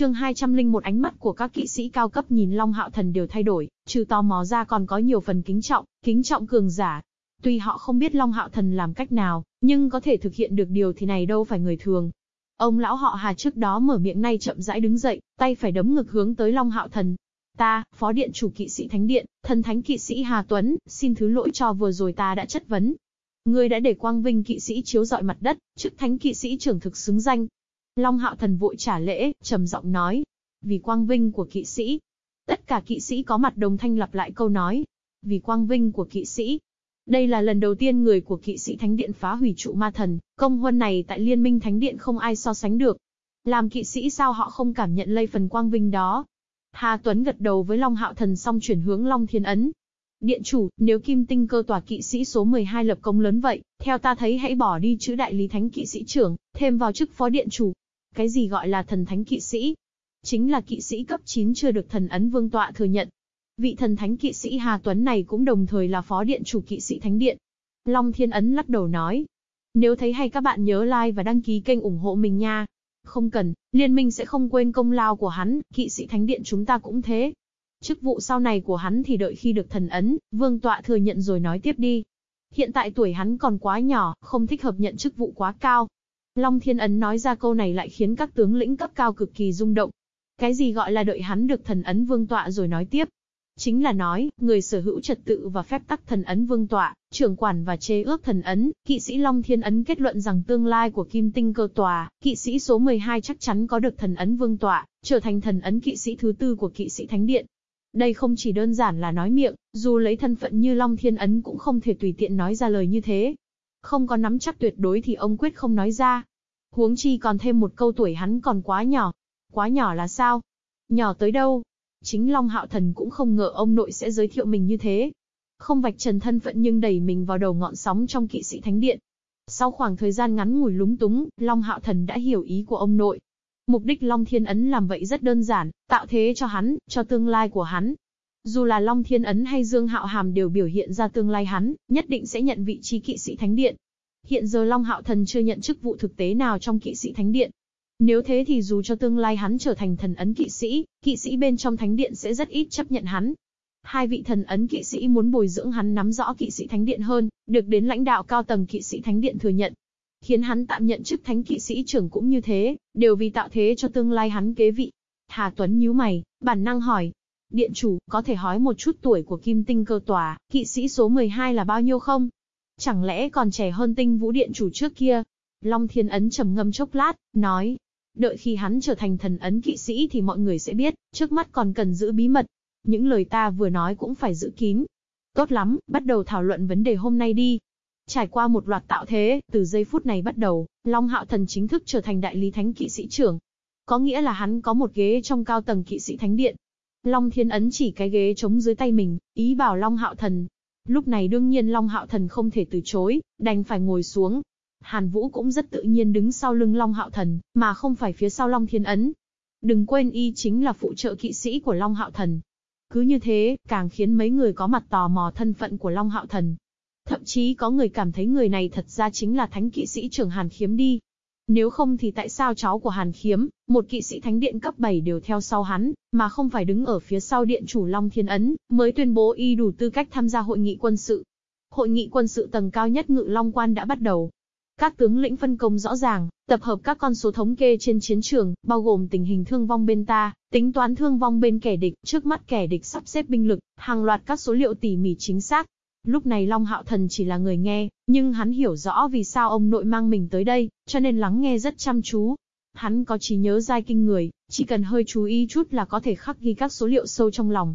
chương 201 ánh mắt của các kỵ sĩ cao cấp nhìn Long Hạo Thần đều thay đổi, trừ tò mò ra còn có nhiều phần kính trọng, kính trọng cường giả. Tuy họ không biết Long Hạo Thần làm cách nào, nhưng có thể thực hiện được điều thì này đâu phải người thường. Ông lão họ Hà trước đó mở miệng nay chậm rãi đứng dậy, tay phải đấm ngực hướng tới Long Hạo Thần. Ta, phó điện chủ kỵ sĩ thánh điện, thần thánh kỵ sĩ Hà Tuấn, xin thứ lỗi cho vừa rồi ta đã chất vấn. Ngươi đã để quang vinh kỵ sĩ chiếu dọi mặt đất, chức thánh kỵ sĩ trưởng thực xứng danh, Long Hạo Thần vội trả lễ, trầm giọng nói. Vì quang vinh của kỵ sĩ. Tất cả kỵ sĩ có mặt đồng thanh lặp lại câu nói. Vì quang vinh của kỵ sĩ. Đây là lần đầu tiên người của kỵ sĩ Thánh Điện phá hủy trụ ma thần, công huân này tại Liên minh Thánh Điện không ai so sánh được. Làm kỵ sĩ sao họ không cảm nhận lây phần quang vinh đó? Hà Tuấn gật đầu với Long Hạo Thần xong chuyển hướng Long Thiên Ấn. Điện chủ, nếu kim tinh cơ tòa kỵ sĩ số 12 lập công lớn vậy, theo ta thấy hãy bỏ đi chữ đại lý thánh kỵ sĩ trưởng, thêm vào chức phó điện chủ, cái gì gọi là thần thánh kỵ sĩ? Chính là kỵ sĩ cấp 9 chưa được thần ấn vương tọa thừa nhận. Vị thần thánh kỵ sĩ Hà Tuấn này cũng đồng thời là phó điện chủ kỵ sĩ thánh điện. Long Thiên Ấn lắc đầu nói. Nếu thấy hay các bạn nhớ like và đăng ký kênh ủng hộ mình nha. Không cần, liên minh sẽ không quên công lao của hắn, kỵ sĩ thánh điện chúng ta cũng thế. Chức vụ sau này của hắn thì đợi khi được thần ấn, vương tọa thừa nhận rồi nói tiếp đi. Hiện tại tuổi hắn còn quá nhỏ, không thích hợp nhận chức vụ quá cao, Long Thiên Ấn nói ra câu này lại khiến các tướng lĩnh cấp cao cực kỳ rung động. Cái gì gọi là đợi hắn được thần ấn vương tọa rồi nói tiếp? Chính là nói, người sở hữu trật tự và phép tắc thần ấn vương tọa, trưởng quản và chế ước thần ấn, kỵ sĩ Long Thiên Ấn kết luận rằng tương lai của Kim Tinh cơ tòa, kỵ sĩ số 12 chắc chắn có được thần ấn vương tọa, trở thành thần ấn kỵ sĩ thứ tư của kỵ sĩ Thánh Điện. Đây không chỉ đơn giản là nói miệng, dù lấy thân phận như Long Thiên Ấn cũng không thể tùy tiện nói ra lời như thế. Không có nắm chắc tuyệt đối thì ông quyết không nói ra. Huống chi còn thêm một câu tuổi hắn còn quá nhỏ. Quá nhỏ là sao? Nhỏ tới đâu? Chính Long Hạo Thần cũng không ngờ ông nội sẽ giới thiệu mình như thế. Không vạch trần thân phận nhưng đẩy mình vào đầu ngọn sóng trong kỵ sĩ thánh điện. Sau khoảng thời gian ngắn ngủi lúng túng, Long Hạo Thần đã hiểu ý của ông nội. Mục đích Long Thiên Ấn làm vậy rất đơn giản, tạo thế cho hắn, cho tương lai của hắn. Dù là Long Thiên Ấn hay Dương Hạo Hàm đều biểu hiện ra tương lai hắn, nhất định sẽ nhận vị trí kỵ sĩ thánh điện. Hiện giờ Long Hạo Thần chưa nhận chức vụ thực tế nào trong kỵ sĩ thánh điện. Nếu thế thì dù cho tương lai hắn trở thành thần ấn kỵ sĩ, kỵ sĩ bên trong thánh điện sẽ rất ít chấp nhận hắn. Hai vị thần ấn kỵ sĩ muốn bồi dưỡng hắn nắm rõ kỵ sĩ thánh điện hơn, được đến lãnh đạo cao tầng kỵ sĩ thánh điện thừa nhận. Khiến hắn tạm nhận chức thánh kỵ sĩ trưởng cũng như thế, đều vì tạo thế cho tương lai hắn kế vị. Hà Tuấn nhíu mày, bản năng hỏi. Điện chủ, có thể hỏi một chút tuổi của kim tinh cơ tòa, kỵ sĩ số 12 là bao nhiêu không? Chẳng lẽ còn trẻ hơn tinh vũ điện chủ trước kia? Long Thiên Ấn trầm ngâm chốc lát, nói. Đợi khi hắn trở thành thần ấn kỵ sĩ thì mọi người sẽ biết, trước mắt còn cần giữ bí mật. Những lời ta vừa nói cũng phải giữ kín. Tốt lắm, bắt đầu thảo luận vấn đề hôm nay đi. Trải qua một loạt tạo thế, từ giây phút này bắt đầu, Long Hạo Thần chính thức trở thành đại lý thánh kỵ sĩ trưởng. Có nghĩa là hắn có một ghế trong cao tầng kỵ sĩ thánh điện. Long Thiên Ấn chỉ cái ghế trống dưới tay mình, ý bảo Long Hạo Thần, Lúc này đương nhiên Long Hạo Thần không thể từ chối, đành phải ngồi xuống. Hàn Vũ cũng rất tự nhiên đứng sau lưng Long Hạo Thần, mà không phải phía sau Long Thiên Ấn. Đừng quên y chính là phụ trợ kỵ sĩ của Long Hạo Thần. Cứ như thế, càng khiến mấy người có mặt tò mò thân phận của Long Hạo Thần. Thậm chí có người cảm thấy người này thật ra chính là thánh kỵ sĩ trưởng Hàn Khiếm đi. Nếu không thì tại sao cháu của Hàn Khiếm, một kỵ sĩ thánh điện cấp 7 đều theo sau hắn, mà không phải đứng ở phía sau điện chủ Long Thiên Ấn, mới tuyên bố y đủ tư cách tham gia hội nghị quân sự. Hội nghị quân sự tầng cao nhất ngự Long Quan đã bắt đầu. Các tướng lĩnh phân công rõ ràng, tập hợp các con số thống kê trên chiến trường, bao gồm tình hình thương vong bên ta, tính toán thương vong bên kẻ địch, trước mắt kẻ địch sắp xếp binh lực, hàng loạt các số liệu tỉ mỉ chính xác, Lúc này Long Hạo Thần chỉ là người nghe, nhưng hắn hiểu rõ vì sao ông nội mang mình tới đây, cho nên lắng nghe rất chăm chú. Hắn có trí nhớ dai kinh người, chỉ cần hơi chú ý chút là có thể khắc ghi các số liệu sâu trong lòng.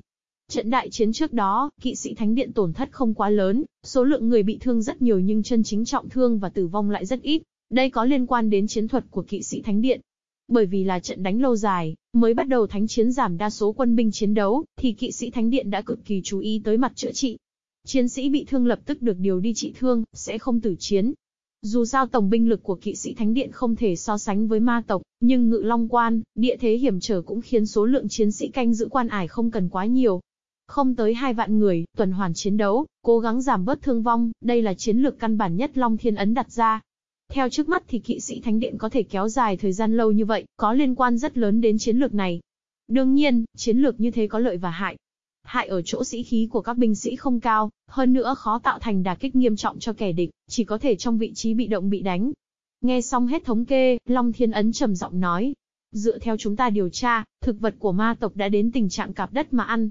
Trận đại chiến trước đó, kỵ sĩ Thánh Điện tổn thất không quá lớn, số lượng người bị thương rất nhiều nhưng chân chính trọng thương và tử vong lại rất ít. Đây có liên quan đến chiến thuật của kỵ sĩ Thánh Điện. Bởi vì là trận đánh lâu dài, mới bắt đầu thánh chiến giảm đa số quân binh chiến đấu, thì kỵ sĩ Thánh Điện đã cực kỳ chú ý tới mặt chữa trị, Chiến sĩ bị thương lập tức được điều đi trị thương, sẽ không tử chiến. Dù sao tổng binh lực của kỵ sĩ Thánh Điện không thể so sánh với ma tộc, nhưng ngự long quan, địa thế hiểm trở cũng khiến số lượng chiến sĩ canh giữ quan ải không cần quá nhiều. Không tới hai vạn người, tuần hoàn chiến đấu, cố gắng giảm bớt thương vong, đây là chiến lược căn bản nhất Long Thiên Ấn đặt ra. Theo trước mắt thì kỵ sĩ thánh điện có thể kéo dài thời gian lâu như vậy, có liên quan rất lớn đến chiến lược này. Đương nhiên, chiến lược như thế có lợi và hại. Hại ở chỗ sĩ khí của các binh sĩ không cao, hơn nữa khó tạo thành đả kích nghiêm trọng cho kẻ địch, chỉ có thể trong vị trí bị động bị đánh. Nghe xong hết thống kê, Long Thiên Ấn trầm giọng nói. Dựa theo chúng ta điều tra, thực vật của ma tộc đã đến tình trạng cạp đất mà ăn.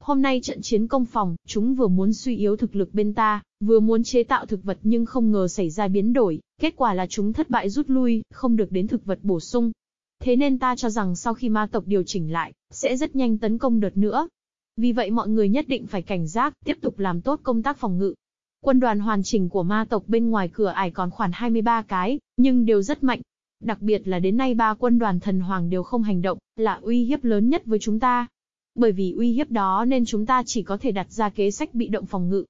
Hôm nay trận chiến công phòng, chúng vừa muốn suy yếu thực lực bên ta, vừa muốn chế tạo thực vật nhưng không ngờ xảy ra biến đổi, kết quả là chúng thất bại rút lui, không được đến thực vật bổ sung. Thế nên ta cho rằng sau khi ma tộc điều chỉnh lại, sẽ rất nhanh tấn công đợt nữa. Vì vậy mọi người nhất định phải cảnh giác, tiếp tục làm tốt công tác phòng ngự. Quân đoàn hoàn chỉnh của ma tộc bên ngoài cửa ải còn khoảng 23 cái, nhưng đều rất mạnh. Đặc biệt là đến nay ba quân đoàn thần hoàng đều không hành động, là uy hiếp lớn nhất với chúng ta. Bởi vì uy hiếp đó nên chúng ta chỉ có thể đặt ra kế sách bị động phòng ngự.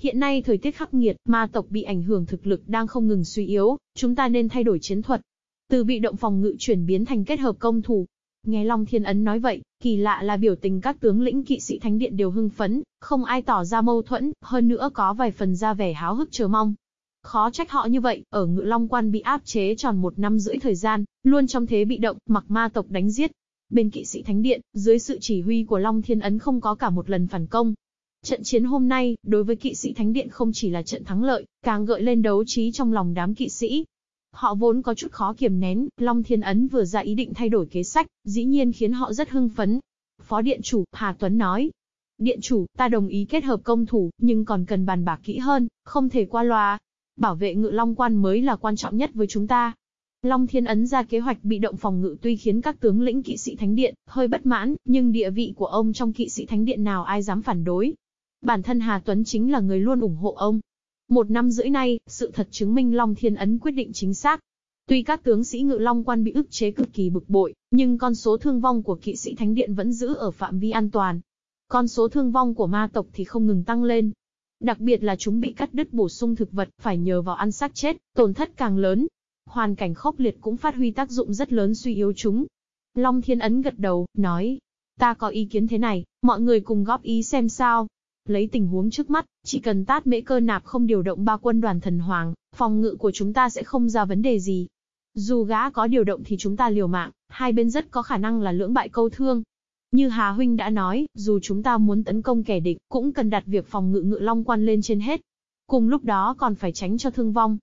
Hiện nay thời tiết khắc nghiệt, ma tộc bị ảnh hưởng thực lực đang không ngừng suy yếu, chúng ta nên thay đổi chiến thuật. Từ bị động phòng ngự chuyển biến thành kết hợp công thủ. Nghe Long Thiên Ấn nói vậy, kỳ lạ là biểu tình các tướng lĩnh kỵ sĩ thánh điện đều hưng phấn, không ai tỏ ra mâu thuẫn, hơn nữa có vài phần ra vẻ háo hức chờ mong. Khó trách họ như vậy, ở ngự long quan bị áp chế tròn một năm rưỡi thời gian, luôn trong thế bị động, mặc ma tộc đánh giết. Bên kỵ sĩ thánh điện, dưới sự chỉ huy của Long Thiên Ấn không có cả một lần phản công, Trận chiến hôm nay, đối với kỵ sĩ Thánh Điện không chỉ là trận thắng lợi, càng gợi lên đấu trí trong lòng đám kỵ sĩ. Họ vốn có chút khó kiềm nén, Long Thiên Ấn vừa ra ý định thay đổi kế sách, dĩ nhiên khiến họ rất hưng phấn. Phó Điện Chủ, Hà Tuấn nói. Điện Chủ, ta đồng ý kết hợp công thủ, nhưng còn cần bàn bạc kỹ hơn, không thể qua loa. Bảo vệ ngự Long Quan mới là quan trọng nhất với chúng ta. Long Thiên ấn ra kế hoạch bị động phòng ngự tuy khiến các tướng lĩnh kỵ sĩ thánh điện hơi bất mãn, nhưng địa vị của ông trong kỵ sĩ thánh điện nào ai dám phản đối. Bản thân Hà Tuấn chính là người luôn ủng hộ ông. Một năm rưỡi nay, sự thật chứng minh Long Thiên Ấn quyết định chính xác. Tuy các tướng sĩ ngự Long quan bị ức chế cực kỳ bực bội, nhưng con số thương vong của kỵ sĩ Thánh Điện vẫn giữ ở phạm vi an toàn. Con số thương vong của ma tộc thì không ngừng tăng lên. Đặc biệt là chúng bị cắt đứt bổ sung thực vật, phải nhờ vào ăn xác chết, tổn thất càng lớn. Hoàn cảnh khốc liệt cũng phát huy tác dụng rất lớn suy yếu chúng. Long Thiên Ấn gật đầu, nói, ta có ý kiến thế này, mọi người cùng góp ý xem sao. Lấy tình huống trước mắt, chỉ cần tát mễ cơ nạp không điều động ba quân đoàn thần hoàng, phòng ngự của chúng ta sẽ không ra vấn đề gì. Dù gã có điều động thì chúng ta liều mạng, hai bên rất có khả năng là lưỡng bại câu thương. Như Hà Huynh đã nói, dù chúng ta muốn tấn công kẻ địch, cũng cần đặt việc phòng ngự ngự long quan lên trên hết. Cùng lúc đó còn phải tránh cho thương vong.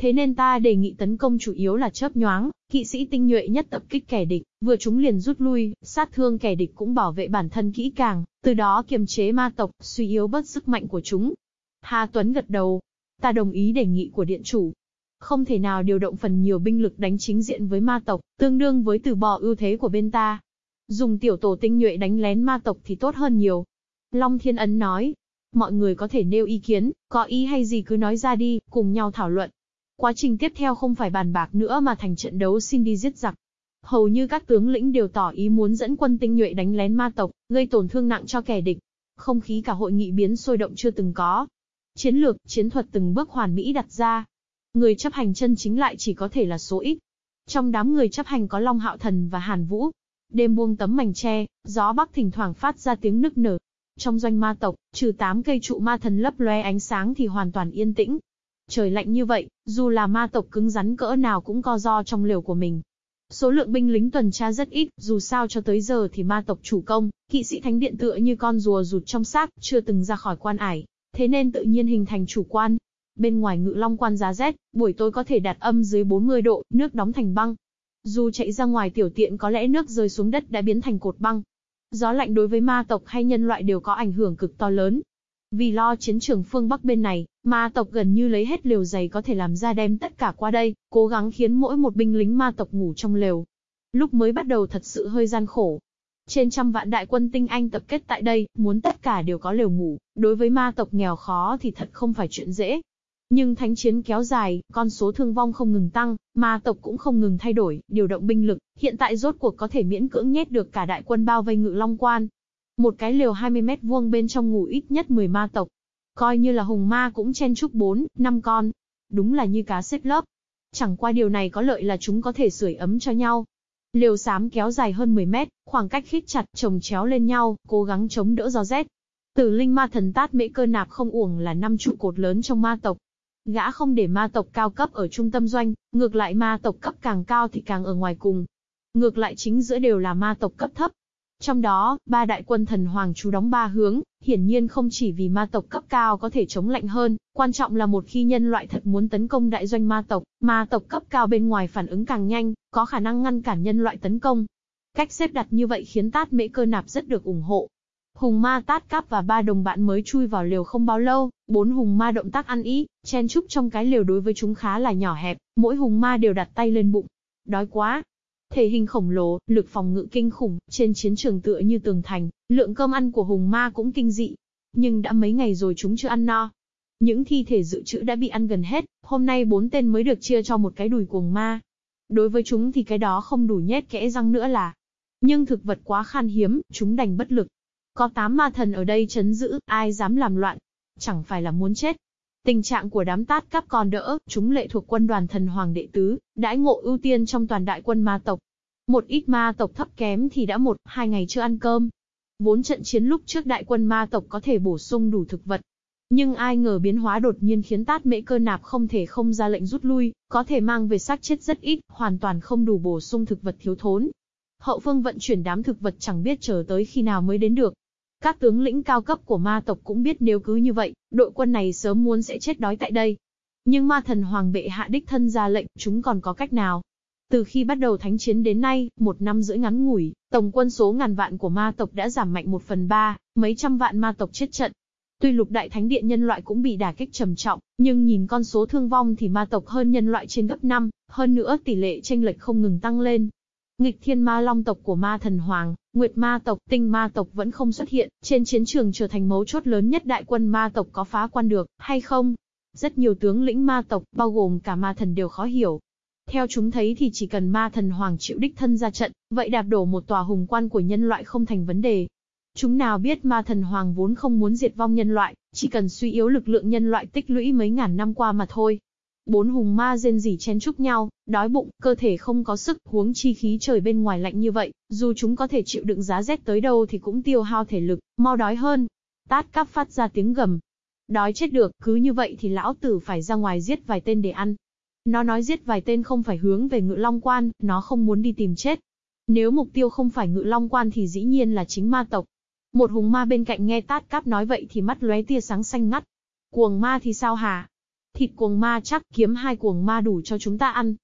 Thế nên ta đề nghị tấn công chủ yếu là chớp nhoáng, kỵ sĩ tinh nhuệ nhất tập kích kẻ địch, vừa chúng liền rút lui, sát thương kẻ địch cũng bảo vệ bản thân kỹ càng, từ đó kiềm chế ma tộc, suy yếu bớt sức mạnh của chúng. Hà Tuấn gật đầu. Ta đồng ý đề nghị của điện chủ. Không thể nào điều động phần nhiều binh lực đánh chính diện với ma tộc, tương đương với từ bỏ ưu thế của bên ta. Dùng tiểu tổ tinh nhuệ đánh lén ma tộc thì tốt hơn nhiều. Long Thiên Ấn nói. Mọi người có thể nêu ý kiến, có ý hay gì cứ nói ra đi, cùng nhau thảo luận. Quá trình tiếp theo không phải bàn bạc nữa mà thành trận đấu xin đi giết giặc. Hầu như các tướng lĩnh đều tỏ ý muốn dẫn quân tinh nhuệ đánh lén ma tộc, gây tổn thương nặng cho kẻ địch. Không khí cả hội nghị biến sôi động chưa từng có. Chiến lược, chiến thuật từng bước hoàn mỹ đặt ra. Người chấp hành chân chính lại chỉ có thể là số ít. Trong đám người chấp hành có Long Hạo Thần và Hàn Vũ. Đêm buông tấm mảnh tre, gió bắc thỉnh thoảng phát ra tiếng nức nở. Trong doanh ma tộc, trừ 8 cây trụ ma thần lấp loe ánh sáng thì hoàn toàn yên tĩnh, Trời lạnh như vậy, dù là ma tộc cứng rắn cỡ nào cũng co do trong liều của mình. Số lượng binh lính tuần tra rất ít, dù sao cho tới giờ thì ma tộc chủ công, kỵ sĩ thánh điện tựa như con rùa rụt trong xác, chưa từng ra khỏi quan ải, thế nên tự nhiên hình thành chủ quan. Bên ngoài ngự long quan giá rét, buổi tối có thể đạt âm dưới 40 độ, nước đóng thành băng. Dù chạy ra ngoài tiểu tiện có lẽ nước rơi xuống đất đã biến thành cột băng. Gió lạnh đối với ma tộc hay nhân loại đều có ảnh hưởng cực to lớn, vì lo chiến trường phương Bắc bên này, ma tộc gần như lấy hết lều giày có thể làm ra đem tất cả qua đây, cố gắng khiến mỗi một binh lính ma tộc ngủ trong lều. Lúc mới bắt đầu thật sự hơi gian khổ. Trên trăm vạn đại quân tinh anh tập kết tại đây, muốn tất cả đều có lều ngủ, đối với ma tộc nghèo khó thì thật không phải chuyện dễ. Nhưng thánh chiến kéo dài, con số thương vong không ngừng tăng, ma tộc cũng không ngừng thay đổi, điều động binh lực, hiện tại rốt cuộc có thể miễn cưỡng nhét được cả đại quân bao vây ngự long quan, một cái lều 20 mét vuông bên trong ngủ ít nhất 10 ma tộc. Coi như là hùng ma cũng chen chúc 4, 5 con. Đúng là như cá xếp lớp. Chẳng qua điều này có lợi là chúng có thể sưởi ấm cho nhau. Lều xám kéo dài hơn 10 mét, khoảng cách khít chặt, chồng chéo lên nhau, cố gắng chống đỡ gió rét. Tử linh ma thần tát mễ cơ nạp không uổng là năm trụ cột lớn trong ma tộc. Gã không để ma tộc cao cấp ở trung tâm doanh, ngược lại ma tộc cấp càng cao thì càng ở ngoài cùng. Ngược lại chính giữa đều là ma tộc cấp thấp. Trong đó, ba đại quân thần hoàng chú đóng ba hướng, hiển nhiên không chỉ vì ma tộc cấp cao có thể chống lạnh hơn, quan trọng là một khi nhân loại thật muốn tấn công đại doanh ma tộc, ma tộc cấp cao bên ngoài phản ứng càng nhanh, có khả năng ngăn cản nhân loại tấn công. Cách xếp đặt như vậy khiến tát mễ cơ nạp rất được ủng hộ, Hùng ma tát cáp và ba đồng bạn mới chui vào liều không bao lâu, bốn hùng ma động tác ăn ý, chen chúc trong cái liều đối với chúng khá là nhỏ hẹp, mỗi hùng ma đều đặt tay lên bụng. Đói quá. Thể hình khổng lồ, lực phòng ngự kinh khủng, trên chiến trường tựa như tường thành, lượng cơm ăn của hùng ma cũng kinh dị. Nhưng đã mấy ngày rồi chúng chưa ăn no. Những thi thể dự trữ đã bị ăn gần hết, hôm nay bốn tên mới được chia cho một cái đùi cuồng ma. Đối với chúng thì cái đó không đủ nhét kẽ răng nữa là. Nhưng thực vật quá khan hiếm, chúng đành bất lực, có tám ma thần ở đây chấn giữ, ai dám làm loạn. Chẳng phải là muốn chết. Tình trạng của đám tát cắp còn đỡ, chúng lệ thuộc quân đoàn thần hoàng đệ tứ, đãi ngộ ưu tiên trong toàn đại quân ma tộc. Một ít ma tộc thấp kém thì đã một, hai ngày chưa ăn cơm. Vốn trận chiến lúc trước đại quân ma tộc có thể bổ sung đủ thực vật. Nhưng ai ngờ biến hóa đột nhiên khiến tát mễ cơ nạp không thể không ra lệnh rút lui, có thể mang về xác chết rất ít, hoàn toàn không đủ bổ sung thực vật thiếu thốn. Hậu phương vận chuyển đám thực vật chẳng biết chờ tới khi nào mới đến được. Các tướng lĩnh cao cấp của ma tộc cũng biết nếu cứ như vậy, đội quân này sớm muốn sẽ chết đói tại đây. Nhưng ma thần hoàng bệ hạ đích thân ra lệnh, chúng còn có cách nào? Từ khi bắt đầu thánh chiến đến nay, một năm rưỡi ngắn ngủi, tổng quân số ngàn vạn của ma tộc đã giảm mạnh một phần ba, mấy trăm vạn ma tộc chết trận. Tuy lục đại thánh điện nhân loại cũng bị đả kích trầm trọng, nhưng nhìn con số thương vong thì ma tộc hơn nhân loại trên gấp 5, hơn nữa tỷ lệ tranh lệch không ngừng tăng lên. Nghịch thiên ma long tộc của ma thần hoàng, nguyệt ma tộc, tinh ma tộc vẫn không xuất hiện, trên chiến trường trở thành mấu chốt lớn nhất đại quân ma tộc có phá quan được, hay không? Rất nhiều tướng lĩnh ma tộc, bao gồm cả ma thần đều khó hiểu. Theo chúng thấy thì chỉ cần ma thần hoàng chịu đích thân ra trận, vậy đạp đổ một tòa hùng quan của nhân loại không thành vấn đề. Chúng nào biết ma thần hoàng vốn không muốn diệt vong nhân loại, chỉ cần suy yếu lực lượng nhân loại tích lũy mấy ngàn năm qua mà thôi. Bốn hùng ma rên rỉ chen chúc nhau, đói bụng, cơ thể không có sức, huống chi khí trời bên ngoài lạnh như vậy, dù chúng có thể chịu đựng giá rét tới đâu thì cũng tiêu hao thể lực, mau đói hơn. Tát cắp phát ra tiếng gầm. Đói chết được, cứ như vậy thì lão tử phải ra ngoài giết vài tên để ăn. Nó nói giết vài tên không phải hướng về ngự long quan, nó không muốn đi tìm chết. Nếu mục tiêu không phải ngự long quan thì dĩ nhiên là chính ma tộc. Một hùng ma bên cạnh nghe tát cáp nói vậy thì mắt lóe tia sáng xanh ngắt. Cuồng ma thì sao hả? Thịt cuồng ma chắc kiếm hai cuồng ma đủ cho chúng ta ăn.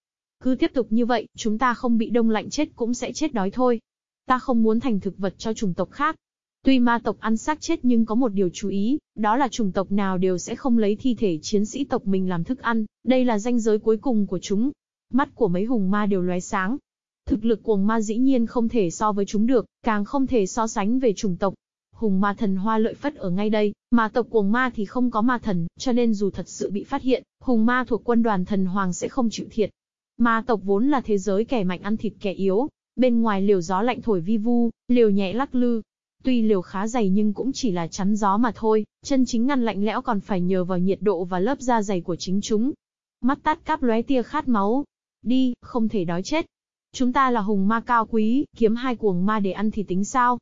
Cứ tiếp tục như vậy, chúng ta không bị đông lạnh chết cũng sẽ chết đói thôi. Ta không muốn thành thực vật cho chủng tộc khác. Tuy ma tộc ăn xác chết nhưng có một điều chú ý, đó là chủng tộc nào đều sẽ không lấy thi thể chiến sĩ tộc mình làm thức ăn, đây là ranh giới cuối cùng của chúng. Mắt của mấy hùng ma đều lóe sáng. Thực lực cuồng ma dĩ nhiên không thể so với chúng được, càng không thể so sánh về chủng tộc, hùng ma thần hoa lợi phất ở ngay đây, mà tộc cuồng ma thì không có ma thần, cho nên dù thật sự bị phát hiện, hùng ma thuộc quân đoàn thần hoàng sẽ không chịu thiệt. Ma tộc vốn là thế giới kẻ mạnh ăn thịt kẻ yếu, bên ngoài liều gió lạnh thổi vi vu, liều nhẹ lắc lư. Tuy liều khá dày nhưng cũng chỉ là chắn gió mà thôi, chân chính ngăn lạnh lẽo còn phải nhờ vào nhiệt độ và lớp da dày của chính chúng. Mắt tát cáp lóe tia khát máu. Đi, không thể đói chết. Chúng ta là hùng ma cao quý, kiếm hai cuồng ma để ăn thì tính sao?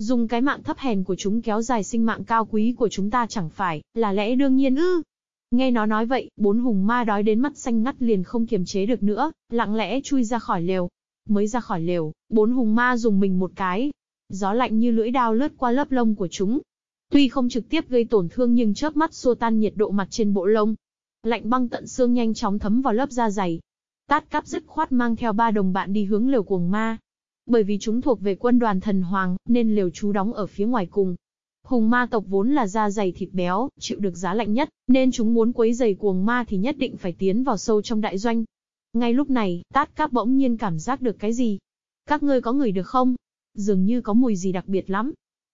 Dùng cái mạng thấp hèn của chúng kéo dài sinh mạng cao quý của chúng ta chẳng phải, là lẽ đương nhiên ư. Nghe nó nói vậy, bốn hùng ma đói đến mắt xanh ngắt liền không kiềm chế được nữa, lặng lẽ chui ra khỏi lều. Mới ra khỏi lều, bốn hùng ma dùng mình một cái. Gió lạnh như lưỡi dao lướt qua lớp lông của chúng. Tuy không trực tiếp gây tổn thương nhưng chớp mắt xua tan nhiệt độ mặt trên bộ lông. Lạnh băng tận xương nhanh chóng thấm vào lớp da dày. Tát cắp dứt khoát mang theo ba đồng bạn đi hướng lều cuồng ma. Bởi vì chúng thuộc về quân đoàn thần hoàng, nên liều chú đóng ở phía ngoài cùng. Hùng ma tộc vốn là da dày thịt béo, chịu được giá lạnh nhất, nên chúng muốn quấy giày cuồng ma thì nhất định phải tiến vào sâu trong đại doanh. Ngay lúc này, tát cáp bỗng nhiên cảm giác được cái gì. Các ngươi có người được không? Dường như có mùi gì đặc biệt lắm.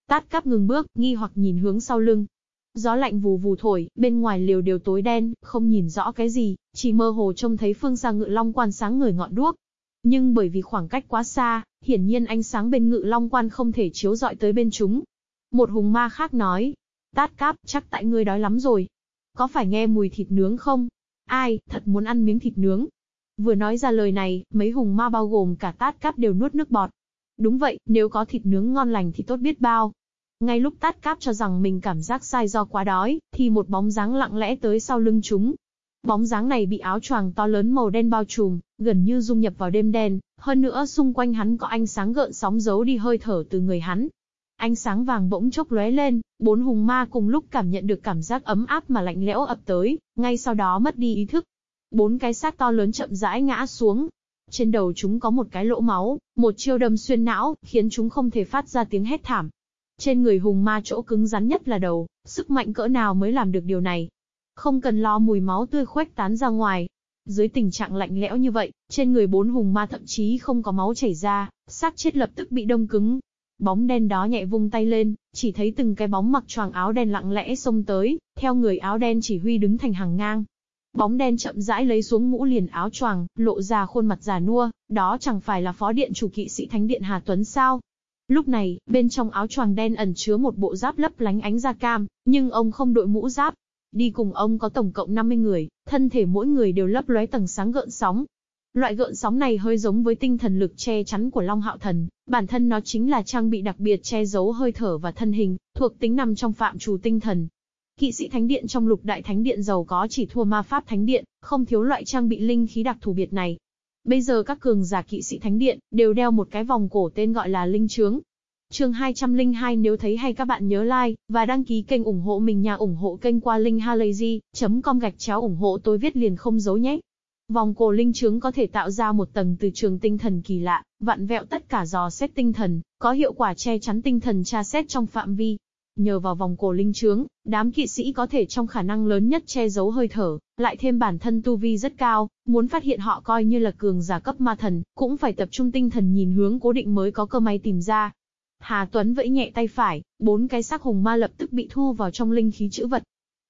Tát cáp ngừng bước, nghi hoặc nhìn hướng sau lưng. Gió lạnh vù vù thổi, bên ngoài liều đều tối đen, không nhìn rõ cái gì, chỉ mơ hồ trông thấy phương xa ngự long quan sáng người ngọn đuốc. Nhưng bởi vì khoảng cách quá xa, hiển nhiên ánh sáng bên ngự long quan không thể chiếu dọi tới bên chúng. Một hùng ma khác nói, tát cáp, chắc tại ngươi đói lắm rồi. Có phải nghe mùi thịt nướng không? Ai, thật muốn ăn miếng thịt nướng. Vừa nói ra lời này, mấy hùng ma bao gồm cả tát cáp đều nuốt nước bọt. Đúng vậy, nếu có thịt nướng ngon lành thì tốt biết bao. Ngay lúc tát cáp cho rằng mình cảm giác sai do quá đói, thì một bóng dáng lặng lẽ tới sau lưng chúng. Bóng dáng này bị áo choàng to lớn màu đen bao trùm, gần như dung nhập vào đêm đen, hơn nữa xung quanh hắn có ánh sáng gợn sóng giấu đi hơi thở từ người hắn. Ánh sáng vàng bỗng chốc lóe lên, bốn hùng ma cùng lúc cảm nhận được cảm giác ấm áp mà lạnh lẽo ập tới, ngay sau đó mất đi ý thức. Bốn cái xác to lớn chậm rãi ngã xuống. Trên đầu chúng có một cái lỗ máu, một chiêu đâm xuyên não, khiến chúng không thể phát ra tiếng hét thảm. Trên người hùng ma chỗ cứng rắn nhất là đầu, sức mạnh cỡ nào mới làm được điều này. Không cần lo mùi máu tươi khuếch tán ra ngoài. Dưới tình trạng lạnh lẽo như vậy, trên người bốn hùng ma thậm chí không có máu chảy ra, xác chết lập tức bị đông cứng. Bóng đen đó nhẹ vung tay lên, chỉ thấy từng cái bóng mặc choàng áo đen lặng lẽ xông tới, theo người áo đen chỉ huy đứng thành hàng ngang. Bóng đen chậm rãi lấy xuống mũ liền áo choàng, lộ ra khuôn mặt già nua, đó chẳng phải là phó điện chủ kỵ sĩ thánh điện Hà Tuấn sao? Lúc này, bên trong áo choàng đen ẩn chứa một bộ giáp lấp lánh ánh da cam, nhưng ông không đội mũ giáp. Đi cùng ông có tổng cộng 50 người, thân thể mỗi người đều lấp lóe tầng sáng gợn sóng. Loại gợn sóng này hơi giống với tinh thần lực che chắn của Long Hạo Thần, bản thân nó chính là trang bị đặc biệt che giấu hơi thở và thân hình, thuộc tính nằm trong phạm trù tinh thần. Kỵ sĩ thánh điện trong lục đại thánh điện giàu có chỉ thua ma pháp thánh điện, không thiếu loại trang bị linh khí đặc thù biệt này. Bây giờ các cường giả kỵ sĩ thánh điện đều đeo một cái vòng cổ tên gọi là linh trướng, Chương 202 nếu thấy hay các bạn nhớ like và đăng ký kênh ủng hộ mình nha ủng hộ kênh qua linkhalazy.com gạch chéo ủng hộ tôi viết liền không giấu nhé. Vòng cổ linh trướng có thể tạo ra một tầng từ trường tinh thần kỳ lạ, vặn vẹo tất cả dò xét tinh thần, có hiệu quả che chắn tinh thần tra xét trong phạm vi, Nhờ vào vòng cổ linh trướng, đám kỵ sĩ có thể trong khả năng lớn nhất che giấu hơi thở, lại thêm bản thân tu vi rất cao, muốn phát hiện họ coi như là cường giả cấp ma thần, cũng phải tập trung tinh thần nhìn hướng cố định mới có cơ may tìm ra. Hà Tuấn vẫy nhẹ tay phải, bốn cái xác hùng ma lập tức bị thu vào trong linh khí chữ vật.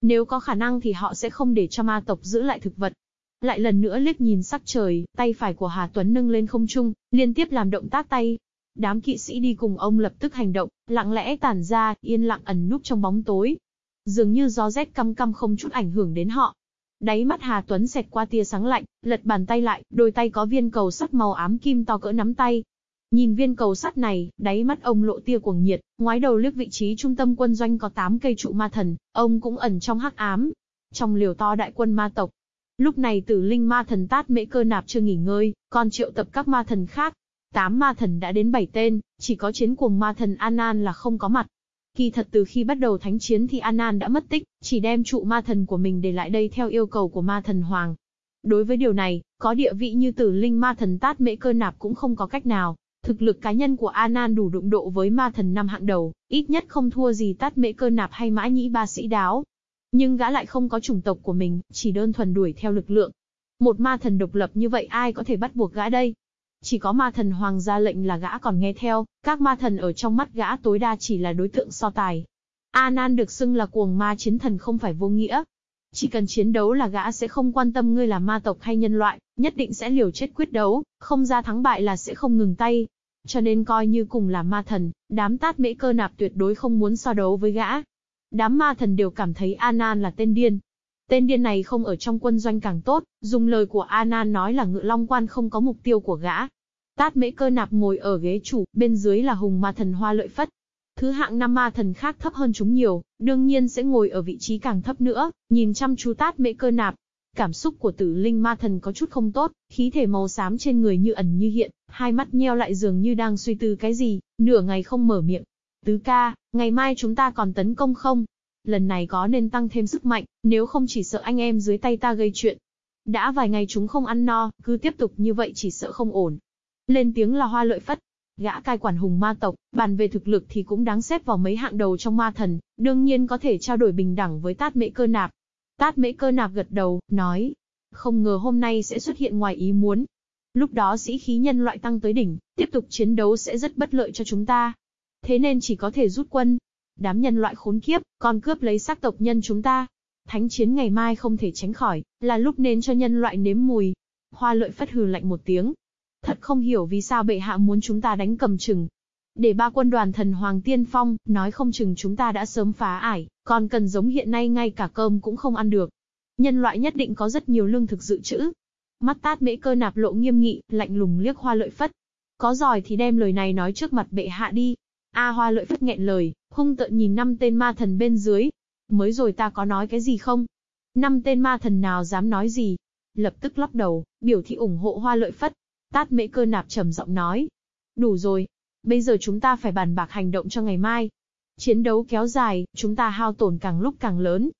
Nếu có khả năng thì họ sẽ không để cho ma tộc giữ lại thực vật. Lại lần nữa liếc nhìn sắc trời, tay phải của Hà Tuấn nâng lên không trung, liên tiếp làm động tác tay, Đám kỵ sĩ đi cùng ông lập tức hành động, lặng lẽ tản ra, yên lặng ẩn núp trong bóng tối. Dường như gió rét căm căm không chút ảnh hưởng đến họ. Đáy mắt Hà Tuấn xẹt qua tia sáng lạnh, lật bàn tay lại, đôi tay có viên cầu sắt màu ám kim to cỡ nắm tay. Nhìn viên cầu sắt này, đáy mắt ông lộ tia cuồng nhiệt, ngoái đầu liếc vị trí trung tâm quân doanh có 8 cây trụ ma thần, ông cũng ẩn trong hắc ám. Trong liều to đại quân ma tộc, Lúc này tử linh ma thần tát mễ cơ nạp chưa nghỉ ngơi, còn triệu tập các ma thần khác, Tám ma thần đã đến bảy tên, chỉ có chiến cuồng ma thần Anan là không có mặt. Kỳ thật từ khi bắt đầu thánh chiến thì Anan đã mất tích, chỉ đem trụ ma thần của mình để lại đây theo yêu cầu của ma thần Hoàng. Đối với điều này, có địa vị như tử linh ma thần tát mễ cơ nạp cũng không có cách nào. Thực lực cá nhân của Anan đủ đụng độ với ma thần năm hạng đầu, ít nhất không thua gì tát mễ cơ nạp hay mã nhĩ ba sĩ đáo. Nhưng gã lại không có chủng tộc của mình, chỉ đơn thuần đuổi theo lực lượng. Một ma thần độc lập như vậy ai có thể bắt buộc gã đây? Chỉ có ma thần hoàng gia lệnh là gã còn nghe theo, các ma thần ở trong mắt gã tối đa chỉ là đối tượng so tài. Anan được xưng là cuồng ma chiến thần không phải vô nghĩa. Chỉ cần chiến đấu là gã sẽ không quan tâm ngươi là ma tộc hay nhân loại, nhất định sẽ liều chết quyết đấu, không ra thắng bại là sẽ không ngừng tay. Cho nên coi như cùng là ma thần, đám tát mễ cơ nạp tuyệt đối không muốn so đấu với gã. Đám ma thần đều cảm thấy Anan là tên điên, Tên điên này không ở trong quân doanh càng tốt, dùng lời của Anan nói là ngự long quan không có mục tiêu của gã. Tát mễ cơ nạp ngồi ở ghế chủ, bên dưới là hùng ma thần hoa lợi phất. Thứ hạng năm ma thần khác thấp hơn chúng nhiều, đương nhiên sẽ ngồi ở vị trí càng thấp nữa, nhìn chăm chú tát mễ cơ nạp. Cảm xúc của tử linh ma thần có chút không tốt, khí thể màu xám trên người như ẩn như hiện, hai mắt nheo lại dường như đang suy tư cái gì, nửa ngày không mở miệng. Tứ ca, ngày mai chúng ta còn tấn công không? lần này có nên tăng thêm sức mạnh, nếu không chỉ sợ anh em dưới tay ta gây chuyện. Đã vài ngày chúng không ăn no, cứ tiếp tục như vậy chỉ sợ không ổn. Lên tiếng là hoa lợi phất. Gã cai quản hùng ma tộc, bàn về thực lực thì cũng đáng xếp vào mấy hạng đầu trong ma thần, đương nhiên có thể trao đổi bình đẳng với tát Mệ cơ nạp. Tát mễ cơ nạp gật đầu, nói. Không ngờ hôm nay sẽ xuất hiện ngoài ý muốn. Lúc đó sĩ khí nhân loại tăng tới đỉnh, tiếp tục chiến đấu sẽ rất bất lợi cho chúng ta. Thế nên chỉ có thể rút quân, Đám nhân loại khốn kiếp, còn cướp lấy xác tộc nhân chúng ta. Thánh chiến ngày mai không thể tránh khỏi, là lúc nên cho nhân loại nếm mùi. Hoa lợi phất hừ lạnh một tiếng. Thật không hiểu vì sao bệ hạ muốn chúng ta đánh cầm chừng. Để ba quân đoàn thần Hoàng Tiên Phong, nói không chừng chúng ta đã sớm phá ải, còn cần giống hiện nay ngay cả cơm cũng không ăn được. Nhân loại nhất định có rất nhiều lương thực dự trữ. Mắt tát mễ cơ nạp lộ nghiêm nghị, lạnh lùng liếc hoa lợi phất. Có giỏi thì đem lời này nói trước mặt bệ hạ đi. A à, hoa lợi phất nghẹn lời, hung tợn nhìn năm tên ma thần bên dưới. Mới rồi ta có nói cái gì không? Năm tên ma thần nào dám nói gì? Lập tức lắc đầu, biểu thị ủng hộ hoa lợi phất. Tát mễ cơ nạp trầm giọng nói. Đủ rồi. Bây giờ chúng ta phải bàn bạc hành động cho ngày mai. Chiến đấu kéo dài, chúng ta hao tổn càng lúc càng lớn.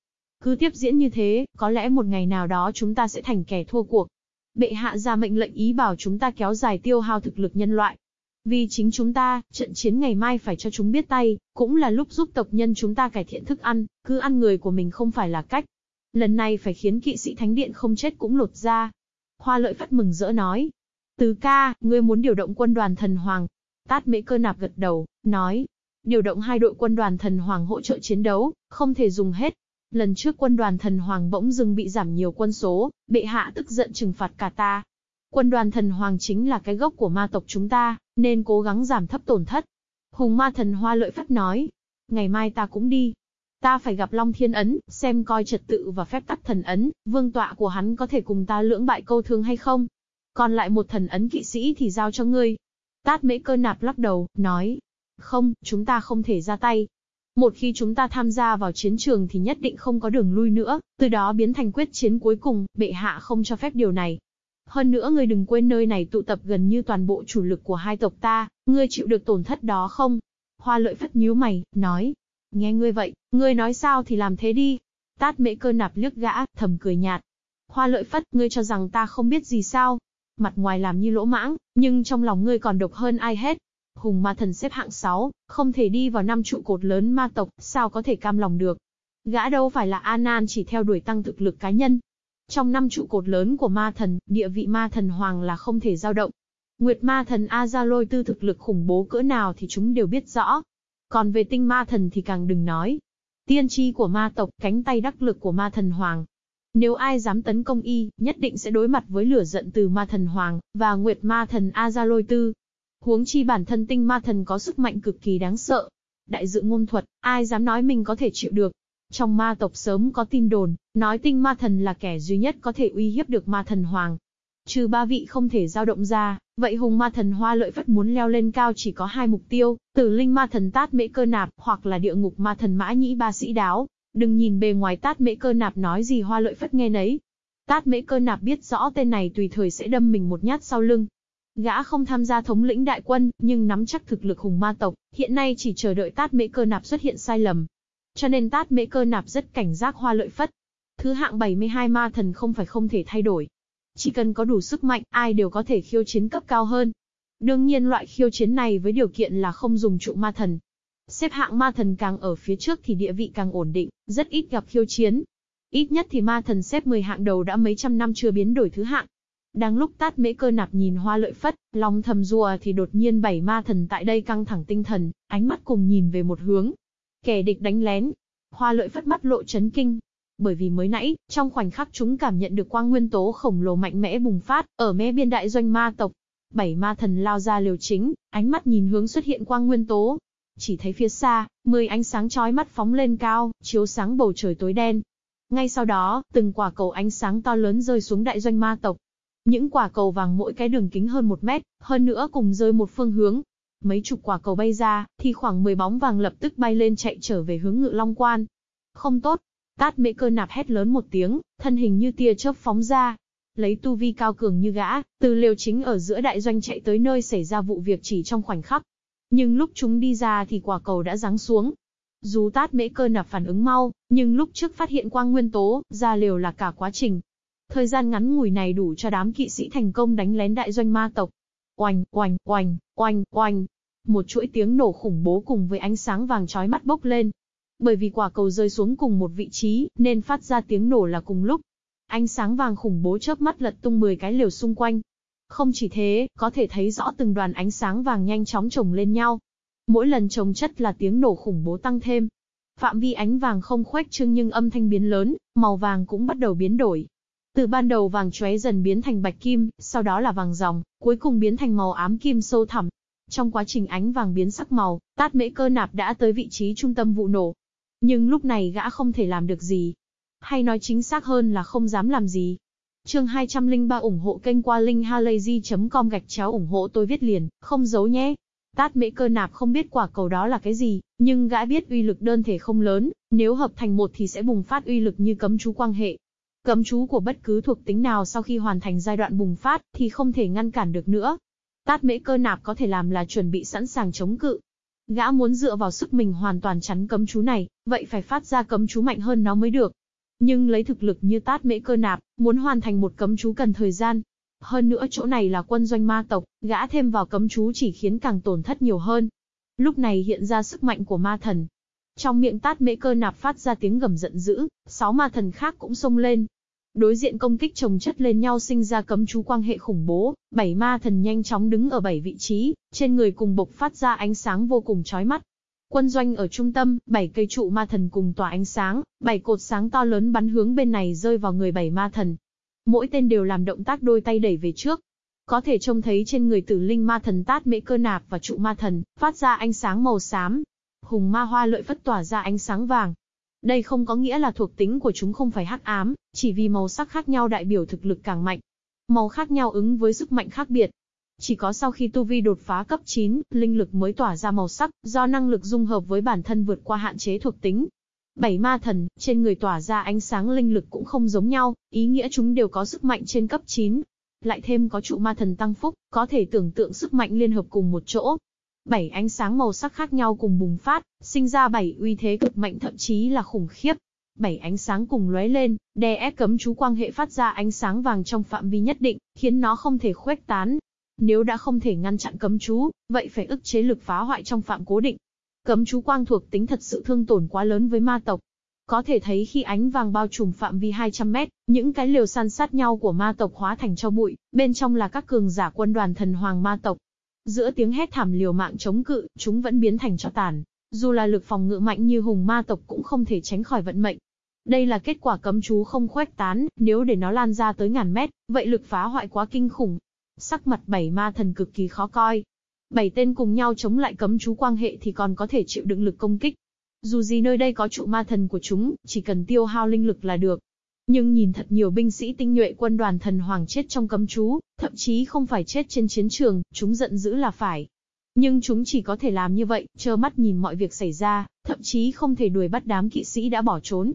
Cứ tiếp diễn như thế, có lẽ một ngày nào đó chúng ta sẽ thành kẻ thua cuộc. Bệ hạ ra mệnh lệnh ý bảo chúng ta kéo dài tiêu hao thực lực nhân loại. Vì chính chúng ta, trận chiến ngày mai phải cho chúng biết tay, cũng là lúc giúp tộc nhân chúng ta cải thiện thức ăn, cứ ăn người của mình không phải là cách. Lần này phải khiến kỵ sĩ thánh điện không chết cũng lột ra. Hoa lợi phát mừng rỡ nói. Từ ca, ngươi muốn điều động quân đoàn thần hoàng. Tát mễ cơ nạp gật đầu, nói. Điều động hai đội quân đoàn thần hoàng hỗ trợ chiến đấu, không thể dùng hết. Lần trước quân đoàn thần hoàng bỗng dưng bị giảm nhiều quân số, bệ hạ tức giận trừng phạt cả ta. Quân đoàn thần hoàng chính là cái gốc của ma tộc chúng ta, nên cố gắng giảm thấp tổn thất. Hùng ma thần hoa lợi phát nói. Ngày mai ta cũng đi, Ta phải gặp Long Thiên Ấn, xem coi trật tự và phép tắc thần ấn, vương tọa của hắn có thể cùng ta lưỡng bại câu thương hay không. Còn lại một thần ấn kỵ sĩ thì giao cho ngươi. Tát mễ cơ nạp lắc đầu, nói. Không, chúng ta không thể ra tay. Một khi chúng ta tham gia vào chiến trường thì nhất định không có đường lui nữa, từ đó biến thành quyết chiến cuối cùng, bệ hạ không cho phép điều này. Hơn nữa ngươi đừng quên nơi này tụ tập gần như toàn bộ chủ lực của hai tộc ta, ngươi chịu được tổn thất đó không? Hoa lợi phất nhíu mày, nói, Nghe ngươi vậy, ngươi nói sao thì làm thế đi. Tát mễ cơ nạp liếc gã, thầm cười nhạt. Hoa lợi phất, ngươi cho rằng ta không biết gì sao. Mặt ngoài làm như lỗ mãng, nhưng trong lòng ngươi còn độc hơn ai hết. Hùng ma thần xếp hạng 6, không thể đi vào năm trụ cột lớn ma tộc, sao có thể cam lòng được. Gã đâu phải là Anan chỉ theo đuổi tăng thực lực cá nhân. Trong năm trụ cột lớn của ma thần, địa vị ma thần hoàng là không thể dao động. Nguyệt ma thần Azaloi tư thực lực khủng bố cỡ nào thì chúng đều biết rõ, còn về tinh ma thần thì càng đừng nói. Tiên tri của ma tộc, cánh tay đắc lực của ma thần hoàng. Nếu ai dám tấn công y, nhất định sẽ đối mặt với lửa giận từ ma thần hoàng, và nguyệt ma thần Azaloi Tư. Huống chi bản thân tinh ma thần có sức mạnh cực kỳ đáng sợ. Đại dự ngôn thuật, ai dám nói mình có thể chịu được. Trong ma tộc sớm có tin đồn, nói tinh ma thần là kẻ duy nhất có thể uy hiếp được ma thần hoàng. Trừ ba vị không thể dao động ra, vậy hùng ma thần hoa lợi phất muốn leo lên cao chỉ có hai mục tiêu, tử linh ma thần tát mễ cơ nạp, hoặc là địa ngục ma thần mã nhĩ ba sĩ đáo. Đừng nhìn bề ngoài tát mễ cơ nạp nói gì hoa lợi phất nghe nấy. Tát mễ cơ nạp biết rõ tên này tùy thời sẽ đâm mình một nhát sau lưng. Gã không tham gia thống lĩnh đại quân, nhưng nắm chắc thực lực hùng ma tộc, hiện nay chỉ chờ đợi tát mễ cơ nạp xuất hiện sai lầm. Cho nên tát mễ cơ nạp rất cảnh giác hoa lợi phất. Thứ hạng 72 ma thần không phải không thể thay đổi, chỉ cần có đủ sức mạnh, ai đều có thể khiêu chiến cấp cao hơn. Đương nhiên loại khiêu chiến này với điều kiện là không dùng trụ ma thần. Xếp hạng ma thần càng ở phía trước thì địa vị càng ổn định, rất ít gặp khiêu chiến. Ít nhất thì ma thần xếp 10 hạng đầu đã mấy trăm năm chưa biến đổi thứ hạng. Đang lúc tát mễ cơ nạp nhìn hoa lợi phất, lòng thầm rùa thì đột nhiên bảy ma thần tại đây căng thẳng tinh thần, ánh mắt cùng nhìn về một hướng. Kẻ địch đánh lén. Hoa lợi phất mắt lộ chấn kinh, bởi vì mới nãy, trong khoảnh khắc chúng cảm nhận được quang nguyên tố khổng lồ mạnh mẽ bùng phát, ở mé biên đại doanh ma tộc. Bảy ma thần lao ra liều chính, ánh mắt nhìn hướng xuất hiện quang nguyên tố. Chỉ thấy phía xa, mười ánh sáng chói mắt phóng lên cao, chiếu sáng bầu trời tối đen. Ngay sau đó, từng quả cầu ánh sáng to lớn rơi xuống đại doanh ma tộc. Những quả cầu vàng mỗi cái đường kính hơn một mét, hơn nữa cùng rơi một phương hướng, mấy chục quả cầu bay ra, thì khoảng 10 bóng vàng lập tức bay lên chạy trở về hướng ngự long quan. Không tốt, Tát mễ cơ nạp hét lớn một tiếng, thân hình như tia chớp phóng ra. Lấy tu vi cao cường như gã, từ liều chính ở giữa đại doanh chạy tới nơi xảy ra vụ việc chỉ trong khoảnh khắc. Nhưng lúc chúng đi ra thì quả cầu đã giáng xuống. Dù tát mễ cơ nạp phản ứng mau, nhưng lúc trước phát hiện quang nguyên tố, ra liều là cả quá trình. Thời gian ngắn ngủi này đủ cho đám kỵ sĩ thành công đánh lén đại doanh ma tộc. Oanh, oanh, oanh, oanh, oanh. Một chuỗi tiếng nổ khủng bố cùng với ánh sáng vàng chói mắt bốc lên, bởi vì quả cầu rơi xuống cùng một vị trí, nên phát ra tiếng nổ là cùng lúc. Ánh sáng vàng khủng bố chớp mắt lật tung 10 cái liều xung quanh. Không chỉ thế, có thể thấy rõ từng đoàn ánh sáng vàng nhanh chóng chồng lên nhau. Mỗi lần chồng chất là tiếng nổ khủng bố tăng thêm. Phạm vi ánh vàng không khuếch trương nhưng âm thanh biến lớn, màu vàng cũng bắt đầu biến đổi. Từ ban đầu vàng chóe dần biến thành bạch kim, sau đó là vàng ròng, cuối cùng biến thành màu ám kim sâu thẳm. Trong quá trình ánh vàng biến sắc màu, tát mễ cơ nạp đã tới vị trí trung tâm vụ nổ. Nhưng lúc này gã không thể làm được gì. Hay nói chính xác hơn là không dám làm gì. Chương 203 ủng hộ kênh qua linkhalazy.com gạch chéo ủng hộ tôi viết liền, không giấu nhé. Tát mễ cơ nạp không biết quả cầu đó là cái gì, nhưng gã biết uy lực đơn thể không lớn, nếu hợp thành một thì sẽ bùng phát uy lực như cấm chú quang hệ, Cấm chú của bất cứ thuộc tính nào sau khi hoàn thành giai đoạn bùng phát thì không thể ngăn cản được nữa. Tát mễ cơ nạp có thể làm là chuẩn bị sẵn sàng chống cự. Gã muốn dựa vào sức mình hoàn toàn chắn cấm chú này, vậy phải phát ra cấm chú mạnh hơn nó mới được. Nhưng lấy thực lực như tát mễ cơ nạp, muốn hoàn thành một cấm chú cần thời gian. Hơn nữa chỗ này là quân doanh ma tộc, gã thêm vào cấm chú chỉ khiến càng tổn thất nhiều hơn. Lúc này hiện ra sức mạnh của ma thần. Trong miệng tát mễ cơ nạp phát ra tiếng gầm giận dữ, sáu ma thần khác cũng xông lên, Đối diện công kích chồng chất lên nhau sinh ra cấm chú quang hệ khủng bố, bảy ma thần nhanh chóng đứng ở bảy vị trí, trên người cùng bộc phát ra ánh sáng vô cùng chói mắt. Quân doanh ở trung tâm, bảy cây trụ ma thần cùng tỏa ánh sáng, bảy cột sáng to lớn bắn hướng bên này rơi vào người bảy ma thần. Mỗi tên đều làm động tác đôi tay đẩy về trước. Có thể trông thấy trên người tử linh ma thần tát mễ cơ nạp và trụ ma thần, phát ra ánh sáng màu xám. Hùng ma hoa lợi phất tỏa ra ánh sáng vàng, đây không có nghĩa là thuộc tính của chúng không phải hắc ám, chỉ vì màu sắc khác nhau đại biểu thực lực càng mạnh. Màu khác nhau ứng với sức mạnh khác biệt. Chỉ có sau khi tu vi đột phá cấp 9, linh lực mới tỏa ra màu sắc, do năng lực dung hợp với bản thân vượt qua hạn chế thuộc tính. Bảy ma thần, trên người tỏa ra ánh sáng linh lực cũng không giống nhau, ý nghĩa chúng đều có sức mạnh trên cấp 9. Lại thêm có trụ ma thần tăng phúc, có thể tưởng tượng sức mạnh liên hợp cùng một chỗ, bảy ánh sáng màu sắc khác nhau cùng bùng phát, sinh ra bảy uy thế cực mạnh thậm chí là khủng khiếp. Bảy ánh sáng cùng lóe lên, đè ép cấm chú quang hệ phát ra ánh sáng vàng trong phạm vi nhất định, khiến nó không thể khuếch tán. Nếu đã không thể ngăn chặn cấm chú, vậy phải ức chế lực phá hoại trong phạm cố định. Cấm chú quang thuộc tính thật sự thương tổn quá lớn với ma tộc. Có thể thấy khi ánh vàng bao trùm phạm vi 200 mét, những cái liều săn sát nhau của ma tộc hóa thành cho bụi, bên trong là các cường giả quân đoàn thần hoàng ma tộc, Giữa tiếng hét thảm liều mạng chống cự, chúng vẫn biến thành cho tàn. Dù là lực phòng ngự mạnh như hùng ma tộc cũng không thể tránh khỏi vận mệnh. Đây là kết quả cấm chú không khuếch tán, nếu để nó lan ra tới ngàn mét, vậy lực phá hoại quá kinh khủng. Sắc mặt bảy ma thần cực kỳ khó coi. Bảy tên cùng nhau chống lại cấm chú quang hệ thì còn có thể chịu đựng lực công kích. Dù gì nơi đây có trụ ma thần của chúng, chỉ cần tiêu hao linh lực là được. Nhưng nhìn thật nhiều binh sĩ tinh nhuệ quân đoàn thần hoàng chết trong cấm chú, thậm chí không phải chết trên chiến trường, chúng giận dữ là phải. Nhưng chúng chỉ có thể làm như vậy, trơ mắt nhìn mọi việc xảy ra, thậm chí không thể đuổi bắt đám kỵ sĩ đã bỏ trốn.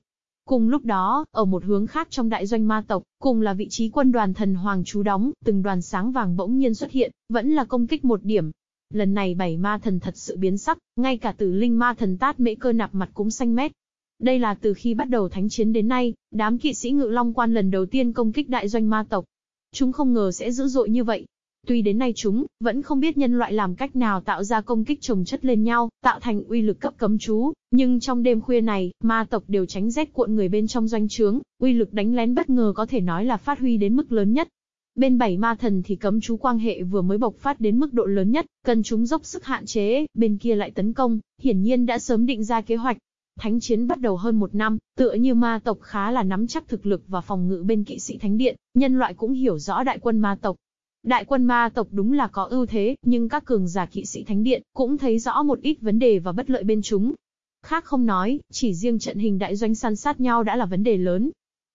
Cùng lúc đó, ở một hướng khác trong đại doanh ma tộc, cùng là vị trí quân đoàn thần hoàng chú đóng, từng đoàn sáng vàng bỗng nhiên xuất hiện, vẫn là công kích một điểm. Lần này bảy ma thần thật sự biến sắc, ngay cả tử linh ma thần tát mễ cơ nạp mặt cũng xanh mét, đây là từ khi bắt đầu thánh chiến đến nay, đám kỵ sĩ ngự long quan lần đầu tiên công kích đại doanh ma tộc. Chúng không ngờ sẽ dữ dội như vậy. Tuy đến nay chúng, vẫn không biết nhân loại làm cách nào tạo ra công kích chồng chất lên nhau, tạo thành uy lực cấp cấm chú, nhưng trong đêm khuya này, ma tộc đều tránh rét cuộn người bên trong doanh trướng, uy lực đánh lén bất ngờ có thể nói là phát huy đến mức lớn nhất. Bên bảy ma thần thì cấm chú quang hệ vừa mới bộc phát đến mức độ lớn nhất, cần chúng dốc sức hạn chế, bên kia lại tấn công, hiển nhiên đã sớm định ra kế hoạch, Thánh chiến bắt đầu hơn một năm, tựa như ma tộc khá là nắm chắc thực lực và phòng ngự bên kỵ sĩ thánh điện, nhân loại cũng hiểu rõ đại quân ma tộc. Đại quân ma tộc đúng là có ưu thế, nhưng các cường giả kỵ sĩ thánh điện cũng thấy rõ một ít vấn đề và bất lợi bên chúng. Khác không nói, chỉ riêng trận hình đại doanh săn sát nhau đã là vấn đề lớn.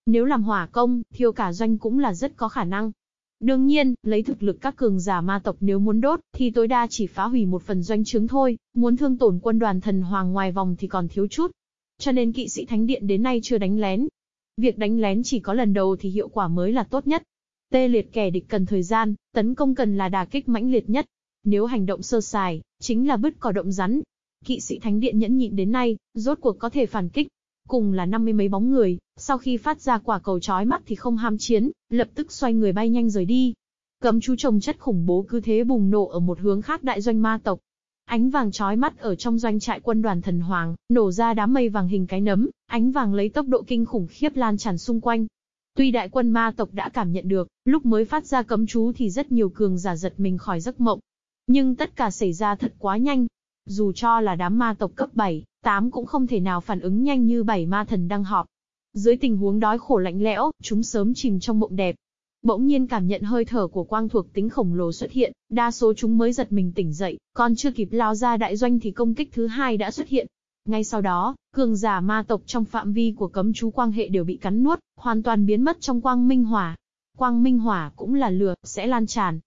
Nếu làm hỏa công, thiêu cả doanh cũng là rất có khả năng. Đương nhiên, lấy thực lực các cường giả ma tộc nếu muốn đốt, thì tối đa chỉ phá hủy một phần doanh trướng thôi, muốn thương tổn quân đoàn thần hoàng ngoài vòng thì còn thiếu chút. Cho nên kỵ sĩ thánh điện đến nay chưa đánh lén. Việc đánh lén chỉ có lần đầu thì hiệu quả mới là tốt nhất. Tê liệt kẻ địch cần thời gian, tấn công cần là đà kích mãnh liệt nhất. Nếu hành động sơ sài, chính là bứt cỏ động rắn. Kỵ sĩ thánh điện nhẫn nhịn đến nay, rốt cuộc có thể phản kích, cùng là năm mươi mấy bóng người, sau khi phát ra quả cầu chói mắt thì không ham chiến, lập tức xoay người bay nhanh rời đi. Cấm chú trồng chất khủng bố cứ thế bùng nổ ở một hướng khác đại doanh ma tộc. Ánh vàng chói mắt ở trong doanh trại quân đoàn thần hoàng, nổ ra đám mây vàng hình cái nấm, ánh vàng lấy tốc độ kinh khủng khiếp lan tràn xung quanh. Tuy đại quân ma tộc đã cảm nhận được, lúc mới phát ra cấm chú thì rất nhiều cường giả giật mình khỏi giấc mộng. Nhưng tất cả xảy ra thật quá nhanh. Dù cho là đám ma tộc cấp 7, 8 cũng không thể nào phản ứng nhanh như bảy ma thần đang họp. Dưới tình huống đói khổ lạnh lẽo, chúng sớm chìm trong mộng đẹp. Bỗng nhiên cảm nhận hơi thở của quang thuộc tính khổng lồ xuất hiện, đa số chúng mới giật mình tỉnh dậy, còn chưa kịp lao ra đại doanh thì công kích thứ hai đã xuất hiện. Ngay sau đó, cường giả ma tộc trong phạm vi của cấm chú quang hệ đều bị cắn nuốt, hoàn toàn biến mất trong quang minh hỏa. Quang minh hỏa cũng là lửa, sẽ lan tràn.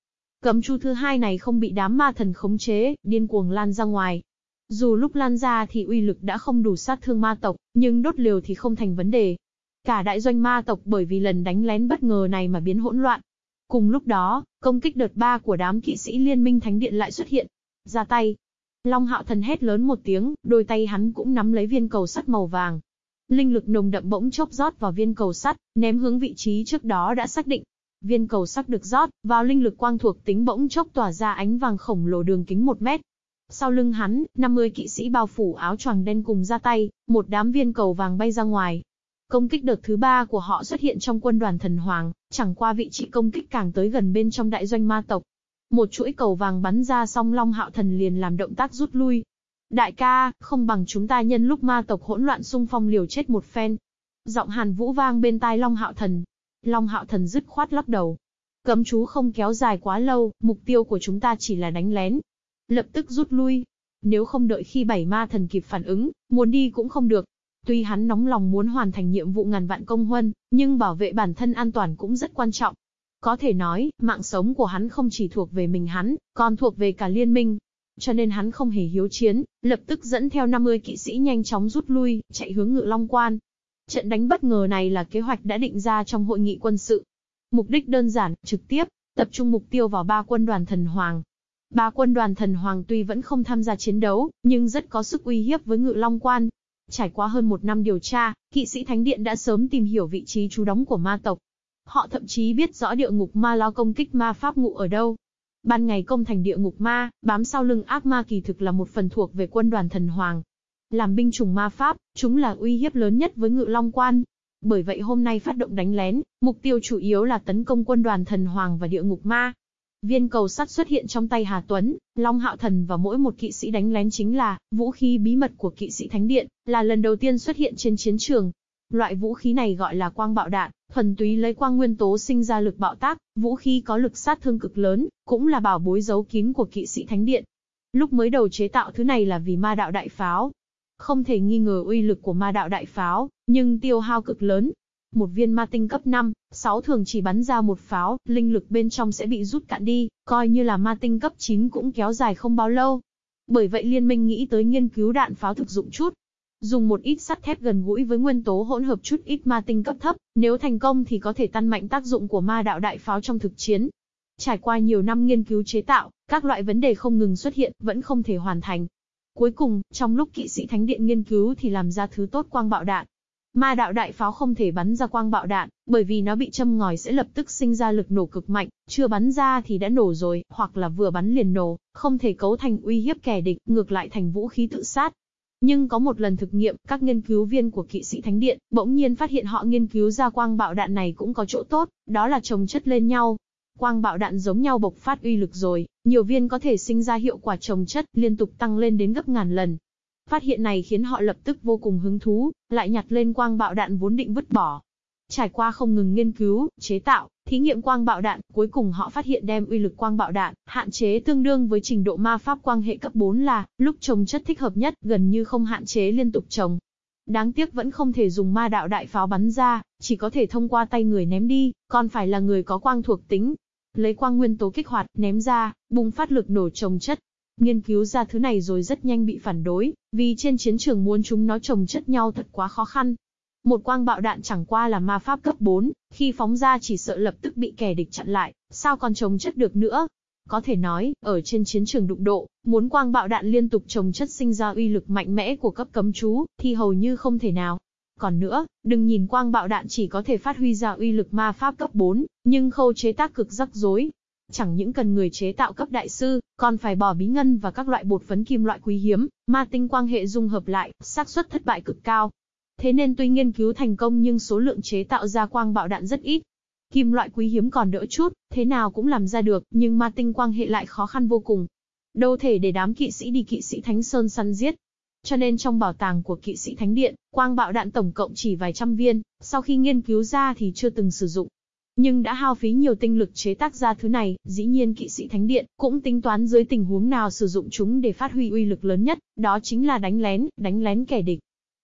Cấm chú thứ hai này không bị đám ma thần khống chế, điên cuồng lan ra ngoài, dù lúc lan ra thì uy lực đã không đủ sát thương ma tộc, nhưng đốt liều thì không thành vấn đề. Cả đại doanh ma tộc bởi vì lần đánh lén bất ngờ này mà biến hỗn loạn. Cùng lúc đó, công kích đợt 3 của đám kỵ sĩ liên minh thánh điện lại xuất hiện. Ra tay. Long hạo thần hét lớn một tiếng, đôi tay hắn cũng nắm lấy viên cầu sắt màu vàng. Linh lực nồng đậm bỗng chốc rót vào viên cầu sắt, ném hướng vị trí trước đó đã xác định. Viên cầu sắt được rót vào linh lực quang thuộc tính bỗng chốc tỏa ra ánh vàng khổng lồ đường kính 1 mét. Sau lưng hắn, 50 kỵ sĩ bao phủ áo choàng đen cùng ra tay, một đám viên cầu vàng bay ra ngoài. Công kích đợt thứ ba của họ xuất hiện trong quân đoàn thần hoàng, chẳng qua vị trí công kích càng tới gần bên trong đại doanh ma tộc. Một chuỗi cầu vàng bắn ra song Long Hạo Thần liền làm động tác rút lui. Đại ca, không bằng chúng ta nhân lúc ma tộc hỗn loạn xung phong liều chết một phen. Giọng Hàn Vũ vang bên tai Long Hạo Thần. Long Hạo Thần dứt khoát lắc đầu. Cấm chú không kéo dài quá lâu, mục tiêu của chúng ta chỉ là đánh lén. Lập tức rút lui. Nếu không đợi khi bảy ma thần kịp phản ứng, muốn đi cũng không được. Tuy hắn nóng lòng muốn hoàn thành nhiệm vụ ngàn vạn công huân, nhưng bảo vệ bản thân an toàn cũng rất quan trọng. Có thể nói, mạng sống của hắn không chỉ thuộc về mình hắn, còn thuộc về cả liên minh. Cho nên hắn không hề hiếu chiến, lập tức dẫn theo 50 kỵ sĩ nhanh chóng rút lui, chạy hướng ngự long quan. Trận đánh bất ngờ này là kế hoạch đã định ra trong hội nghị quân sự. Mục đích đơn giản, trực tiếp, tập trung mục tiêu vào ba quân đoàn thần hoàng. Ba quân đoàn thần hoàng tuy vẫn không tham gia chiến đấu, nhưng rất có sức uy hiếp với ngự long quan. Trải qua hơn một năm điều tra, kỵ sĩ Thánh Điện đã sớm tìm hiểu vị trí trú đóng của ma tộc. Họ thậm chí biết rõ địa ngục ma lo công kích ma pháp ngụ ở đâu. Ban ngày công thành địa ngục ma, bám sau lưng ác ma kỳ thực là một phần thuộc về quân đoàn thần hoàng. Làm binh chủng ma pháp, chúng là uy hiếp lớn nhất với ngự long quan. Bởi vậy hôm nay phát động đánh lén, mục tiêu chủ yếu là tấn công quân đoàn thần hoàng và địa ngục ma. Viên cầu sắt xuất hiện trong tay Hà Tuấn, Long Hạo Thần và mỗi một kỵ sĩ đánh lén chính là vũ khí bí mật của kỵ sĩ Thánh Điện, là lần đầu tiên xuất hiện trên chiến trường. Loại vũ khí này gọi là quang bạo đạn, thuần túy lấy quang nguyên tố sinh ra lực bạo tác, vũ khí có lực sát thương cực lớn, cũng là bảo bối giấu kín của kỵ sĩ Thánh Điện. Lúc mới đầu chế tạo thứ này là vì ma đạo đại pháo. Không thể nghi ngờ uy lực của ma đạo đại pháo, nhưng tiêu hao cực lớn, một viên ma tinh cấp 5, 6 thường chỉ bắn ra một pháo, linh lực bên trong sẽ bị rút cạn đi, coi như là ma tinh cấp 9 cũng kéo dài không bao lâu. Bởi vậy liên minh nghĩ tới nghiên cứu đạn pháo thực dụng chút. Dùng một ít sắt thép gần gũi với nguyên tố hỗn hợp chút ít ma tinh cấp thấp, nếu thành công thì có thể tăng mạnh tác dụng của ma đạo đại pháo trong thực chiến. Trải qua nhiều năm nghiên cứu chế tạo, các loại vấn đề không ngừng xuất hiện, vẫn không thể hoàn thành. Cuối cùng, trong lúc kỵ sĩ thánh điện nghiên cứu thì làm ra thứ tốt quang bạo đạn, Ma đạo đại pháo không thể bắn ra quang bạo đạn, bởi vì nó bị châm ngòi sẽ lập tức sinh ra lực nổ cực mạnh, chưa bắn ra thì đã nổ rồi, hoặc là vừa bắn liền nổ, không thể cấu thành uy hiếp kẻ địch, ngược lại thành vũ khí tự sát. Nhưng có một lần thực nghiệm, các nghiên cứu viên của kỵ sĩ Thánh Điện, bỗng nhiên phát hiện họ nghiên cứu ra quang bạo đạn này cũng có chỗ tốt, đó là chồng chất lên nhau. Quang bạo đạn giống nhau bộc phát uy lực rồi, nhiều viên có thể sinh ra hiệu quả chồng chất liên tục tăng lên đến gấp ngàn lần, Phát hiện này khiến họ lập tức vô cùng hứng thú, lại nhặt lên quang bạo đạn vốn định vứt bỏ. Trải qua không ngừng nghiên cứu, chế tạo, thí nghiệm quang bạo đạn, cuối cùng họ phát hiện đem uy lực quang bạo đạn, hạn chế tương đương với trình độ ma pháp quang hệ cấp 4 là, lúc trồng chất thích hợp nhất, gần như không hạn chế liên tục trồng. Đáng tiếc vẫn không thể dùng ma đạo đại pháo bắn ra, chỉ có thể thông qua tay người ném đi, còn phải là người có quang thuộc tính. Lấy quang nguyên tố kích hoạt, ném ra, bùng phát lực nổ trồng chất, Nghiên cứu ra thứ này rồi rất nhanh bị phản đối, vì trên chiến trường muốn chúng nó trồng chất nhau thật quá khó khăn. Một quang bạo đạn chẳng qua là ma pháp cấp 4, khi phóng ra chỉ sợ lập tức bị kẻ địch chặn lại, sao còn chống chất được nữa. Có thể nói, ở trên chiến trường đụng độ, muốn quang bạo đạn liên tục trồng chất sinh ra uy lực mạnh mẽ của cấp cấm chú, thì hầu như không thể nào. Còn nữa, đừng nhìn quang bạo đạn chỉ có thể phát huy ra uy lực ma pháp cấp 4, nhưng khâu chế tác cực rắc rối, Chẳng những cần người chế tạo cấp đại sư, còn phải bỏ bí ngân và các loại bột phấn kim loại quý hiếm, ma tinh quang hệ dung hợp lại, xác suất thất bại cực cao. Thế nên tuy nghiên cứu thành công nhưng số lượng chế tạo ra quang bạo đạn rất ít. Kim loại quý hiếm còn đỡ chút, thế nào cũng làm ra được, nhưng ma tinh quang hệ lại khó khăn vô cùng. Đâu thể để đám kỵ sĩ đi kỵ sĩ Thánh Sơn săn giết. Cho nên trong bảo tàng của kỵ sĩ Thánh Điện, quang bạo đạn tổng cộng chỉ vài trăm viên, sau khi nghiên cứu ra thì chưa từng sử dụng. Nhưng đã hao phí nhiều tinh lực chế tác ra thứ này, dĩ nhiên kỵ sĩ thánh điện cũng tính toán dưới tình huống nào sử dụng chúng để phát huy uy lực lớn nhất, đó chính là đánh lén, đánh lén kẻ địch.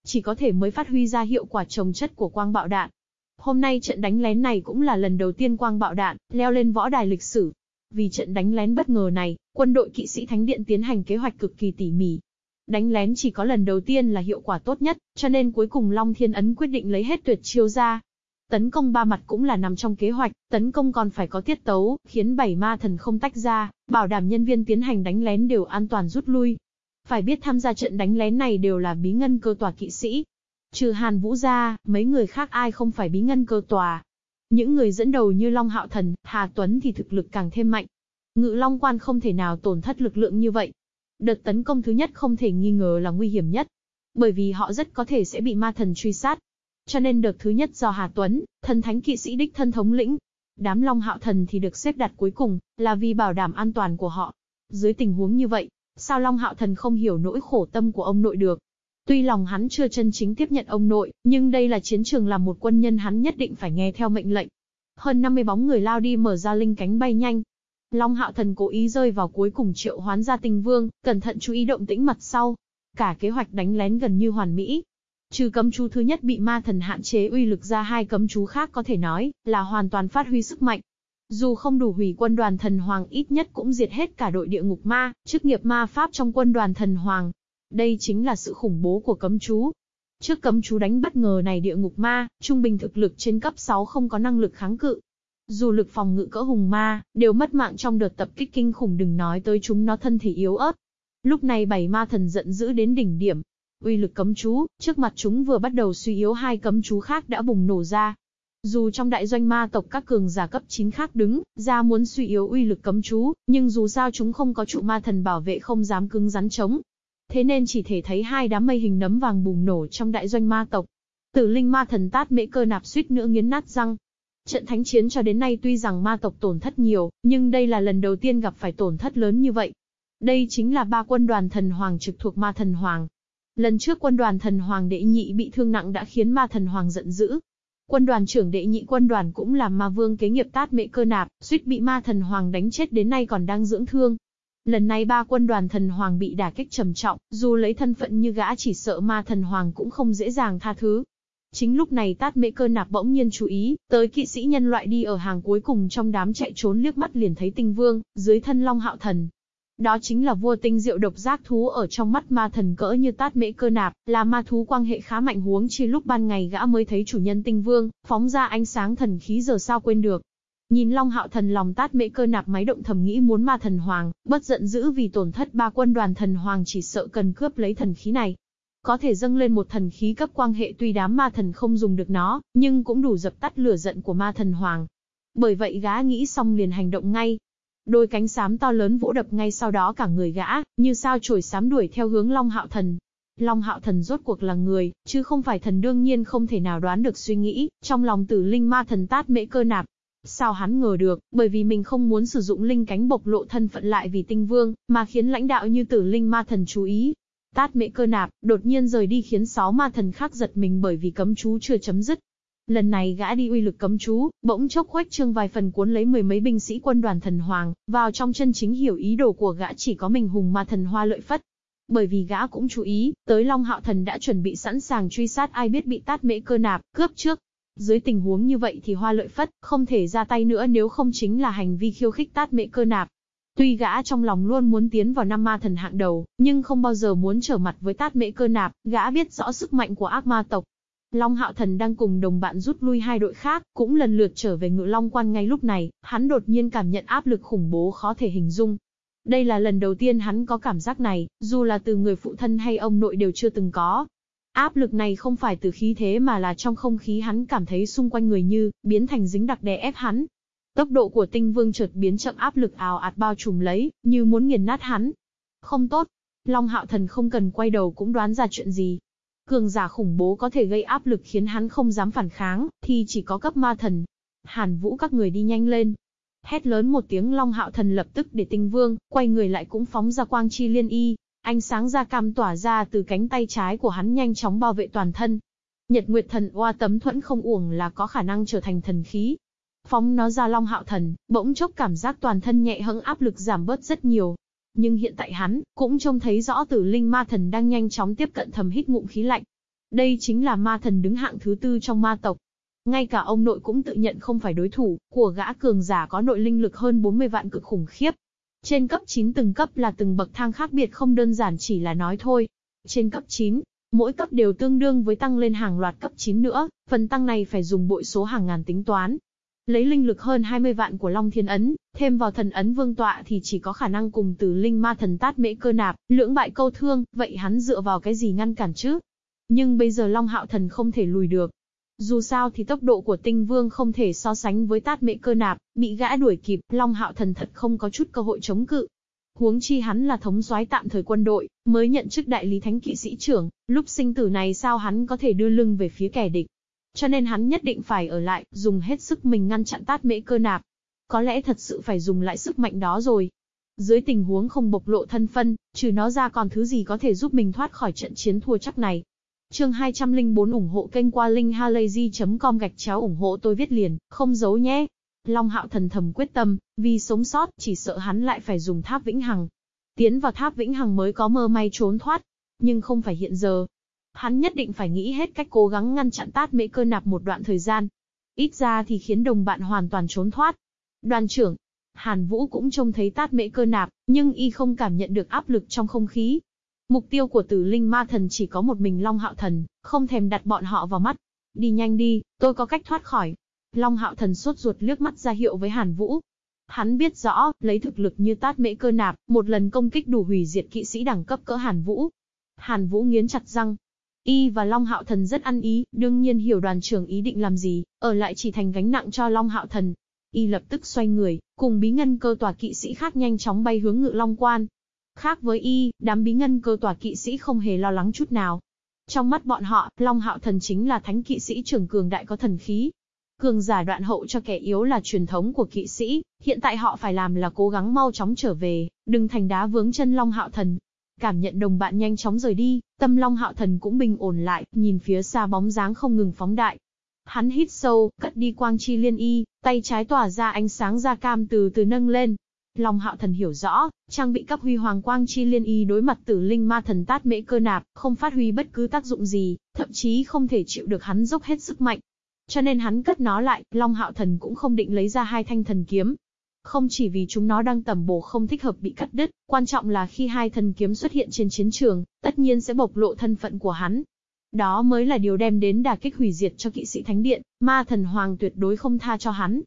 Chỉ có thể mới phát huy ra hiệu quả trồng chất của quang bạo đạn. Hôm nay trận đánh lén này cũng là lần đầu tiên quang bạo đạn leo lên võ đài lịch sử. Vì trận đánh lén bất ngờ này, quân đội kỵ sĩ thánh điện tiến hành kế hoạch cực kỳ tỉ mỉ. Đánh lén chỉ có lần đầu tiên là hiệu quả tốt nhất, cho nên cuối cùng Long Thiên Ấn quyết định lấy hết tuyệt chiêu ra. Tấn công ba mặt cũng là nằm trong kế hoạch, tấn công còn phải có tiết tấu, khiến bảy ma thần không tách ra, bảo đảm nhân viên tiến hành đánh lén đều an toàn rút lui. Phải biết tham gia trận đánh lén này đều là bí ngân cơ tòa kỵ sĩ. Trừ Hàn Vũ ra, mấy người khác ai không phải bí ngân cơ tòa. Những người dẫn đầu như Long Hạo Thần, Hà Tuấn thì thực lực càng thêm mạnh. Ngự Long Quan không thể nào tổn thất lực lượng như vậy. Đợt tấn công thứ nhất không thể nghi ngờ là nguy hiểm nhất. Bởi vì họ rất có thể sẽ bị ma thần truy sát. Cho nên đợt thứ nhất do Hà Tuấn, thần thánh kỵ sĩ đích thân thống lĩnh. Đám Long Hạo Thần thì được xếp đặt cuối cùng, là vì bảo đảm an toàn của họ. Dưới tình huống như vậy, sao Long Hạo Thần không hiểu nỗi khổ tâm của ông nội được? Tuy lòng hắn chưa chân chính tiếp nhận ông nội, nhưng đây là chiến trường làm một quân nhân hắn nhất định phải nghe theo mệnh lệnh. Hơn 50 bóng người lao đi mở ra linh cánh bay nhanh. Long Hạo Thần cố ý rơi vào cuối cùng triệu hoán ra tình vương, cẩn thận chú ý động tĩnh mặt sau. Cả kế hoạch đánh lén gần như hoàn mỹ. Trừ cấm chú thứ nhất bị ma thần hạn chế uy lực ra hai cấm chú khác có thể nói là hoàn toàn phát huy sức mạnh. Dù không đủ hủy quân đoàn thần hoàng ít nhất cũng diệt hết cả đội địa ngục ma, chức nghiệp ma pháp trong quân đoàn thần hoàng, đây chính là sự khủng bố của cấm chú. Trước cấm chú đánh bất ngờ này địa ngục ma, trung bình thực lực trên cấp 6 không có năng lực kháng cự. Dù lực phòng ngự cỡ hùng ma, đều mất mạng trong đợt tập kích kinh khủng đừng nói tới chúng nó thân thể yếu ớt. Lúc này bảy ma thần giận dữ đến đỉnh điểm. Uy lực cấm chú, trước mặt chúng vừa bắt đầu suy yếu hai cấm chú khác đã bùng nổ ra. Dù trong đại doanh ma tộc các cường giả cấp 9 khác đứng, ra muốn suy yếu uy lực cấm chú, nhưng dù sao chúng không có trụ ma thần bảo vệ không dám cứng rắn chống, Thế nên chỉ thể thấy hai đám mây hình nấm vàng bùng nổ trong đại doanh ma tộc. Tử linh ma thần tát mễ cơ nạp suýt nữa nghiến nát răng. Trận thánh chiến cho đến nay tuy rằng ma tộc tổn thất nhiều, nhưng đây là lần đầu tiên gặp phải tổn thất lớn như vậy. Đây chính là ba quân đoàn thần hoàng trực thuộc ma thần hoàng. Lần trước quân đoàn thần hoàng đệ nhị bị thương nặng đã khiến ma thần hoàng giận dữ. Quân đoàn trưởng đệ nhị quân đoàn cũng là ma vương kế nghiệp tát mễ cơ nạp, suýt bị ma thần hoàng đánh chết đến nay còn đang dưỡng thương. Lần này ba quân đoàn thần hoàng bị đả kích trầm trọng, dù lấy thân phận như gã chỉ sợ ma thần hoàng cũng không dễ dàng tha thứ. Chính lúc này tát mễ cơ nạp bỗng nhiên chú ý, tới kỵ sĩ nhân loại đi ở hàng cuối cùng trong đám chạy trốn liếc mắt liền thấy tinh vương, dưới thân long hạo thần. Đó chính là vua tinh diệu độc giác thú ở trong mắt ma thần cỡ như tát mễ cơ nạp, là ma thú quan hệ khá mạnh huống chi lúc ban ngày gã mới thấy chủ nhân tinh vương, phóng ra ánh sáng thần khí giờ sao quên được. Nhìn Long Hạo Thần lòng tát mễ cơ nạp máy động thầm nghĩ muốn ma thần hoàng, bất giận dữ vì tổn thất ba quân đoàn thần hoàng chỉ sợ cần cướp lấy thần khí này. Có thể dâng lên một thần khí cấp quang hệ tuy đám ma thần không dùng được nó, nhưng cũng đủ dập tắt lửa giận của ma thần hoàng. Bởi vậy gã nghĩ xong liền hành động ngay. Đôi cánh xám to lớn vỗ đập ngay sau đó cả người gã, như sao chổi xám đuổi theo hướng Long Hạo Thần. Long Hạo Thần rốt cuộc là người, chứ không phải thần đương nhiên không thể nào đoán được suy nghĩ, trong lòng tử linh ma thần tát mễ cơ nạp, Sao hắn ngờ được, bởi vì mình không muốn sử dụng linh cánh bộc lộ thân phận lại vì tinh vương, mà khiến lãnh đạo như tử linh ma thần chú ý. Tát mễ cơ nạp, đột nhiên rời đi khiến sáu ma thần khác giật mình bởi vì cấm chú chưa chấm dứt. Lần này gã đi uy lực cấm chú, bỗng chốc khoách trương vài phần cuốn lấy mười mấy binh sĩ quân đoàn thần hoàng, vào trong chân chính hiểu ý đồ của gã chỉ có mình hùng ma thần hoa lợi phất. Bởi vì gã cũng chú ý, tới Long Hạo Thần đã chuẩn bị sẵn sàng truy sát ai biết bị tát mễ cơ nạp, cướp trước, dưới tình huống như vậy thì hoa lợi phất, không thể ra tay nữa nếu không chính là hành vi khiêu khích tát mễ cơ nạp. Tuy gã trong lòng luôn muốn tiến vào năm ma thần hạng đầu, nhưng không bao giờ muốn trở mặt với tát mễ cơ nạp, gã biết rõ sức mạnh của ác ma tộc. Long Hạo Thần đang cùng đồng bạn rút lui hai đội khác, cũng lần lượt trở về ngự Long Quan ngay lúc này, hắn đột nhiên cảm nhận áp lực khủng bố khó thể hình dung. Đây là lần đầu tiên hắn có cảm giác này, dù là từ người phụ thân hay ông nội đều chưa từng có. Áp lực này không phải từ khí thế mà là trong không khí hắn cảm thấy xung quanh người như, biến thành dính đặc đè ép hắn. Tốc độ của tinh vương chợt biến chậm áp lực ào ạt bao trùm lấy, như muốn nghiền nát hắn. Không tốt. Long hạo thần không cần quay đầu cũng đoán ra chuyện gì. Cường giả khủng bố có thể gây áp lực khiến hắn không dám phản kháng, thì chỉ có cấp ma thần. Hàn vũ các người đi nhanh lên. Hét lớn một tiếng Long hạo thần lập tức để tinh vương, quay người lại cũng phóng ra quang chi liên y, Ánh sáng da cam tỏa ra từ cánh tay trái của hắn nhanh chóng bao vệ toàn thân. Nhật Nguyệt Thần Oa tấm thuẫn không uổng là có khả năng trở thành thần khí. Phóng nó ra Long Hạo Thần, bỗng chốc cảm giác toàn thân nhẹ hững áp lực giảm bớt rất nhiều. Nhưng hiện tại hắn, cũng trông thấy rõ tử linh ma thần đang nhanh chóng tiếp cận thầm hít ngụm khí lạnh. Đây chính là ma thần đứng hạng thứ tư trong ma tộc. Ngay cả ông nội cũng tự nhận không phải đối thủ, của gã cường giả có nội linh lực hơn 40 vạn cực khủng khiếp. Trên cấp 9 từng cấp là từng bậc thang khác biệt không đơn giản chỉ là nói thôi. Trên cấp 9, mỗi cấp đều tương đương với tăng lên hàng loạt cấp 9 nữa, phần tăng này phải dùng bội số hàng ngàn tính toán. Lấy linh lực hơn 20 vạn của Long Thiên Ấn, thêm vào thần ấn vương tọa thì chỉ có khả năng cùng từ linh ma thần tát mễ cơ nạp, lưỡng bại câu thương, vậy hắn dựa vào cái gì ngăn cản chứ? Nhưng bây giờ Long Hạo Thần không thể lùi được. Dù sao thì tốc độ của tinh vương không thể so sánh với tát mễ cơ nạp, bị gã đuổi kịp, Long Hạo Thần thật không có chút cơ hội chống cự. Huống chi hắn là thống soái tạm thời quân đội, mới nhận chức đại lý thánh kỵ sĩ trưởng, lúc sinh tử này sao hắn có thể đưa lưng về phía kẻ địch. Cho nên hắn nhất định phải ở lại, dùng hết sức mình ngăn chặn tát mễ cơ nạp. Có lẽ thật sự phải dùng lại sức mạnh đó rồi. Dưới tình huống không bộc lộ thân phân, trừ nó ra còn thứ gì có thể giúp mình thoát khỏi trận chiến thua chắc này. Chương 204 ủng hộ kênh qua linkhalazy.com gạch chéo ủng hộ tôi viết liền, không giấu nhé. Long Hạo thần thầm quyết tâm, vì sống sót, chỉ sợ hắn lại phải dùng tháp vĩnh hằng. Tiến vào tháp vĩnh hằng mới có mơ may trốn thoát. Nhưng không phải hiện giờ. Hắn nhất định phải nghĩ hết cách cố gắng ngăn chặn tát mễ cơ nạp một đoạn thời gian. Ít ra thì khiến đồng bạn hoàn toàn trốn thoát. Đoàn trưởng, Hàn Vũ cũng trông thấy tát mễ cơ nạp, nhưng y không cảm nhận được áp lực trong không khí, Mục tiêu của tử linh ma thần chỉ có một mình Long Hạo Thần, không thèm đặt bọn họ vào mắt. Đi nhanh đi, tôi có cách thoát khỏi. Long Hạo Thần sốt ruột liếc mắt ra hiệu với Hàn Vũ. Hắn biết rõ, lấy thực lực như tát mễ cơ nạp, một lần công kích đủ hủy diệt kỵ sĩ đẳng cấp cỡ Hàn Vũ. Hàn Vũ nghiến chặt răng. Y và Long Hạo Thần rất ăn ý, đương nhiên hiểu đoàn trưởng ý định làm gì, ở lại chỉ thành gánh nặng cho Long Hạo Thần. Y lập tức xoay người, cùng bí ngân cơ tòa kỵ sĩ khác nhanh chóng bay hướng ngự Long Quan. Khác với y, đám bí ngân cơ tòa kỵ sĩ không hề lo lắng chút nào. Trong mắt bọn họ, Long Hạo Thần chính là thánh kỵ sĩ trưởng cường đại có thần khí. Cường giả đoạn hậu cho kẻ yếu là truyền thống của kỵ sĩ, hiện tại họ phải làm là cố gắng mau chóng trở về, đừng thành đá vướng chân Long Hạo Thần. Cảm nhận đồng bạn nhanh chóng rời đi, tâm Long Hạo Thần cũng bình ổn lại, nhìn phía xa bóng dáng không ngừng phóng đại. Hắn hít sâu, cất đi quang chi liên y, tay trái tỏa ra ánh sáng da cam từ từ nâng lên, Long hạo thần hiểu rõ, trang bị cấp huy hoàng quang chi liên y đối mặt tử linh ma thần tát mễ cơ nạp, không phát huy bất cứ tác dụng gì, thậm chí không thể chịu được hắn dốc hết sức mạnh. Cho nên hắn cất nó lại, Long hạo thần cũng không định lấy ra hai thanh thần kiếm. Không chỉ vì chúng nó đang tầm bổ không thích hợp bị cắt đứt, quan trọng là khi hai thần kiếm xuất hiện trên chiến trường, tất nhiên sẽ bộc lộ thân phận của hắn. Đó mới là điều đem đến đả kích hủy diệt cho kỵ sĩ thánh điện, ma thần hoàng tuyệt đối không tha cho hắn.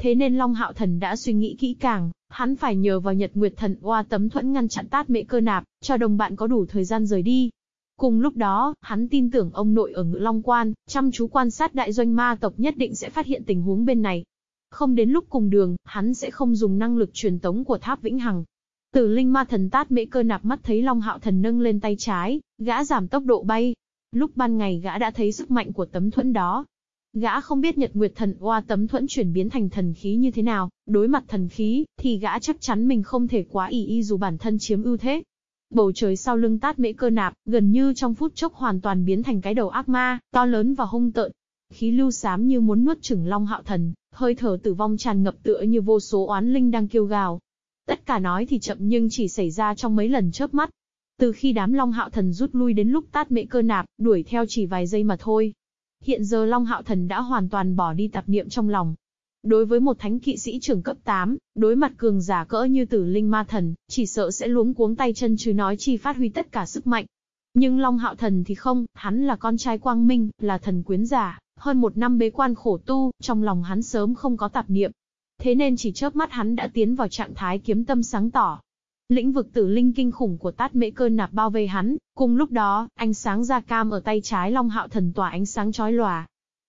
Thế nên Long Hạo Thần đã suy nghĩ kỹ càng, Hắn phải nhờ vào Nhật Nguyệt Thần Oa tấm thuẫn ngăn chặn tát mễ cơ nạp, cho đồng bạn có đủ thời gian rời đi. Cùng lúc đó, hắn tin tưởng ông nội ở Ngự Long Quan, chăm chú quan sát đại doanh ma tộc nhất định sẽ phát hiện tình huống bên này. Không đến lúc cùng đường, hắn sẽ không dùng năng lực truyền tống của tháp Vĩnh Hằng. Tử linh ma thần tát mễ cơ nạp mắt thấy Long Hạo Thần nâng lên tay trái, gã giảm tốc độ bay. Lúc ban ngày gã đã thấy sức mạnh của tấm thuẫn đó, Gã không biết Nhật Nguyệt Thần Oa tấm thuẫn chuyển biến thành thần khí như thế nào, đối mặt thần khí, thì gã chắc chắn mình không thể quá ỷ y dù bản thân chiếm ưu thế. Bầu trời sau lưng tát mễ cơ nạp, gần như trong phút chốc hoàn toàn biến thành cái đầu ác ma, to lớn và hung tợn. Khí lưu xám như muốn nuốt chửng long hạo thần, hơi thở tử vong tràn ngập tựa như vô số oán linh đang kêu gào. Tất cả nói thì chậm nhưng chỉ xảy ra trong mấy lần chớp mắt. Từ khi đám long hạo thần rút lui đến lúc tát mệ cơ nạp, đuổi theo chỉ vài giây mà thôi, Hiện giờ Long Hạo Thần đã hoàn toàn bỏ đi tạp niệm trong lòng. Đối với một thánh kỵ sĩ trưởng cấp 8, đối mặt cường giả cỡ như tử linh ma thần, chỉ sợ sẽ luống cuống tay chân chứ nói chi phát huy tất cả sức mạnh. Nhưng Long Hạo Thần thì không, hắn là con trai quang minh, là thần quyến giả, hơn một năm bế quan khổ tu, trong lòng hắn sớm không có tạp niệm. Thế nên chỉ chớp mắt hắn đã tiến vào trạng thái kiếm tâm sáng tỏ, Lĩnh vực tử linh kinh khủng của tát mễ cơ nạp bao vây hắn, cùng lúc đó, ánh sáng da cam ở tay trái Long Hạo Thần tỏa ánh sáng chói lòa.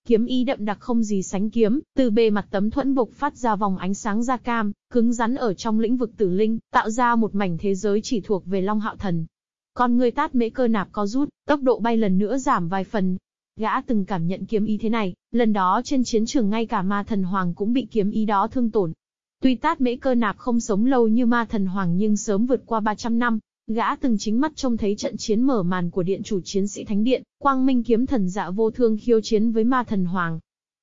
Kiếm y đậm đặc không gì sánh kiếm, từ bề mặt tấm thuẫn bộc phát ra vòng ánh sáng da cam, cứng rắn ở trong lĩnh vực tử linh, tạo ra một mảnh thế giới chỉ thuộc về Long Hạo Thần. Còn người tát mễ cơ nạp có rút, tốc độ bay lần nữa giảm vài phần. Gã từng cảm nhận kiếm ý thế này, lần đó trên chiến trường ngay cả ma thần hoàng cũng bị kiếm ý đó thương tổn, Tuy tát mễ cơ nạp không sống lâu như ma thần hoàng nhưng sớm vượt qua 300 năm, gã từng chính mắt trông thấy trận chiến mở màn của điện chủ chiến sĩ Thánh Điện, quang minh kiếm thần dạ vô thương khiêu chiến với ma thần hoàng.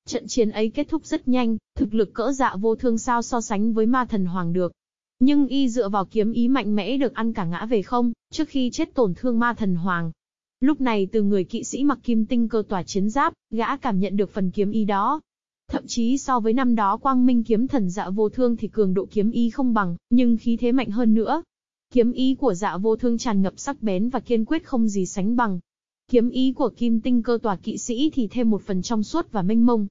Trận chiến ấy kết thúc rất nhanh, thực lực cỡ dạ vô thương sao so sánh với ma thần hoàng được. Nhưng y dựa vào kiếm ý mạnh mẽ được ăn cả ngã về không, trước khi chết tổn thương ma thần hoàng. Lúc này từ người kỵ sĩ mặc kim tinh cơ tỏa chiến giáp, gã cảm nhận được phần kiếm y đó, Thậm chí so với năm đó quang minh kiếm thần dạ vô thương thì cường độ kiếm y không bằng, nhưng khí thế mạnh hơn nữa. Kiếm y của dạ vô thương tràn ngập sắc bén và kiên quyết không gì sánh bằng. Kiếm y của kim tinh cơ tòa kỵ sĩ thì thêm một phần trong suốt và mênh mông.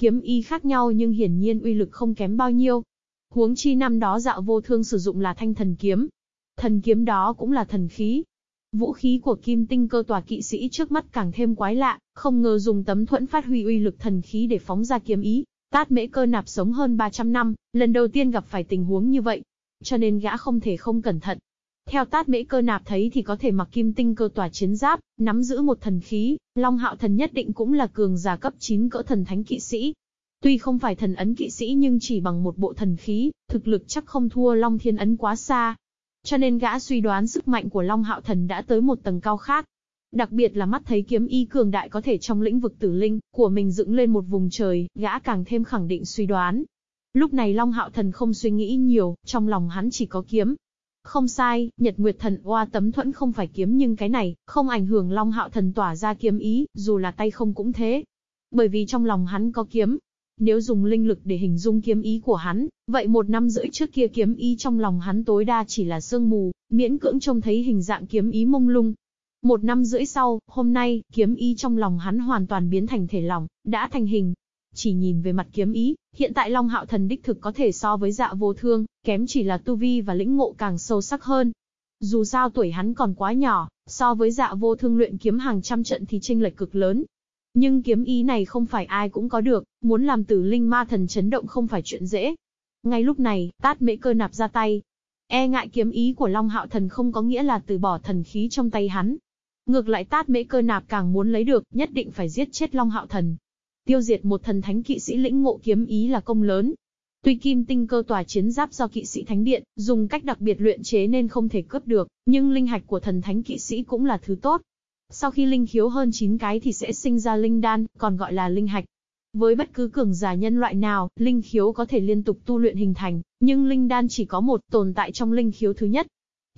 Kiếm y khác nhau nhưng hiển nhiên uy lực không kém bao nhiêu. Huống chi năm đó dạ vô thương sử dụng là thanh thần kiếm. Thần kiếm đó cũng là thần khí, Vũ khí của kim tinh cơ tòa kỵ sĩ trước mắt càng thêm quái lạ, không ngờ dùng tấm thuẫn phát huy uy lực thần khí để phóng ra kiếm ý. Tát mễ cơ nạp sống hơn 300 năm, lần đầu tiên gặp phải tình huống như vậy. Cho nên gã không thể không cẩn thận. Theo tát mễ cơ nạp thấy thì có thể mặc kim tinh cơ tòa chiến giáp, nắm giữ một thần khí, Long Hạo Thần nhất định cũng là cường giả cấp 9 cỡ thần thánh kỵ sĩ. Tuy không phải thần ấn kỵ sĩ nhưng chỉ bằng một bộ thần khí, thực lực chắc không thua Long Thiên ấn quá xa. Cho nên gã suy đoán sức mạnh của Long Hạo Thần đã tới một tầng cao khác. Đặc biệt là mắt thấy kiếm y cường đại có thể trong lĩnh vực tử linh của mình dựng lên một vùng trời, gã càng thêm khẳng định suy đoán. Lúc này Long Hạo Thần không suy nghĩ nhiều, trong lòng hắn chỉ có kiếm. Không sai, Nhật Nguyệt Thần oa tấm thuẫn không phải kiếm nhưng cái này, không ảnh hưởng Long Hạo Thần tỏa ra kiếm ý, dù là tay không cũng thế. Bởi vì trong lòng hắn có kiếm, nếu dùng linh lực để hình dung kiếm ý của hắn, vậy một năm rưỡi trước kia kiếm ý trong lòng hắn tối đa chỉ là sương mù, miễn cưỡng trông thấy hình dạng kiếm ý mông lung. Một năm rưỡi sau, hôm nay, kiếm ý trong lòng hắn hoàn toàn biến thành thể lòng, đã thành hình. Chỉ nhìn về mặt kiếm ý, hiện tại Long Hạo Thần đích thực có thể so với dạ vô thương, kém chỉ là tu vi và lĩnh ngộ càng sâu sắc hơn. Dù sao tuổi hắn còn quá nhỏ, so với dạ vô thương luyện kiếm hàng trăm trận thì chênh lệch cực lớn, nhưng kiếm ý này không phải ai cũng có được, muốn làm tử linh ma thần chấn động không phải chuyện dễ. Ngay lúc này, tát mễ cơ nạp ra tay. E ngại kiếm ý của Long Hạo Thần không có nghĩa là từ bỏ thần khí trong tay hắn. Ngược lại tát mễ cơ nạp càng muốn lấy được, nhất định phải giết chết Long Hạo Thần. Tiêu diệt một thần thánh kỵ sĩ lĩnh ngộ kiếm ý là công lớn. Tuy kim tinh cơ tòa chiến giáp do kỵ sĩ thánh điện, dùng cách đặc biệt luyện chế nên không thể cướp được, nhưng linh hạch của thần thánh kỵ sĩ cũng là thứ tốt. Sau khi linh khiếu hơn 9 cái thì sẽ sinh ra linh đan, còn gọi là linh hạch. Với bất cứ cường giả nhân loại nào, linh khiếu có thể liên tục tu luyện hình thành, nhưng linh đan chỉ có một tồn tại trong linh khiếu thứ nhất.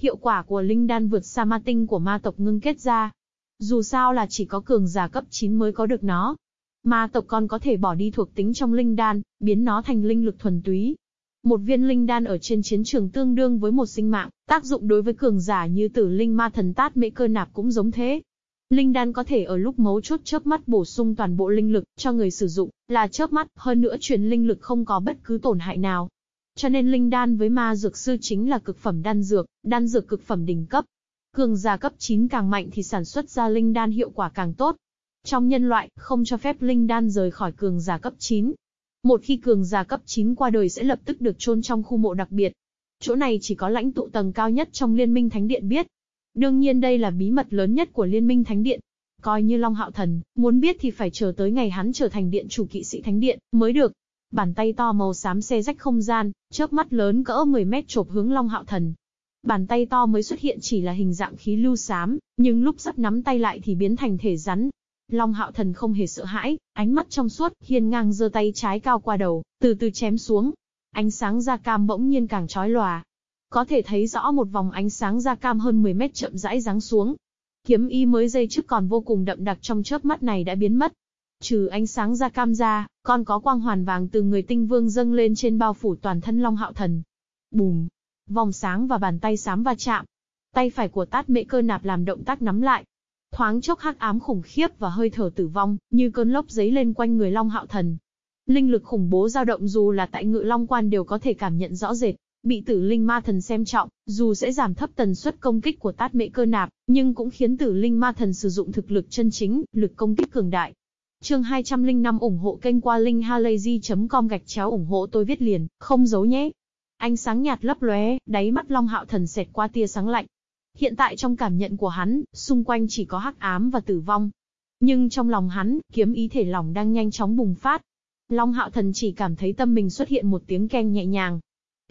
Hiệu quả của linh đan vượt xa ma tinh của ma tộc ngưng kết ra. Dù sao là chỉ có cường giả cấp 9 mới có được nó. Ma tộc còn có thể bỏ đi thuộc tính trong linh đan, biến nó thành linh lực thuần túy. Một viên linh đan ở trên chiến trường tương đương với một sinh mạng, tác dụng đối với cường giả như tử linh ma thần tát mễ cơ nạp cũng giống thế. Linh đan có thể ở lúc mấu chốt chớp mắt bổ sung toàn bộ linh lực cho người sử dụng, là chớp mắt, hơn nữa truyền linh lực không có bất cứ tổn hại nào. Cho nên linh đan với ma dược sư chính là cực phẩm đan dược, đan dược cực phẩm đỉnh cấp. Cường giả cấp 9 càng mạnh thì sản xuất ra linh đan hiệu quả càng tốt. Trong nhân loại, không cho phép linh đan rời khỏi cường giả cấp 9. Một khi cường giả cấp 9 qua đời sẽ lập tức được chôn trong khu mộ đặc biệt. Chỗ này chỉ có lãnh tụ tầng cao nhất trong Liên minh Thánh Điện biết, Đương nhiên đây là bí mật lớn nhất của Liên minh Thánh Điện. Coi như Long Hạo Thần, muốn biết thì phải chờ tới ngày hắn trở thành điện chủ kỵ sĩ Thánh Điện, mới được. Bàn tay to màu xám xe rách không gian, chớp mắt lớn cỡ 10 mét chộp hướng Long Hạo Thần. Bàn tay to mới xuất hiện chỉ là hình dạng khí lưu xám, nhưng lúc sắp nắm tay lại thì biến thành thể rắn. Long Hạo Thần không hề sợ hãi, ánh mắt trong suốt, hiên ngang giơ tay trái cao qua đầu, từ từ chém xuống. Ánh sáng da cam bỗng nhiên càng chói lòa, có thể thấy rõ một vòng ánh sáng da cam hơn 10 mét chậm rãi giáng xuống. Kiếm y mới dây trước còn vô cùng đậm đặc trong chớp mắt này đã biến mất. Trừ ánh sáng da cam ra, còn có quang hoàn vàng từ người tinh vương dâng lên trên bao phủ toàn thân Long Hạo Thần. Bùm! Vòng sáng và bàn tay sám va chạm. Tay phải của tát mễ cơ nạp làm động tác nắm lại. Thoáng chốc hắc ám khủng khiếp và hơi thở tử vong, như cơn lốc giấy lên quanh người Long Hạo Thần. Linh lực khủng bố dao động dù là tại ngự Long Quan đều có thể cảm nhận rõ rệt. Bị tử linh ma thần xem trọng, dù sẽ giảm thấp tần suất công kích của tát mệ cơ nạp, nhưng cũng khiến tử linh ma thần sử dụng thực lực chân chính, lực công kích cường đại. Chương 205 ủng hộ kênh qua linkhalazy.com gạch chéo ủng hộ tôi viết liền, không giấu nhé. Ánh sáng nhạt lấp lóe, đáy mắt Long Hạo Thần xẹt qua tia sáng lạnh. Hiện tại trong cảm nhận của hắn, xung quanh chỉ có hắc ám và tử vong. Nhưng trong lòng hắn, kiếm ý thể lòng đang nhanh chóng bùng phát. Long Hạo Thần chỉ cảm thấy tâm mình xuất hiện một tiếng keng nhẹ nhàng,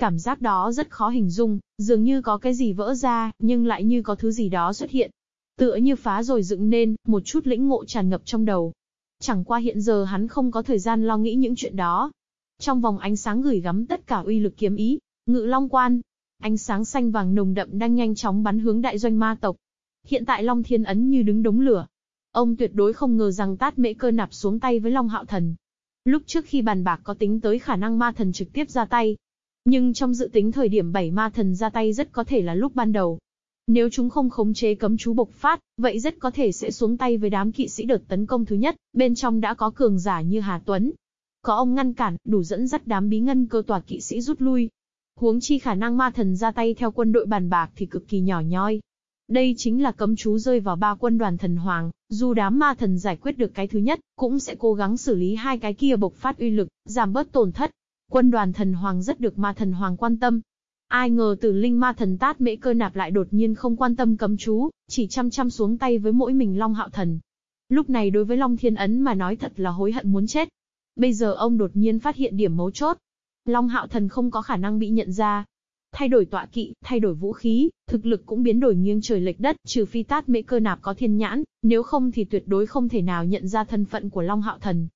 Cảm giác đó rất khó hình dung, dường như có cái gì vỡ ra, nhưng lại như có thứ gì đó xuất hiện. Tựa như phá rồi dựng nên, một chút lĩnh ngộ tràn ngập trong đầu. Chẳng qua hiện giờ hắn không có thời gian lo nghĩ những chuyện đó. Trong vòng ánh sáng gửi gắm tất cả uy lực kiếm ý, ngự long quan. Ánh sáng xanh vàng nồng đậm đang nhanh chóng bắn hướng đại doanh ma tộc. Hiện tại Long Thiên Ấn như đứng đống lửa. Ông tuyệt đối không ngờ rằng tát mễ cơ nạp xuống tay với Long Hạo Thần. Lúc trước khi bàn bạc có tính tới khả năng ma thần trực tiếp ra tay. Nhưng trong dự tính thời điểm bảy ma thần ra tay rất có thể là lúc ban đầu. Nếu chúng không khống chế cấm chú bộc phát, vậy rất có thể sẽ xuống tay với đám kỵ sĩ đợt tấn công thứ nhất, bên trong đã có cường giả như Hà Tuấn. Có ông ngăn cản, đủ dẫn dắt đám bí ngân cơ tòa kỵ sĩ rút lui. Huống chi khả năng ma thần ra tay theo quân đội bàn bạc thì cực kỳ nhỏ nhoi. Đây chính là cấm chú rơi vào ba quân đoàn thần hoàng, dù đám ma thần giải quyết được cái thứ nhất, cũng sẽ cố gắng xử lý hai cái kia bộc phát uy lực, giảm bớt tổn thất. Quân đoàn thần hoàng rất được ma thần hoàng quan tâm. Ai ngờ tử linh ma thần tát mễ cơ nạp lại đột nhiên không quan tâm cấm chú, chỉ chăm chăm xuống tay với mỗi mình Long Hạo Thần. Lúc này đối với Long Thiên Ấn mà nói thật là hối hận muốn chết. Bây giờ ông đột nhiên phát hiện điểm mấu chốt. Long Hạo Thần không có khả năng bị nhận ra, Thay đổi tọa kỵ, thay đổi vũ khí, thực lực cũng biến đổi nghiêng trời lệch đất, trừ phi tát mễ cơ nạp có thiên nhãn, nếu không thì tuyệt đối không thể nào nhận ra thân phận của Long Hạo Thần.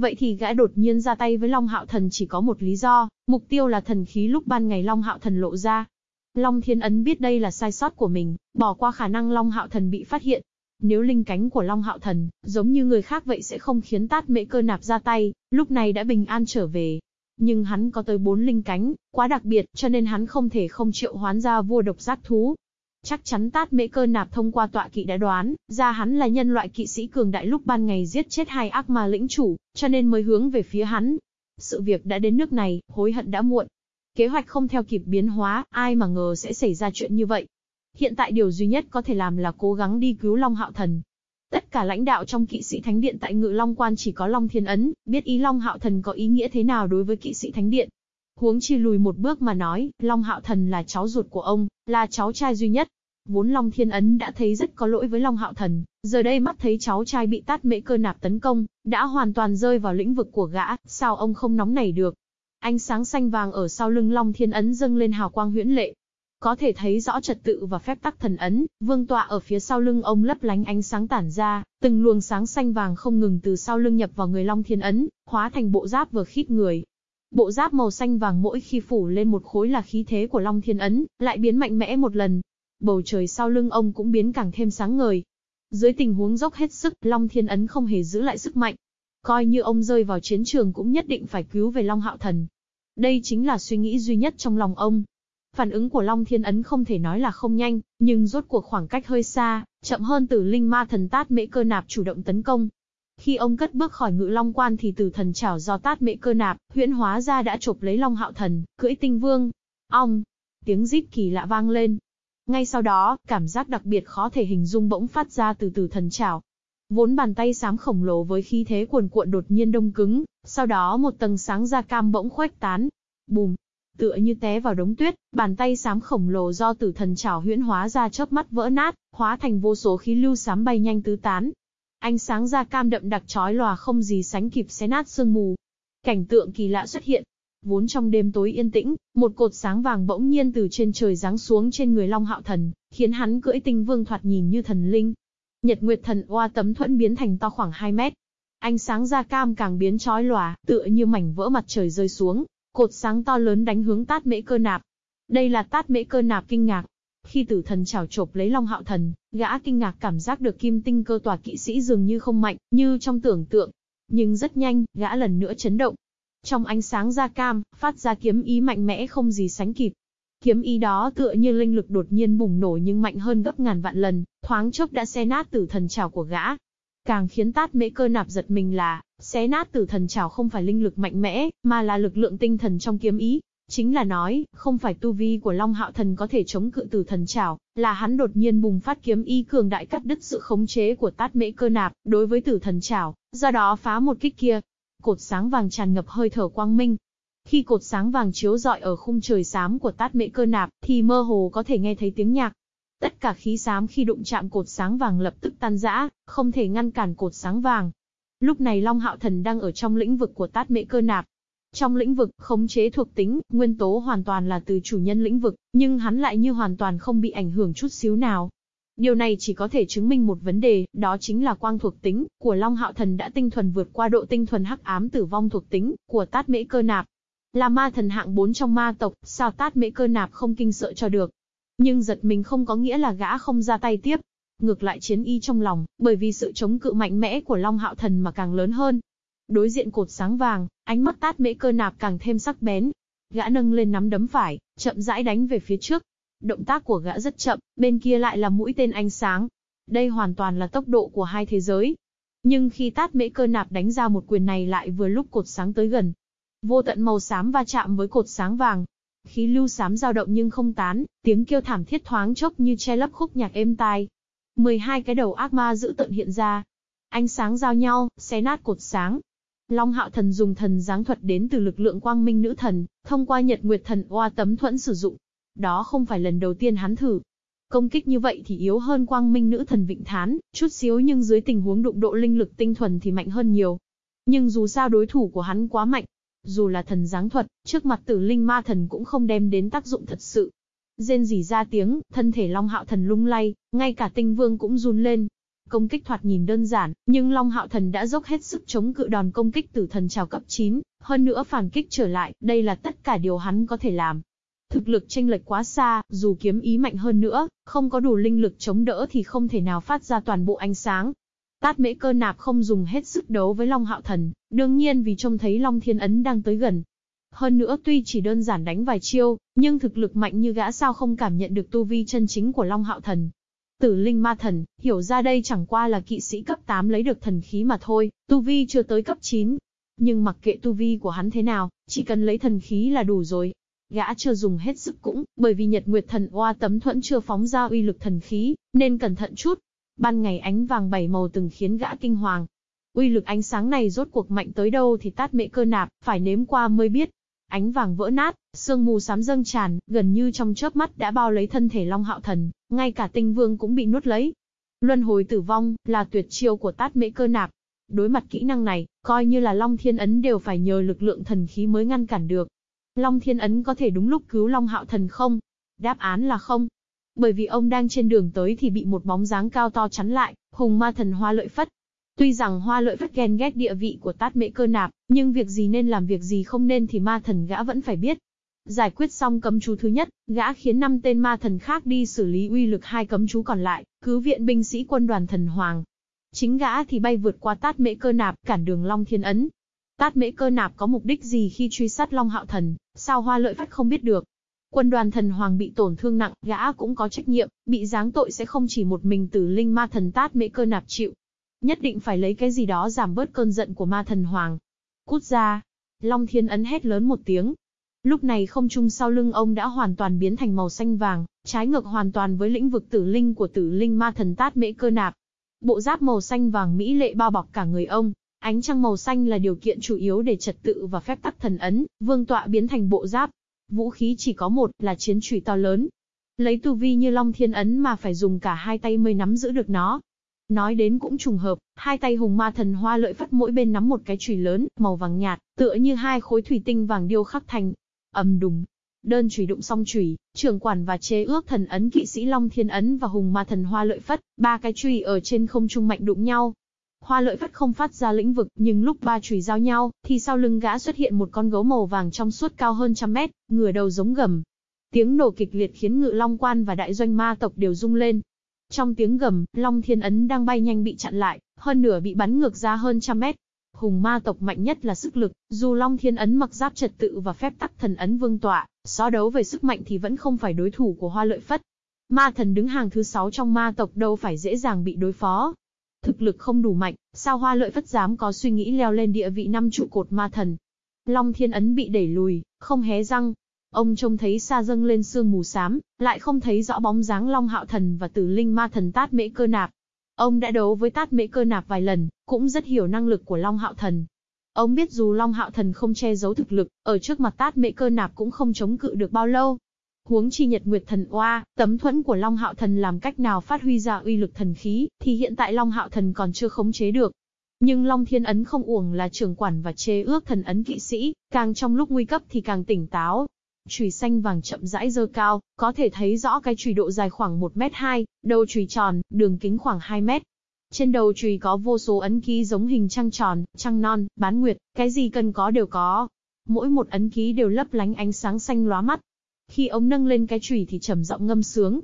Vậy thì gã đột nhiên ra tay với Long Hạo Thần chỉ có một lý do, mục tiêu là thần khí lúc ban ngày Long Hạo Thần lộ ra. Long Thiên Ấn biết đây là sai sót của mình, bỏ qua khả năng Long Hạo Thần bị phát hiện. Nếu linh cánh của Long Hạo Thần, giống như người khác vậy sẽ không khiến tát mễ cơ nạp ra tay, lúc này đã bình an trở về, nhưng hắn có tới bốn linh cánh, quá đặc biệt, cho nên hắn không thể không triệu hoán ra vua độc giác thú. Chắc chắn tát mễ cơ nạp thông qua tọa kỵ đã đoán, ra hắn là nhân loại kỵ sĩ cường đại lúc ban ngày giết chết hai ác ma lĩnh chủ, cho nên mới hướng về phía hắn. Sự việc đã đến nước này, hối hận đã muộn. Kế hoạch không theo kịp biến hóa, ai mà ngờ sẽ xảy ra chuyện như vậy. Hiện tại điều duy nhất có thể làm là cố gắng đi cứu Long Hạo Thần, Tất cả lãnh đạo trong kỵ sĩ thánh điện tại Ngự Long Quan chỉ có Long Thiên Ấn, biết ý Long Hạo Thần có ý nghĩa thế nào đối với kỵ sĩ thánh điện. Huống chi lùi một bước mà nói, Long Hạo Thần là cháu ruột của ông, là cháu trai duy nhất. Vốn Long Thiên Ấn đã thấy rất có lỗi với Long Hạo Thần, giờ đây mắt thấy cháu trai bị tát mễ cơ nạp tấn công, đã hoàn toàn rơi vào lĩnh vực của gã, sao ông không nóng nảy được. Ánh sáng xanh vàng ở sau lưng Long Thiên Ấn dâng lên hào quang huyễn lệ, có thể thấy rõ trật tự và phép tắc thần ấn, vương tọa ở phía sau lưng ông lấp lánh ánh sáng tản ra, từng luồng sáng xanh vàng không ngừng từ sau lưng nhập vào người Long Thiên Ấn, hóa thành bộ giáp vừa khít người. Bộ giáp màu xanh vàng mỗi khi phủ lên một khối là khí thế của Long Thiên Ấn, lại biến mạnh mẽ một lần. Bầu trời sau lưng ông cũng biến càng thêm sáng ngời. Dưới tình huống dốc hết sức, Long Thiên Ấn không hề giữ lại sức mạnh. Coi như ông rơi vào chiến trường cũng nhất định phải cứu về Long Hạo Thần. Đây chính là suy nghĩ duy nhất trong lòng ông. Phản ứng của Long Thiên Ấn không thể nói là không nhanh, nhưng rốt cuộc khoảng cách hơi xa, chậm hơn từ linh ma thần tát mễ cơ nạp chủ động tấn công. Khi ông cất bước khỏi ngự long quan thì tử thần chảo do tát mệ cơ nạp, huyễn hóa ra đã chộp lấy long hạo thần, cưỡi tinh vương. Ong! Tiếng rít kỳ lạ vang lên. Ngay sau đó, cảm giác đặc biệt khó thể hình dung bỗng phát ra từ tử thần chảo. Vốn bàn tay xám khổng lồ với khí thế cuồn cuộn đột nhiên đông cứng, sau đó một tầng sáng da cam bỗng khuếch tán. Bùm, tựa như té vào đống tuyết, bàn tay xám khổng lồ do tử thần chảo huyễn hóa ra chớp mắt vỡ nát, hóa thành vô số khí lưu xám bay nhanh tứ tán. Ánh sáng da cam đậm đặc chói lòa không gì sánh kịp xé nát sương mù. Cảnh tượng kỳ lạ xuất hiện. Vốn trong đêm tối yên tĩnh, một cột sáng vàng bỗng nhiên từ trên trời giáng xuống trên người Long Hạo Thần, khiến hắn cưỡi tinh vương thoạt nhìn như thần linh. Nhật Nguyệt Thần oa tấm thuẫn biến thành to khoảng 2 mét. Ánh sáng da cam càng biến chói lòa, tựa như mảnh vỡ mặt trời rơi xuống, Cột sáng to lớn đánh hướng tát mễ cơ nạp. Đây là tát mễ cơ nạp kinh ngạc. Khi tử thần chảo chộp lấy Long Hạo Thần, gã kinh ngạc cảm giác được kim tinh cơ tòa kỵ sĩ dường như không mạnh, như trong tưởng tượng. Nhưng rất nhanh, gã lần nữa chấn động. Trong ánh sáng da cam, phát ra kiếm ý mạnh mẽ không gì sánh kịp. Kiếm ý đó tựa như linh lực đột nhiên bùng nổ nhưng mạnh hơn gấp ngàn vạn lần, thoáng chốc đã xé nát tử thần chảo của gã. Càng khiến tát mễ cơ nạp giật mình là, Xé nát tử thần chảo không phải linh lực mạnh mẽ, mà là lực lượng tinh thần trong kiếm ý. Chính là nói, không phải tu vi của Long Hạo Thần có thể chống cự tử thần trảo, là hắn đột nhiên bùng phát kiếm y cường đại cắt đứt sự khống chế của tát mễ cơ nạp, đối với tử thần trảo, do đó phá một kích kia. Cột sáng vàng tràn ngập hơi thở quang minh, khi cột sáng vàng chiếu rọi ở khung trời xám của tát mễ cơ nạp, thì mơ hồ có thể nghe thấy tiếng nhạc. Tất cả khí xám khi đụng chạm cột sáng vàng lập tức tan rã, không thể ngăn cản cột sáng vàng. Lúc này Long Hạo Thần đang ở trong lĩnh vực của tát mễ cơ nạp. Trong lĩnh vực, khống chế thuộc tính, nguyên tố hoàn toàn là từ chủ nhân lĩnh vực, nhưng hắn lại như hoàn toàn không bị ảnh hưởng chút xíu nào. Điều này chỉ có thể chứng minh một vấn đề, đó chính là quang thuộc tính của Long Hạo Thần đã tinh thuần vượt qua độ tinh thuần hắc ám tử vong thuộc tính của Tát Mễ Cơ Nạp. Là ma thần hạng 4 trong ma tộc, sao Tát Mễ Cơ Nạp không kinh sợ cho được. Nhưng giật mình không có nghĩa là gã không ra tay tiếp, ngược lại chiến y trong lòng, bởi vì sự chống cự mạnh mẽ của Long Hạo Thần mà càng lớn hơn. Đối diện cột sáng vàng, ánh mắt tát mễ cơ nạp càng thêm sắc bén. Gã nâng lên nắm đấm phải, chậm rãi đánh về phía trước. Động tác của gã rất chậm, bên kia lại là mũi tên ánh sáng. Đây hoàn toàn là tốc độ của hai thế giới. Nhưng khi tát mễ cơ nạp đánh ra một quyền này lại vừa lúc cột sáng tới gần. Vô tận màu xám va chạm với cột sáng vàng. Khí lưu xám dao động nhưng không tán, tiếng kêu thảm thiết thoáng chốc như che lấp khúc nhạc êm tai. 12 cái đầu ác ma dữ tợn hiện ra. Ánh sáng giao nhau, xé nát cột sáng. Long Hạo Thần dùng thần giáng thuật đến từ lực lượng quang minh nữ thần, thông qua nhật nguyệt thần oa tấm thuẫn sử dụng. Đó không phải lần đầu tiên hắn thử. Công kích như vậy thì yếu hơn quang minh nữ thần vịnh thán, chút xíu nhưng dưới tình huống đụng độ linh lực tinh thuần thì mạnh hơn nhiều. Nhưng dù sao đối thủ của hắn quá mạnh. Dù là thần giáng thuật, trước mặt tử linh ma thần cũng không đem đến tác dụng thật sự. Rên rỉ ra tiếng, thân thể Long Hạo Thần lung lay, ngay cả tinh vương cũng run lên. Công kích thoạt nhìn đơn giản, nhưng Long Hạo Thần đã dốc hết sức chống cự đòn công kích tử thần trào cấp 9, hơn nữa phản kích trở lại, đây là tất cả điều hắn có thể làm. Thực lực tranh lệch quá xa, dù kiếm ý mạnh hơn nữa, không có đủ linh lực chống đỡ thì không thể nào phát ra toàn bộ ánh sáng. Tát mễ cơ nạp không dùng hết sức đấu với Long Hạo Thần, đương nhiên vì trông thấy Long Thiên Ấn đang tới gần, hơn nữa tuy chỉ đơn giản đánh vài chiêu, nhưng thực lực mạnh như gã sao không cảm nhận được tu vi chân chính của Long Hạo Thần. Tử Linh Ma Thần, hiểu ra đây chẳng qua là kỵ sĩ cấp 8 lấy được thần khí mà thôi, tu vi chưa tới cấp 9. Nhưng mặc kệ tu vi của hắn thế nào, chỉ cần lấy thần khí là đủ rồi. Gã chưa dùng hết sức cũng, bởi vì Nhật Nguyệt Thần Oa tấm thuẫn chưa phóng ra uy lực thần khí, nên cẩn thận chút. Ban ngày ánh vàng bảy màu từng khiến gã kinh hoàng. Uy lực ánh sáng này rốt cuộc mạnh tới đâu thì tát mệ cơ nạp, phải nếm qua mới biết. Ánh vàng vỡ nát, sương mù xám dâng tràn, gần như trong chớp mắt đã bao lấy thân thể Long Hạo Thần, ngay cả tinh vương cũng bị nuốt lấy. Luân hồi tử vong, là tuyệt chiêu của tát mễ cơ nạp. Đối mặt kỹ năng này, coi như là Long Thiên Ấn đều phải nhờ lực lượng thần khí mới ngăn cản được. Long Thiên Ấn có thể đúng lúc cứu Long Hạo Thần không? Đáp án là không. Bởi vì ông đang trên đường tới thì bị một bóng dáng cao to chắn lại, hùng ma thần hoa lợi phất, Tuy rằng hoa lợi phất ghen ghét địa vị của tát mễ cơ nạp, nhưng việc gì nên làm việc gì không nên thì ma thần gã vẫn phải biết. Giải quyết xong cấm chú thứ nhất, gã khiến năm tên ma thần khác đi xử lý uy lực hai cấm chú còn lại, cứ viện binh sĩ quân đoàn thần hoàng. Chính gã thì bay vượt qua tát mễ cơ nạp, cản đường Long Thiên Ấn. Tát mễ cơ nạp có mục đích gì khi truy sát Long Hạo Thần, sao hoa lợi phất không biết được. Quân đoàn thần hoàng bị tổn thương nặng, gã cũng có trách nhiệm, bị giáng tội sẽ không chỉ một mình tử linh ma thần tát mễ cơ nạp chịu, Nhất định phải lấy cái gì đó giảm bớt cơn giận của ma thần hoàng. Cút ra. Long thiên ấn hét lớn một tiếng. Lúc này không trung sau lưng ông đã hoàn toàn biến thành màu xanh vàng, trái ngược hoàn toàn với lĩnh vực tử linh của tử linh ma thần tát mễ cơ nạp. Bộ giáp màu xanh vàng mỹ lệ bao bọc cả người ông, ánh trăng màu xanh là điều kiện chủ yếu để trật tự và phép tắc thần ấn, vương tọa biến thành bộ giáp. Vũ khí chỉ có một, là chiến chùy to lớn. Lấy tu vi như Long Thiên Ấn mà phải dùng cả hai tay mới nắm giữ được nó, Nói đến cũng trùng hợp, hai tay hùng ma thần hoa lợi phát mỗi bên nắm một cái chùy lớn, màu vàng nhạt, tựa như hai khối thủy tinh vàng điêu khắc thành. ầm đùng. Đơn chùy đụng xong chùy, trưởng quản và chế ước thần ấn kỵ sĩ Long Thiên Ấn và hùng ma thần hoa lợi phất, ba cái chùy ở trên không trung mạnh đụng nhau. Hoa lợi phất không phát ra lĩnh vực, nhưng lúc ba chùy giao nhau, thì sau lưng gã xuất hiện một con gấu màu vàng trong suốt cao hơn trăm mét, ngửa đầu giống gầm. Tiếng nổ kịch liệt khiến ngự long quan và đại doanh ma tộc đều rung lên, trong tiếng gầm, Long Thiên Ấn đang bay nhanh bị chặn lại, hơn nửa bị bắn ngược ra hơn trăm mét. Hùng ma tộc mạnh nhất là sức lực, dù Long Thiên Ấn mặc giáp trật tự và phép tắc thần ấn vương tọa, so đấu về sức mạnh thì vẫn không phải đối thủ của Hoa Lợi Phất. Ma thần đứng hàng thứ sáu trong ma tộc đâu phải dễ dàng bị đối phó. Thực lực không đủ mạnh, sao Hoa Lợi Phất dám có suy nghĩ leo lên địa vị năm trụ cột ma thần. Long Thiên Ấn bị đẩy lùi, không hé răng, Ông trông thấy xa dâng lên sương mù xám, lại không thấy rõ bóng dáng Long Hạo Thần và Tử Linh Ma Thần Tát Mễ Cơ Nạp. Ông đã đấu với Tát Mễ Cơ Nạp vài lần, cũng rất hiểu năng lực của Long Hạo Thần. Ông biết dù Long Hạo Thần không che giấu thực lực, ở trước mặt Tát Mễ Cơ Nạp cũng không chống cự được bao lâu. Huống chi Nhật Nguyệt Thần Oa, tấm thuẫn của Long Hạo Thần làm cách nào phát huy ra uy lực thần khí, thì hiện tại Long Hạo Thần còn chưa khống chế được. Nhưng Long Thiên Ấn không uổng là trưởng quản và chế ước thần ấn kỵ sĩ, càng trong lúc nguy cấp thì càng tỉnh táo, chùy xanh vàng chậm rãi dơ cao, có thể thấy rõ cái chùy độ dài khoảng 1 mét 2, đầu chùy tròn, đường kính khoảng 2 mét. Trên đầu chùy có vô số ấn ký giống hình trăng tròn, trăng non, bán nguyệt, cái gì cần có đều có. Mỗi một ấn ký đều lấp lánh ánh sáng xanh lóa mắt. Khi ông nâng lên cái chùy thì trầm giọng ngâm sướng.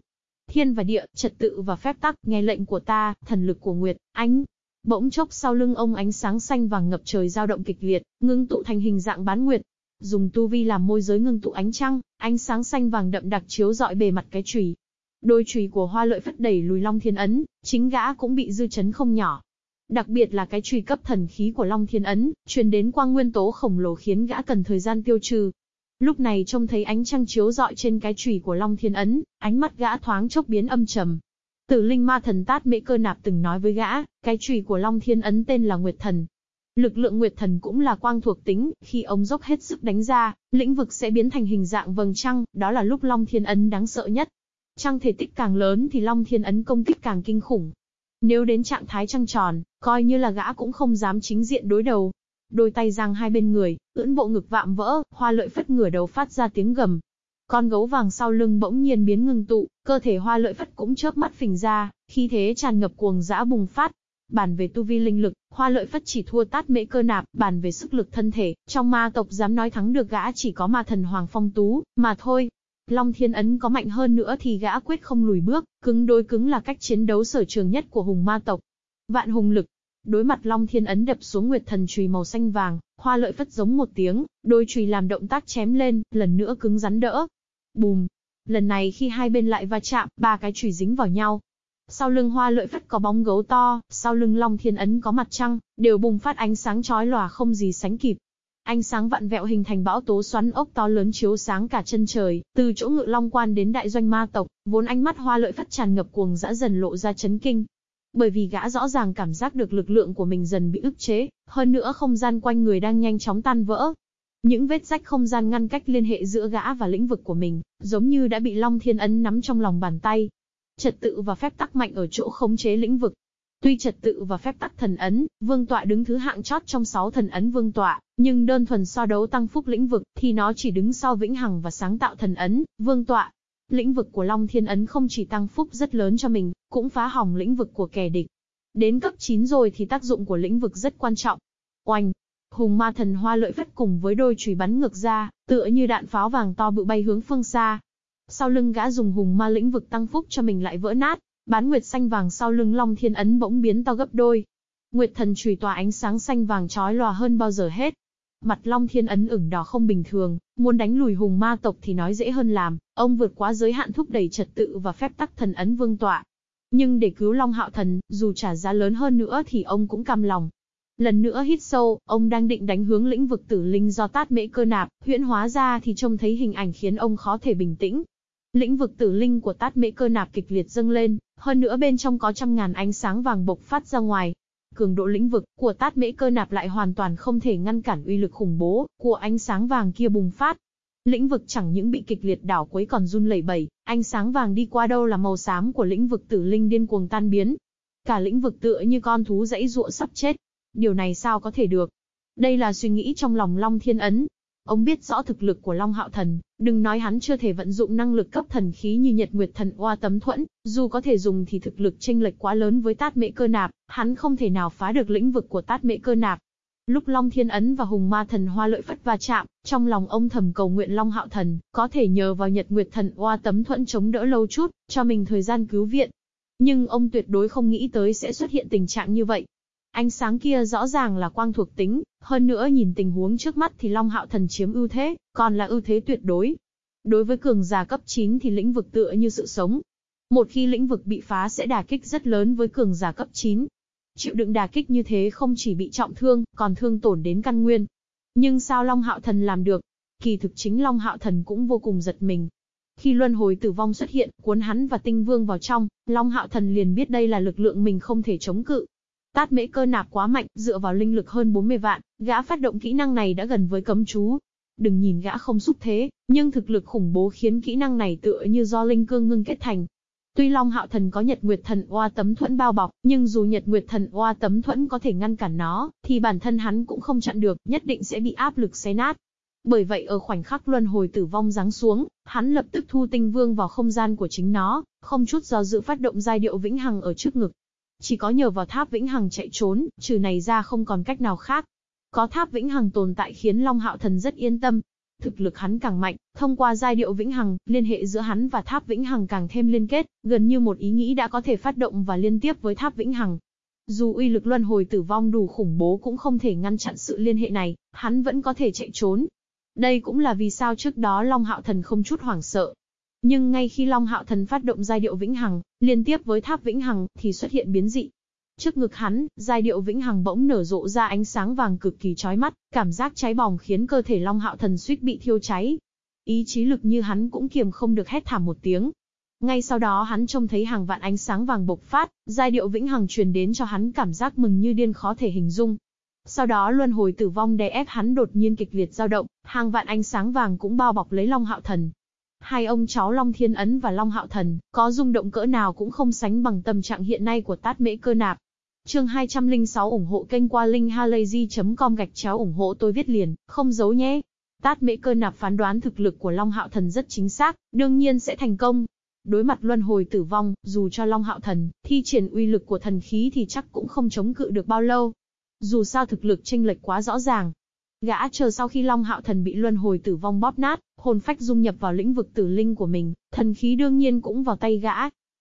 Thiên và địa, trật tự và phép tắc, nghe lệnh của ta, thần lực của nguyệt, ánh. Bỗng chốc sau lưng ông ánh sáng xanh vàng ngập trời dao động kịch liệt, ngưng tụ thành hình dạng bán nguyệt. Dùng tu vi làm môi giới ngưng tụ ánh trăng, ánh sáng xanh vàng đậm đặc chiếu rọi bề mặt cái chùy. Đôi chùy của Hoa Lợi Phất đẩy lùi Long Thiên Ấn, chính gã cũng bị dư chấn không nhỏ. Đặc biệt là cái chùy cấp thần khí của Long Thiên Ấn, truyền đến quang nguyên tố khổng lồ khiến gã cần thời gian tiêu trừ. Lúc này trông thấy ánh trăng chiếu rọi trên cái chùy của Long Thiên Ấn, ánh mắt gã thoáng chốc biến âm trầm, Tử linh ma thần Tát Mễ Cơ Nạp từng nói với gã, cái chùy của Long Thiên Ấn tên là Nguyệt Thần. Lực lượng Nguyệt Thần cũng là quang thuộc tính, khi ông dốc hết sức đánh ra, lĩnh vực sẽ biến thành hình dạng vầng trăng, đó là lúc Long Thiên Ấn đáng sợ nhất. Trăng thể tích càng lớn thì Long Thiên Ấn công kích càng kinh khủng. Nếu đến trạng thái trăng tròn, coi như là gã cũng không dám chính diện đối đầu. Đôi tay giang hai bên người, ưỡn bộ ngực vạm vỡ, hoa lợi phất ngửa đầu phát ra tiếng gầm, con gấu vàng sau lưng bỗng nhiên biến ngừng tụ, cơ thể hoa lợi phất cũng chớp mắt phình ra, khi thế tràn ngập cuồng dã bùng phát. Bàn về tu vi linh lực, hoa lợi phất chỉ thua tát mễ cơ nạp, bàn về sức lực thân thể, trong ma tộc dám nói thắng được gã chỉ có ma thần Hoàng Phong Tú, mà thôi. Long Thiên Ấn có mạnh hơn nữa thì gã quyết không lùi bước, cứng đối cứng là cách chiến đấu sở trường nhất của hùng ma tộc. Vạn hùng lực, Đối mặt Long Thiên Ấn đập xuống Nguyệt Thần chùy màu xanh vàng, Hoa Lợi phất giống một tiếng, đôi chùy làm động tác chém lên, lần nữa cứng rắn đỡ. Bùm. Lần này khi hai bên lại va chạm, ba cái chùy dính vào nhau. Sau lưng Hoa Lợi phất có bóng gấu to, sau lưng Long Thiên Ấn có mặt trăng, đều bùng phát ánh sáng chói lòa không gì sánh kịp. Ánh sáng vặn vẹo hình thành bão tố xoắn ốc to lớn chiếu sáng cả chân trời, từ chỗ ngự long quan đến đại doanh ma tộc, vốn ánh mắt hoa lợi phất tràn ngập cuồng dã dần lộ ra chấn kinh, bởi vì gã rõ ràng cảm giác được lực lượng của mình dần bị ức chế, hơn nữa không gian quanh người đang nhanh chóng tan vỡ. Những vết rách không gian ngăn cách liên hệ giữa gã và lĩnh vực của mình, giống như đã bị Long Thiên Ấn nắm trong lòng bàn tay. Trật tự và phép tắc mạnh ở chỗ khống chế lĩnh vực. Tuy trật tự và phép tắc thần ấn, vương tọa đứng thứ hạng chót trong 6 thần ấn vương tọa, nhưng đơn thuần so đấu tăng phúc lĩnh vực thì nó chỉ đứng sau vĩnh hằng và sáng tạo thần ấn, vương tọa. Lĩnh vực của Long Thiên Ấn không chỉ tăng phúc rất lớn cho mình, cũng phá hỏng lĩnh vực của kẻ địch. Đến cấp 9 rồi thì tác dụng của lĩnh vực rất quan trọng. Oanh! Hùng ma thần hoa lợi phất cùng với đôi chùy bắn ngược ra, tựa như đạn pháo vàng to bự bay hướng phương xa. Sau lưng gã dùng hùng ma lĩnh vực tăng phúc cho mình lại vỡ nát, bán nguyệt xanh vàng sau lưng Long Thiên Ấn bỗng biến to gấp đôi. Nguyệt thần chùy tỏa ánh sáng xanh vàng chói lòa hơn bao giờ hết, Mặt Long Thiên ấn ửng đỏ không bình thường, muốn đánh lùi hùng ma tộc thì nói dễ hơn làm, ông vượt quá giới hạn thúc đẩy trật tự và phép tắc thần ấn vương tọa. Nhưng để cứu Long Hạo Thần, dù trả giá lớn hơn nữa thì ông cũng cam lòng. Lần nữa hít sâu, ông đang định đánh hướng lĩnh vực tử linh do tát mễ cơ nạp, huyễn hóa ra thì trông thấy hình ảnh khiến ông khó thể bình tĩnh. Lĩnh vực tử linh của tát mễ cơ nạp kịch liệt dâng lên, hơn nữa bên trong có trăm ngàn ánh sáng vàng bộc phát ra ngoài, cường độ lĩnh vực của tát mễ cơ nạp lại hoàn toàn không thể ngăn cản uy lực khủng bố của ánh sáng vàng kia bùng phát. Lĩnh vực chẳng những bị kịch liệt đảo quấy còn run lẩy bẩy, ánh sáng vàng đi qua đâu là màu xám của lĩnh vực tử linh điên cuồng tan biến. Cả lĩnh vực tựa như con thú dãy ruộng sắp chết. Điều này sao có thể được? Đây là suy nghĩ trong lòng Long Thiên Ấn, Ông biết rõ thực lực của Long Hạo Thần, đừng nói hắn chưa thể vận dụng năng lực cấp thần khí như Nhật Nguyệt Thần Oa Tấm Thuẫn, dù có thể dùng thì thực lực chênh lệch quá lớn với Tát Mễ Cơ Nạp, hắn không thể nào phá được lĩnh vực của Tát Mễ Cơ Nạp. Lúc Long Thiên Ấn và Hùng Ma Thần Hoa Lợi Phất va chạm, trong lòng ông thầm cầu nguyện Long Hạo Thần, có thể nhờ vào Nhật Nguyệt Thần Oa Tấm Thuẫn chống đỡ lâu chút, cho mình thời gian cứu viện. Nhưng ông tuyệt đối không nghĩ tới sẽ xuất hiện tình trạng như vậy. Ánh sáng kia rõ ràng là quang thuộc tính, hơn nữa nhìn tình huống trước mắt thì Long Hạo Thần chiếm ưu thế, còn là ưu thế tuyệt đối. Đối với cường giả cấp 9 thì lĩnh vực tựa như sự sống. Một khi lĩnh vực bị phá sẽ đả kích rất lớn với cường giả cấp 9. Chịu đựng đả kích như thế không chỉ bị trọng thương, còn thương tổn đến căn nguyên. Nhưng sao Long Hạo Thần làm được? Kỳ thực chính Long Hạo Thần cũng vô cùng giật mình. Khi luân hồi tử vong xuất hiện, cuốn hắn và tinh vương vào trong, Long Hạo Thần liền biết đây là lực lượng mình không thể chống cự. Tát mễ cơ nạp quá mạnh, dựa vào linh lực hơn 40 vạn, gã phát động kỹ năng này đã gần với cấm chú. Đừng nhìn gã không xúc thế, nhưng thực lực khủng bố khiến kỹ năng này tựa như do linh cương ngưng kết thành. Tuy Long Hạo Thần có Nhật Nguyệt Thần Oa tấm thuẫn bao bọc, nhưng dù Nhật Nguyệt Thần Oa tấm thuẫn có thể ngăn cản nó, thì bản thân hắn cũng không chặn được, nhất định sẽ bị áp lực xé nát. Bởi vậy ở khoảnh khắc luân hồi tử vong giáng xuống, hắn lập tức thu tinh vương vào không gian của chính nó, không chút do dự phát động giai điệu vĩnh hằng ở trước ngực, chỉ có nhờ vào tháp Vĩnh Hằng chạy trốn, trừ này ra không còn cách nào khác. Có tháp Vĩnh Hằng tồn tại khiến Long Hạo Thần rất yên tâm. Thực lực hắn càng mạnh, thông qua giai điệu Vĩnh Hằng, liên hệ giữa hắn và tháp Vĩnh Hằng càng thêm liên kết, gần như một ý nghĩ đã có thể phát động và liên tiếp với tháp Vĩnh Hằng. Dù uy lực luân hồi tử vong đủ khủng bố cũng không thể ngăn chặn sự liên hệ này, hắn vẫn có thể chạy trốn. Đây cũng là vì sao trước đó Long Hạo Thần không chút hoảng sợ. Nhưng ngay khi Long Hạo Thần phát động giai điệu vĩnh hằng, liên tiếp với tháp vĩnh hằng, thì xuất hiện biến dị. Trước ngực hắn, giai điệu vĩnh hằng bỗng nở rộ ra ánh sáng vàng cực kỳ chói mắt, cảm giác cháy bỏng khiến cơ thể Long Hạo Thần suýt bị thiêu cháy. Ý chí lực như hắn cũng kiềm không được hét thảm một tiếng, ngay sau đó hắn trông thấy hàng vạn ánh sáng vàng bộc phát, giai điệu vĩnh hằng truyền đến cho hắn cảm giác mừng như điên khó thể hình dung. Sau đó luân hồi tử vong đè ép hắn đột nhiên kịch liệt dao động, hàng vạn ánh sáng vàng cũng bao bọc lấy Long Hạo Thần. Hai ông cháu Long Thiên Ấn và Long Hạo Thần, có rung động cỡ nào cũng không sánh bằng tâm trạng hiện nay của Tát Mễ Cơ Nạp. Chương 206 ủng hộ kênh qua linkhalazy.com gạch chéo ủng hộ tôi viết liền, không giấu nhé. Tát Mễ Cơ Nạp phán đoán thực lực của Long Hạo Thần rất chính xác, đương nhiên sẽ thành công. Đối mặt luân hồi tử vong, dù cho Long Hạo Thần, thi triển uy lực của thần khí thì chắc cũng không chống cự được bao lâu. Dù sao thực lực chênh lệch quá rõ ràng. Gã chờ sau khi Long Hạo Thần bị luân hồi tử vong bóp nát, hồn phách dung nhập vào lĩnh vực tử linh của mình, thần khí đương nhiên cũng vào tay gã.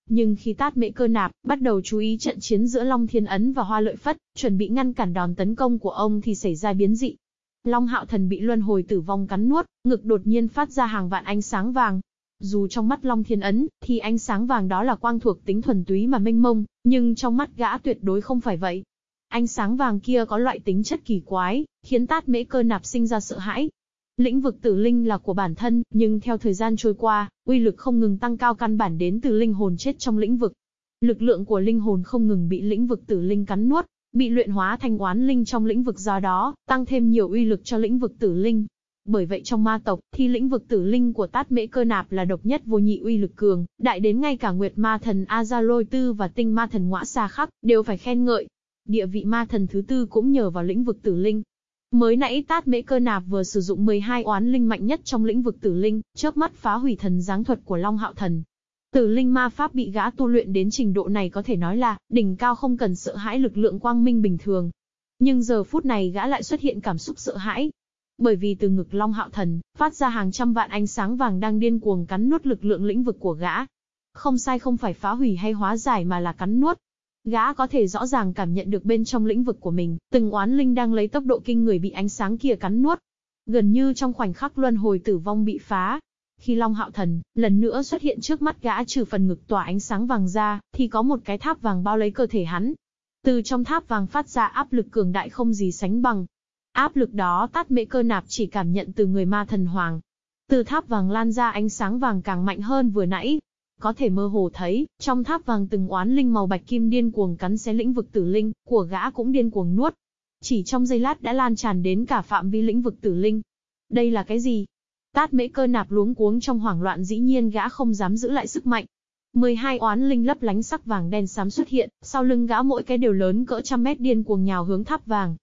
Nhưng khi tát mệ cơ nạp, bắt đầu chú ý trận chiến giữa Long Thiên Ấn và Hoa Lợi Phất, chuẩn bị ngăn cản đòn tấn công của ông thì xảy ra biến dị. Long Hạo Thần bị luân hồi tử vong cắn nuốt, ngực đột nhiên phát ra hàng vạn ánh sáng vàng, dù trong mắt Long Thiên Ấn, thì ánh sáng vàng đó là quang thuộc tính thuần túy mà mênh mông, nhưng trong mắt gã tuyệt đối không phải vậy. Ánh sáng vàng kia có loại tính chất kỳ quái, khiến tát mễ cơ nạp sinh ra sợ hãi. Lĩnh vực tử linh là của bản thân, nhưng theo thời gian trôi qua, uy lực không ngừng tăng cao căn bản đến từ linh hồn chết trong lĩnh vực. Lực lượng của linh hồn không ngừng bị lĩnh vực tử linh cắn nuốt, bị luyện hóa thành oán linh trong lĩnh vực do đó, tăng thêm nhiều uy lực cho lĩnh vực tử linh. Bởi vậy trong ma tộc, thì lĩnh vực tử linh của tát mễ cơ nạp là độc nhất vô nhị uy lực cường, đại đến ngay cả nguyệt ma thần Azaloi Tư và tinh ma thần ngõa Sa khắc, đều phải khen ngợi. Địa vị ma thần thứ tư cũng nhờ vào lĩnh vực tử linh. Mới nãy tát mễ cơ nạp vừa sử dụng 12 oán linh mạnh nhất trong lĩnh vực tử linh, chớp mắt phá hủy thần giáng thuật của Long Hạo Thần. Tử linh ma pháp bị gã tu luyện đến trình độ này có thể nói là, đỉnh cao không cần sợ hãi lực lượng quang minh bình thường. Nhưng giờ phút này gã lại xuất hiện cảm xúc sợ hãi, bởi vì từ ngực Long Hạo Thần, phát ra hàng trăm vạn ánh sáng vàng đang điên cuồng cắn nuốt lực lượng lĩnh vực của gã. Không sai không phải phá hủy hay hóa giải mà là cắn nuốt. Gã có thể rõ ràng cảm nhận được bên trong lĩnh vực của mình, từng oán linh đang lấy tốc độ kinh người bị ánh sáng kia cắn nuốt. Gần như trong khoảnh khắc luân hồi tử vong bị phá, khi Long Hạo Thần lần nữa xuất hiện trước mắt gã trừ phần ngực tỏa ánh sáng vàng ra, thì có một cái tháp vàng bao lấy cơ thể hắn. Từ trong tháp vàng phát ra áp lực cường đại không gì sánh bằng, Áp lực đó tát mễ cơ nạp chỉ cảm nhận từ người ma thần hoàng. Từ tháp vàng lan ra ánh sáng vàng càng mạnh hơn vừa nãy. Có thể mơ hồ thấy, trong tháp vàng từng oán linh màu bạch kim điên cuồng cắn xé lĩnh vực tử linh, của gã cũng điên cuồng nuốt. Chỉ trong giây lát đã lan tràn đến cả phạm vi lĩnh vực tử linh. Đây là cái gì? Tát mễ cơ nạp luống cuống trong hoảng loạn dĩ nhiên gã không dám giữ lại sức mạnh. 12 oán linh lấp lánh sắc vàng đen xám xuất hiện, sau lưng gã mỗi cái đều lớn cỡ trăm mét điên cuồng nhào hướng tháp vàng.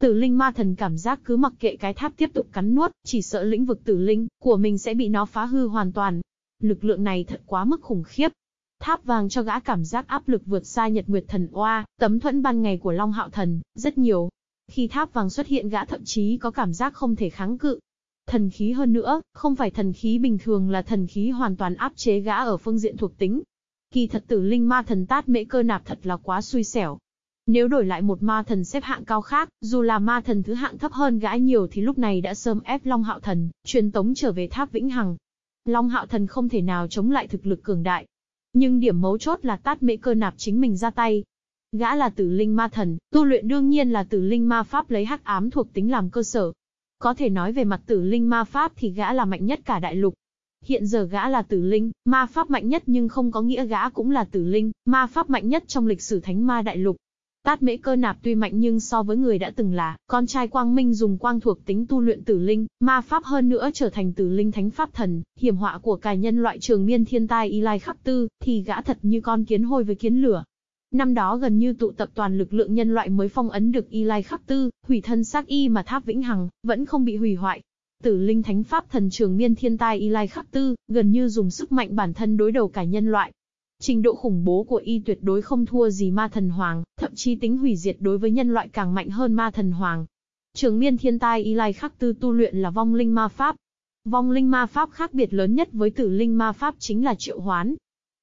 Tử linh ma thần cảm giác cứ mặc kệ cái tháp tiếp tục cắn nuốt, chỉ sợ lĩnh vực tử linh của mình sẽ bị nó phá hư hoàn toàn. Lực lượng này thật quá mức khủng khiếp. Tháp vàng cho gã cảm giác áp lực vượt xa Nhật Nguyệt Thần Oa, tấm thuẫn ban ngày của Long Hạo Thần, rất nhiều. Khi tháp vàng xuất hiện gã thậm chí có cảm giác không thể kháng cự. Thần khí hơn nữa, không phải thần khí bình thường là thần khí hoàn toàn áp chế gã ở phương diện thuộc tính. Kỳ thật tử linh ma thần tát mễ cơ nạp thật là quá xui xẻo, nếu đổi lại một ma thần xếp hạng cao khác, dù là ma thần thứ hạng thấp hơn gã nhiều thì lúc này đã sớm ép Long Hạo Thần, truyền tống trở về tháp Vĩnh Hằng. Long Hạo Thần không thể nào chống lại thực lực cường đại. Nhưng điểm mấu chốt là tát mễ cơ nạp chính mình ra tay. Gã là tử linh ma thần, tu luyện đương nhiên là tử linh ma pháp lấy hắc ám thuộc tính làm cơ sở. Có thể nói về mặt tử linh ma pháp thì gã là mạnh nhất cả đại lục. Hiện giờ gã là tử linh, ma pháp mạnh nhất nhưng không có nghĩa gã cũng là tử linh, ma pháp mạnh nhất trong lịch sử thánh ma đại lục. Tát mễ cơ nạp tuy mạnh nhưng so với người đã từng là, con trai quang minh dùng quang thuộc tính tu luyện tử linh, ma pháp hơn nữa trở thành tử linh thánh pháp thần, hiểm họa của cài nhân loại trường miên thiên tai y lai khắc tư, thì gã thật như con kiến hôi với kiến lửa. Năm đó gần như tụ tập toàn lực lượng nhân loại mới phong ấn được y lai khắc tư, hủy thân xác y mà tháp vĩnh hằng, vẫn không bị hủy hoại. Tử linh thánh pháp thần trường miên thiên tai y lai khắc tư, gần như dùng sức mạnh bản thân đối đầu cả nhân loại, Trình độ khủng bố của y tuyệt đối không thua gì ma thần hoàng, thậm chí tính hủy diệt đối với nhân loại càng mạnh hơn ma thần hoàng. Trường miên thiên tai y lai khắc tư tu luyện là vong linh ma pháp. Vong linh ma pháp khác biệt lớn nhất với tử linh ma pháp chính là triệu hoán.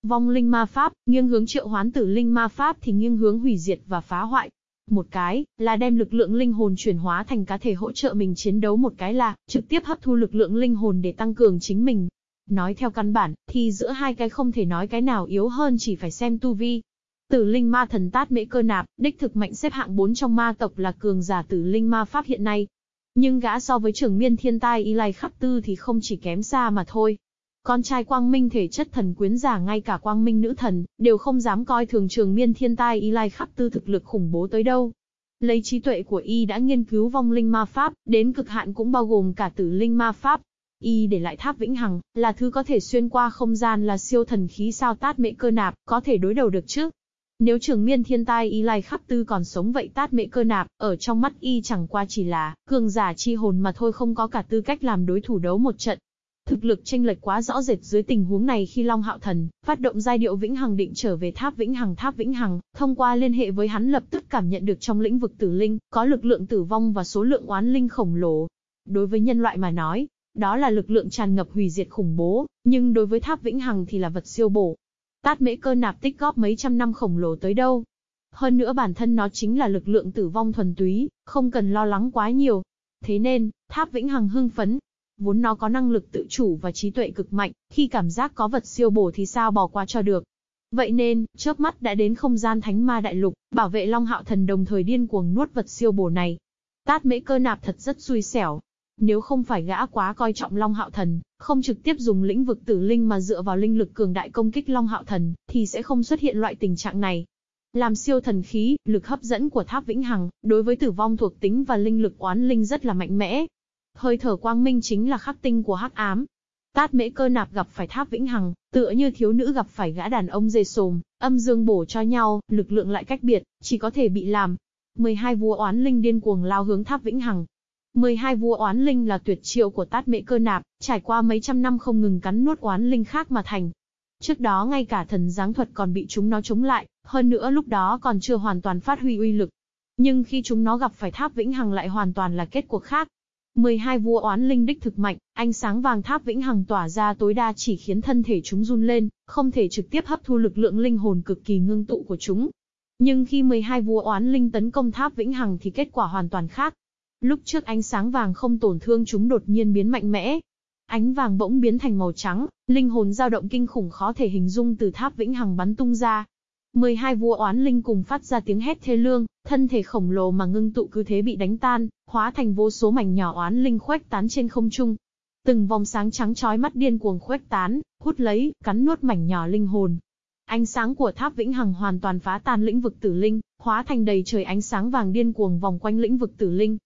Vong linh ma pháp, nghiêng hướng triệu hoán tử linh ma pháp thì nghiêng hướng hủy diệt và phá hoại. Một cái, là đem lực lượng linh hồn chuyển hóa thành cá thể hỗ trợ mình chiến đấu một cái là, trực tiếp hấp thu lực lượng linh hồn để tăng cường chính mình. Nói theo căn bản, thì giữa hai cái không thể nói cái nào yếu hơn chỉ phải xem tu vi. Tử linh ma thần tát mễ cơ nạp, đích thực mạnh xếp hạng 4 trong ma tộc là cường giả tử linh ma pháp hiện nay. Nhưng gã so với trưởng miên thiên tai y lai khắp tư thì không chỉ kém xa mà thôi. Con trai quang minh thể chất thần quyến giả ngay cả quang minh nữ thần, đều không dám coi thường trường miên thiên tai y lai khắp tư thực lực khủng bố tới đâu. Lấy trí tuệ của y đã nghiên cứu vong linh ma pháp, đến cực hạn cũng bao gồm cả tử linh ma pháp. Y để lại tháp vĩnh hằng, là thứ có thể xuyên qua không gian là siêu thần khí sao tát mệ cơ nạp, có thể đối đầu được chứ. Nếu trường miên thiên tai y lai khắp tư còn sống vậy tát mệ cơ nạp, ở trong mắt y chẳng qua chỉ là, cường giả chi hồn mà thôi không có cả tư cách làm đối thủ đấu một trận. Thực lực tranh lệch quá rõ rệt dưới tình huống này khi Long Hạo Thần phát động giai điệu Vĩnh Hằng định trở về tháp Vĩnh Hằng tháp Vĩnh Hằng, thông qua liên hệ với hắn lập tức cảm nhận được trong lĩnh vực tử linh, có lực lượng tử vong và số lượng oán linh khổng lồ. Đối với nhân loại mà nói, đó là lực lượng tràn ngập hủy diệt khủng bố, nhưng đối với tháp Vĩnh Hằng thì là vật siêu bổ. Tát mễ cơ nạp tích góp mấy trăm năm khổng lồ tới đâu. Hơn nữa bản thân nó chính là lực lượng tử vong thuần túy, không cần lo lắng quá nhiều. Thế nên, tháp Vĩnh Hằng hưng phấn, vốn nó có năng lực tự chủ và trí tuệ cực mạnh, khi cảm giác có vật siêu bổ thì sao bỏ qua cho được. Vậy nên, chớp mắt đã đến không gian thánh ma đại lục, bảo vệ Long Hạo Thần đồng thời điên cuồng nuốt vật siêu bổ này. Tát mễ cơ nạp thật rất xui xẻo. Nếu không phải gã quá coi trọng Long Hạo Thần, không trực tiếp dùng lĩnh vực tử linh mà dựa vào linh lực cường đại công kích Long Hạo Thần, thì sẽ không xuất hiện loại tình trạng này. Làm siêu thần khí, lực hấp dẫn của tháp vĩnh hằng, đối với tử vong thuộc tính và linh lực oán linh rất là mạnh mẽ, Hơi thở quang minh chính là khắc tinh của hắc ám. Tát mễ cơ nạp gặp phải tháp vĩnh hằng, tựa như thiếu nữ gặp phải gã đàn ông dê sồm, âm dương bổ cho nhau, lực lượng lại cách biệt, chỉ có thể bị làm. 12 vua oán linh điên cuồng lao hướng tháp vĩnh hằng. 12 vua oán linh là tuyệt triệu của tát mệ cơ nạp, trải qua mấy trăm năm không ngừng cắn nuốt oán linh khác mà thành. Trước đó ngay cả thần giáng thuật còn bị chúng nó chống lại, hơn nữa lúc đó còn chưa hoàn toàn phát huy uy lực. Nhưng khi chúng nó gặp phải tháp vĩnh hằng lại hoàn toàn là kết cuộc khác. 12 vua oán linh đích thực mạnh, ánh sáng vàng tháp vĩnh hằng tỏa ra tối đa chỉ khiến thân thể chúng run lên, không thể trực tiếp hấp thu lực lượng linh hồn cực kỳ ngưng tụ của chúng. Nhưng khi 12 vua oán linh tấn công tháp vĩnh hằng thì kết quả hoàn toàn khác. Lúc trước ánh sáng vàng không tổn thương chúng đột nhiên biến mạnh mẽ. Ánh vàng bỗng biến thành màu trắng, linh hồn dao động kinh khủng khó thể hình dung từ tháp vĩnh hằng bắn tung ra, 12 vua oán linh cùng phát ra tiếng hét thê lương, thân thể khổng lồ mà ngưng tụ cứ thế bị đánh tan, hóa thành vô số mảnh nhỏ oán linh khuếch tán trên không trung. Từng vòng sáng trắng chói mắt điên cuồng khuếch tán, hút lấy, cắn nuốt mảnh nhỏ linh hồn. Ánh sáng của tháp vĩnh hằng hoàn toàn phá tan lĩnh vực tử linh, hóa thành đầy trời ánh sáng vàng điên cuồng vòng quanh lĩnh vực tử linh.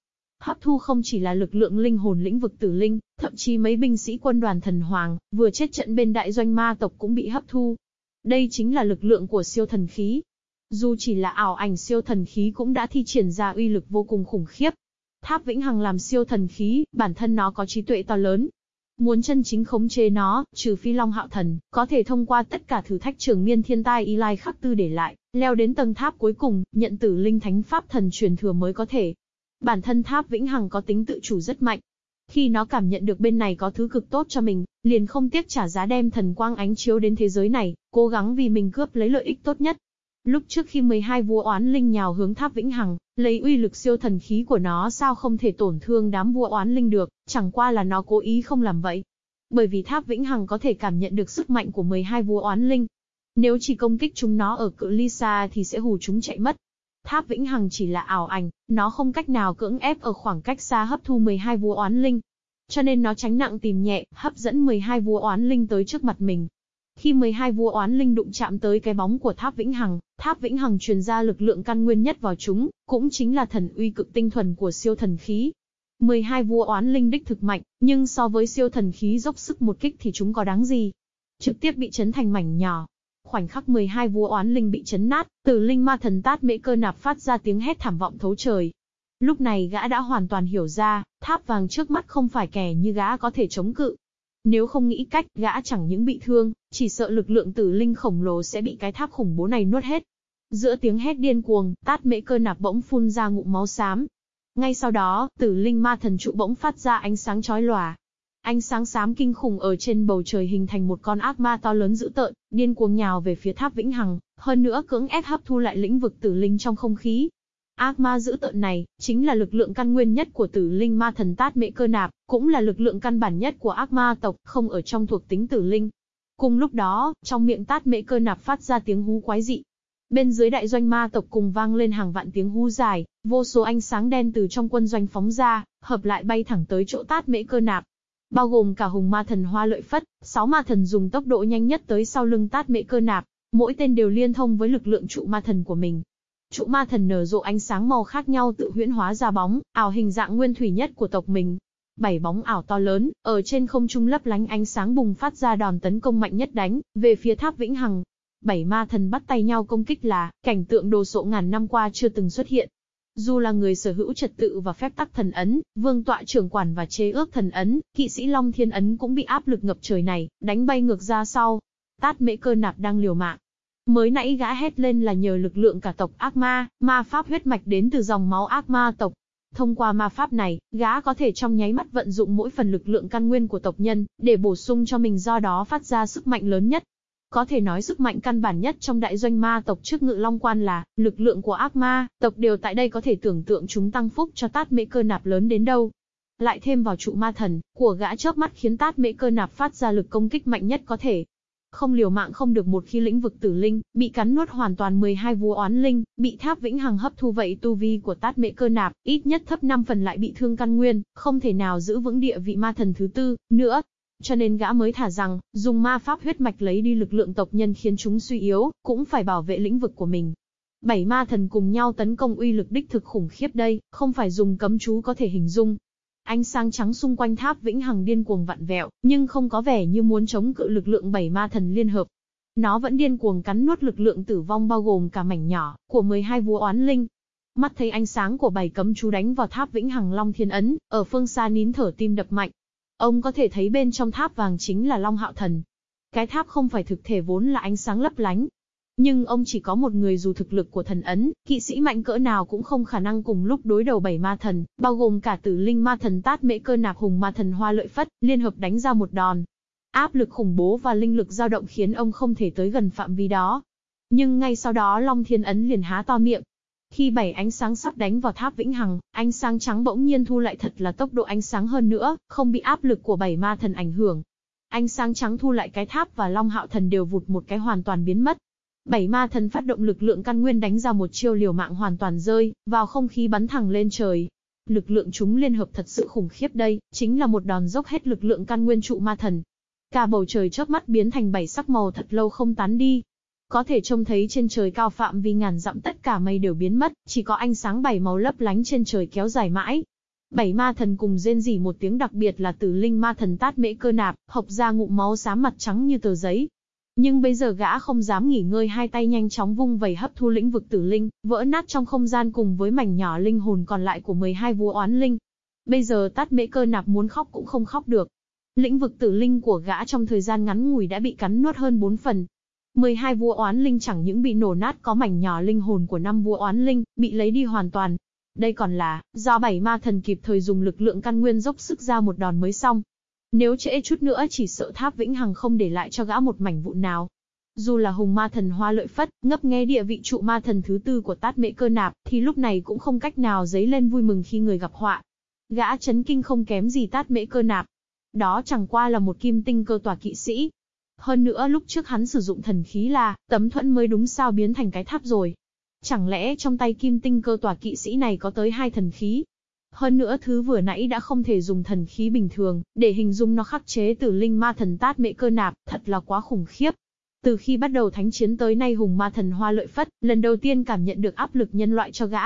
Hấp thu không chỉ là lực lượng linh hồn lĩnh vực tử linh, thậm chí mấy binh sĩ quân đoàn thần hoàng, vừa chết trận bên đại doanh ma tộc cũng bị hấp thu, đây chính là lực lượng của siêu thần khí. Dù chỉ là ảo ảnh siêu thần khí cũng đã thi triển ra uy lực vô cùng khủng khiếp. Tháp Vĩnh Hằng làm siêu thần khí, bản thân nó có trí tuệ to lớn. Muốn chân chính khống chế nó, trừ phi Long Hạo Thần, có thể thông qua tất cả thử thách trường miên thiên tai y lai khắc tư để lại, leo đến tầng tháp cuối cùng, nhận tử linh thánh pháp thần truyền thừa mới có thể. Bản thân tháp Vĩnh Hằng có tính tự chủ rất mạnh, khi nó cảm nhận được bên này có thứ cực tốt cho mình, liền không tiếc trả giá đem thần quang ánh chiếu đến thế giới này, cố gắng vì mình cướp lấy lợi ích tốt nhất. Lúc trước khi 12 vua oán linh nhào hướng tháp vĩnh hằng, lấy uy lực siêu thần khí của nó sao không thể tổn thương đám vua oán linh được, chẳng qua là nó cố ý không làm vậy. Bởi vì tháp vĩnh hằng có thể cảm nhận được sức mạnh của 12 vua oán linh. Nếu chỉ công kích chúng nó ở cự ly xa thì sẽ hù chúng chạy mất. Tháp Vĩnh Hằng chỉ là ảo ảnh, nó không cách nào cưỡng ép ở khoảng cách xa hấp thu 12 vua oán linh. Cho nên nó tránh nặng tìm nhẹ, hấp dẫn 12 vua oán linh tới trước mặt mình. Khi 12 vua oán linh đụng chạm tới cái bóng của Tháp Vĩnh Hằng, Tháp Vĩnh Hằng truyền ra lực lượng căn nguyên nhất vào chúng, cũng chính là thần uy cực tinh thuần của siêu thần khí. 12 vua oán linh đích thực mạnh, nhưng so với siêu thần khí dốc sức một kích thì chúng có đáng gì? Trực tiếp bị chấn thành mảnh nhỏ, Khoảnh khắc 12 vua oán linh bị chấn nát, từ linh ma thần tát mễ cơ nạp phát ra tiếng hét thảm vọng thấu trời. Lúc này gã đã hoàn toàn hiểu ra, tháp vàng trước mắt không phải kẻ như gã có thể chống cự. Nếu không nghĩ cách, gã chẳng những bị thương, chỉ sợ lực lượng tử linh khổng lồ sẽ bị cái tháp khủng bố này nuốt hết. Giữa tiếng hét điên cuồng, tát mễ cơ nạp bỗng phun ra ngụm máu xám. Ngay sau đó, tử linh ma thần trụ bỗng phát ra ánh sáng chói lòa. Ánh sáng xám kinh khủng ở trên bầu trời hình thành một con ác ma to lớn dữ tợn, điên cuồng nhào về phía tháp vĩnh hằng, hơn nữa cưỡng ép hấp thu lại lĩnh vực tử linh trong không khí. Ác ma dữ tợn này, chính là lực lượng căn nguyên nhất của tử linh ma thần tát mệ cơ nạp, cũng là lực lượng căn bản nhất của ác ma tộc, không ở trong thuộc tính tử linh. Cùng lúc đó, trong miệng tát mệ cơ nạp phát ra tiếng hú quái dị. Bên dưới đại doanh ma tộc cùng vang lên hàng vạn tiếng hú dài, vô số ánh sáng đen từ trong quân doanh phóng ra, hợp lại bay thẳng tới chỗ tát mễ cơ nạp bao gồm cả hùng ma thần hoa lợi phất, sáu ma thần dùng tốc độ nhanh nhất tới sau lưng tát mệ cơ nạp, mỗi tên đều liên thông với lực lượng trụ ma thần của mình. Trụ ma thần nở rộ ánh sáng màu khác nhau tự huyễn hóa ra bóng, ảo hình dạng nguyên thủy nhất của tộc mình. Bảy bóng ảo to lớn, ở trên không trung lấp lánh ánh sáng bùng phát ra đòn tấn công mạnh nhất đánh, về phía tháp vĩnh hằng. Bảy ma thần bắt tay nhau công kích là, cảnh tượng đồ sộ ngàn năm qua chưa từng xuất hiện. Dù là người sở hữu trật tự và phép tắc thần ấn, vương tọa trưởng quản và chế ước thần ấn, kỵ sĩ Long Thiên ấn cũng bị áp lực ngập trời này, đánh bay ngược ra sau. Tát mễ cơ nạp đang liều mạng. Mới nãy gã hét lên là nhờ lực lượng cả tộc ác ma, ma pháp huyết mạch đến từ dòng máu ác ma tộc. Thông qua ma pháp này, gã có thể trong nháy mắt vận dụng mỗi phần lực lượng căn nguyên của tộc nhân, để bổ sung cho mình do đó phát ra sức mạnh lớn nhất. Có thể nói sức mạnh căn bản nhất trong đại doanh ma tộc trước ngự long quan là, lực lượng của ác ma, tộc đều tại đây có thể tưởng tượng chúng tăng phúc cho tát mễ cơ nạp lớn đến đâu. Lại thêm vào trụ ma thần, của gã chớp mắt khiến tát mễ cơ nạp phát ra lực công kích mạnh nhất có thể. Không liều mạng không được một khi lĩnh vực tử linh, bị cắn nuốt hoàn toàn 12 vua oán linh, bị tháp vĩnh hằng hấp thu vậy tu vi của tát mễ cơ nạp, ít nhất thấp 5 phần lại bị thương căn nguyên, không thể nào giữ vững địa vị ma thần thứ tư, nữa, cho nên gã mới thả rằng, dùng ma pháp huyết mạch lấy đi lực lượng tộc nhân khiến chúng suy yếu, cũng phải bảo vệ lĩnh vực của mình. Bảy ma thần cùng nhau tấn công uy lực đích thực khủng khiếp đây, không phải dùng cấm chú có thể hình dung. Ánh sáng trắng xung quanh tháp vĩnh hằng điên cuồng vặn vẹo, nhưng không có vẻ như muốn chống cự lực lượng bảy ma thần liên hợp. Nó vẫn điên cuồng cắn nuốt lực lượng tử vong bao gồm cả mảnh nhỏ của 12 vua oán linh. Mắt thấy ánh sáng của bảy cấm chú đánh vào tháp vĩnh hằng long thiên ấn, ở phương xa nín thở tim đập mạnh, Ông có thể thấy bên trong tháp vàng chính là Long Hạo Thần. Cái tháp không phải thực thể vốn là ánh sáng lấp lánh. Nhưng ông chỉ có một người dù thực lực của thần ấn, kỵ sĩ mạnh cỡ nào cũng không khả năng cùng lúc đối đầu bảy ma thần, bao gồm cả tử linh ma thần tát mễ cơ nạp hùng ma thần hoa lợi phất, liên hợp đánh ra một đòn. Áp lực khủng bố và linh lực dao động khiến ông không thể tới gần phạm vi đó. Nhưng ngay sau đó Long Thiên Ấn liền há to miệng, khi bảy ánh sáng sắp đánh vào tháp vĩnh hằng, ánh sáng trắng bỗng nhiên thu lại thật là tốc độ ánh sáng hơn nữa, không bị áp lực của bảy ma thần ảnh hưởng. Ánh sáng trắng thu lại cái tháp và Long Hạo Thần đều vụt một cái hoàn toàn biến mất. Bảy ma thần phát động lực lượng căn nguyên đánh ra một chiêu liều mạng hoàn toàn rơi, vào không khí bắn thẳng lên trời. Lực lượng chúng liên hợp thật sự khủng khiếp đây, chính là một đòn dốc hết lực lượng căn nguyên trụ ma thần. Cả bầu trời chớp mắt biến thành bảy sắc màu thật lâu không tán đi, có thể trông thấy trên trời cao phạm vi ngàn dặm tất cả mây đều biến mất, chỉ có ánh sáng bảy màu lấp lánh trên trời kéo dài mãi. Bảy ma thần cùng rên rỉ một tiếng đặc biệt là tử linh ma thần tát mễ cơ nạp, hộc ra ngụm máu xám mặt trắng như tờ giấy. Nhưng bây giờ gã không dám nghỉ ngơi hai tay nhanh chóng vung vẩy hấp thu lĩnh vực tử linh, vỡ nát trong không gian cùng với mảnh nhỏ linh hồn còn lại của 12 vua oán linh. Bây giờ tát mễ cơ nạp muốn khóc cũng không khóc được. Lĩnh vực tử linh của gã trong thời gian ngắn ngủi đã bị cắn nuốt hơn 4 phần, 12 vua oán linh chẳng những bị nổ nát có mảnh nhỏ linh hồn của năm vua oán linh, bị lấy đi hoàn toàn. Đây còn là, do bảy ma thần kịp thời dùng lực lượng căn nguyên dốc sức ra một đòn mới xong. Nếu trễ chút nữa chỉ sợ tháp vĩnh hằng không để lại cho gã một mảnh vụn nào. Dù là hùng ma thần hoa lợi phất, ngấp nghe địa vị trụ ma thần thứ tư của tát mễ cơ nạp, thì lúc này cũng không cách nào dấy lên vui mừng khi người gặp họa. Gã chấn kinh không kém gì tát mễ cơ nạp. Đó chẳng qua là một kim tinh cơ tòa kỵ sĩ, hơn nữa lúc trước hắn sử dụng thần khí là, tấm thuẫn mới đúng sao biến thành cái tháp rồi. Chẳng lẽ trong tay kim tinh cơ tòa kỵ sĩ này có tới hai thần khí? Hơn nữa thứ vừa nãy đã không thể dùng thần khí bình thường, để hình dung nó khắc chế từ linh ma thần tát mệ cơ nạp, thật là quá khủng khiếp. Từ khi bắt đầu thánh chiến tới nay hùng ma thần hoa lợi phất, lần đầu tiên cảm nhận được áp lực nhân loại cho gã.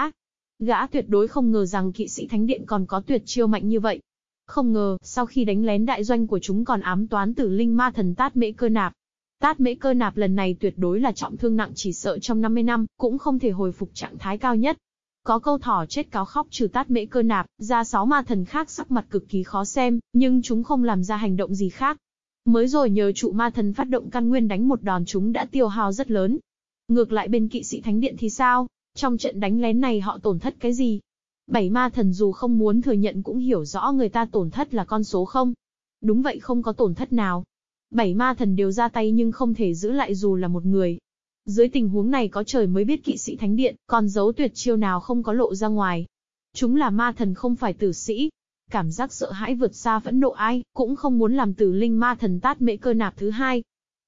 Gã tuyệt đối không ngờ rằng kỵ sĩ thánh điện còn có tuyệt chiêu mạnh như vậy. Không ngờ, sau khi đánh lén đại doanh của chúng còn ám toán tử linh ma thần Tát Mễ Cơ Nạp. Tát Mễ Cơ Nạp lần này tuyệt đối là trọng thương nặng chỉ sợ trong 50 năm, cũng không thể hồi phục trạng thái cao nhất. Có câu thỏ chết cáo khóc trừ Tát Mễ Cơ Nạp, ra sáu ma thần khác sắc mặt cực kỳ khó xem, nhưng chúng không làm ra hành động gì khác. Mới rồi nhờ trụ ma thần phát động căn nguyên đánh một đòn chúng đã tiêu hao rất lớn. Ngược lại bên kỵ sĩ thánh điện thì sao? Trong trận đánh lén này họ tổn thất cái gì? Bảy ma thần dù không muốn thừa nhận cũng hiểu rõ người ta tổn thất là con số không. Đúng vậy không có tổn thất nào. Bảy ma thần đều ra tay nhưng không thể giữ lại dù là một người. Dưới tình huống này có trời mới biết kỵ sĩ thánh điện, còn giấu tuyệt chiêu nào không có lộ ra ngoài. Chúng là ma thần không phải tử sĩ. Cảm giác sợ hãi vượt xa phẫn nộ ai, cũng không muốn làm tử linh ma thần tát mễ cơ nạp thứ hai,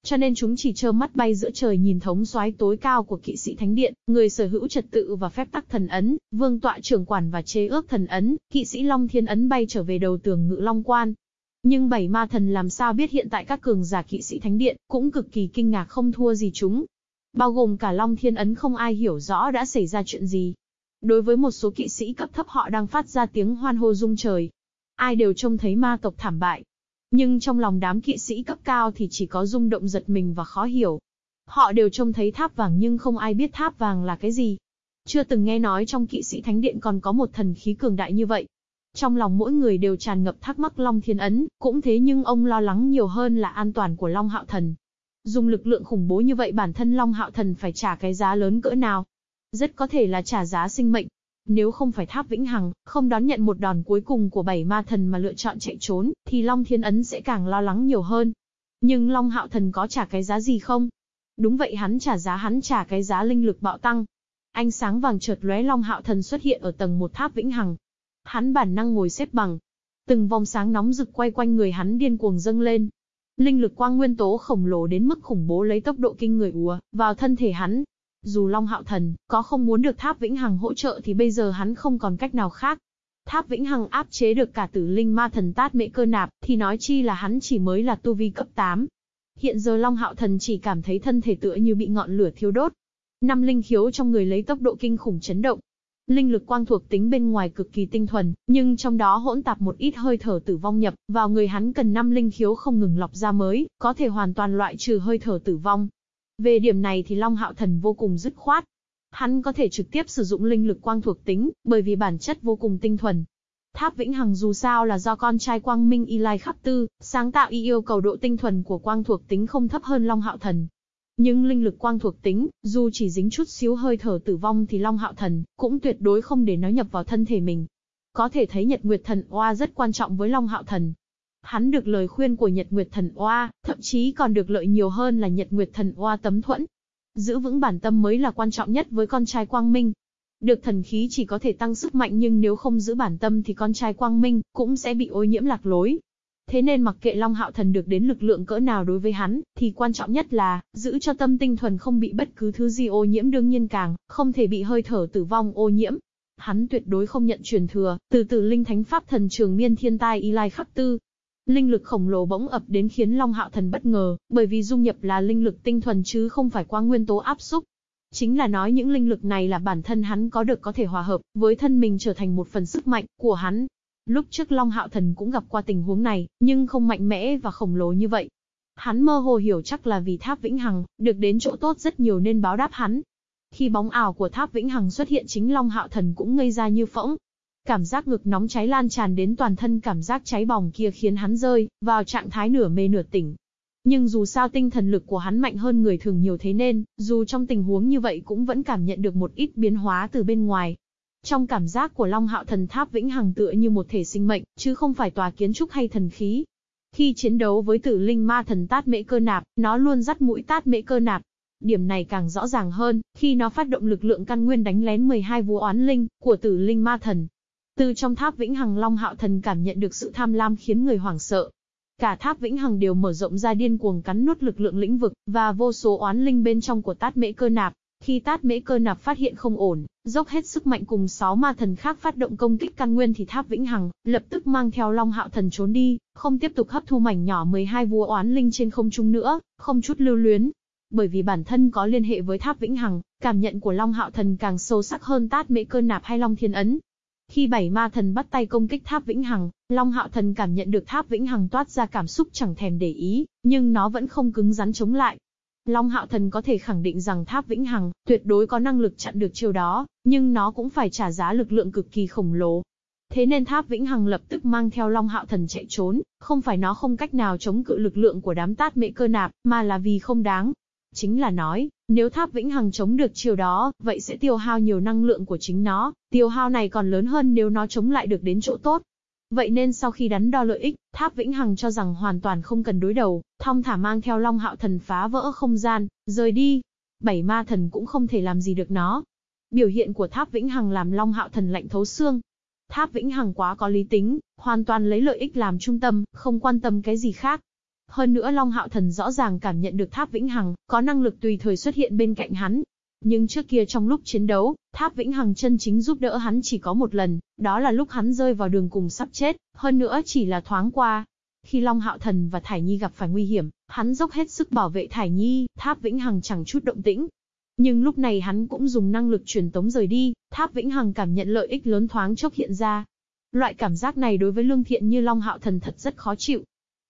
cho nên chúng chỉ trơ mắt bay giữa trời nhìn thống soái tối cao của kỵ sĩ thánh điện, người sở hữu trật tự và phép tắc thần ấn, vương tọa trưởng quản và chế ước thần ấn, kỵ sĩ Long Thiên ấn bay trở về đầu tường ngự Long quan. Nhưng bảy ma thần làm sao biết hiện tại các cường giả kỵ sĩ thánh điện cũng cực kỳ kinh ngạc không thua gì chúng. Bao gồm cả Long Thiên ấn không ai hiểu rõ đã xảy ra chuyện gì. Đối với một số kỵ sĩ cấp thấp họ đang phát ra tiếng hoan hô rung trời. Ai đều trông thấy ma tộc thảm bại, nhưng trong lòng đám kỵ sĩ cấp cao thì chỉ có rung động giật mình và khó hiểu. Họ đều trông thấy tháp vàng nhưng không ai biết tháp vàng là cái gì. Chưa từng nghe nói trong kỵ sĩ thánh điện còn có một thần khí cường đại như vậy. Trong lòng mỗi người đều tràn ngập thắc mắc Long Thiên Ấn, cũng thế nhưng ông lo lắng nhiều hơn là an toàn của Long Hạo Thần. Dùng lực lượng khủng bố như vậy bản thân Long Hạo Thần phải trả cái giá lớn cỡ nào? Rất có thể là trả giá sinh mệnh, nếu không phải tháp vĩnh hằng, không đón nhận một đòn cuối cùng của bảy ma thần mà lựa chọn chạy trốn, thì Long Thiên Ấn sẽ càng lo lắng nhiều hơn. Nhưng Long Hạo Thần có trả cái giá gì không? Đúng vậy hắn trả giá hắn trả cái giá linh lực bạo tăng. Ánh sáng vàng chợt lóe Long Hạo Thần xuất hiện ở tầng một tháp vĩnh hằng. Hắn bản năng ngồi xếp bằng. Từng vòng sáng nóng rực quay quanh người hắn điên cuồng dâng lên. Linh lực quang nguyên tố khổng lồ đến mức khủng bố lấy tốc độ kinh người ùa vào thân thể hắn, dù Long Hạo Thần có không muốn được Tháp Vĩnh Hằng hỗ trợ thì bây giờ hắn không còn cách nào khác. Tháp Vĩnh Hằng áp chế được cả tử linh ma thần tát mệ cơ nạp, thì nói chi là hắn chỉ mới là tu vi cấp 8. Hiện giờ Long Hạo Thần chỉ cảm thấy thân thể tựa như bị ngọn lửa thiêu đốt. Năm linh khiếu trong người lấy tốc độ kinh khủng chấn động. Linh lực quang thuộc tính bên ngoài cực kỳ tinh thuần, nhưng trong đó hỗn tạp một ít hơi thở tử vong nhập, vào người hắn cần năm linh khiếu không ngừng lọc ra mới, có thể hoàn toàn loại trừ hơi thở tử vong. Về điểm này thì Long Hạo Thần vô cùng dứt khoát. Hắn có thể trực tiếp sử dụng linh lực quang thuộc tính, bởi vì bản chất vô cùng tinh thuần. Tháp Vĩnh Hằng dù sao là do con trai Quang Minh Y Lai Khắc Tư, sáng tạo y yêu cầu độ tinh thuần của quang thuộc tính không thấp hơn Long Hạo Thần. Nhưng linh lực quang thuộc tính, dù chỉ dính chút xíu hơi thở tử vong thì Long Hạo Thần cũng tuyệt đối không để nó nhập vào thân thể mình. Có thể thấy Nhật Nguyệt Thần Oa rất quan trọng với Long Hạo Thần, Hắn được lời khuyên của Nhật Nguyệt Thần Oa, thậm chí còn được lợi nhiều hơn là Nhật Nguyệt Thần Oa tấm thuẫn. Giữ vững bản tâm mới là quan trọng nhất với con trai Quang Minh. Được thần khí chỉ có thể tăng sức mạnh nhưng nếu không giữ bản tâm thì con trai Quang Minh cũng sẽ bị ô nhiễm lạc lối. Thế nên mặc kệ Long Hạo Thần được đến lực lượng cỡ nào đối với hắn, thì quan trọng nhất là, giữ cho tâm tinh thuần không bị bất cứ thứ gì ô nhiễm đương nhiên càng, không thể bị hơi thở tử vong ô nhiễm. Hắn tuyệt đối không nhận truyền thừa, từ từ linh thánh pháp thần trường miên thiên tai y lai khắc tư, Linh lực khổng lồ bỗng ập đến khiến Long Hạo Thần bất ngờ, bởi vì dung nhập là linh lực tinh thuần chứ không phải qua nguyên tố áp xúc. Chính là nói những linh lực này là bản thân hắn có được có thể hòa hợp với thân mình trở thành một phần sức mạnh của hắn. Lúc trước Long Hạo Thần cũng gặp qua tình huống này, nhưng không mạnh mẽ và khổng lồ như vậy. Hắn mơ hồ hiểu chắc là vì Tháp Vĩnh Hằng, được đến chỗ tốt rất nhiều nên báo đáp hắn. Khi bóng ảo của Tháp Vĩnh Hằng xuất hiện chính Long Hạo Thần cũng ngây ra như phỗng, Cảm giác ngực nóng cháy lan tràn đến toàn thân cảm giác cháy bỏng kia khiến hắn rơi vào trạng thái nửa mê nửa tỉnh. Nhưng dù sao tinh thần lực của hắn mạnh hơn người thường nhiều thế nên, dù trong tình huống như vậy cũng vẫn cảm nhận được một ít biến hóa từ bên ngoài. Trong cảm giác của Long Hạo Thần Tháp vĩnh hằng tựa như một thể sinh mệnh, chứ không phải tòa kiến trúc hay thần khí. Khi chiến đấu với tử linh ma thần tát mễ cơ nạp, nó luôn dắt mũi tát mễ cơ nạp. Điểm này càng rõ ràng hơn, khi nó phát động lực lượng căn nguyên đánh lén 12 vua oán linh của tử linh ma thần. Từ trong tháp Vĩnh Hằng Long Hạo Thần cảm nhận được sự tham lam khiến người hoảng sợ. Cả tháp Vĩnh Hằng đều mở rộng ra điên cuồng cắn nuốt lực lượng lĩnh vực, và vô số oán linh bên trong của tát mễ cơ nạp. Khi tát mễ cơ nạp phát hiện không ổn, dốc hết sức mạnh cùng sáu ma thần khác phát động công kích căn nguyên thì tháp Vĩnh Hằng, lập tức mang theo Long Hạo Thần trốn đi, không tiếp tục hấp thu mảnh nhỏ 12 vua oán linh trên không trung nữa, không chút lưu luyến. Bởi vì bản thân có liên hệ với tháp Vĩnh Hằng, cảm nhận của Long Hạo Thần càng sâu sắc hơn tát mễ cơ nạp hay Long Thiên Ấn, khi bảy ma thần bắt tay công kích tháp Vĩnh Hằng, Long Hạo Thần cảm nhận được tháp Vĩnh Hằng toát ra cảm xúc chẳng thèm để ý, nhưng nó vẫn không cứng rắn chống lại. Long Hạo Thần có thể khẳng định rằng tháp Vĩnh Hằng tuyệt đối có năng lực chặn được chiêu đó, nhưng nó cũng phải trả giá lực lượng cực kỳ khổng lồ. Thế nên tháp Vĩnh Hằng lập tức mang theo Long Hạo Thần chạy trốn, không phải nó không cách nào chống cự lực lượng của đám tát mệ cơ nạp, mà là vì không đáng. Chính là nói, nếu tháp vĩnh hằng chống được chiều đó, vậy sẽ tiêu hao nhiều năng lượng của chính nó, tiêu hao này còn lớn hơn nếu nó chống lại được đến chỗ tốt. Vậy nên sau khi đắn đo lợi ích, Tháp Vĩnh Hằng cho rằng hoàn toàn không cần đối đầu, thong thả mang theo Long Hạo Thần phá vỡ không gian, rời đi. Bảy ma thần cũng không thể làm gì được nó. Biểu hiện của Tháp Vĩnh Hằng làm Long Hạo Thần lạnh thấu xương. Tháp Vĩnh Hằng quá có lý tính, hoàn toàn lấy lợi ích làm trung tâm, không quan tâm cái gì khác. Hơn nữa Long Hạo Thần rõ ràng cảm nhận được Tháp Vĩnh Hằng, có năng lực tùy thời xuất hiện bên cạnh hắn, nhưng trước kia trong lúc chiến đấu, Tháp Vĩnh Hằng chân chính giúp đỡ hắn chỉ có một lần, đó là lúc hắn rơi vào đường cùng sắp chết, hơn nữa chỉ là thoáng qua. Khi Long Hạo Thần và Thải Nhi gặp phải nguy hiểm, hắn dốc hết sức bảo vệ Thải Nhi, Tháp Vĩnh Hằng chẳng chút động tĩnh. Nhưng lúc này hắn cũng dùng năng lực truyền tống rời đi, Tháp Vĩnh Hằng cảm nhận lợi ích lớn thoáng chốc hiện ra. Loại cảm giác này đối với lương thiện như Long Hạo Thần thật rất khó chịu.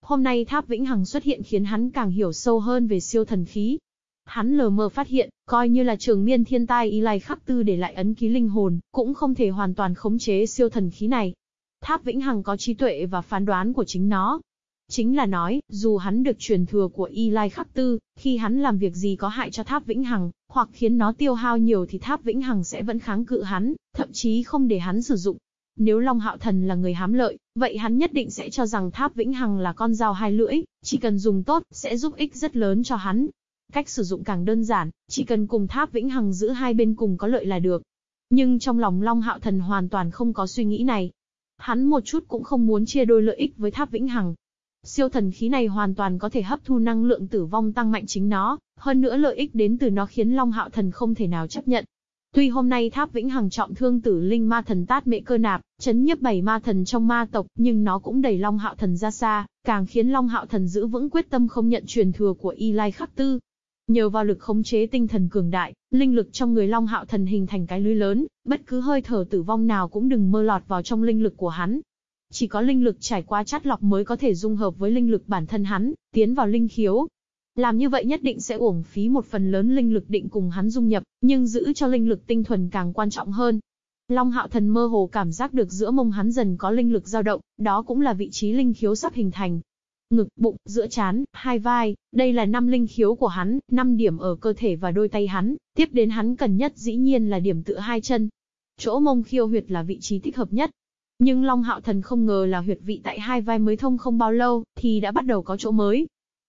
Hôm nay Tháp Vĩnh Hằng xuất hiện khiến hắn càng hiểu sâu hơn về siêu thần khí, Hắn lờ mờ phát hiện, coi như là trường miên thiên tai y lai khắc tư để lại ấn ký linh hồn, cũng không thể hoàn toàn khống chế siêu thần khí này. Tháp Vĩnh Hằng có trí tuệ và phán đoán của chính nó. Chính là nói, dù hắn được truyền thừa của Y Lai Khắc Tư, khi hắn làm việc gì có hại cho Tháp Vĩnh Hằng, hoặc khiến nó tiêu hao nhiều thì Tháp Vĩnh Hằng sẽ vẫn kháng cự hắn, thậm chí không để hắn sử dụng. Nếu Long Hạo Thần là người hám lợi, vậy hắn nhất định sẽ cho rằng Tháp Vĩnh Hằng là con dao hai lưỡi, chỉ cần dùng tốt, sẽ giúp ích rất lớn cho hắn. Cách sử dụng càng đơn giản, chỉ cần cùng tháp vĩnh hằng giữ hai bên cùng có lợi là được. Nhưng trong lòng Long Hạo Thần hoàn toàn không có suy nghĩ này. Hắn một chút cũng không muốn chia đôi lợi ích với tháp vĩnh hằng. Siêu thần khí này hoàn toàn có thể hấp thu năng lượng tử vong tăng mạnh chính nó, hơn nữa lợi ích đến từ nó khiến Long Hạo Thần không thể nào chấp nhận. Tuy hôm nay Tháp Vĩnh Hằng trọng thương tử linh ma thần tát mệ cơ nạp, chấn nhiếp bảy ma thần trong ma tộc, nhưng nó cũng đẩy Long Hạo Thần ra xa, càng khiến Long Hạo Thần giữ vững quyết tâm không nhận truyền thừa của Y Lai Khắc Tư. Nhờ vào lực khống chế tinh thần cường đại, linh lực trong người Long Hạo Thần hình thành cái lưới lớn, bất cứ hơi thở tử vong nào cũng đừng mơ lọt vào trong linh lực của hắn. Chỉ có linh lực trải qua chắt lọc mới có thể dung hợp với linh lực bản thân hắn, tiến vào linh khiếu. Làm như vậy nhất định sẽ uổng phí một phần lớn linh lực định cùng hắn dung nhập, nhưng giữ cho linh lực tinh thuần càng quan trọng hơn. Long Hạo Thần mơ hồ cảm giác được giữa mông hắn dần có linh lực dao động, đó cũng là vị trí linh khiếu sắp hình thành ngực, bụng, giữa chán, hai vai, đây là năm linh khiếu của hắn, năm điểm ở cơ thể và đôi tay hắn, tiếp đến hắn cần nhất dĩ nhiên là điểm tựa hai chân. Chỗ mông khiêu huyệt là vị trí thích hợp nhất. Nhưng Long Hạo Thần không ngờ là huyệt vị tại hai vai mới thông không bao lâu, thì đã bắt đầu có chỗ mới.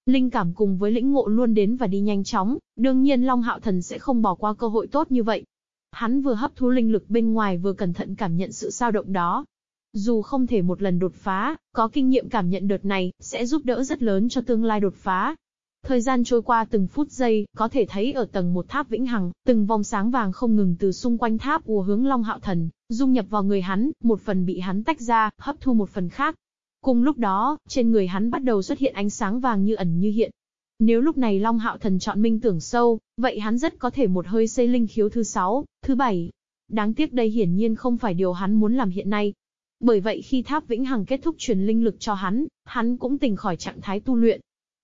Linh cảm cùng với lĩnh ngộ luôn đến và đi nhanh chóng, đương nhiên Long Hạo Thần sẽ không bỏ qua cơ hội tốt như vậy. Hắn vừa hấp thu linh lực bên ngoài vừa cẩn thận cảm nhận sự sao động đó, dù không thể một lần đột phá, có kinh nghiệm cảm nhận đợt này, sẽ giúp đỡ rất lớn cho tương lai đột phá. Thời gian trôi qua từng phút giây, có thể thấy ở tầng một tháp vĩnh hằng, từng vòng sáng vàng không ngừng từ xung quanh tháp ùa hướng Long Hạo Thần, dung nhập vào người hắn, một phần bị hắn tách ra, hấp thu một phần khác. Cùng lúc đó, trên người hắn bắt đầu xuất hiện ánh sáng vàng như ẩn như hiện. Nếu lúc này Long Hạo Thần chọn minh tưởng sâu, vậy hắn rất có thể một hơi xây linh khiếu thứ sáu, thứ bảy. Đáng tiếc đây hiển nhiên không phải điều hắn muốn làm hiện nay, bởi vậy khi Tháp Vĩnh Hằng kết thúc truyền linh lực cho hắn, hắn cũng tỉnh khỏi trạng thái tu luyện.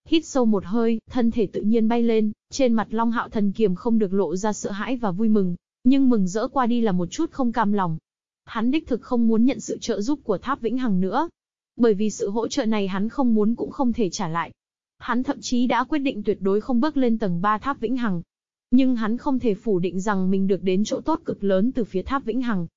Hít sâu một hơi, thân thể tự nhiên bay lên, trên mặt Long Hạo Thần kiềm không được lộ ra sợ hãi và vui mừng, nhưng mừng rỡ qua đi là một chút không cam lòng. Hắn đích thực không muốn nhận sự trợ giúp của Tháp Vĩnh Hằng nữa, bởi vì sự hỗ trợ này hắn không muốn cũng không thể trả lại. Hắn thậm chí đã quyết định tuyệt đối không bước lên tầng 3 Tháp Vĩnh Hằng. Nhưng hắn không thể phủ định rằng mình được đến chỗ tốt cực lớn từ phía Tháp Vĩnh Hằng.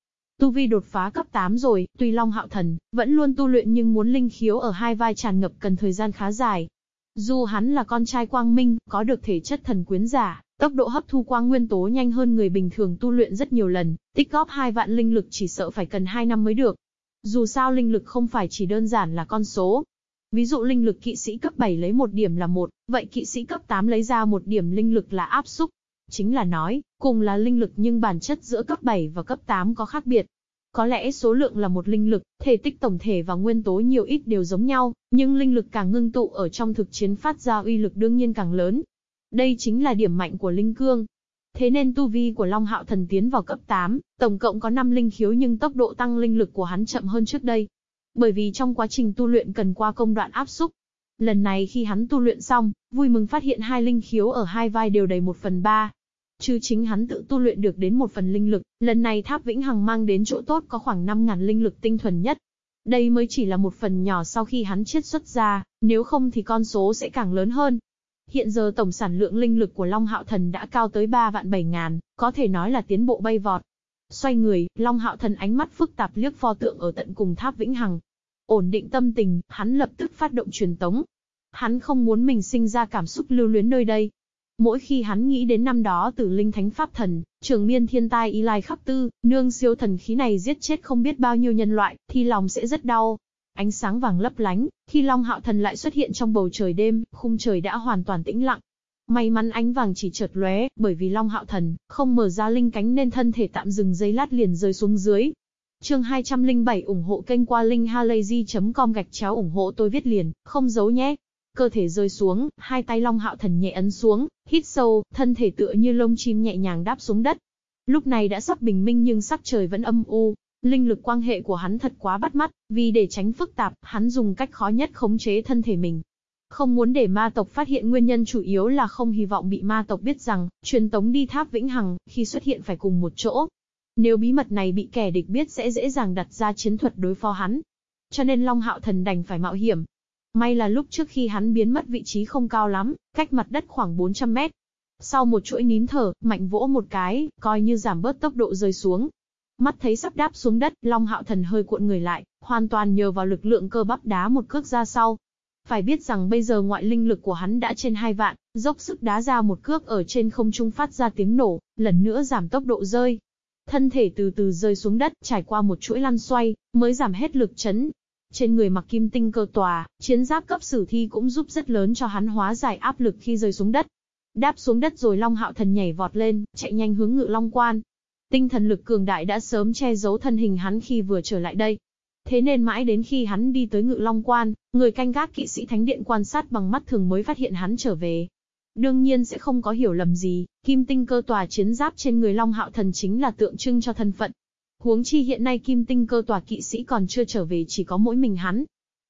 Tu vi đột phá cấp 8 rồi, tuy Long Hạo Thần vẫn luôn tu luyện nhưng muốn linh khiếu ở hai vai tràn ngập cần thời gian khá dài. Dù hắn là con trai quang minh, có được thể chất thần quyến giả, tốc độ hấp thu quang nguyên tố nhanh hơn người bình thường tu luyện rất nhiều lần, tích góp hai vạn linh lực chỉ sợ phải cần 2 năm mới được. Dù sao linh lực không phải chỉ đơn giản là con số. Ví dụ linh lực kỵ sĩ cấp 7 lấy một điểm là một, vậy kỵ sĩ cấp 8 lấy ra một điểm linh lực là áp xúc, Chính là nói, cùng là linh lực nhưng bản chất giữa cấp 7 và cấp 8 có khác biệt. Có lẽ số lượng là một linh lực, thể tích tổng thể và nguyên tố nhiều ít đều giống nhau, nhưng linh lực càng ngưng tụ ở trong thực chiến phát ra uy lực đương nhiên càng lớn. Đây chính là điểm mạnh của linh cương. Thế nên tu vi của Long Hạo Thần tiến vào cấp 8, tổng cộng có 5 linh khiếu nhưng tốc độ tăng linh lực của hắn chậm hơn trước đây. Bởi vì trong quá trình tu luyện cần qua công đoạn áp xúc, Lần này khi hắn tu luyện xong, vui mừng phát hiện hai linh khiếu ở hai vai đều đầy một phần ba, Chứ chính hắn tự tu luyện được đến một phần linh lực, lần này tháp vĩnh hằng mang đến chỗ tốt có khoảng 5.000 linh lực tinh thuần nhất. Đây mới chỉ là một phần nhỏ sau khi hắn chiết xuất ra, nếu không thì con số sẽ càng lớn hơn. Hiện giờ tổng sản lượng linh lực của Long Hạo Thần đã cao tới 3 vạn 7 ngàn, có thể nói là tiến bộ bay vọt. Xoay người, Long Hạo Thần ánh mắt phức tạp liếc pho tượng ở tận cùng tháp Vĩnh Hằng. Ổn định tâm tình, hắn lập tức phát động truyền tống. Hắn không muốn mình sinh ra cảm xúc lưu luyến nơi đây. Mỗi khi hắn nghĩ đến năm đó tử linh thánh pháp thần, trường miên thiên tai y lai khắc tư, nương siêu thần khí này giết chết không biết bao nhiêu nhân loại, thì lòng sẽ rất đau. Ánh sáng vàng lấp lánh, khi Long Hạo Thần lại xuất hiện trong bầu trời đêm, khung trời đã hoàn toàn tĩnh lặng. May mắn ánh vàng chỉ chợt lóe, bởi vì Long Hạo Thần không mở ra linh cánh nên thân thể tạm dừng giây lát liền rơi xuống dưới. Chương 207 ủng hộ kênh qua linkhalazy.com gạch chéo ủng hộ tôi viết liền, không giấu nhé. Cơ thể rơi xuống, hai tay Long Hạo Thần nhẹ ấn xuống, hít sâu, thân thể tựa như lông chim nhẹ nhàng đáp xuống đất. Lúc này đã sắp bình minh nhưng sắc trời vẫn âm u, linh lực quang hệ của hắn thật quá bắt mắt, vì để tránh phức tạp, hắn dùng cách khó nhất khống chế thân thể mình. Không muốn để ma tộc phát hiện nguyên nhân chủ yếu là không hy vọng bị ma tộc biết rằng, truyền tống đi tháp vĩnh hằng, khi xuất hiện phải cùng một chỗ. Nếu bí mật này bị kẻ địch biết sẽ dễ dàng đặt ra chiến thuật đối phó hắn. Cho nên Long Hạo Thần đành phải mạo hiểm. May là lúc trước khi hắn biến mất vị trí không cao lắm, cách mặt đất khoảng 400 mét. Sau một chuỗi nín thở, mạnh vỗ một cái, coi như giảm bớt tốc độ rơi xuống. Mắt thấy sắp đáp xuống đất, Long Hạo Thần hơi cuộn người lại, hoàn toàn nhờ vào lực lượng cơ bắp đá một cước ra sau. Phải biết rằng bây giờ ngoại linh lực của hắn đã trên hai vạn, dốc sức đá ra một cước ở trên không trung phát ra tiếng nổ, lần nữa giảm tốc độ rơi. Thân thể từ từ rơi xuống đất, trải qua một chuỗi lăn xoay, mới giảm hết lực chấn. Trên người mặc kim tinh cơ tòa, chiến giáp cấp sử thi cũng giúp rất lớn cho hắn hóa giải áp lực khi rơi xuống đất. Đáp xuống đất rồi Long Hạo Thần nhảy vọt lên, chạy nhanh hướng ngự Long Quan. Tinh thần lực cường đại đã sớm che giấu thân hình hắn khi vừa trở lại đây. Thế nên mãi đến khi hắn đi tới ngự long quan, người canh gác kỵ sĩ thánh điện quan sát bằng mắt thường mới phát hiện hắn trở về. Đương nhiên sẽ không có hiểu lầm gì, kim tinh cơ tòa chiến giáp trên người long hạo thần chính là tượng trưng cho thân phận. Huống chi hiện nay kim tinh cơ tòa kỵ sĩ còn chưa trở về chỉ có mỗi mình hắn.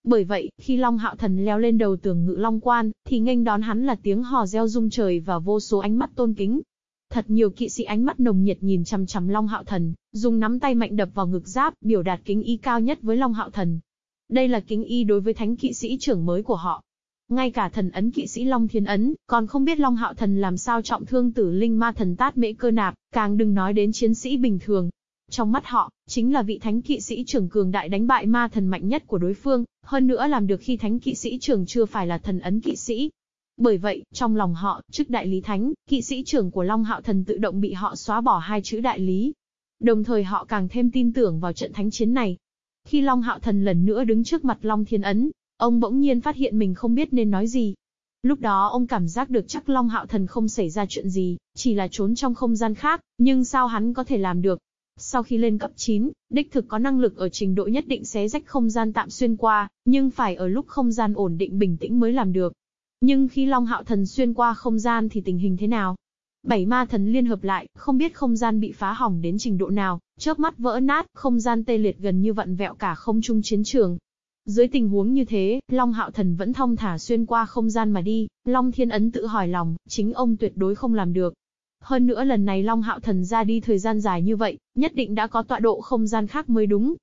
Bởi vậy, khi Long Hạo Thần leo lên đầu tường ngự Long Quan, thì nghênh đón hắn là tiếng hò reo rung trời và vô số ánh mắt tôn kính. Thật nhiều kỵ sĩ ánh mắt nồng nhiệt nhìn chằm chằm Long Hạo Thần, dùng nắm tay mạnh đập vào ngực giáp, biểu đạt kính y cao nhất với Long Hạo Thần. Đây là kính y đối với thánh kỵ sĩ trưởng mới của họ. Ngay cả thần ấn kỵ sĩ Long Thiên Ấn, còn không biết Long Hạo Thần làm sao trọng thương tử linh ma thần tát mễ cơ nạp, càng đừng nói đến chiến sĩ bình thường. Trong mắt họ, chính là vị thánh kỵ sĩ trưởng cường đại đánh bại ma thần mạnh nhất của đối phương, hơn nữa làm được khi thánh kỵ sĩ trưởng chưa phải là thần ấn kỵ sĩ, bởi vậy, trong lòng họ, chức đại lý thánh, kỵ sĩ trưởng của Long Hạo Thần tự động bị họ xóa bỏ hai chữ đại lý. Đồng thời họ càng thêm tin tưởng vào trận thánh chiến này. Khi Long Hạo Thần lần nữa đứng trước mặt Long Thiên Ấn, ông bỗng nhiên phát hiện mình không biết nên nói gì. Lúc đó ông cảm giác được chắc Long Hạo Thần không xảy ra chuyện gì, chỉ là trốn trong không gian khác, nhưng sao hắn có thể làm được? Sau khi lên cấp 9, đích thực có năng lực ở trình độ nhất định xé rách không gian tạm xuyên qua, nhưng phải ở lúc không gian ổn định bình tĩnh mới làm được. Nhưng khi Long Hạo Thần xuyên qua không gian thì tình hình thế nào? Bảy ma thần liên hợp lại, không biết không gian bị phá hỏng đến trình độ nào, chớp mắt vỡ nát, không gian tê liệt gần như vặn vẹo cả không trung chiến trường. Dưới tình huống như thế, Long Hạo Thần vẫn thong thả xuyên qua không gian mà đi, Long Thiên Ấn tự hỏi lòng, chính ông tuyệt đối không làm được. Hơn nữa lần này Long Hạo Thần ra đi thời gian dài như vậy, nhất định đã có tọa độ không gian khác mới đúng.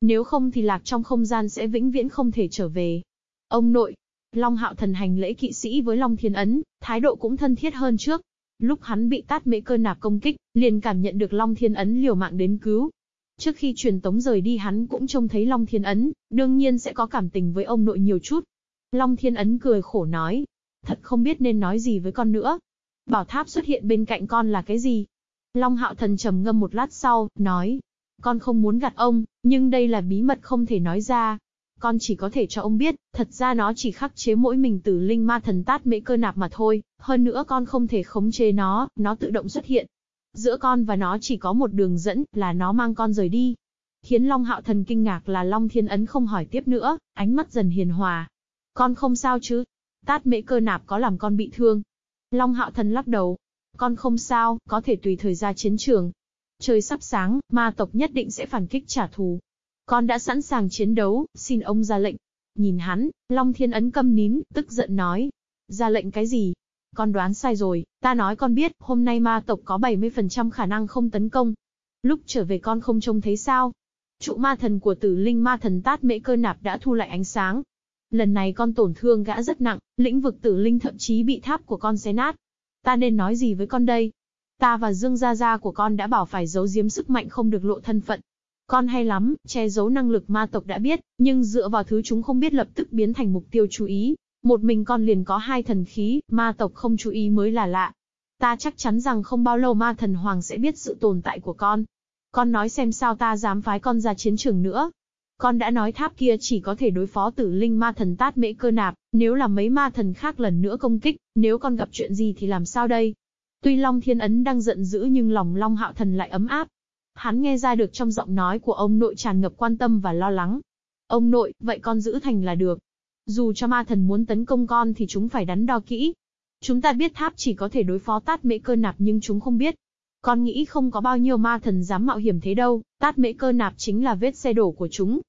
Nếu không thì lạc trong không gian sẽ vĩnh viễn không thể trở về. Ông nội, Long Hạo Thần hành lễ kỵ sĩ với Long Thiên Ấn, thái độ cũng thân thiết hơn trước. Lúc hắn bị tát mễ cơ nạp công kích, liền cảm nhận được Long Thiên Ấn liều mạng đến cứu. Trước khi truyền tống rời đi hắn cũng trông thấy Long Thiên Ấn, đương nhiên sẽ có cảm tình với ông nội nhiều chút. Long Thiên Ấn cười khổ nói, thật không biết nên nói gì với con nữa. Bảo tháp xuất hiện bên cạnh con là cái gì? Long Hạo Thần trầm ngâm một lát sau, nói, con không muốn gạt ông, nhưng đây là bí mật không thể nói ra con chỉ có thể cho ông biết, thật ra nó chỉ khắc chế mỗi mình tử linh ma thần tát mễ cơ nạp mà thôi, hơn nữa con không thể khống chế nó, nó tự động xuất hiện. Giữa con và nó chỉ có một đường dẫn, là nó mang con rời đi. Khiến Long Hạo Thần kinh ngạc là Long Thiên Ấn không hỏi tiếp nữa, ánh mắt dần hiền hòa. Con không sao chứ? Tát mễ cơ nạp có làm con bị thương? Long Hạo Thần lắc đầu. Con không sao, có thể tùy thời ra chiến trường. Trời sắp sáng, ma tộc nhất định sẽ phản kích trả thù, con đã sẵn sàng chiến đấu, xin ông ra lệnh. Nhìn hắn, Long Thiên Ấn câm nín, tức giận nói. Ra lệnh cái gì? Con đoán sai rồi, ta nói con biết, hôm nay ma tộc có 70% khả năng không tấn công. Lúc trở về con không trông thấy sao? Trụ ma thần của tử linh ma thần tát mễ cơ nạp đã thu lại ánh sáng. Lần này con tổn thương gã rất nặng, lĩnh vực tử linh thậm chí bị tháp của con xé nát. Ta nên nói gì với con đây? Ta và Dương Gia Gia của con đã bảo phải giấu giếm sức mạnh không được lộ thân phận, con hay lắm, che giấu năng lực ma tộc đã biết, nhưng dựa vào thứ chúng không biết lập tức biến thành mục tiêu chú ý. Một mình con liền có hai thần khí, ma tộc không chú ý mới là lạ. Ta chắc chắn rằng không bao lâu ma thần hoàng sẽ biết sự tồn tại của con. Con nói xem sao ta dám phái con ra chiến trường nữa. Con đã nói tháp kia chỉ có thể đối phó tử linh ma thần tát mễ cơ nạp, nếu là mấy ma thần khác lần nữa công kích, nếu con gặp chuyện gì thì làm sao đây? Tuy Long Thiên Ấn đang giận dữ nhưng lòng Long Hạo Thần lại ấm áp. Hắn nghe ra được trong giọng nói của ông nội tràn ngập quan tâm và lo lắng. Ông nội, vậy con giữ thành là được. Dù cho ma thần muốn tấn công con thì chúng phải đắn đo kỹ. Chúng ta biết tháp chỉ có thể đối phó tát mễ cơ nạp nhưng chúng không biết. Con nghĩ không có bao nhiêu ma thần dám mạo hiểm thế đâu, tát mễ cơ nạp chính là vết xe đổ của chúng.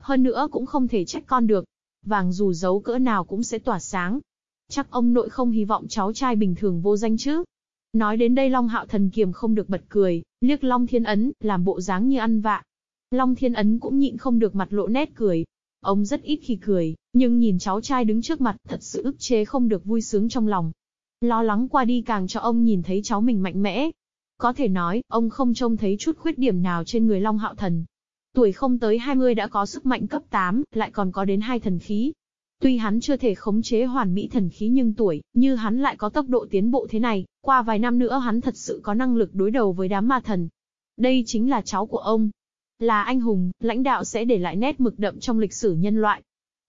Hơn nữa cũng không thể trách con được. Vàng dù giấu cỡ nào cũng sẽ tỏa sáng. Chắc ông nội không hy vọng cháu trai bình thường vô danh chứ. Nói đến đây Long Hạo Thần kiềm không được bật cười, liếc Long Thiên Ấn, làm bộ dáng như ăn vạ. Long Thiên Ấn cũng nhịn không được mặt lộ nét cười. Ông rất ít khi cười, nhưng nhìn cháu trai đứng trước mặt, thật sự ức chế không được vui sướng trong lòng. Lo lắng qua đi càng cho ông nhìn thấy cháu mình mạnh mẽ. Có thể nói, ông không trông thấy chút khuyết điểm nào trên người Long Hạo Thần. Tuổi không tới 20 đã có sức mạnh cấp 8, lại còn có đến hai thần khí. Tuy hắn chưa thể khống chế hoàn mỹ thần khí nhưng tuổi, như hắn lại có tốc độ tiến bộ thế này, qua vài năm nữa hắn thật sự có năng lực đối đầu với đám ma thần. Đây chính là cháu của ông. Là anh hùng, lãnh đạo sẽ để lại nét mực đậm trong lịch sử nhân loại.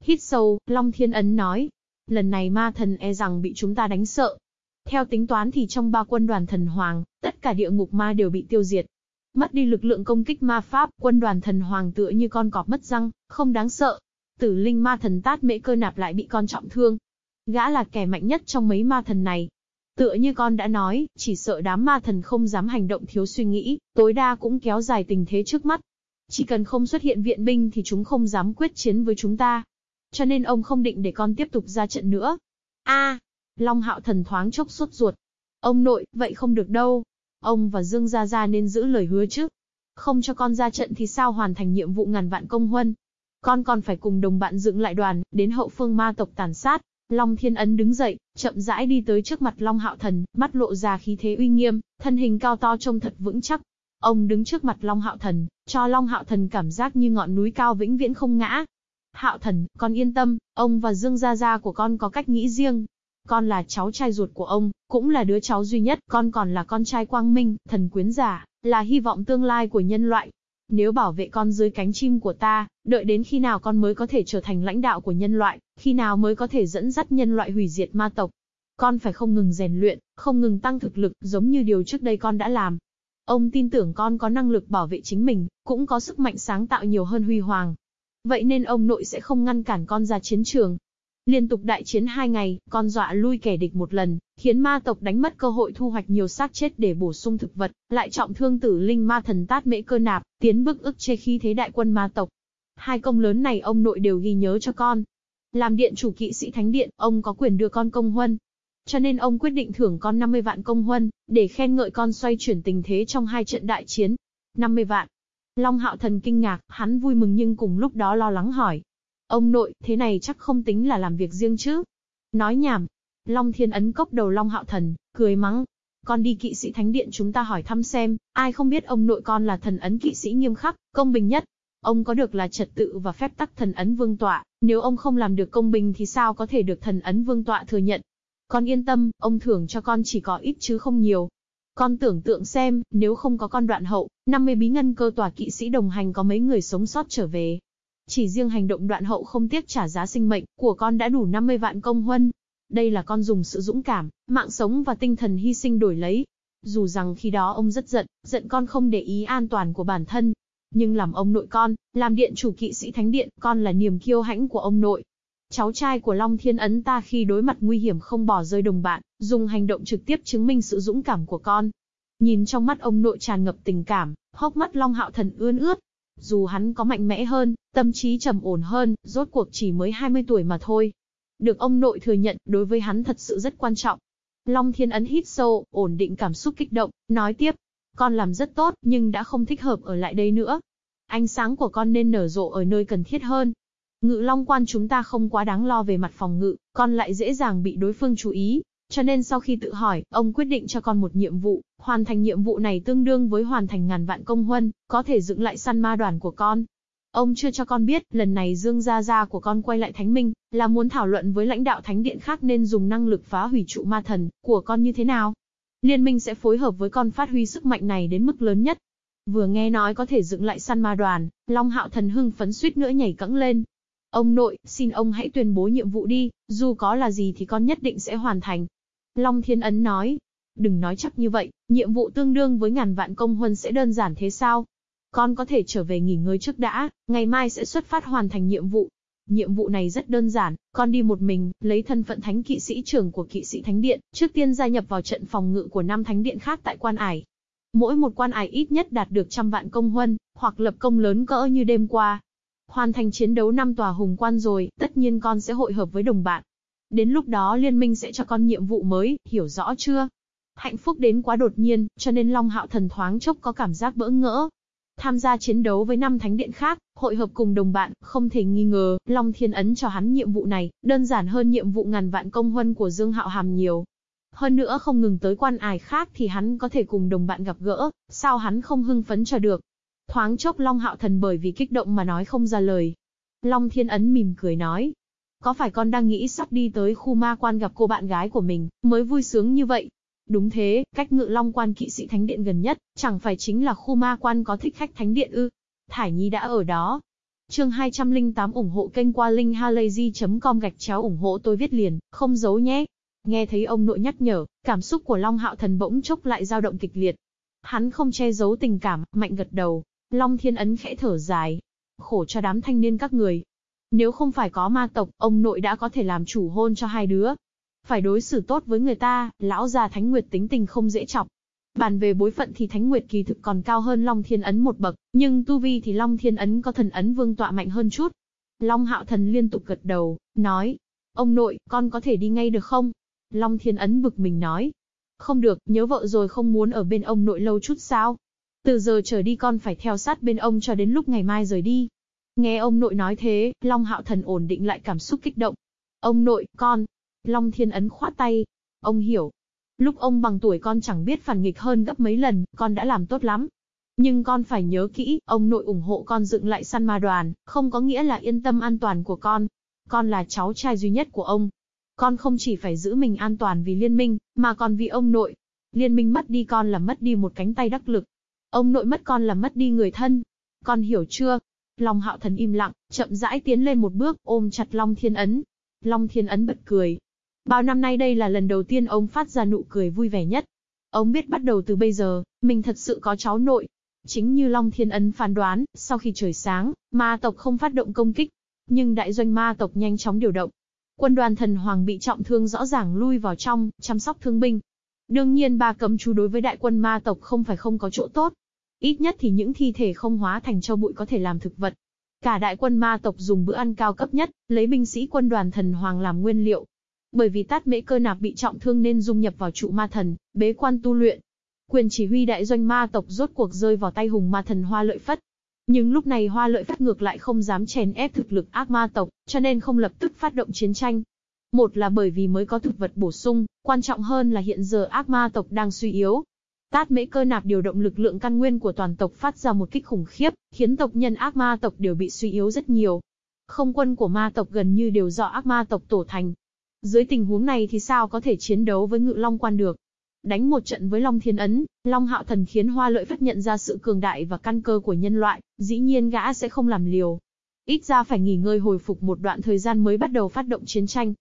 Hít sâu, Long Thiên Ấn nói. Lần này ma thần e rằng bị chúng ta đánh sợ. Theo tính toán thì trong ba quân đoàn thần hoàng, tất cả địa ngục ma đều bị tiêu diệt. Mất đi lực lượng công kích ma pháp, quân đoàn thần hoàng tựa như con cọp mất răng, không đáng sợ. Tử linh ma thần tát mễ cơ nạp lại bị con trọng thương. Gã là kẻ mạnh nhất trong mấy ma thần này. Tựa như con đã nói, chỉ sợ đám ma thần không dám hành động thiếu suy nghĩ, tối đa cũng kéo dài tình thế trước mắt. Chỉ cần không xuất hiện viện binh thì chúng không dám quyết chiến với chúng ta. Cho nên ông không định để con tiếp tục ra trận nữa. a Long hạo thần thoáng chốc suốt ruột. Ông nội, vậy không được đâu. Ông và Dương Gia Gia nên giữ lời hứa chứ. Không cho con ra trận thì sao hoàn thành nhiệm vụ ngàn vạn công huân. Con còn phải cùng đồng bạn dựng lại đoàn, đến hậu phương ma tộc tàn sát. Long Thiên Ấn đứng dậy, chậm rãi đi tới trước mặt Long Hạo Thần, mắt lộ ra khí thế uy nghiêm, thân hình cao to trông thật vững chắc. Ông đứng trước mặt Long Hạo Thần, cho Long Hạo Thần cảm giác như ngọn núi cao vĩnh viễn không ngã. Hạo Thần, con yên tâm, ông và Dương Gia Gia của con có cách nghĩ riêng. Con là cháu trai ruột của ông, cũng là đứa cháu duy nhất, con còn là con trai quang minh, thần quyến giả, là hy vọng tương lai của nhân loại. Nếu bảo vệ con dưới cánh chim của ta, đợi đến khi nào con mới có thể trở thành lãnh đạo của nhân loại, khi nào mới có thể dẫn dắt nhân loại hủy diệt ma tộc. Con phải không ngừng rèn luyện, không ngừng tăng thực lực, giống như điều trước đây con đã làm. Ông tin tưởng con có năng lực bảo vệ chính mình, cũng có sức mạnh sáng tạo nhiều hơn Huy Hoàng. Vậy nên ông nội sẽ không ngăn cản con ra chiến trường. Liên tục đại chiến hai ngày, con dọa lui kẻ địch một lần, khiến ma tộc đánh mất cơ hội thu hoạch nhiều xác chết để bổ sung thực vật, lại trọng thương tử linh ma thần tát mễ cơ nạp, tiến bước ức chê khi thế đại quân ma tộc. Hai công lớn này ông nội đều ghi nhớ cho con. Làm điện chủ kỵ sĩ thánh điện, ông có quyền đưa con công huân. Cho nên ông quyết định thưởng con 50 vạn công huân, để khen ngợi con xoay chuyển tình thế trong hai trận đại chiến. 50 vạn. Long hạo thần kinh ngạc, hắn vui mừng nhưng cùng lúc đó lo lắng hỏi. Ông nội, thế này chắc không tính là làm việc riêng chứ? Nói nhảm. Long thiên ấn cốc đầu Long hạo thần, cười mắng. Con đi kỵ sĩ thánh điện chúng ta hỏi thăm xem, ai không biết ông nội con là thần ấn kỵ sĩ nghiêm khắc, công bình nhất. Ông có được là trật tự và phép tắc thần ấn vương tọa, nếu ông không làm được công bình thì sao có thể được thần ấn vương tọa thừa nhận. Con yên tâm, ông thưởng cho con chỉ có ít chứ không nhiều. Con tưởng tượng xem, nếu không có con đoạn hậu, 50 bí ngân cơ tòa kỵ sĩ đồng hành có mấy người sống sót trở về. Chỉ riêng hành động đoạn hậu không tiếc trả giá sinh mệnh của con đã đủ 50 vạn công huân. Đây là con dùng sự dũng cảm, mạng sống và tinh thần hy sinh đổi lấy. Dù rằng khi đó ông rất giận, giận con không để ý an toàn của bản thân, nhưng làm ông nội con, làm điện chủ kỵ sĩ thánh điện, con là niềm kiêu hãnh của ông nội. Cháu trai của Long Thiên Ấn ta khi đối mặt nguy hiểm không bỏ rơi đồng bạn, dùng hành động trực tiếp chứng minh sự dũng cảm của con. Nhìn trong mắt ông nội tràn ngập tình cảm, hốc mắt Long Hạo Thần ươn ướt. Dù hắn có mạnh mẽ hơn, tâm trí trầm ổn hơn, rốt cuộc chỉ mới 20 tuổi mà thôi. Được ông nội thừa nhận, đối với hắn thật sự rất quan trọng. Long Thiên Ấn hít sâu, ổn định cảm xúc kích động, nói tiếp, con làm rất tốt, nhưng đã không thích hợp ở lại đây nữa. Ánh sáng của con nên nở rộ ở nơi cần thiết hơn. Ngự long quan chúng ta không quá đáng lo về mặt phòng ngự, con lại dễ dàng bị đối phương chú ý. Cho nên sau khi tự hỏi, ông quyết định cho con một nhiệm vụ, hoàn thành nhiệm vụ này tương đương với hoàn thành ngàn vạn công huân, có thể dựng lại săn ma đoàn của con. Ông chưa cho con biết, lần này Dương Gia Gia của con quay lại Thánh Minh, là muốn thảo luận với lãnh đạo Thánh Điện khác nên dùng năng lực phá hủy trụ ma thần của con như thế nào. Liên minh sẽ phối hợp với con phát huy sức mạnh này đến mức lớn nhất. Vừa nghe nói có thể dựng lại săn ma đoàn, Long Hạo Thần hưng phấn suýt nữa nhảy cẫng lên. Ông nội, xin ông hãy tuyên bố nhiệm vụ đi, dù có là gì thì con nhất định sẽ hoàn thành. Long Thiên Ấn nói, đừng nói chắc như vậy, nhiệm vụ tương đương với ngàn vạn công huân sẽ đơn giản thế sao? Con có thể trở về nghỉ ngơi trước đã, ngày mai sẽ xuất phát hoàn thành nhiệm vụ. Nhiệm vụ này rất đơn giản, con đi một mình, lấy thân phận thánh kỵ sĩ trưởng của kỵ sĩ thánh điện, trước tiên gia nhập vào trận phòng ngự của năm thánh điện khác tại quan ải. Mỗi một quan ải ít nhất đạt được trăm vạn công huân, hoặc lập công lớn cỡ như đêm qua. Hoàn thành chiến đấu năm tòa hùng quan rồi, tất nhiên con sẽ hội hợp với đồng bạn. Đến lúc đó liên minh sẽ cho con nhiệm vụ mới, hiểu rõ chưa? Hạnh phúc đến quá đột nhiên, cho nên Long Hạo Thần thoáng chốc có cảm giác bỡ ngỡ, Tham gia chiến đấu với năm thánh điện khác, hội hợp cùng đồng bạn, không thể nghi ngờ, Long Thiên Ấn cho hắn nhiệm vụ này, đơn giản hơn nhiệm vụ ngàn vạn công huân của Dương Hạo Hàm nhiều. Hơn nữa không ngừng tới quan ải khác thì hắn có thể cùng đồng bạn gặp gỡ, sao hắn không hưng phấn cho được. Thoáng chốc Long Hạo Thần bởi vì kích động mà nói không ra lời. Long Thiên Ấn mỉm cười nói. Có phải con đang nghĩ sắp đi tới khu ma quan gặp cô bạn gái của mình, mới vui sướng như vậy? Đúng thế, cách ngự long quan kỵ sĩ thánh điện gần nhất, chẳng phải chính là khu ma quan có thích khách thánh điện ư. Thải Nhi đã ở đó. Chương 208 ủng hộ kênh qua linkhalazy.com gạch chéo ủng hộ tôi viết liền, không giấu nhé. Nghe thấy ông nội nhắc nhở, cảm xúc của Long Hạo Thần bỗng chốc lại dao động kịch liệt. Hắn không che giấu tình cảm, mạnh gật đầu. Long Thiên Ấn khẽ thở dài. Khổ cho đám thanh niên các người. Nếu không phải có ma tộc, ông nội đã có thể làm chủ hôn cho hai đứa. Phải đối xử tốt với người ta, lão già Thánh Nguyệt tính tình không dễ chọc. Bàn về bối phận thì Thánh Nguyệt kỳ thực còn cao hơn Long Thiên Ấn một bậc, nhưng tu vi thì Long Thiên Ấn có thần ấn vương tọa mạnh hơn chút. Long Hạo Thần liên tục gật đầu, nói, ông nội, con có thể đi ngay được không? Long Thiên Ấn bực mình nói, không được, nhớ vợ rồi không muốn ở bên ông nội lâu chút sao? Từ giờ trở đi con phải theo sát bên ông cho đến lúc ngày mai rời đi. Nghe ông nội nói thế, Long Hạo Thần ổn định lại cảm xúc kích động. Ông nội, con, Long Thiên Ấn khoát tay. Ông hiểu. Lúc ông bằng tuổi con chẳng biết phản nghịch hơn gấp mấy lần, con đã làm tốt lắm. Nhưng con phải nhớ kỹ, ông nội ủng hộ con dựng lại săn ma đoàn, không có nghĩa là yên tâm an toàn của con. Con là cháu trai duy nhất của ông. Con không chỉ phải giữ mình an toàn vì liên minh, mà còn vì ông nội. Liên minh mất đi con là mất đi một cánh tay đắc lực. Ông nội mất con là mất đi người thân. Con hiểu chưa? Long hạo thần im lặng, chậm rãi tiến lên một bước, ôm chặt Long Thiên Ấn. Long Thiên Ấn bật cười, Bao năm nay đây là lần đầu tiên ông phát ra nụ cười vui vẻ nhất. Ông biết bắt đầu từ bây giờ, mình thật sự có cháu nội. Chính như Long Thiên Ấn phán đoán, sau khi trời sáng, ma tộc không phát động công kích. Nhưng đại doanh ma tộc nhanh chóng điều động. Quân đoàn thần hoàng bị trọng thương rõ ràng lui vào trong, chăm sóc thương binh. Đương nhiên ba cấm chú đối với đại quân ma tộc không phải không có chỗ tốt. Ít nhất thì những thi thể không hóa thành châu bụi có thể làm thực vật. Cả đại quân ma tộc dùng bữa ăn cao cấp nhất, lấy binh sĩ quân đoàn thần hoàng làm nguyên liệu, bởi vì tát mễ cơ nạp bị trọng thương nên dung nhập vào trụ ma thần, bế quan tu luyện. Quyền chỉ huy đại doanh ma tộc rốt cuộc rơi vào tay hùng ma thần hoa lợi phất. Nhưng lúc này hoa lợi phất ngược lại không dám chèn ép thực lực ác ma tộc, cho nên không lập tức phát động chiến tranh. Một là bởi vì mới có thực vật bổ sung, quan trọng hơn là hiện giờ ác ma tộc đang suy yếu. Tát mễ cơ nạp điều động lực lượng căn nguyên của toàn tộc phát ra một kích khủng khiếp, khiến tộc nhân ác ma tộc đều bị suy yếu rất nhiều. Không quân của ma tộc gần như đều do ác ma tộc tổ thành, dưới tình huống này thì sao có thể chiến đấu với ngự long quan được? Đánh một trận với Long Thiên Ấn, Long Hạo Thần khiến Hoa Lợi phát nhận ra sự cường đại và căn cơ của nhân loại, dĩ nhiên gã sẽ không làm liều. Ít ra phải nghỉ ngơi hồi phục một đoạn thời gian mới bắt đầu phát động chiến tranh.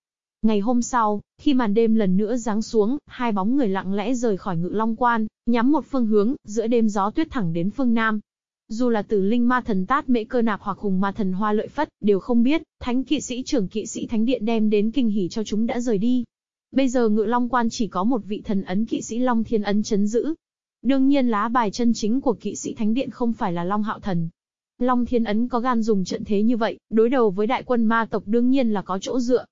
Ngày hôm sau, khi màn đêm lần nữa giáng xuống, hai bóng người lặng lẽ rời khỏi ngự long quan, nhắm một phương hướng, giữa đêm gió tuyết thẳng đến phương Nam. Dù là tử linh ma thần tát mễ cơ nạp hoặc hùng ma thần hoa lợi phất, đều không biết, thánh kỵ sĩ trưởng kỵ sĩ thánh điện đem đến kinh hỉ cho chúng đã rời đi. Bây giờ ngự long quan chỉ có một vị thần ấn kỵ sĩ long thiên ấn chấn giữ. Đương nhiên lá bài chân chính của kỵ sĩ thánh điện không phải là long hạo thần. Long thiên ấn có gan dùng trận thế như vậy, đối đầu với đại quân ma tộc đương nhiên là có chỗ dựa.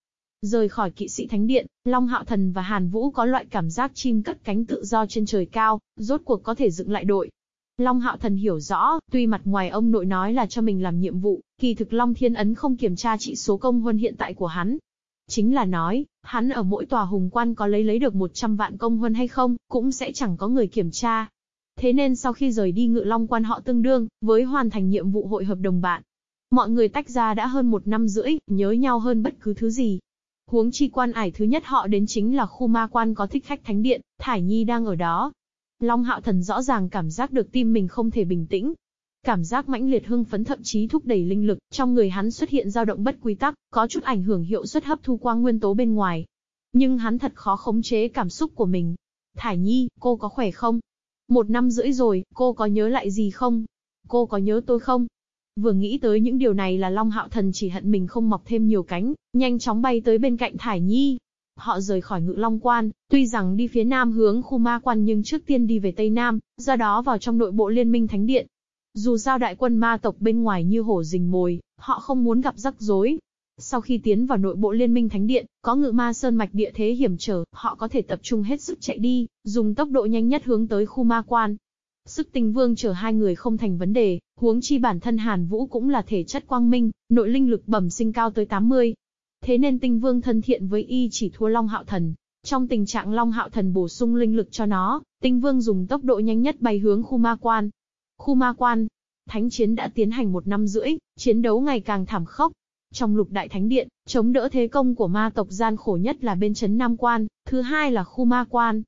Rời khỏi kỵ sĩ thánh điện, Long Hạo Thần và Hàn Vũ có loại cảm giác chim cất cánh tự do trên trời cao, rốt cuộc có thể dựng lại đội, Long Hạo Thần hiểu rõ, tuy mặt ngoài ông nội nói là cho mình làm nhiệm vụ, kỳ thực Long Thiên Ấn không kiểm tra trị số công huân hiện tại của hắn. Chính là nói, hắn ở mỗi tòa hùng quan có lấy lấy được 100 vạn công huân hay không, cũng sẽ chẳng có người kiểm tra. Thế nên sau khi rời đi ngự long quan họ tương đương, với hoàn thành nhiệm vụ hội hợp đồng bạn. Mọi người tách ra đã hơn một năm rưỡi, nhớ nhau hơn bất cứ thứ gì. Huống chi quan ải thứ nhất họ đến chính là khu ma quan có thích khách thánh điện, Thải Nhi đang ở đó. Long hạo thần rõ ràng cảm giác được tim mình không thể bình tĩnh, Cảm giác mãnh liệt hưng phấn thậm chí thúc đẩy linh lực, trong người hắn xuất hiện dao động bất quy tắc, có chút ảnh hưởng hiệu suất hấp thu quang nguyên tố bên ngoài. Nhưng hắn thật khó khống chế cảm xúc của mình. Thải Nhi, cô có khỏe không? Một năm rưỡi rồi, cô có nhớ lại gì không? Cô có nhớ tôi không? Vừa nghĩ tới những điều này là Long Hạo Thần chỉ hận mình không mọc thêm nhiều cánh, nhanh chóng bay tới bên cạnh Thải Nhi. Họ rời khỏi ngự Long Quan, tuy rằng đi phía nam hướng khu ma quan nhưng trước tiên đi về Tây Nam, do đó vào trong nội bộ liên minh Thánh Điện. Dù sao đại quân ma tộc bên ngoài như hổ rình mồi, họ không muốn gặp rắc rối. Sau khi tiến vào nội bộ liên minh thánh điện, có ngự ma sơn mạch địa thế hiểm trở, họ có thể tập trung hết sức chạy đi, dùng tốc độ nhanh nhất hướng tới khu ma quan. Sức tinh vương chở hai người không thành vấn đề, huống chi bản thân Hàn Vũ cũng là thể chất quang minh, nội linh lực bẩm sinh cao tới 80. Thế nên tinh vương thân thiện với y chỉ thua Long Hạo Thần. Trong tình trạng Long Hạo Thần bổ sung linh lực cho nó, tinh vương dùng tốc độ nhanh nhất bay hướng khu ma quan, Khu ma quan, thánh chiến đã tiến hành một năm rưỡi, chiến đấu ngày càng thảm khốc. Trong lục đại thánh điện, chống đỡ thế công của ma tộc gian khổ nhất là bên chấn Nam Quan, thứ hai là khu ma quan.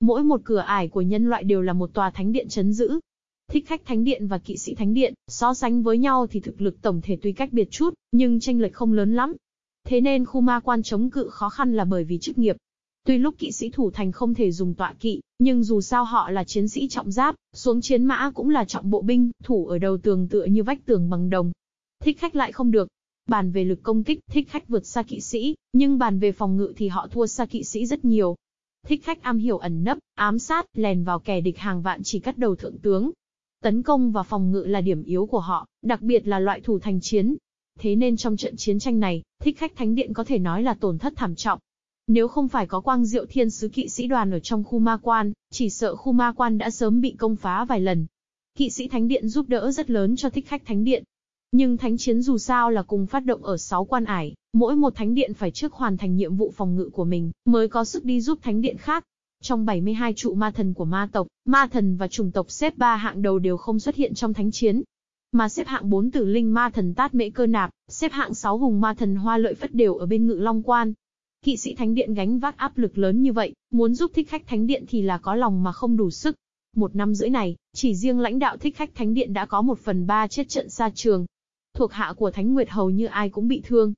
Mỗi một cửa ải của nhân loại đều là một tòa thánh điện chấn giữ. Thích khách thánh điện và kỵ sĩ thánh điện, so sánh với nhau thì thực lực tổng thể tuy cách biệt chút, nhưng tranh lệch không lớn lắm. Thế nên khu ma quan chống cự khó khăn là bởi vì chức nghiệp, Tuy lúc kỵ sĩ thủ thành không thể dùng tọa kỵ, nhưng dù sao họ là chiến sĩ trọng giáp, xuống chiến mã cũng là trọng bộ binh, thủ ở đầu tường tựa như vách tường bằng đồng. Thích khách lại không được. Bàn về lực công kích, thích khách vượt xa kỵ sĩ, nhưng bàn về phòng ngự thì họ thua xa kỵ sĩ rất nhiều. Thích khách am hiểu ẩn nấp, ám sát, lèn vào kẻ địch hàng vạn chỉ cắt đầu thượng tướng. Tấn công và phòng ngự là điểm yếu của họ, đặc biệt là loại thủ thành chiến. Thế nên trong trận chiến tranh này, thích khách thánh điện có thể nói là tổn thất thảm trọng. Nếu không phải có quang diệu thiên sứ kỵ sĩ đoàn ở trong khu ma quan, chỉ sợ khu ma quan đã sớm bị công phá vài lần. Kỵ sĩ thánh điện giúp đỡ rất lớn cho thích khách thánh điện. Nhưng thánh chiến dù sao là cùng phát động ở 6 quan ải, mỗi một thánh điện phải trước hoàn thành nhiệm vụ phòng ngự của mình, mới có sức đi giúp thánh điện khác. Trong 72 trụ ma thần của ma tộc, ma thần và chủng tộc xếp 3 hạng đầu đều không xuất hiện trong thánh chiến. Mà xếp hạng 4 tử linh ma thần tát mễ cơ nạp, xếp hạng 6 hùng ma thần hoa lợi phất đều ở bên ngự long quan, Kỵ sĩ thánh điện gánh vác áp lực lớn như vậy, muốn giúp thích khách thánh điện thì là có lòng mà không đủ sức. Một năm rưỡi này, chỉ riêng lãnh đạo thích khách thánh điện đã có một phần ba chết trận xa trường. Thuộc hạ của Thánh Nguyệt hầu như ai cũng bị thương.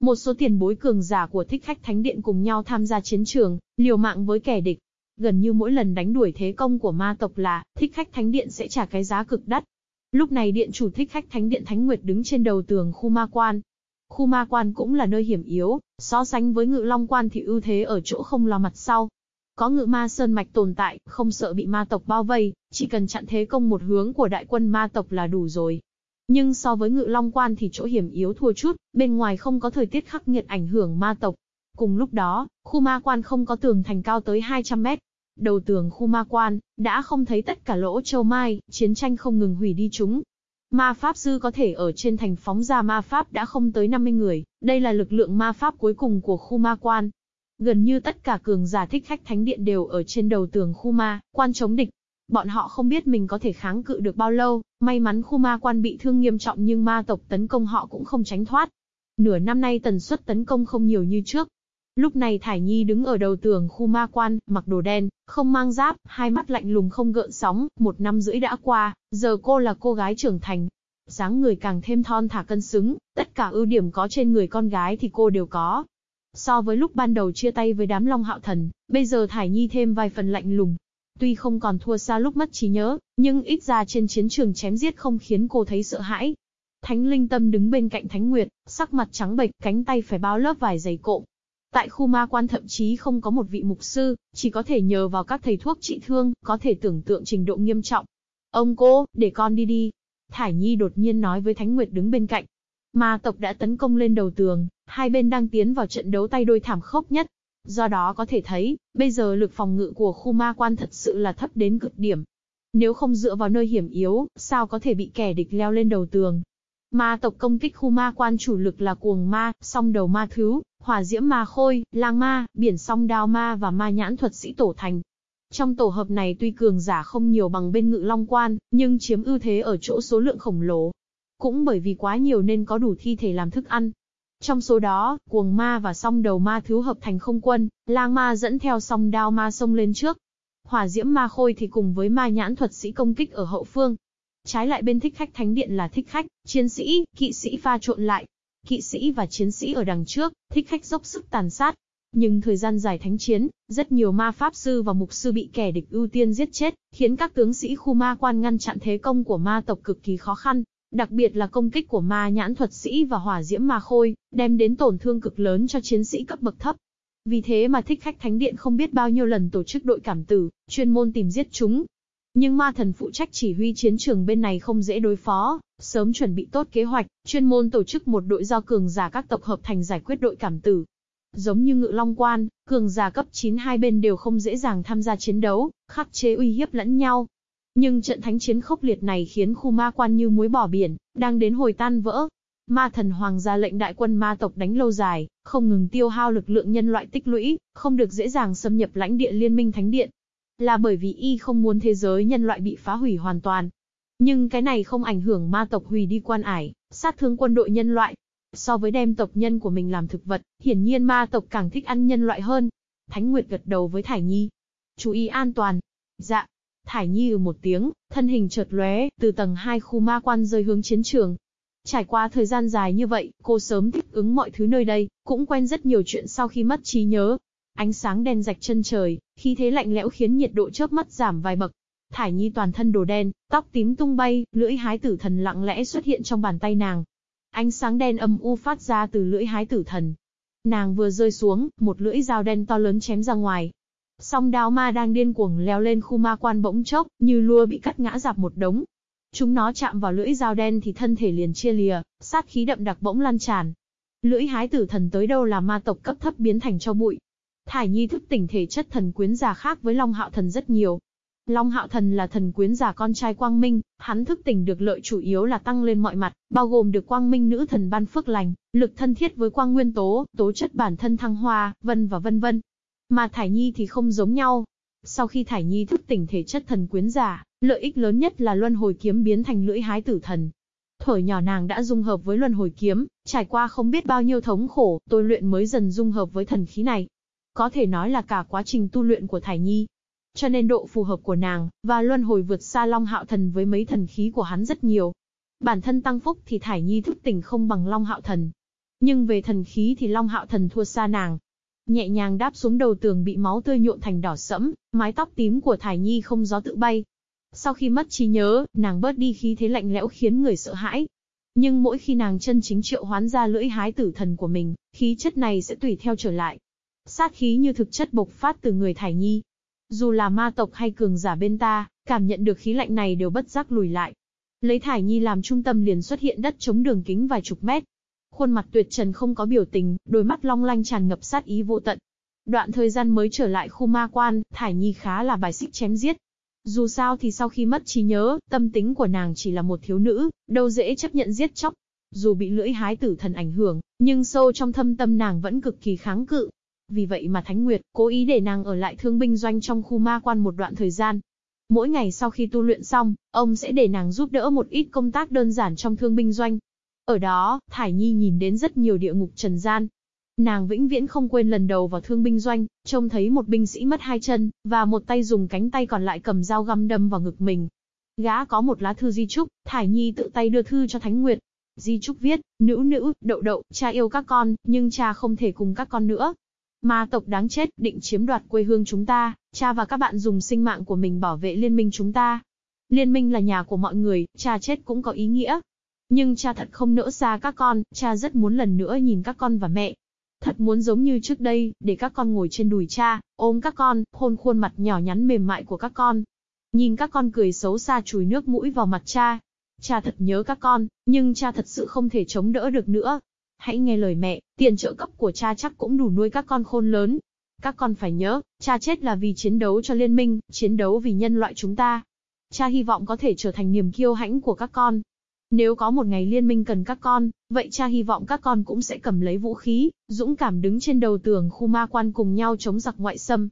Một số tiền bối cường giả của thích khách thánh điện cùng nhau tham gia chiến trường, liều mạng với kẻ địch. Gần như mỗi lần đánh đuổi thế công của ma tộc là, thích khách thánh điện sẽ trả cái giá cực đắt. Lúc này điện chủ thích khách thánh điện Thánh Nguyệt đứng trên đầu tường khu ma quan, Khu ma quan cũng là nơi hiểm yếu, so sánh với ngự long quan thì ưu thế ở chỗ không lo mặt sau. Có ngự ma sơn mạch tồn tại, không sợ bị ma tộc bao vây, chỉ cần chặn thế công một hướng của đại quân ma tộc là đủ rồi. Nhưng so với ngự long quan thì chỗ hiểm yếu thua chút, bên ngoài không có thời tiết khắc nghiệt ảnh hưởng ma tộc. Cùng lúc đó, khu ma quan không có tường thành cao tới 200 mét. Đầu tường khu ma quan, đã không thấy tất cả lỗ châu mai, chiến tranh không ngừng hủy đi chúng, Ma Pháp Sư có thể ở trên thành phóng ra ma Pháp đã không tới 50 người, đây là lực lượng ma Pháp cuối cùng của khu ma quan. Gần như tất cả cường giả thích khách thánh điện đều ở trên đầu tường khu ma, quan chống địch. Bọn họ không biết mình có thể kháng cự được bao lâu, may mắn khu ma quan bị thương nghiêm trọng nhưng ma tộc tấn công họ cũng không tránh thoát. Nửa năm nay tần suất tấn công không nhiều như trước, Lúc này Thải Nhi đứng ở đầu tường khu ma quan, mặc đồ đen, không mang giáp, hai mắt lạnh lùng không gợn sóng, một năm rưỡi đã qua, giờ cô là cô gái trưởng thành. dáng người càng thêm thon thả cân xứng, tất cả ưu điểm có trên người con gái thì cô đều có. So với lúc ban đầu chia tay với đám Long Hạo Thần, bây giờ Thải Nhi thêm vài phần lạnh lùng. Tuy không còn thua xa lúc mất trí nhớ, nhưng ít ra trên chiến trường chém giết không khiến cô thấy sợ hãi. Thánh Linh Tâm đứng bên cạnh Thánh Nguyệt, sắc mặt trắng bệch, cánh tay phải bao lớp vải dày cộm, Tại khu ma quan thậm chí không có một vị mục sư, chỉ có thể nhờ vào các thầy thuốc trị thương, có thể tưởng tượng trình độ nghiêm trọng. Ông cô, để con đi đi. Thải Nhi đột nhiên nói với Thánh Nguyệt đứng bên cạnh. Ma tộc đã tấn công lên đầu tường, hai bên đang tiến vào trận đấu tay đôi thảm khốc nhất. Do đó có thể thấy, bây giờ lực phòng ngự của khu ma quan thật sự là thấp đến cực điểm. Nếu không dựa vào nơi hiểm yếu, sao có thể bị kẻ địch leo lên đầu tường. Ma tộc công kích khu ma quan chủ lực là cuồng ma, song đầu ma thứ, hỏa diễm ma khôi, lang ma, biển song đao ma và ma nhãn thuật sĩ tổ thành. Trong tổ hợp này tuy cường giả không nhiều bằng bên ngự long quan, nhưng chiếm ưu thế ở chỗ số lượng khổng lồ. Cũng bởi vì quá nhiều nên có đủ thi thể làm thức ăn. Trong số đó, cuồng ma và song đầu ma thứ hợp thành không quân, lang ma dẫn theo song đao ma xông lên trước. Hỏa diễm ma khôi thì cùng với ma nhãn thuật sĩ công kích ở hậu phương. Trái lại bên thích khách thánh điện là thích khách, chiến sĩ, kỵ sĩ pha trộn lại. Kỵ sĩ và chiến sĩ ở đằng trước, thích khách dốc sức tàn sát, nhưng thời gian dài thánh chiến, rất nhiều ma pháp sư và mục sư bị kẻ địch ưu tiên giết chết, khiến các tướng sĩ khu ma quan ngăn chặn thế công của ma tộc cực kỳ khó khăn. Đặc biệt là công kích của ma nhãn thuật sĩ và hỏa diễm ma khôi, đem đến tổn thương cực lớn cho chiến sĩ cấp bậc thấp. Vì thế mà thích khách thánh điện không biết bao nhiêu lần tổ chức đội cảm tử, chuyên môn tìm giết chúng. Nhưng ma thần phụ trách chỉ huy chiến trường bên này không dễ đối phó, sớm chuẩn bị tốt kế hoạch, chuyên môn tổ chức một đội do cường giả các tộc hợp thành giải quyết đội cảm tử, Giống như ngự long quan, cường giả cấp 9 hai bên đều không dễ dàng tham gia chiến đấu, khắc chế uy hiếp lẫn nhau. Nhưng trận thánh chiến khốc liệt này khiến khu ma quan như muối bỏ biển, đang đến hồi tan vỡ. Ma thần hoàng ra lệnh đại quân ma tộc đánh lâu dài, không ngừng tiêu hao lực lượng nhân loại tích lũy, không được dễ dàng xâm nhập lãnh địa liên minh thánh điện. Là bởi vì y không muốn thế giới nhân loại bị phá hủy hoàn toàn. Nhưng cái này không ảnh hưởng ma tộc hủy đi quan ải, sát thương quân đội nhân loại, So với đem tộc nhân của mình làm thực vật, hiển nhiên ma tộc càng thích ăn nhân loại hơn. Thánh Nguyệt gật đầu với Thải Nhi. Chú ý an toàn. Dạ. Thải Nhi ừ một tiếng, thân hình chợt lóe, từ tầng 2 khu ma quan rơi hướng chiến trường. Trải qua thời gian dài như vậy, cô sớm thích ứng mọi thứ nơi đây, cũng quen rất nhiều chuyện sau khi mất trí nhớ. Ánh sáng đen rạch chân trời, khi thế lạnh lẽo khiến nhiệt độ chớp mắt giảm vài bậc. Thải Nhi toàn thân đồ đen, tóc tím tung bay, lưỡi hái tử thần lặng lẽ xuất hiện trong bàn tay nàng, Ánh sáng đen âm u phát ra từ lưỡi hái tử thần. Nàng vừa rơi xuống, một lưỡi dao đen to lớn chém ra ngoài. Song đao ma đang điên cuồng leo lên khu ma quan bỗng chốc, như lua bị cắt ngã dạp một đống. Chúng nó chạm vào lưỡi dao đen thì thân thể liền chia lìa, sát khí đậm đặc bỗng lan tràn. Lưỡi hái tử thần tới đâu là ma tộc cấp thấp biến thành cho bụi. Thải Nhi thức tỉnh thể chất thần quyến già khác với Long Hạo Thần rất nhiều, Long Hạo Thần là thần quyến giả con trai Quang Minh, hắn thức tỉnh được lợi chủ yếu là tăng lên mọi mặt, bao gồm được Quang Minh nữ thần ban phước lành, lực thân thiết với quang nguyên tố, tố chất bản thân thăng hoa, vân và vân vân. Mà Thải Nhi thì không giống nhau. Sau khi Thải Nhi thức tỉnh thể chất thần quyến giả, lợi ích lớn nhất là luân hồi kiếm biến thành lưỡi hái tử thần. Thổi nhỏ nàng đã dung hợp với luân hồi kiếm, trải qua không biết bao nhiêu thống khổ, tôi luyện mới dần dung hợp với thần khí này. Có thể nói là cả quá trình tu luyện của Thải Nhi, cho nên độ phù hợp của nàng, và luân hồi vượt xa Long Hạo Thần với mấy thần khí của hắn rất nhiều. Bản thân tăng phúc thì Thải Nhi thức tỉnh không bằng Long Hạo Thần. Nhưng về thần khí thì Long Hạo Thần thua xa nàng. Nhẹ nhàng đáp xuống đầu tường bị máu tươi nhuộn thành đỏ sẫm, mái tóc tím của Thải Nhi không gió tự bay. Sau khi mất trí nhớ, nàng bớt đi khí thế lạnh lẽo khiến người sợ hãi. Nhưng mỗi khi nàng chân chính triệu hoán ra lưỡi hái tử thần của mình, khí chất này sẽ tùy theo trở lại. Sát khí như thực chất bộc phát từ người Thải Nhi, dù là ma tộc hay cường giả bên ta, cảm nhận được khí lạnh này đều bất giác lùi lại. Lấy Thải Nhi làm trung tâm liền xuất hiện đất chống đường kính vài chục mét. Khuôn mặt tuyệt trần không có biểu tình, đôi mắt long lanh tràn ngập sát ý vô tận. Đoạn thời gian mới trở lại khu ma quan, Thải Nhi khá là bài xích chém giết. Dù sao thì sau khi mất trí nhớ, tâm tính của nàng chỉ là một thiếu nữ, đâu dễ chấp nhận giết chóc. Dù bị lưỡi hái tử thần ảnh hưởng, nhưng sâu trong thâm tâm nàng vẫn cực kỳ kháng cự. Vì vậy mà Thánh Nguyệt cố ý để nàng ở lại thương binh doanh trong khu ma quan một đoạn thời gian. Mỗi ngày sau khi tu luyện xong, ông sẽ để nàng giúp đỡ một ít công tác đơn giản trong thương binh doanh. Ở đó, Thải Nhi nhìn đến rất nhiều địa ngục trần gian. Nàng vĩnh viễn không quên lần đầu vào thương binh doanh, trông thấy một binh sĩ mất hai chân, và một tay dùng cánh tay còn lại cầm dao găm đâm vào ngực mình. Gã có một lá thư di trúc, Thải Nhi tự tay đưa thư cho Thánh Nguyệt. Di trúc viết, nữ nữ, đậu đậu, cha yêu các con, nhưng cha không thể cùng các con nữa, Ma tộc đáng chết, định chiếm đoạt quê hương chúng ta, cha và các bạn dùng sinh mạng của mình bảo vệ liên minh chúng ta. Liên minh là nhà của mọi người, cha chết cũng có ý nghĩa. Nhưng cha thật không nỡ xa các con, cha rất muốn lần nữa nhìn các con và mẹ. Thật muốn giống như trước đây, để các con ngồi trên đùi cha, ôm các con, hôn khuôn mặt nhỏ nhắn mềm mại của các con. Nhìn các con cười xấu xa chùi nước mũi vào mặt cha. Cha thật nhớ các con, nhưng cha thật sự không thể chống đỡ được nữa. Hãy nghe lời mẹ, tiền trợ cấp của cha chắc cũng đủ nuôi các con khôn lớn. Các con phải nhớ, cha chết là vì chiến đấu cho liên minh, chiến đấu vì nhân loại chúng ta. Cha hy vọng có thể trở thành niềm kiêu hãnh của các con. Nếu có một ngày liên minh cần các con, vậy cha hy vọng các con cũng sẽ cầm lấy vũ khí, dũng cảm đứng trên đầu tường khu ma quan cùng nhau chống giặc ngoại xâm.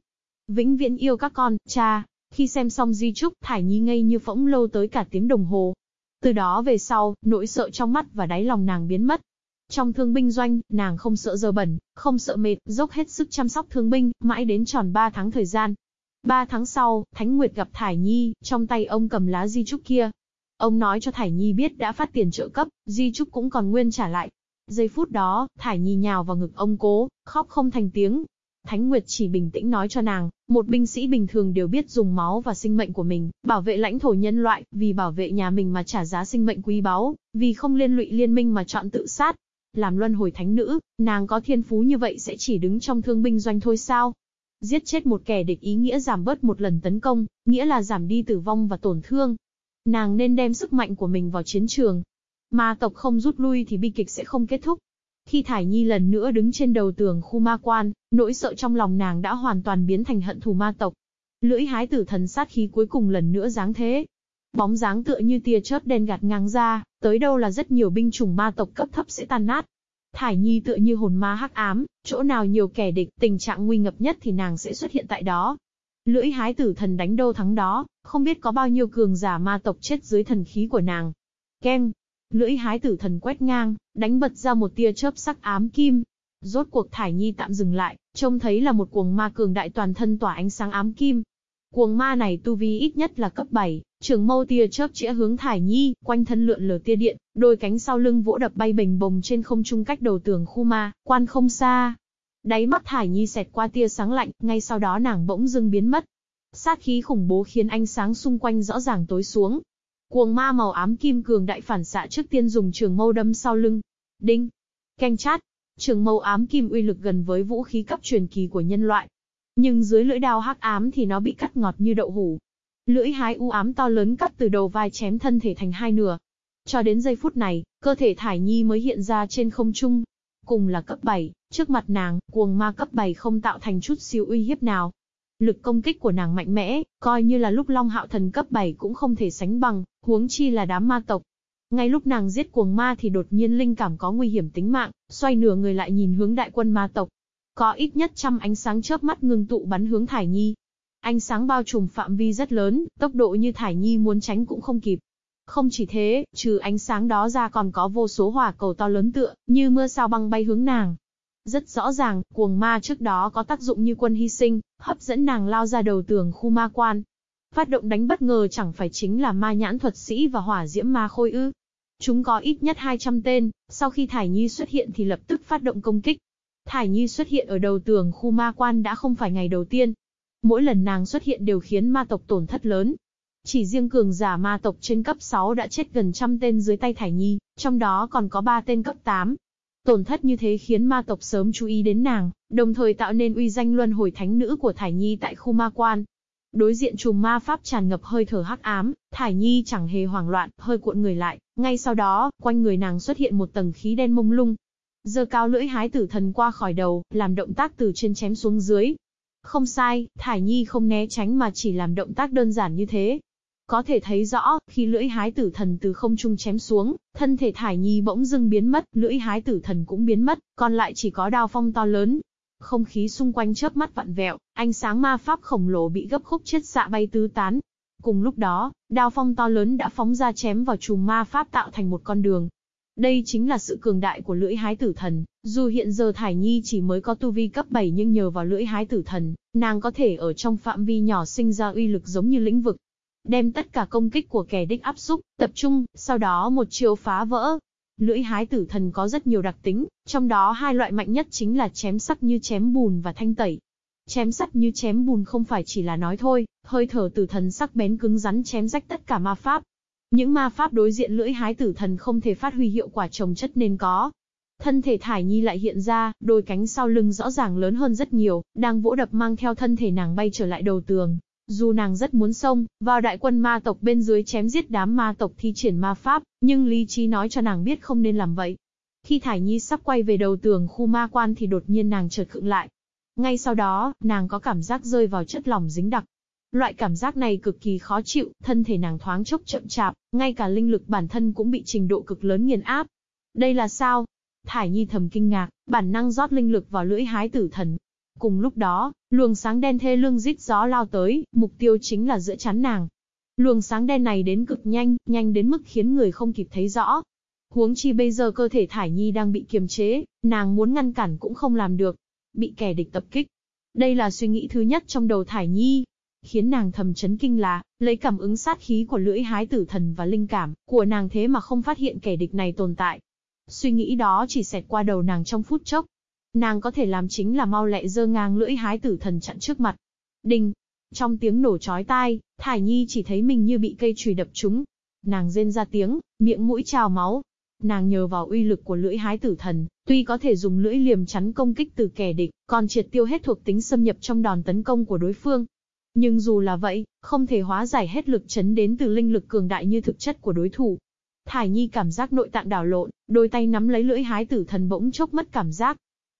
Vĩnh viễn yêu các con, cha. Khi xem xong di trúc, Thải Nhi ngây như phỗng lâu tới cả tiếng đồng hồ. Từ đó về sau, nỗi sợ trong mắt và đáy lòng nàng biến mất. Trong thương binh doanh, nàng không sợ giờ bẩn, không sợ mệt, dốc hết sức chăm sóc thương binh, mãi đến tròn 3 tháng thời gian. 3 tháng sau, Thánh Nguyệt gặp Thải Nhi, trong tay ông cầm lá di trúc kia. Ông nói cho Thải Nhi biết đã phát tiền trợ cấp, di trúc cũng còn nguyên trả lại. Giây phút đó, Thải Nhi nhào vào ngực ông cố, khóc không thành tiếng. Thánh Nguyệt chỉ bình tĩnh nói cho nàng, một binh sĩ bình thường đều biết dùng máu và sinh mệnh của mình, bảo vệ lãnh thổ nhân loại, vì bảo vệ nhà mình mà trả giá sinh mệnh quý báu, vì không liên lụy liên minh mà chọn tự sát. Làm luân hồi thánh nữ, nàng có thiên phú như vậy sẽ chỉ đứng trong thương binh doanh thôi sao? Giết chết một kẻ địch ý nghĩa giảm bớt một lần tấn công, nghĩa là giảm đi tử vong và tổn thương. Nàng nên đem sức mạnh của mình vào chiến trường. Ma tộc không rút lui thì bi kịch sẽ không kết thúc. Khi Thải Nhi lần nữa đứng trên đầu tường khu ma quan, nỗi sợ trong lòng nàng đã hoàn toàn biến thành hận thù ma tộc. Lưỡi hái tử thần sát khí cuối cùng lần nữa dáng thế. Bóng dáng tựa như tia chớp đen gạt ngang ra, tới đâu là rất nhiều binh chủng ma tộc cấp thấp sẽ tan nát. Thải Nhi tựa như hồn ma hắc ám, chỗ nào nhiều kẻ địch, tình trạng nguy ngập nhất thì nàng sẽ xuất hiện tại đó. Lưỡi hái tử thần đánh đâu thắng đó, không biết có bao nhiêu cường giả ma tộc chết dưới thần khí của nàng. Keng, lưỡi hái tử thần quét ngang, đánh bật ra một tia chớp sắc ám kim. Rốt cuộc Thải Nhi tạm dừng lại, trông thấy là một cuồng ma cường đại toàn thân tỏa ánh sáng ám kim. Cuồng ma này tu vi ít nhất là cấp 7, trường mâu tia chớp chĩa hướng Thải Nhi, quanh thân lượn lờ tia điện, đôi cánh sau lưng vỗ đập bay bình bồng trên không trung cách đầu tường khu ma, quan không xa. Đáy mắt Thải Nhi xẹt qua tia sáng lạnh, ngay sau đó nàng bỗng dưng biến mất. Sát khí khủng bố khiến ánh sáng xung quanh rõ ràng tối xuống, Cuồng ma màu ám kim cường đại phản xạ trước tiên dùng trường mâu đâm sau lưng. Đinh. Canh chát. Trường mâu ám kim uy lực gần với vũ khí cấp truyền kỳ của nhân loại. Nhưng dưới lưỡi đao hắc ám thì nó bị cắt ngọt như đậu hủ. Lưỡi hái u ám to lớn cắt từ đầu vai chém thân thể thành hai nửa. Cho đến giây phút này, cơ thể Thải Nhi mới hiện ra trên không trung. Cùng là cấp 7, trước mặt nàng, cuồng ma cấp 7 không tạo thành chút siêu uy hiếp nào. Lực công kích của nàng mạnh mẽ, coi như là lúc Long Hạo Thần cấp 7 cũng không thể sánh bằng, huống chi là đám ma tộc. Ngay lúc nàng giết cuồng ma thì đột nhiên linh cảm có nguy hiểm tính mạng, xoay nửa người lại nhìn hướng đại quân ma tộc. Có ít nhất trăm ánh sáng chớp mắt ngưng tụ bắn hướng Thải Nhi. Ánh sáng bao trùm phạm vi rất lớn, tốc độ như Thải Nhi muốn tránh cũng không kịp. Không chỉ thế, trừ ánh sáng đó ra còn có vô số hỏa cầu to lớn tựa, như mưa sao băng bay hướng nàng. Rất rõ ràng, cuồng ma trước đó có tác dụng như quân hy sinh, hấp dẫn nàng lao ra đầu tường khu ma quan. Phát động đánh bất ngờ chẳng phải chính là ma nhãn thuật sĩ và hỏa diễm ma khôi ư. Chúng có ít nhất 200 tên, sau khi Thải Nhi xuất hiện thì lập tức phát động công kích. Thải Nhi xuất hiện ở đầu tường khu ma quan đã không phải ngày đầu tiên. Mỗi lần nàng xuất hiện đều khiến ma tộc tổn thất lớn. Chỉ riêng cường giả ma tộc trên cấp 6 đã chết gần trăm tên dưới tay Thải Nhi, trong đó còn có 3 tên cấp 8, Tổn thất như thế khiến ma tộc sớm chú ý đến nàng, đồng thời tạo nên uy danh luân hồi thánh nữ của Thải Nhi tại khu ma quan. Đối diện trùm ma pháp tràn ngập hơi thở hắc ám, Thải Nhi chẳng hề hoảng loạn, hơi cuộn người lại, ngay sau đó, quanh người nàng xuất hiện một tầng khí đen mông lung. Giơ cao lưỡi hái tử thần qua khỏi đầu, làm động tác từ trên chém xuống dưới. Không sai, Thải Nhi không né tránh mà chỉ làm động tác đơn giản như thế, có thể thấy rõ, khi lưỡi hái tử thần từ không trung chém xuống, thân thể thải nhi bỗng dưng biến mất, lưỡi hái tử thần cũng biến mất, còn lại chỉ có đao phong to lớn. Không khí xung quanh chớp mắt vặn vẹo, ánh sáng ma pháp khổng lồ bị gấp khúc chết xạ bay tứ tán. Cùng lúc đó, đao phong to lớn đã phóng ra chém vào chùm ma pháp tạo thành một con đường. Đây chính là sự cường đại của lưỡi hái tử thần, dù hiện giờ Thải Nhi chỉ mới có tu vi cấp 7 nhưng nhờ vào lưỡi hái tử thần, nàng có thể ở trong phạm vi nhỏ sinh ra uy lực giống như lĩnh vực đem tất cả công kích của kẻ địch áp xúc, tập trung, sau đó một chiêu phá vỡ. Lưỡi hái tử thần có rất nhiều đặc tính, trong đó hai loại mạnh nhất chính là chém sắc như chém bùn và thanh tẩy. Chém sắt như chém bùn không phải chỉ là nói thôi, hơi thở tử thần sắc bén cứng rắn chém rách tất cả ma pháp. Những ma pháp đối diện lưỡi hái tử thần không thể phát huy hiệu quả trồng chất nên có. Thân thể thải nhi lại hiện ra, đôi cánh sau lưng rõ ràng lớn hơn rất nhiều, đang vỗ đập mang theo thân thể nàng bay trở lại đầu tường. Dù nàng rất muốn xông, vào đại quân ma tộc bên dưới chém giết đám ma tộc thi triển ma pháp, nhưng lý trí nói cho nàng biết không nên làm vậy. Khi Thải Nhi sắp quay về đầu tường khu ma quan thì đột nhiên nàng chợt khựng lại. Ngay sau đó, nàng có cảm giác rơi vào chất lỏng dính đặc. Loại cảm giác này cực kỳ khó chịu, thân thể nàng thoáng chốc chậm chạp, ngay cả linh lực bản thân cũng bị trình độ cực lớn nghiền áp. Đây là sao? Thải Nhi thầm kinh ngạc, bản năng rót linh lực vào lưỡi hái tử thần. Cùng lúc đó, luồng sáng đen thê lương rít gió lao tới, mục tiêu chính là giữa chắn nàng. Luồng sáng đen này đến cực nhanh, nhanh đến mức khiến người không kịp thấy rõ. Huống chi bây giờ cơ thể Thải Nhi đang bị kiềm chế, nàng muốn ngăn cản cũng không làm được. Bị kẻ địch tập kích. Đây là suy nghĩ thứ nhất trong đầu Thải Nhi, khiến nàng thầm chấn kinh là, lấy cảm ứng sát khí của lưỡi hái tử thần và linh cảm của nàng thế mà không phát hiện kẻ địch này tồn tại. Suy nghĩ đó chỉ xẹt qua đầu nàng trong phút chốc. Nàng có thể làm chính là mau lẹ dơ ngang lưỡi hái tử thần chặn trước mặt. Đinh! Trong tiếng nổ chói tai, Thải Nhi chỉ thấy mình như bị cây chùy đập trúng. Nàng rên ra tiếng, miệng mũi trào máu. Nàng nhờ vào uy lực của lưỡi hái tử thần, tuy có thể dùng lưỡi liềm chắn công kích từ kẻ địch, còn triệt tiêu hết thuộc tính xâm nhập trong đòn tấn công của đối phương. Nhưng dù là vậy, không thể hóa giải hết lực chấn đến từ linh lực cường đại như thực chất của đối thủ. Thải Nhi cảm giác nội tạng đảo lộn, đôi tay nắm lấy lưỡi hái tử thần bỗng chốc mất cảm giác.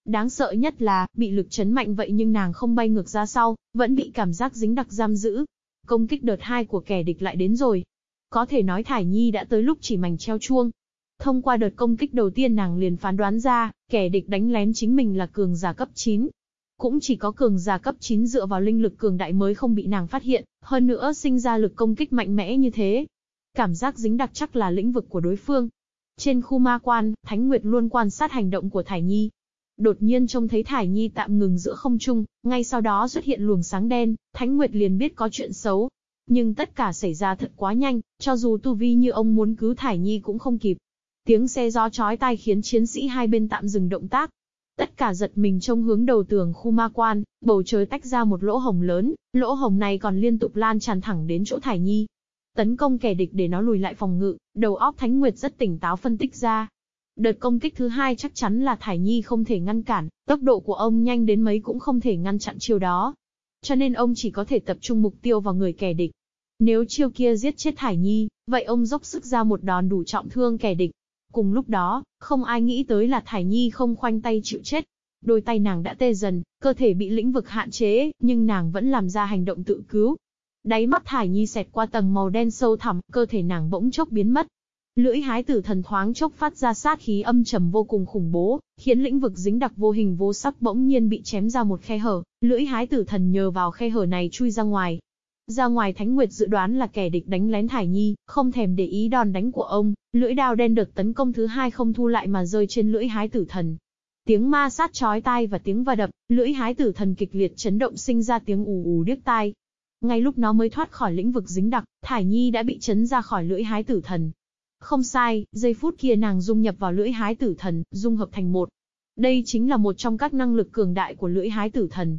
Đáng sợ nhất là, bị lực chấn mạnh vậy nhưng nàng không bay ngược ra sau, vẫn bị cảm giác dính đặc giam giữ. Công kích đợt hai của kẻ địch lại đến rồi. Có thể nói Thải Nhi đã tới lúc chỉ mảnh treo chuông. Thông qua đợt công kích đầu tiên nàng liền phán đoán ra, kẻ địch đánh lén chính mình là cường giả cấp 9, cũng chỉ có cường giả cấp 9 dựa vào linh lực cường đại mới không bị nàng phát hiện, hơn nữa sinh ra lực công kích mạnh mẽ như thế. Cảm giác dính đặc chắc là lĩnh vực của đối phương. Trên khu ma quan, Thánh Nguyệt luôn quan sát hành động của Thải Nhi. Đột nhiên trông thấy Thải Nhi tạm ngừng giữa không trung, ngay sau đó xuất hiện luồng sáng đen, Thánh Nguyệt liền biết có chuyện xấu. Nhưng tất cả xảy ra thật quá nhanh, cho dù tu vi như ông muốn cứu Thải Nhi cũng không kịp. Tiếng xe gió chói tai khiến chiến sĩ hai bên tạm dừng động tác, Tất cả giật mình trông hướng đầu tường khu ma quan, bầu trời tách ra một lỗ hồng lớn, lỗ hồng này còn liên tục lan tràn thẳng đến chỗ Thải Nhi. Tấn công kẻ địch để nó lùi lại phòng ngự, đầu óc Thánh Nguyệt rất tỉnh táo phân tích ra. Đợt công kích thứ hai chắc chắn là Thải Nhi không thể ngăn cản, tốc độ của ông nhanh đến mấy cũng không thể ngăn chặn chiêu đó. Cho nên ông chỉ có thể tập trung mục tiêu vào người kẻ địch. Nếu chiêu kia giết chết Thải Nhi, vậy ông dốc sức ra một đòn đủ trọng thương kẻ địch. Cùng lúc đó, không ai nghĩ tới là Thải Nhi không khoanh tay chịu chết. Đôi tay nàng đã tê dần, cơ thể bị lĩnh vực hạn chế, nhưng nàng vẫn làm ra hành động tự cứu. Đáy mắt Thải Nhi xẹt qua tầng màu đen sâu thẳm, cơ thể nàng bỗng chốc biến mất. Lưỡi hái tử thần thoáng chốc phát ra sát khí âm trầm vô cùng khủng bố, khiến lĩnh vực dính đặc vô hình vô sắc bỗng nhiên bị chém ra một khe hở, lưỡi hái tử thần nhờ vào khe hở này chui ra ngoài, ra ngoài Thánh Nguyệt dự đoán là kẻ địch đánh lén Thải Nhi, không thèm để ý đòn đánh của ông, lưỡi đao đen đợt tấn công thứ hai không thu lại mà rơi trên lưỡi hái tử thần. Tiếng ma sát chói tai và tiếng va đập, lưỡi hái tử thần kịch liệt chấn động sinh ra tiếng ù ù điếc tai. Ngay lúc nó mới thoát khỏi lĩnh vực dính đặc, Thải Nhi đã bị chấn ra khỏi lưỡi hái tử thần. Không sai, giây phút kia nàng dung nhập vào lưỡi hái tử thần, dung hợp thành một. Đây chính là một trong các năng lực cường đại của lưỡi hái tử thần.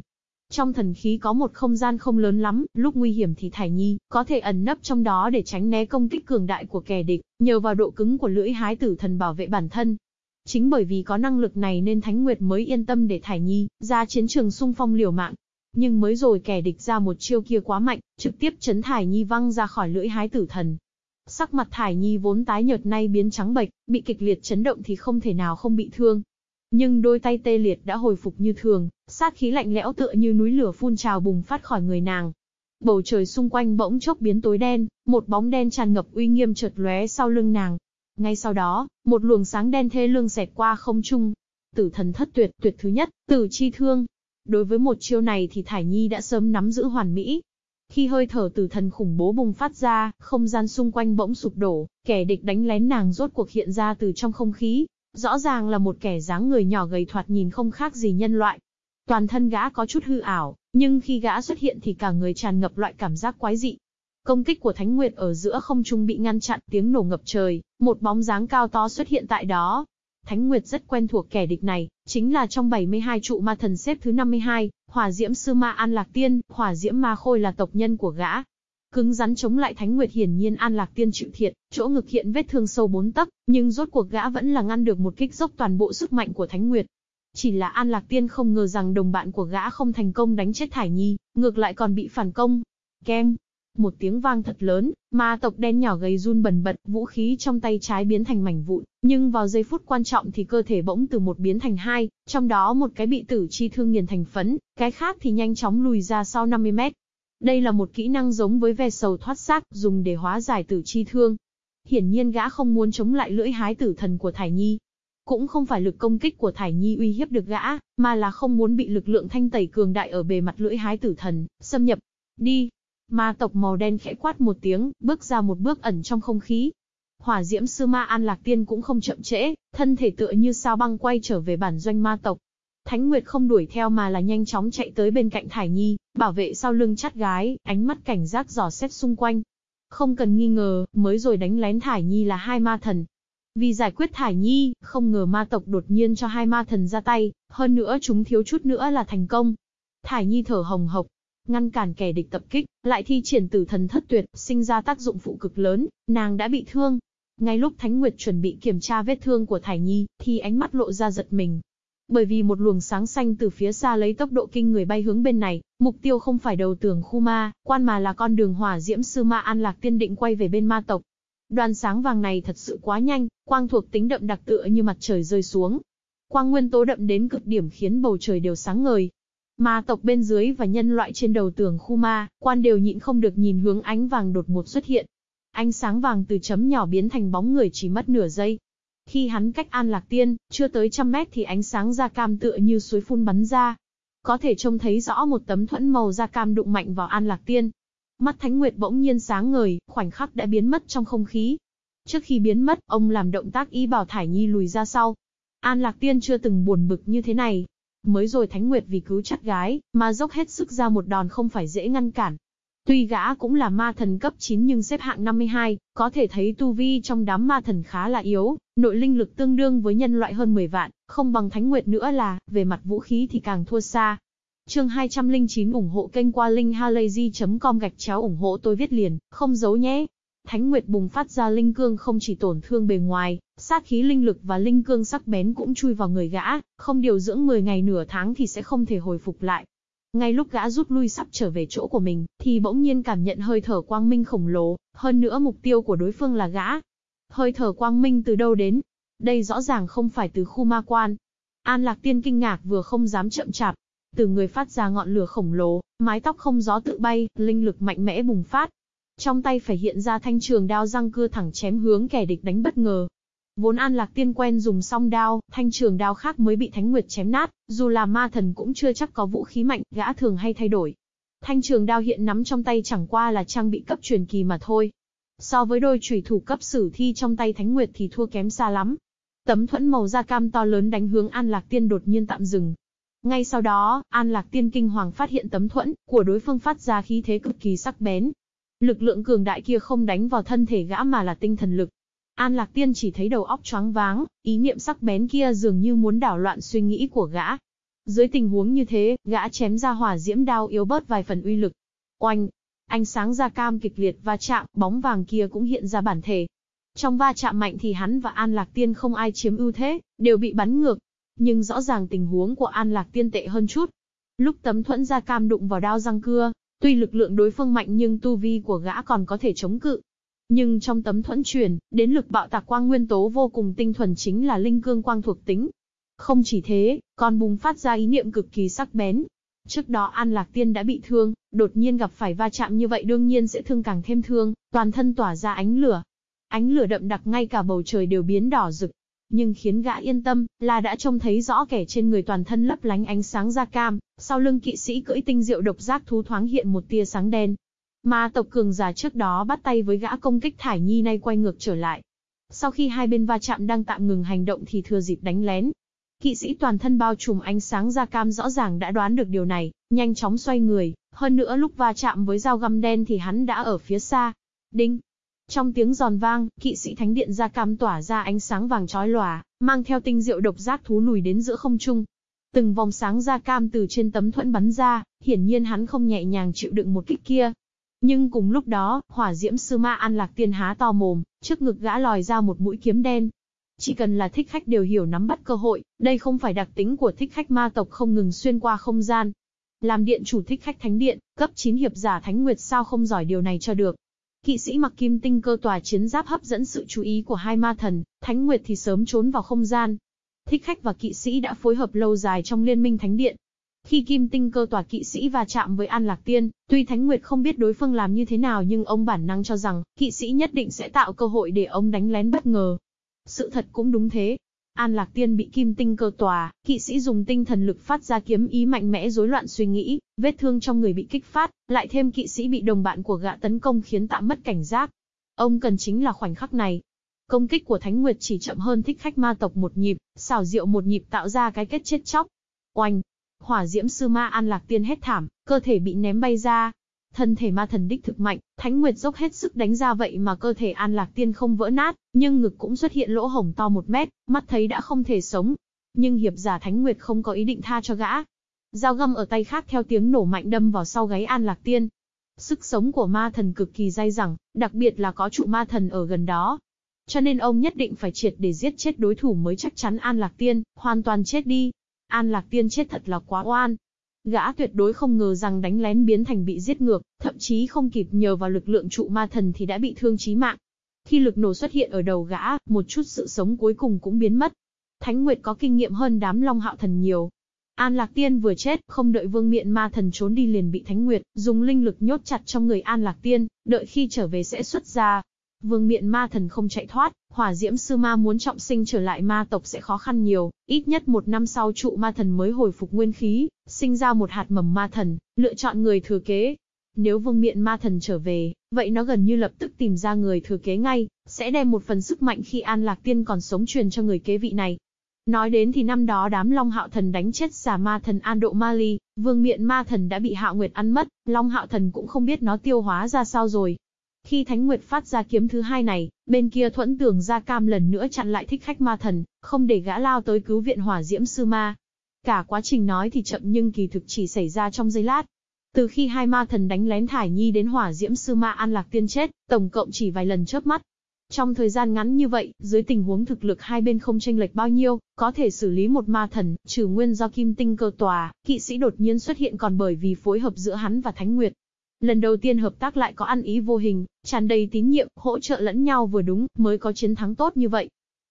Trong thần khí có một không gian không lớn lắm, lúc nguy hiểm thì Thải Nhi có thể ẩn nấp trong đó để tránh né công kích cường đại của kẻ địch, nhờ vào độ cứng của lưỡi hái tử thần bảo vệ bản thân. Chính bởi vì có năng lực này nên Thánh Nguyệt mới yên tâm để Thải Nhi ra chiến trường xung phong liều mạng. Nhưng mới rồi kẻ địch ra một chiêu kia quá mạnh, trực tiếp chấn Thải Nhi văng ra khỏi lưỡi hái tử thần. Sắc mặt Thải Nhi vốn tái nhợt nay biến trắng bệch, bị kịch liệt chấn động thì không thể nào không bị thương. Nhưng đôi tay tê liệt đã hồi phục như thường, sát khí lạnh lẽo tựa như núi lửa phun trào bùng phát khỏi người nàng. Bầu trời xung quanh bỗng chốc biến tối đen, một bóng đen tràn ngập uy nghiêm chợt lóe sau lưng nàng. Ngay sau đó, một luồng sáng đen thê lương xẹt qua không trung. Tử thần thất tuyệt, tuyệt thứ nhất, tử chi thương. Đối với một chiêu này thì Thải Nhi đã sớm nắm giữ hoàn mỹ. Khi hơi thở tử thần khủng bố bùng phát ra, không gian xung quanh bỗng sụp đổ, kẻ địch đánh lén nàng rốt cuộc hiện ra từ trong không khí, Rõ ràng là một kẻ dáng người nhỏ gầy thoạt nhìn không khác gì nhân loại. Toàn thân gã có chút hư ảo, nhưng khi gã xuất hiện thì cả người tràn ngập loại cảm giác quái dị. Công kích của Thánh Nguyệt ở giữa không trung bị ngăn chặn, tiếng nổ ngập trời, một bóng dáng cao to xuất hiện tại đó. Thánh Nguyệt rất quen thuộc kẻ địch này, chính là trong 72 trụ ma thần xếp thứ 52, Hỏa Diễm Sư Ma An Lạc Tiên, Hỏa Diễm Ma Khôi là tộc nhân của gã, Cứng rắn chống lại Thánh Nguyệt hiển nhiên An Lạc Tiên chịu thiệt, chỗ ngực hiện vết thương sâu bốn tấc, nhưng rốt cuộc gã vẫn là ngăn được một kích dốc toàn bộ sức mạnh của Thánh Nguyệt. Chỉ là An Lạc Tiên không ngờ rằng đồng bạn của gã không thành công đánh chết Thải Nhi, ngược lại còn bị phản công. Kem. Một tiếng vang thật lớn, ma tộc đen nhỏ gầy run bần bật, vũ khí trong tay trái biến thành mảnh vụn, nhưng vào giây phút quan trọng thì cơ thể bỗng từ một biến thành hai, trong đó một cái bị tử chi thương nghiền thành phấn, cái khác thì nhanh chóng lùi ra sau 50 mét. Đây là một kỹ năng giống với ve sầu thoát xác, dùng để hóa giải tử chi thương. Hiển nhiên gã không muốn chống lại lưỡi hái tử thần của Thải Nhi. Cũng không phải lực công kích của Thải Nhi uy hiếp được gã, mà là không muốn bị lực lượng thanh tẩy cường đại ở bề mặt lưỡi hái tử thần, xâm nhập. Đi! Ma tộc màu đen khẽ quát một tiếng, bước ra một bước ẩn trong không khí. Hỏa diễm sư ma an lạc tiên cũng không chậm trễ, thân thể tựa như sao băng quay trở về bản doanh ma tộc. Thánh Nguyệt không đuổi theo mà là nhanh chóng chạy tới bên cạnh Thải Nhi, bảo vệ sau lưng chắt gái, ánh mắt cảnh giác dò xét xung quanh. Không cần nghi ngờ, mới rồi đánh lén Thải Nhi là hai ma thần. Vì giải quyết Thải Nhi, không ngờ ma tộc đột nhiên cho hai ma thần ra tay, hơn nữa chúng thiếu chút nữa là thành công. Thải Nhi thở hồng hộc, ngăn cản kẻ địch tập kích, lại thi triển tử thần thất tuyệt, sinh ra tác dụng phụ cực lớn, nàng đã bị thương. Ngay lúc Thánh Nguyệt chuẩn bị kiểm tra vết thương của Thải Nhi, thì ánh mắt lộ ra giật mình, bởi vì một luồng sáng xanh từ phía xa lấy tốc độ kinh người bay hướng bên này, mục tiêu không phải đầu tường khu ma, quan mà là con đường hỏa diễm sư ma an lạc tiên định quay về bên ma tộc. Đoàn sáng vàng này thật sự quá nhanh, quang thuộc tính đậm đặc tựa như mặt trời rơi xuống. Quang nguyên tố đậm đến cực điểm khiến bầu trời đều sáng ngời. Ma tộc bên dưới và nhân loại trên đầu tường khu ma, quan đều nhịn không được nhìn hướng ánh vàng đột ngột xuất hiện. Ánh sáng vàng từ chấm nhỏ biến thành bóng người chỉ mất nửa giây, khi hắn cách An Lạc Tiên, chưa tới trăm mét thì ánh sáng da cam tựa như suối phun bắn ra. Có thể trông thấy rõ một tấm thuẫn màu da cam đụng mạnh vào An Lạc Tiên. Mắt Thánh Nguyệt bỗng nhiên sáng ngời, khoảnh khắc đã biến mất trong không khí. Trước khi biến mất, ông làm động tác ý bảo Thải Nhi lùi ra sau. An Lạc Tiên chưa từng buồn bực như thế này. Mới rồi Thánh Nguyệt vì cứu chặt gái, mà dốc hết sức ra một đòn không phải dễ ngăn cản. Tuy gã cũng là ma thần cấp 9 nhưng xếp hạng 52, có thể thấy tu vi trong đám ma thần khá là yếu, nội linh lực tương đương với nhân loại hơn 10 vạn, không bằng Thánh Nguyệt nữa là, về mặt vũ khí thì càng thua xa. Chương 209 ủng hộ kênh qua linkhalazy.com gạch chéo ủng hộ tôi viết liền, không giấu nhé. Thánh Nguyệt bùng phát ra linh cương không chỉ tổn thương bề ngoài, sát khí linh lực và linh cương sắc bén cũng chui vào người gã, không điều dưỡng 10 ngày nửa tháng thì sẽ không thể hồi phục lại. Ngay lúc gã rút lui sắp trở về chỗ của mình, thì bỗng nhiên cảm nhận hơi thở quang minh khổng lồ, hơn nữa mục tiêu của đối phương là gã. Hơi thở quang minh từ đâu đến? Đây rõ ràng không phải từ khu ma quan. An Lạc Tiên kinh ngạc vừa không dám chậm chạp. Từ người phát ra ngọn lửa khổng lồ, mái tóc không gió tự bay, linh lực mạnh mẽ bùng phát. Trong tay phải hiện ra thanh trường đao răng cưa thẳng chém hướng kẻ địch đánh bất ngờ, Vốn An Lạc Tiên quen dùng song đao, thanh trường đao khác mới bị Thánh Nguyệt chém nát, dù là ma thần cũng chưa chắc có vũ khí mạnh, gã thường hay thay đổi. Thanh trường đao hiện nắm trong tay chẳng qua là trang bị cấp truyền kỳ mà thôi. So với đôi chủy thủ cấp sử thi trong tay Thánh Nguyệt thì thua kém xa lắm. Tấm thuẫn màu da cam to lớn đánh hướng An Lạc Tiên đột nhiên tạm dừng. Ngay sau đó, An Lạc Tiên kinh hoàng phát hiện tấm thuẫn của đối phương phát ra khí thế cực kỳ sắc bén. Lực lượng cường đại kia không đánh vào thân thể gã mà là tinh thần lực, An Lạc Tiên chỉ thấy đầu óc choáng váng, ý niệm sắc bén kia dường như muốn đảo loạn suy nghĩ của gã. Dưới tình huống như thế, gã chém ra hỏa diễm đao yếu bớt vài phần uy lực. Oanh! Ánh sáng da cam kịch liệt va chạm, bóng vàng kia cũng hiện ra bản thể. Trong va chạm mạnh thì hắn và An Lạc Tiên không ai chiếm ưu thế, đều bị bắn ngược. Nhưng rõ ràng tình huống của An Lạc Tiên tệ hơn chút. Lúc tấm thuẫn da cam đụng vào đao răng cưa, tuy lực lượng đối phương mạnh nhưng tu vi của gã còn có thể chống cự. Nhưng trong tấm thuẫn truyền, đến lực bạo tạc quang nguyên tố vô cùng tinh thuần chính là linh cương quang thuộc tính. Không chỉ thế, còn bùng phát ra ý niệm cực kỳ sắc bén. Trước đó An Lạc Tiên đã bị thương, đột nhiên gặp phải va chạm như vậy đương nhiên sẽ thương càng thêm thương, toàn thân tỏa ra ánh lửa. Ánh lửa đậm đặc ngay cả bầu trời đều biến đỏ rực. Nhưng khiến gã yên tâm, là đã trông thấy rõ kẻ trên người toàn thân lấp lánh ánh sáng da cam, sau lưng kỵ sĩ cưỡi tinh diệu độc giác thú thoáng hiện một tia sáng đen, mà tộc cường giả trước đó bắt tay với gã công kích Thải Nhi nay quay ngược trở lại. Sau khi hai bên va chạm đang tạm ngừng hành động thì thừa dịp đánh lén. Kỵ sĩ toàn thân bao trùm ánh sáng da cam rõ ràng đã đoán được điều này, nhanh chóng xoay người, hơn nữa lúc va chạm với dao găm đen thì hắn đã ở phía xa. Đinh! Trong tiếng giòn vang, kỵ sĩ thánh điện ra cam tỏa ra ánh sáng vàng chói lòa, mang theo tinh diệu độc giác thú lùi đến giữa không trung. Từng vòng sáng ra cam từ trên tấm thuẫn bắn ra, hiển nhiên hắn không nhẹ nhàng chịu đựng một kích kia, nhưng cùng lúc đó, hỏa diễm sư ma an lạc tiên há to mồm, trước ngực gã lòi ra một mũi kiếm đen. Chỉ cần là thích khách đều hiểu nắm bắt cơ hội, đây không phải đặc tính của thích khách ma tộc không ngừng xuyên qua không gian. Làm điện chủ thích khách thánh điện, cấp 9 hiệp giả thánh nguyệt sao không giỏi điều này cho được. Kỵ sĩ mặc kim tinh cơ tòa chiến giáp hấp dẫn sự chú ý của hai ma thần, thánh nguyệt thì sớm trốn vào không gian. Thích khách và kỵ sĩ đã phối hợp lâu dài trong liên minh thánh điện, Khi kim tinh cơ tòa kỵ sĩ va chạm với An Lạc Tiên, tuy Thánh Nguyệt không biết đối phương làm như thế nào nhưng ông bản năng cho rằng, kỵ sĩ nhất định sẽ tạo cơ hội để ông đánh lén bất ngờ. Sự thật cũng đúng thế. An Lạc Tiên bị kim tinh cơ tòa, kỵ sĩ dùng tinh thần lực phát ra kiếm ý mạnh mẽ rối loạn suy nghĩ, vết thương trong người bị kích phát, lại thêm kỵ sĩ bị đồng bạn của gã tấn công khiến tạm mất cảnh giác. Ông cần chính là khoảnh khắc này, Công kích của Thánh Nguyệt chỉ chậm hơn thích khách ma tộc một nhịp, xảo diệu một nhịp tạo ra cái kết chết chóc. Oanh! Hỏa diễm sư ma An Lạc Tiên hét thảm, cơ thể bị ném bay ra. Thân thể ma thần đích thực mạnh, Thánh Nguyệt dốc hết sức đánh ra vậy mà cơ thể An Lạc Tiên không vỡ nát, nhưng ngực cũng xuất hiện lỗ hổng to một mét, mắt thấy đã không thể sống. Nhưng hiệp giả Thánh Nguyệt không có ý định tha cho gã. Dao găm ở tay khác theo tiếng nổ mạnh đâm vào sau gáy An Lạc Tiên. Sức sống của ma thần cực kỳ dai dẳng, đặc biệt là có trụ ma thần ở gần đó, cho nên ông nhất định phải triệt để giết chết đối thủ mới chắc chắn An Lạc Tiên, hoàn toàn chết đi. An Lạc Tiên chết thật là quá oan. Gã tuyệt đối không ngờ rằng đánh lén biến thành bị giết ngược, thậm chí không kịp nhờ vào lực lượng trụ ma thần thì đã bị thương chí mạng. Khi lực nổ xuất hiện ở đầu gã, một chút sự sống cuối cùng cũng biến mất. Thánh Nguyệt có kinh nghiệm hơn đám Long Hạo Thần nhiều. An Lạc Tiên vừa chết, không đợi Vương Miện Ma Thần trốn đi liền bị Thánh Nguyệt dùng linh lực nhốt chặt trong người An Lạc Tiên, đợi khi trở về sẽ xuất ra. Vương miện ma thần không chạy thoát, hỏa diễm sư ma muốn trọng sinh trở lại ma tộc sẽ khó khăn nhiều, ít nhất một năm sau trụ ma thần mới hồi phục nguyên khí, sinh ra một hạt mầm ma thần, lựa chọn người thừa kế. Nếu vương miện ma thần trở về, vậy nó gần như lập tức tìm ra người thừa kế ngay, sẽ đem một phần sức mạnh khi An Lạc Tiên còn sống truyền cho người kế vị này. Nói đến thì năm đó đám Long Hạo Thần đánh chết giả ma thần An Độ Ma Ly, vương miện ma thần đã bị Hạo Nguyệt ăn mất, Long Hạo Thần cũng không biết nó tiêu hóa ra sao rồi, khi Thánh Nguyệt phát ra kiếm thứ hai này, bên kia thuẫn tường ra cam lần nữa chặn lại thích khách ma thần, không để gã lao tới cứu viện hỏa diễm sư ma. Cả quá trình nói thì chậm nhưng kỳ thực chỉ xảy ra trong giây lát. Từ khi hai ma thần đánh lén Thải Nhi đến hỏa diễm sư ma an lạc tiên chết, tổng cộng chỉ vài lần chớp mắt. Trong thời gian ngắn như vậy, dưới tình huống thực lực hai bên không tranh lệch bao nhiêu, có thể xử lý một ma thần, trừ nguyên do kim tinh cơ tòa, kỵ sĩ đột nhiên xuất hiện còn bởi vì phối hợp giữa hắn và Thánh Nguyệt, Lần đầu tiên hợp tác lại có ăn ý vô hình, tràn đầy tín nhiệm, hỗ trợ lẫn nhau vừa đúng, mới có chiến thắng tốt như vậy.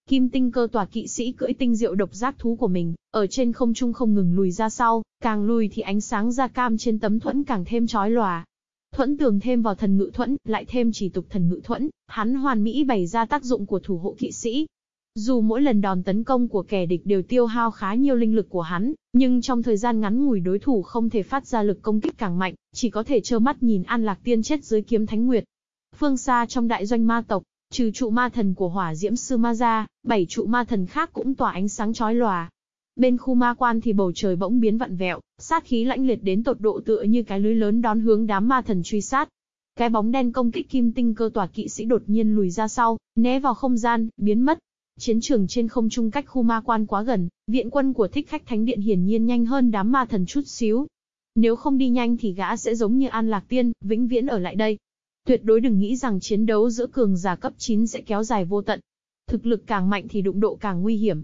Kim tinh cơ tòa kỵ sĩ cưỡi tinh diệu độc giác thú của mình, ở trên không trung không ngừng lùi ra sau, càng lùi thì ánh sáng da cam trên tấm thuẫn càng thêm chói lòa. Thuẫn tường thêm vào thần ngự thuẫn, lại thêm chỉ tục thần ngự thuẫn, hắn hoàn mỹ bày ra tác dụng của thủ hộ kỵ sĩ, dù mỗi lần đòn tấn công của kẻ địch đều tiêu hao khá nhiều linh lực của hắn, nhưng trong thời gian ngắn ngủi đối thủ không thể phát ra lực công kích càng mạnh, chỉ có thể trơ mắt nhìn An Lạc Tiên chết dưới kiếm Thánh Nguyệt. Phương xa trong đại doanh ma tộc, trừ trụ ma thần của hỏa diễm sư ma ra, bảy trụ ma thần khác cũng tỏa ánh sáng chói lòa. Bên khu ma quan thì bầu trời bỗng biến vặn vẹo, sát khí lãnh liệt đến tột độ tựa như cái lưới lớn đón hướng đám ma thần truy sát. Cái bóng đen công kích kim tinh cơ tỏa kỵ sĩ đột nhiên lùi ra sau, né vào không gian, biến mất. Chiến trường trên không trung cách khu ma quan quá gần, viện quân của thích khách thánh điện hiển nhiên nhanh hơn đám ma thần chút xíu. Nếu không đi nhanh thì gã sẽ giống như An Lạc Tiên, vĩnh viễn ở lại đây. Tuyệt đối đừng nghĩ rằng chiến đấu giữa cường giả cấp 9 sẽ kéo dài vô tận. Thực lực càng mạnh thì đụng độ càng nguy hiểm.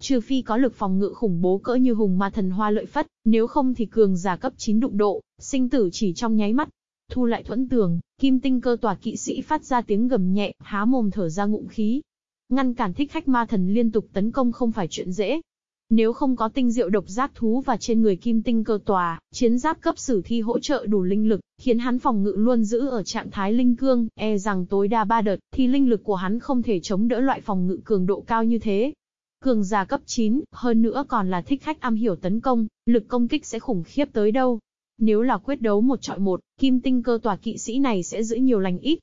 Trừ phi có lực phòng ngự khủng bố cỡ như hùng ma thần hoa lợi phất, nếu không thì cường giả cấp 9 đụng độ, sinh tử chỉ trong nháy mắt. Thu lại thuẫn tường, kim tinh cơ tòa kỵ sĩ phát ra tiếng gầm nhẹ, há mồm thở ra ngụm khí, Ngăn cản thích khách ma thần liên tục tấn công không phải chuyện dễ. Nếu không có tinh diệu độc giác thú và trên người kim tinh cơ tòa, chiến giáp cấp sử thi hỗ trợ đủ linh lực, khiến hắn phòng ngự luôn giữ ở trạng thái linh cương, e rằng tối đa ba đợt, thì linh lực của hắn không thể chống đỡ loại phòng ngự cường độ cao như thế. Cường giả cấp 9, hơn nữa còn là thích khách am hiểu tấn công, lực công kích sẽ khủng khiếp tới đâu. Nếu là quyết đấu một trọi một, kim tinh cơ tòa kỵ sĩ này sẽ giữ nhiều lành ít,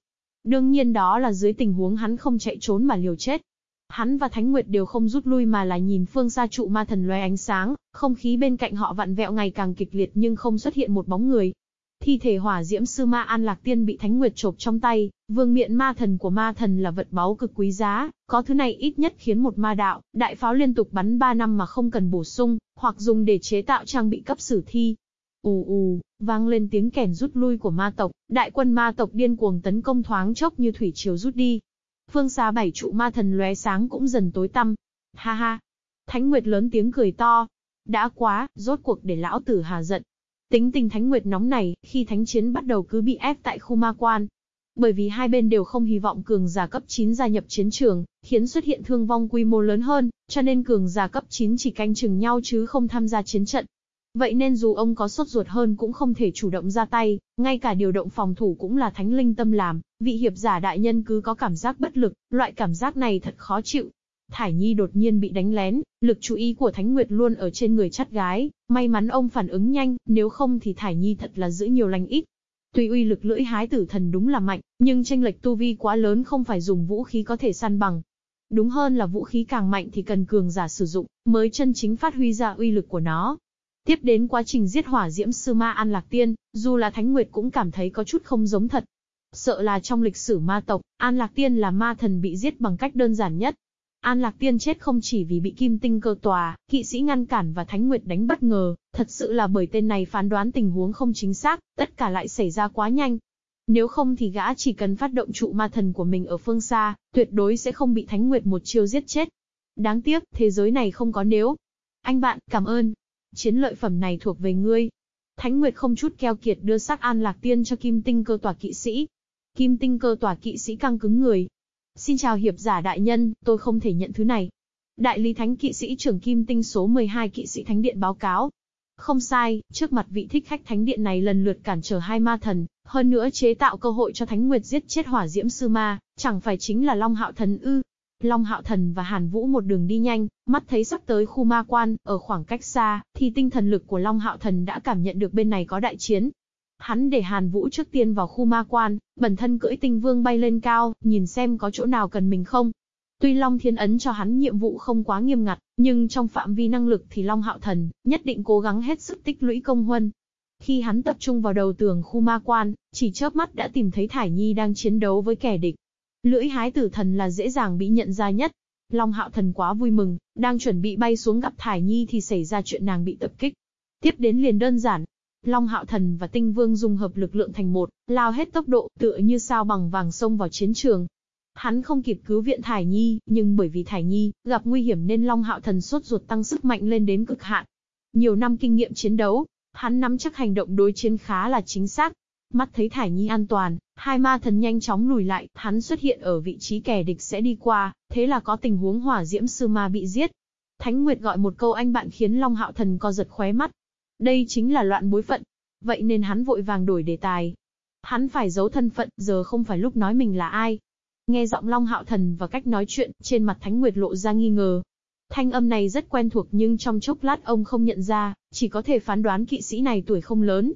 Đương nhiên đó là dưới tình huống hắn không chạy trốn mà liều chết. Hắn và Thánh Nguyệt đều không rút lui mà là nhìn phương xa trụ ma thần loe ánh sáng, không khí bên cạnh họ vặn vẹo ngày càng kịch liệt nhưng không xuất hiện một bóng người. Thi thể hỏa diễm sư ma An Lạc Tiên bị Thánh Nguyệt chộp trong tay, vương miện ma thần của ma thần là vật báu cực quý giá, có thứ này ít nhất khiến một ma đạo, đại pháo liên tục bắn 3 năm mà không cần bổ sung, hoặc dùng để chế tạo trang bị cấp sử thi, ù ù, vang lên tiếng kèn rút lui của ma tộc, đại quân ma tộc điên cuồng tấn công thoáng chốc như thủy triều rút đi. Phương xa bảy trụ ma thần lóe sáng cũng dần tối tăm. Ha ha. Thánh Nguyệt lớn tiếng cười to. Đã quá, rốt cuộc để lão tử hà giận. Tính tình Thánh Nguyệt nóng này, khi thánh chiến bắt đầu cứ bị ép tại khu ma quan. Bởi vì hai bên đều không hy vọng cường giả cấp 9 gia nhập chiến trường, khiến xuất hiện thương vong quy mô lớn hơn, cho nên cường giả cấp 9 chỉ canh chừng nhau chứ không tham gia chiến trận. Vậy nên dù ông có sốt ruột hơn cũng không thể chủ động ra tay, ngay cả điều động phòng thủ cũng là thánh linh tâm làm, vị hiệp giả đại nhân cứ có cảm giác bất lực, loại cảm giác này thật khó chịu. Thải Nhi đột nhiên bị đánh lén, lực chú ý của Thánh Nguyệt luôn ở trên người chắt gái, may mắn ông phản ứng nhanh, nếu không thì Thải Nhi thật là giữ nhiều lành ít. Tuy uy lực lưỡi hái tử thần đúng là mạnh, nhưng tranh lệch tu vi quá lớn không phải dùng vũ khí có thể săn bằng. Đúng hơn là vũ khí càng mạnh thì cần cường giả sử dụng, mới chân chính phát huy ra uy lực của nó. Tiếp đến quá trình giết hỏa diễm sư ma An Lạc Tiên, dù là Thánh Nguyệt cũng cảm thấy có chút không giống thật. Sợ là trong lịch sử ma tộc, An Lạc Tiên là ma thần bị giết bằng cách đơn giản nhất. An Lạc Tiên chết không chỉ vì bị kim tinh cơ tòa, kỵ sĩ ngăn cản và Thánh Nguyệt đánh bất ngờ, thật sự là bởi tên này phán đoán tình huống không chính xác, tất cả lại xảy ra quá nhanh. Nếu không thì gã chỉ cần phát động trụ ma thần của mình ở phương xa, tuyệt đối sẽ không bị Thánh Nguyệt một chiêu giết chết. Đáng tiếc, thế giới này không có nếu. Anh bạn, cảm ơn. Chiến lợi phẩm này thuộc về ngươi. Thánh Nguyệt không chút keo kiệt đưa xác an lạc tiên cho kim tinh cơ tòa kỵ sĩ. Kim tinh cơ tòa kỵ sĩ căng cứng người. Xin chào hiệp giả đại nhân, tôi không thể nhận thứ này. Đại lý thánh kỵ sĩ trưởng kim tinh số 12 kỵ sĩ thánh điện báo cáo. Không sai, trước mặt vị thích khách thánh điện này lần lượt cản trở hai ma thần, hơn nữa chế tạo cơ hội cho Thánh Nguyệt giết chết hỏa diễm sư ma, chẳng phải chính là Long Hạo Thần ư. Long Hạo Thần và Hàn Vũ một đường đi nhanh, mắt thấy sắp tới khu ma quan, ở khoảng cách xa, thì tinh thần lực của Long Hạo Thần đã cảm nhận được bên này có đại chiến. Hắn để Hàn Vũ trước tiên vào khu ma quan, bản thân cưỡi tinh vương bay lên cao, nhìn xem có chỗ nào cần mình không. Tuy Long Thiên Ấn cho hắn nhiệm vụ không quá nghiêm ngặt, nhưng trong phạm vi năng lực thì Long Hạo Thần nhất định cố gắng hết sức tích lũy công huân. Khi hắn tập trung vào đầu tường khu ma quan, chỉ chớp mắt đã tìm thấy Thải Nhi đang chiến đấu với kẻ địch. Lưỡi hái tử thần là dễ dàng bị nhận ra nhất. Long Hạo Thần quá vui mừng, đang chuẩn bị bay xuống gặp Thải Nhi thì xảy ra chuyện nàng bị tập kích. Tiếp đến liền đơn giản. Long Hạo Thần và Tinh Vương dung hợp lực lượng thành một, lao hết tốc độ tựa như sao bằng vàng sông vào chiến trường. Hắn không kịp cứu viện Thải Nhi, nhưng bởi vì Thải Nhi gặp nguy hiểm nên Long Hạo Thần sốt ruột tăng sức mạnh lên đến cực hạn. Nhiều năm kinh nghiệm chiến đấu, hắn nắm chắc hành động đối chiến khá là chính xác. Mắt thấy Thải Nhi an toàn, hai ma thần nhanh chóng lùi lại, hắn xuất hiện ở vị trí kẻ địch sẽ đi qua, thế là có tình huống hỏa diễm sư ma bị giết. Thánh Nguyệt gọi một câu anh bạn khiến Long Hạo Thần co giật khóe mắt. Đây chính là loạn bối phận. Vậy nên hắn vội vàng đổi đề tài. Hắn phải giấu thân phận, giờ không phải lúc nói mình là ai. Nghe giọng Long Hạo Thần và cách nói chuyện, trên mặt Thánh Nguyệt lộ ra nghi ngờ. Thanh âm này rất quen thuộc nhưng trong chốc lát ông không nhận ra, chỉ có thể phán đoán kỵ sĩ này tuổi không lớn.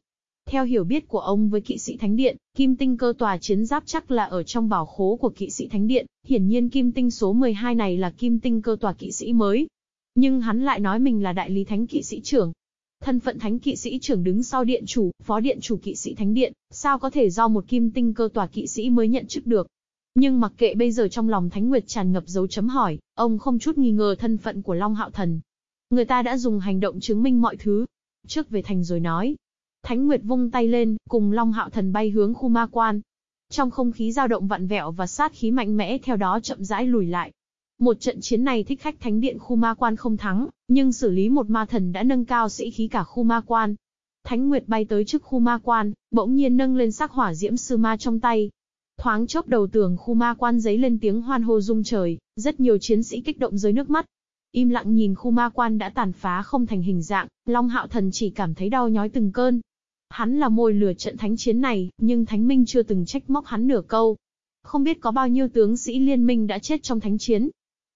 Theo hiểu biết của ông với kỵ sĩ Thánh Điện, kim tinh cơ tòa chiến giáp chắc là ở trong bảo khố của kỵ sĩ Thánh Điện, hiển nhiên kim tinh số 12 này là kim tinh cơ tòa kỵ sĩ mới. Nhưng hắn lại nói mình là đại lý thánh kỵ sĩ trưởng. Thân phận thánh kỵ sĩ trưởng đứng sau điện chủ, phó điện chủ kỵ sĩ Thánh Điện, sao có thể do một kim tinh cơ tòa kỵ sĩ mới nhận chức được. Nhưng mặc kệ bây giờ trong lòng Thánh Nguyệt tràn ngập dấu chấm hỏi, ông không chút nghi ngờ thân phận của Long Hạo Thần. Người ta đã dùng hành động chứng minh mọi thứ. Trước về thành rồi nói. Thánh Nguyệt vung tay lên, cùng Long Hạo Thần bay hướng khu ma quan. Trong không khí dao động vặn vẹo và sát khí mạnh mẽ theo đó chậm rãi lùi lại. Một trận chiến này thích khách thánh điện khu ma quan không thắng, nhưng xử lý một ma thần đã nâng cao sĩ khí cả khu ma quan. Thánh Nguyệt bay tới trước khu ma quan, bỗng nhiên nâng lên sắc hỏa diễm sư ma trong tay, Thoáng chốc đầu tường khu ma quan giấy lên tiếng hoan hô rung trời, rất nhiều chiến sĩ kích động dưới nước mắt. Im lặng nhìn khu ma quan đã tàn phá không thành hình dạng, Long Hạo Thần chỉ cảm thấy đau nhói từng cơn. Hắn là môi lửa trận thánh chiến này, nhưng Thánh Minh chưa từng trách móc hắn nửa câu. Không biết có bao nhiêu tướng sĩ liên minh đã chết trong thánh chiến.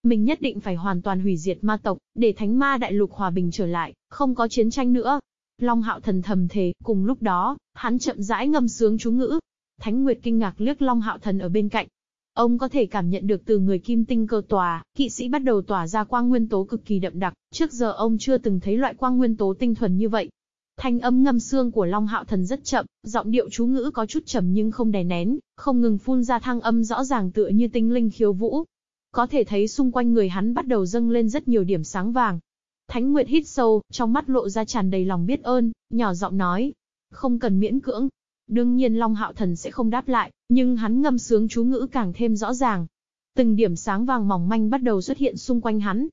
Mình nhất định phải hoàn toàn hủy diệt ma tộc, để thánh ma đại lục hòa bình trở lại, không có chiến tranh nữa. Long Hạo Thần thầm thề, cùng lúc đó, hắn chậm rãi ngâm sướng chú ngữ, Thánh Nguyệt kinh ngạc liếc Long Hạo Thần ở bên cạnh. Ông có thể cảm nhận được từ người kim tinh cơ tòa, kỵ sĩ bắt đầu tỏa ra quang nguyên tố cực kỳ đậm đặc, trước giờ ông chưa từng thấy loại quang nguyên tố tinh thuần như vậy. Thanh âm ngâm xương của Long Hạo Thần rất chậm, giọng điệu chú ngữ có chút trầm nhưng không đè nén, không ngừng phun ra thăng âm rõ ràng tựa như tinh linh khiêu vũ. Có thể thấy xung quanh người hắn bắt đầu dâng lên rất nhiều điểm sáng vàng. Thánh Nguyệt hít sâu, trong mắt lộ ra tràn đầy lòng biết ơn, nhỏ giọng nói. Không cần miễn cưỡng, Đương nhiên Long Hạo Thần sẽ không đáp lại, nhưng hắn ngâm sướng chú ngữ càng thêm rõ ràng. Từng điểm sáng vàng mỏng manh bắt đầu xuất hiện xung quanh hắn.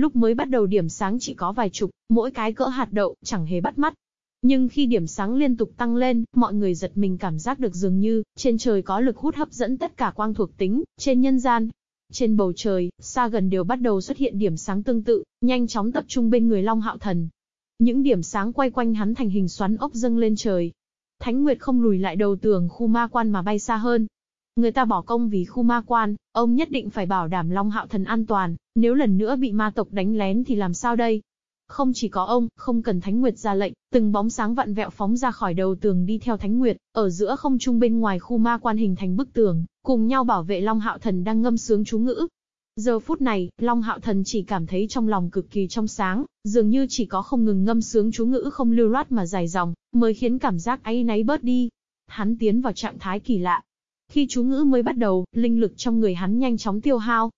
Lúc mới bắt đầu điểm sáng chỉ có vài chục, mỗi cái cỡ hạt đậu, chẳng hề bắt mắt. Nhưng khi điểm sáng liên tục tăng lên, mọi người giật mình cảm giác được dường như, trên trời có lực hút hấp dẫn tất cả quang thuộc tính, trên nhân gian. Trên bầu trời, xa gần đều bắt đầu xuất hiện điểm sáng tương tự, nhanh chóng tập trung bên người Long Hạo Thần. Những điểm sáng quay quanh hắn thành hình xoắn ốc dâng lên trời. Thánh Nguyệt không lùi lại đầu tường khu ma quan mà bay xa hơn. Người ta bỏ công vì khu ma quan, ông nhất định phải bảo đảm Long Hạo Thần an toàn, nếu lần nữa bị ma tộc đánh lén thì làm sao đây? Không chỉ có ông, không cần Thánh Nguyệt ra lệnh, từng bóng sáng vặn vẹo phóng ra khỏi đầu tường đi theo Thánh Nguyệt, ở giữa không trung bên ngoài khu ma quan hình thành bức tường, cùng nhau bảo vệ Long Hạo Thần đang ngâm sướng chú ngữ. Giờ phút này, Long Hạo Thần chỉ cảm thấy trong lòng cực kỳ trong sáng, dường như chỉ có không ngừng ngâm sướng chú ngữ không lưu loát mà dài dòng, mới khiến cảm giác áy náy bớt đi. Hắn tiến vào trạng thái kỳ lạ. Khi chú ngữ mới bắt đầu, linh lực trong người hắn nhanh chóng tiêu hao,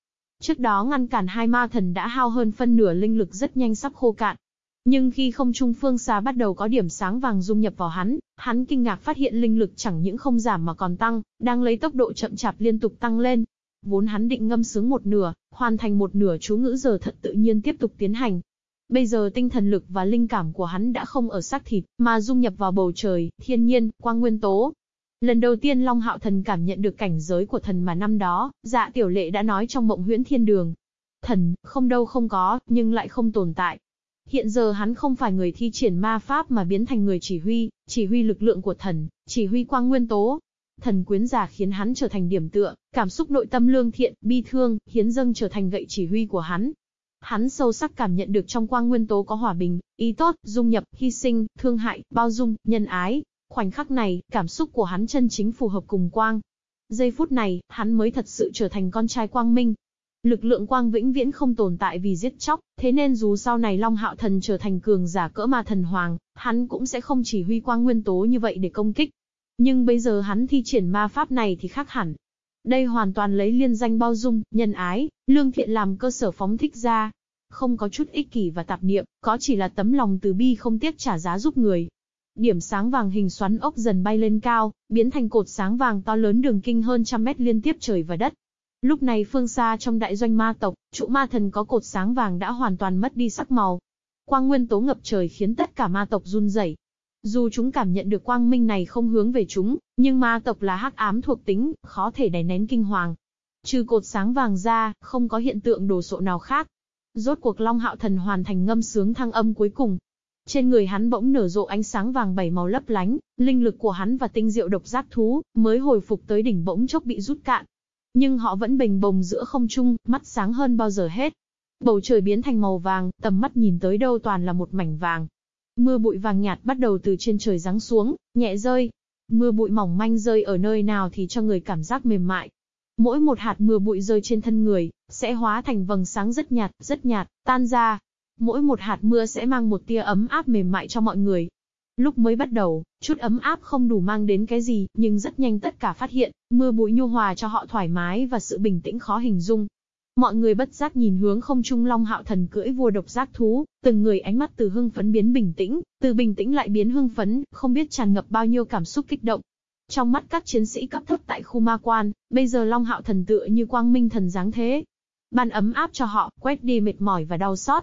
Trước đó ngăn cản hai ma thần đã hao hơn phân nửa linh lực rất nhanh sắp khô cạn. Nhưng khi không trung phương xa bắt đầu có điểm sáng vàng dung nhập vào hắn, hắn kinh ngạc phát hiện linh lực chẳng những không giảm mà còn tăng, đang lấy tốc độ chậm chạp liên tục tăng lên. Vốn hắn định ngâm sướng một nửa, hoàn thành một nửa chú ngữ giờ thật tự nhiên tiếp tục tiến hành. Bây giờ tinh thần lực và linh cảm của hắn đã không ở xác thịt, mà dung nhập vào bầu trời, thiên nhiên, quang nguyên tố, Lần đầu tiên Long Hạo Thần cảm nhận được cảnh giới của thần mà năm đó, dạ tiểu lệ đã nói trong mộng huyễn thiên đường. Thần, không đâu không có, nhưng lại không tồn tại. Hiện giờ hắn không phải người thi triển ma pháp mà biến thành người chỉ huy, chỉ huy lực lượng của thần, chỉ huy quang nguyên tố. Thần quyến giả khiến hắn trở thành điểm tựa, cảm xúc nội tâm lương thiện, bi thương, hiến dâng trở thành gậy chỉ huy của hắn. Hắn sâu sắc cảm nhận được trong quang nguyên tố có hòa bình, ý tốt, dung nhập, hy sinh, thương hại, bao dung, nhân ái, Khoảnh khắc này, cảm xúc của hắn chân chính phù hợp cùng quang. Giây phút này, hắn mới thật sự trở thành con trai quang minh. Lực lượng quang vĩnh viễn không tồn tại vì giết chóc, thế nên dù sau này Long Hạo Thần trở thành cường giả cỡ ma thần hoàng, hắn cũng sẽ không chỉ huy quang nguyên tố như vậy để công kích. Nhưng bây giờ hắn thi triển ma pháp này thì khác hẳn. Đây hoàn toàn lấy liên danh bao dung, nhân ái, lương thiện làm cơ sở phóng thích ra. Không có chút ích kỷ và tạp niệm, có chỉ là tấm lòng từ bi không tiếc trả giá giúp người, Điểm sáng vàng hình xoắn ốc dần bay lên cao, biến thành cột sáng vàng to lớn đường kinh hơn trăm mét liên tiếp trời và đất. Lúc này phương xa trong đại doanh ma tộc, trụ ma thần có cột sáng vàng đã hoàn toàn mất đi sắc màu. Quang nguyên tố ngập trời khiến tất cả ma tộc run rẩy. Dù chúng cảm nhận được quang minh này không hướng về chúng, nhưng ma tộc là hắc ám thuộc tính, khó thể đè nén kinh hoàng. Trừ cột sáng vàng ra, không có hiện tượng đồ sộ nào khác. Rốt cuộc Long Hạo Thần hoàn thành ngâm sướng thăng âm cuối cùng, trên người hắn bỗng nở rộ ánh sáng vàng bảy màu lấp lánh, linh lực của hắn và tinh diệu độc giác thú, mới hồi phục tới đỉnh bỗng chốc bị rút cạn. Nhưng họ vẫn bình bồng giữa không trung, mắt sáng hơn bao giờ hết. Bầu trời biến thành màu vàng, tầm mắt nhìn tới đâu toàn là một mảnh vàng. Mưa bụi vàng nhạt bắt đầu từ trên trời giáng xuống, nhẹ rơi. Mưa bụi mỏng manh rơi ở nơi nào thì cho người cảm giác mềm mại. Mỗi một hạt mưa bụi rơi trên thân người, sẽ hóa thành vầng sáng rất nhạt, rất nhạt, tan ra, Mỗi một hạt mưa sẽ mang một tia ấm áp mềm mại cho mọi người. Lúc mới bắt đầu, chút ấm áp không đủ mang đến cái gì, nhưng rất nhanh tất cả phát hiện, mưa bụi nhu hòa cho họ thoải mái và sự bình tĩnh khó hình dung. Mọi người bất giác nhìn hướng không trung long hạo thần cưỡi vua độc giác thú, từng người ánh mắt từ hưng phấn biến bình tĩnh, từ bình tĩnh lại biến hưng phấn, không biết tràn ngập bao nhiêu cảm xúc kích động. Trong mắt các chiến sĩ cấp thấp tại khu ma quan, bây giờ long hạo thần tựa như quang minh thần dáng thế. Ban ấm áp cho họ, quét đi mệt mỏi và đau xót,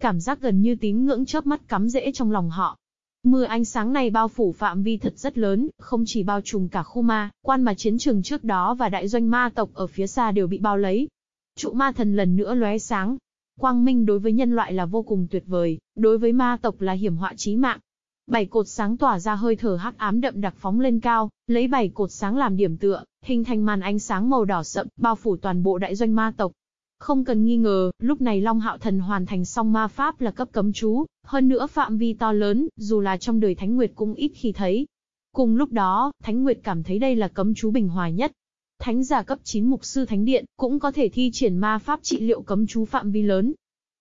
Cảm giác gần như tín ngưỡng chớp mắt cắm rễ trong lòng họ. Mưa ánh sáng này bao phủ phạm vi thật rất lớn, không chỉ bao trùm cả khu ma, quan mà chiến trường trước đó và đại doanh ma tộc ở phía xa đều bị bao lấy. Trụ ma thần lần nữa lóe sáng. Quang minh đối với nhân loại là vô cùng tuyệt vời, đối với ma tộc là hiểm họa chí mạng. Bảy cột sáng tỏa ra hơi thở hắc ám đậm đặc phóng lên cao, lấy bảy cột sáng làm điểm tựa, hình thành màn ánh sáng màu đỏ sậm, bao phủ toàn bộ đại doanh ma tộc. Không cần nghi ngờ, lúc này Long Hạo Thần hoàn thành xong ma pháp là cấp cấm chú, hơn nữa phạm vi to lớn, dù là trong đời Thánh Nguyệt cũng ít khi thấy. Cùng lúc đó, Thánh Nguyệt cảm thấy đây là cấm chú bình hòa nhất. Thánh giả cấp 9 mục sư Thánh Điện cũng có thể thi triển ma pháp trị liệu cấm chú phạm vi lớn.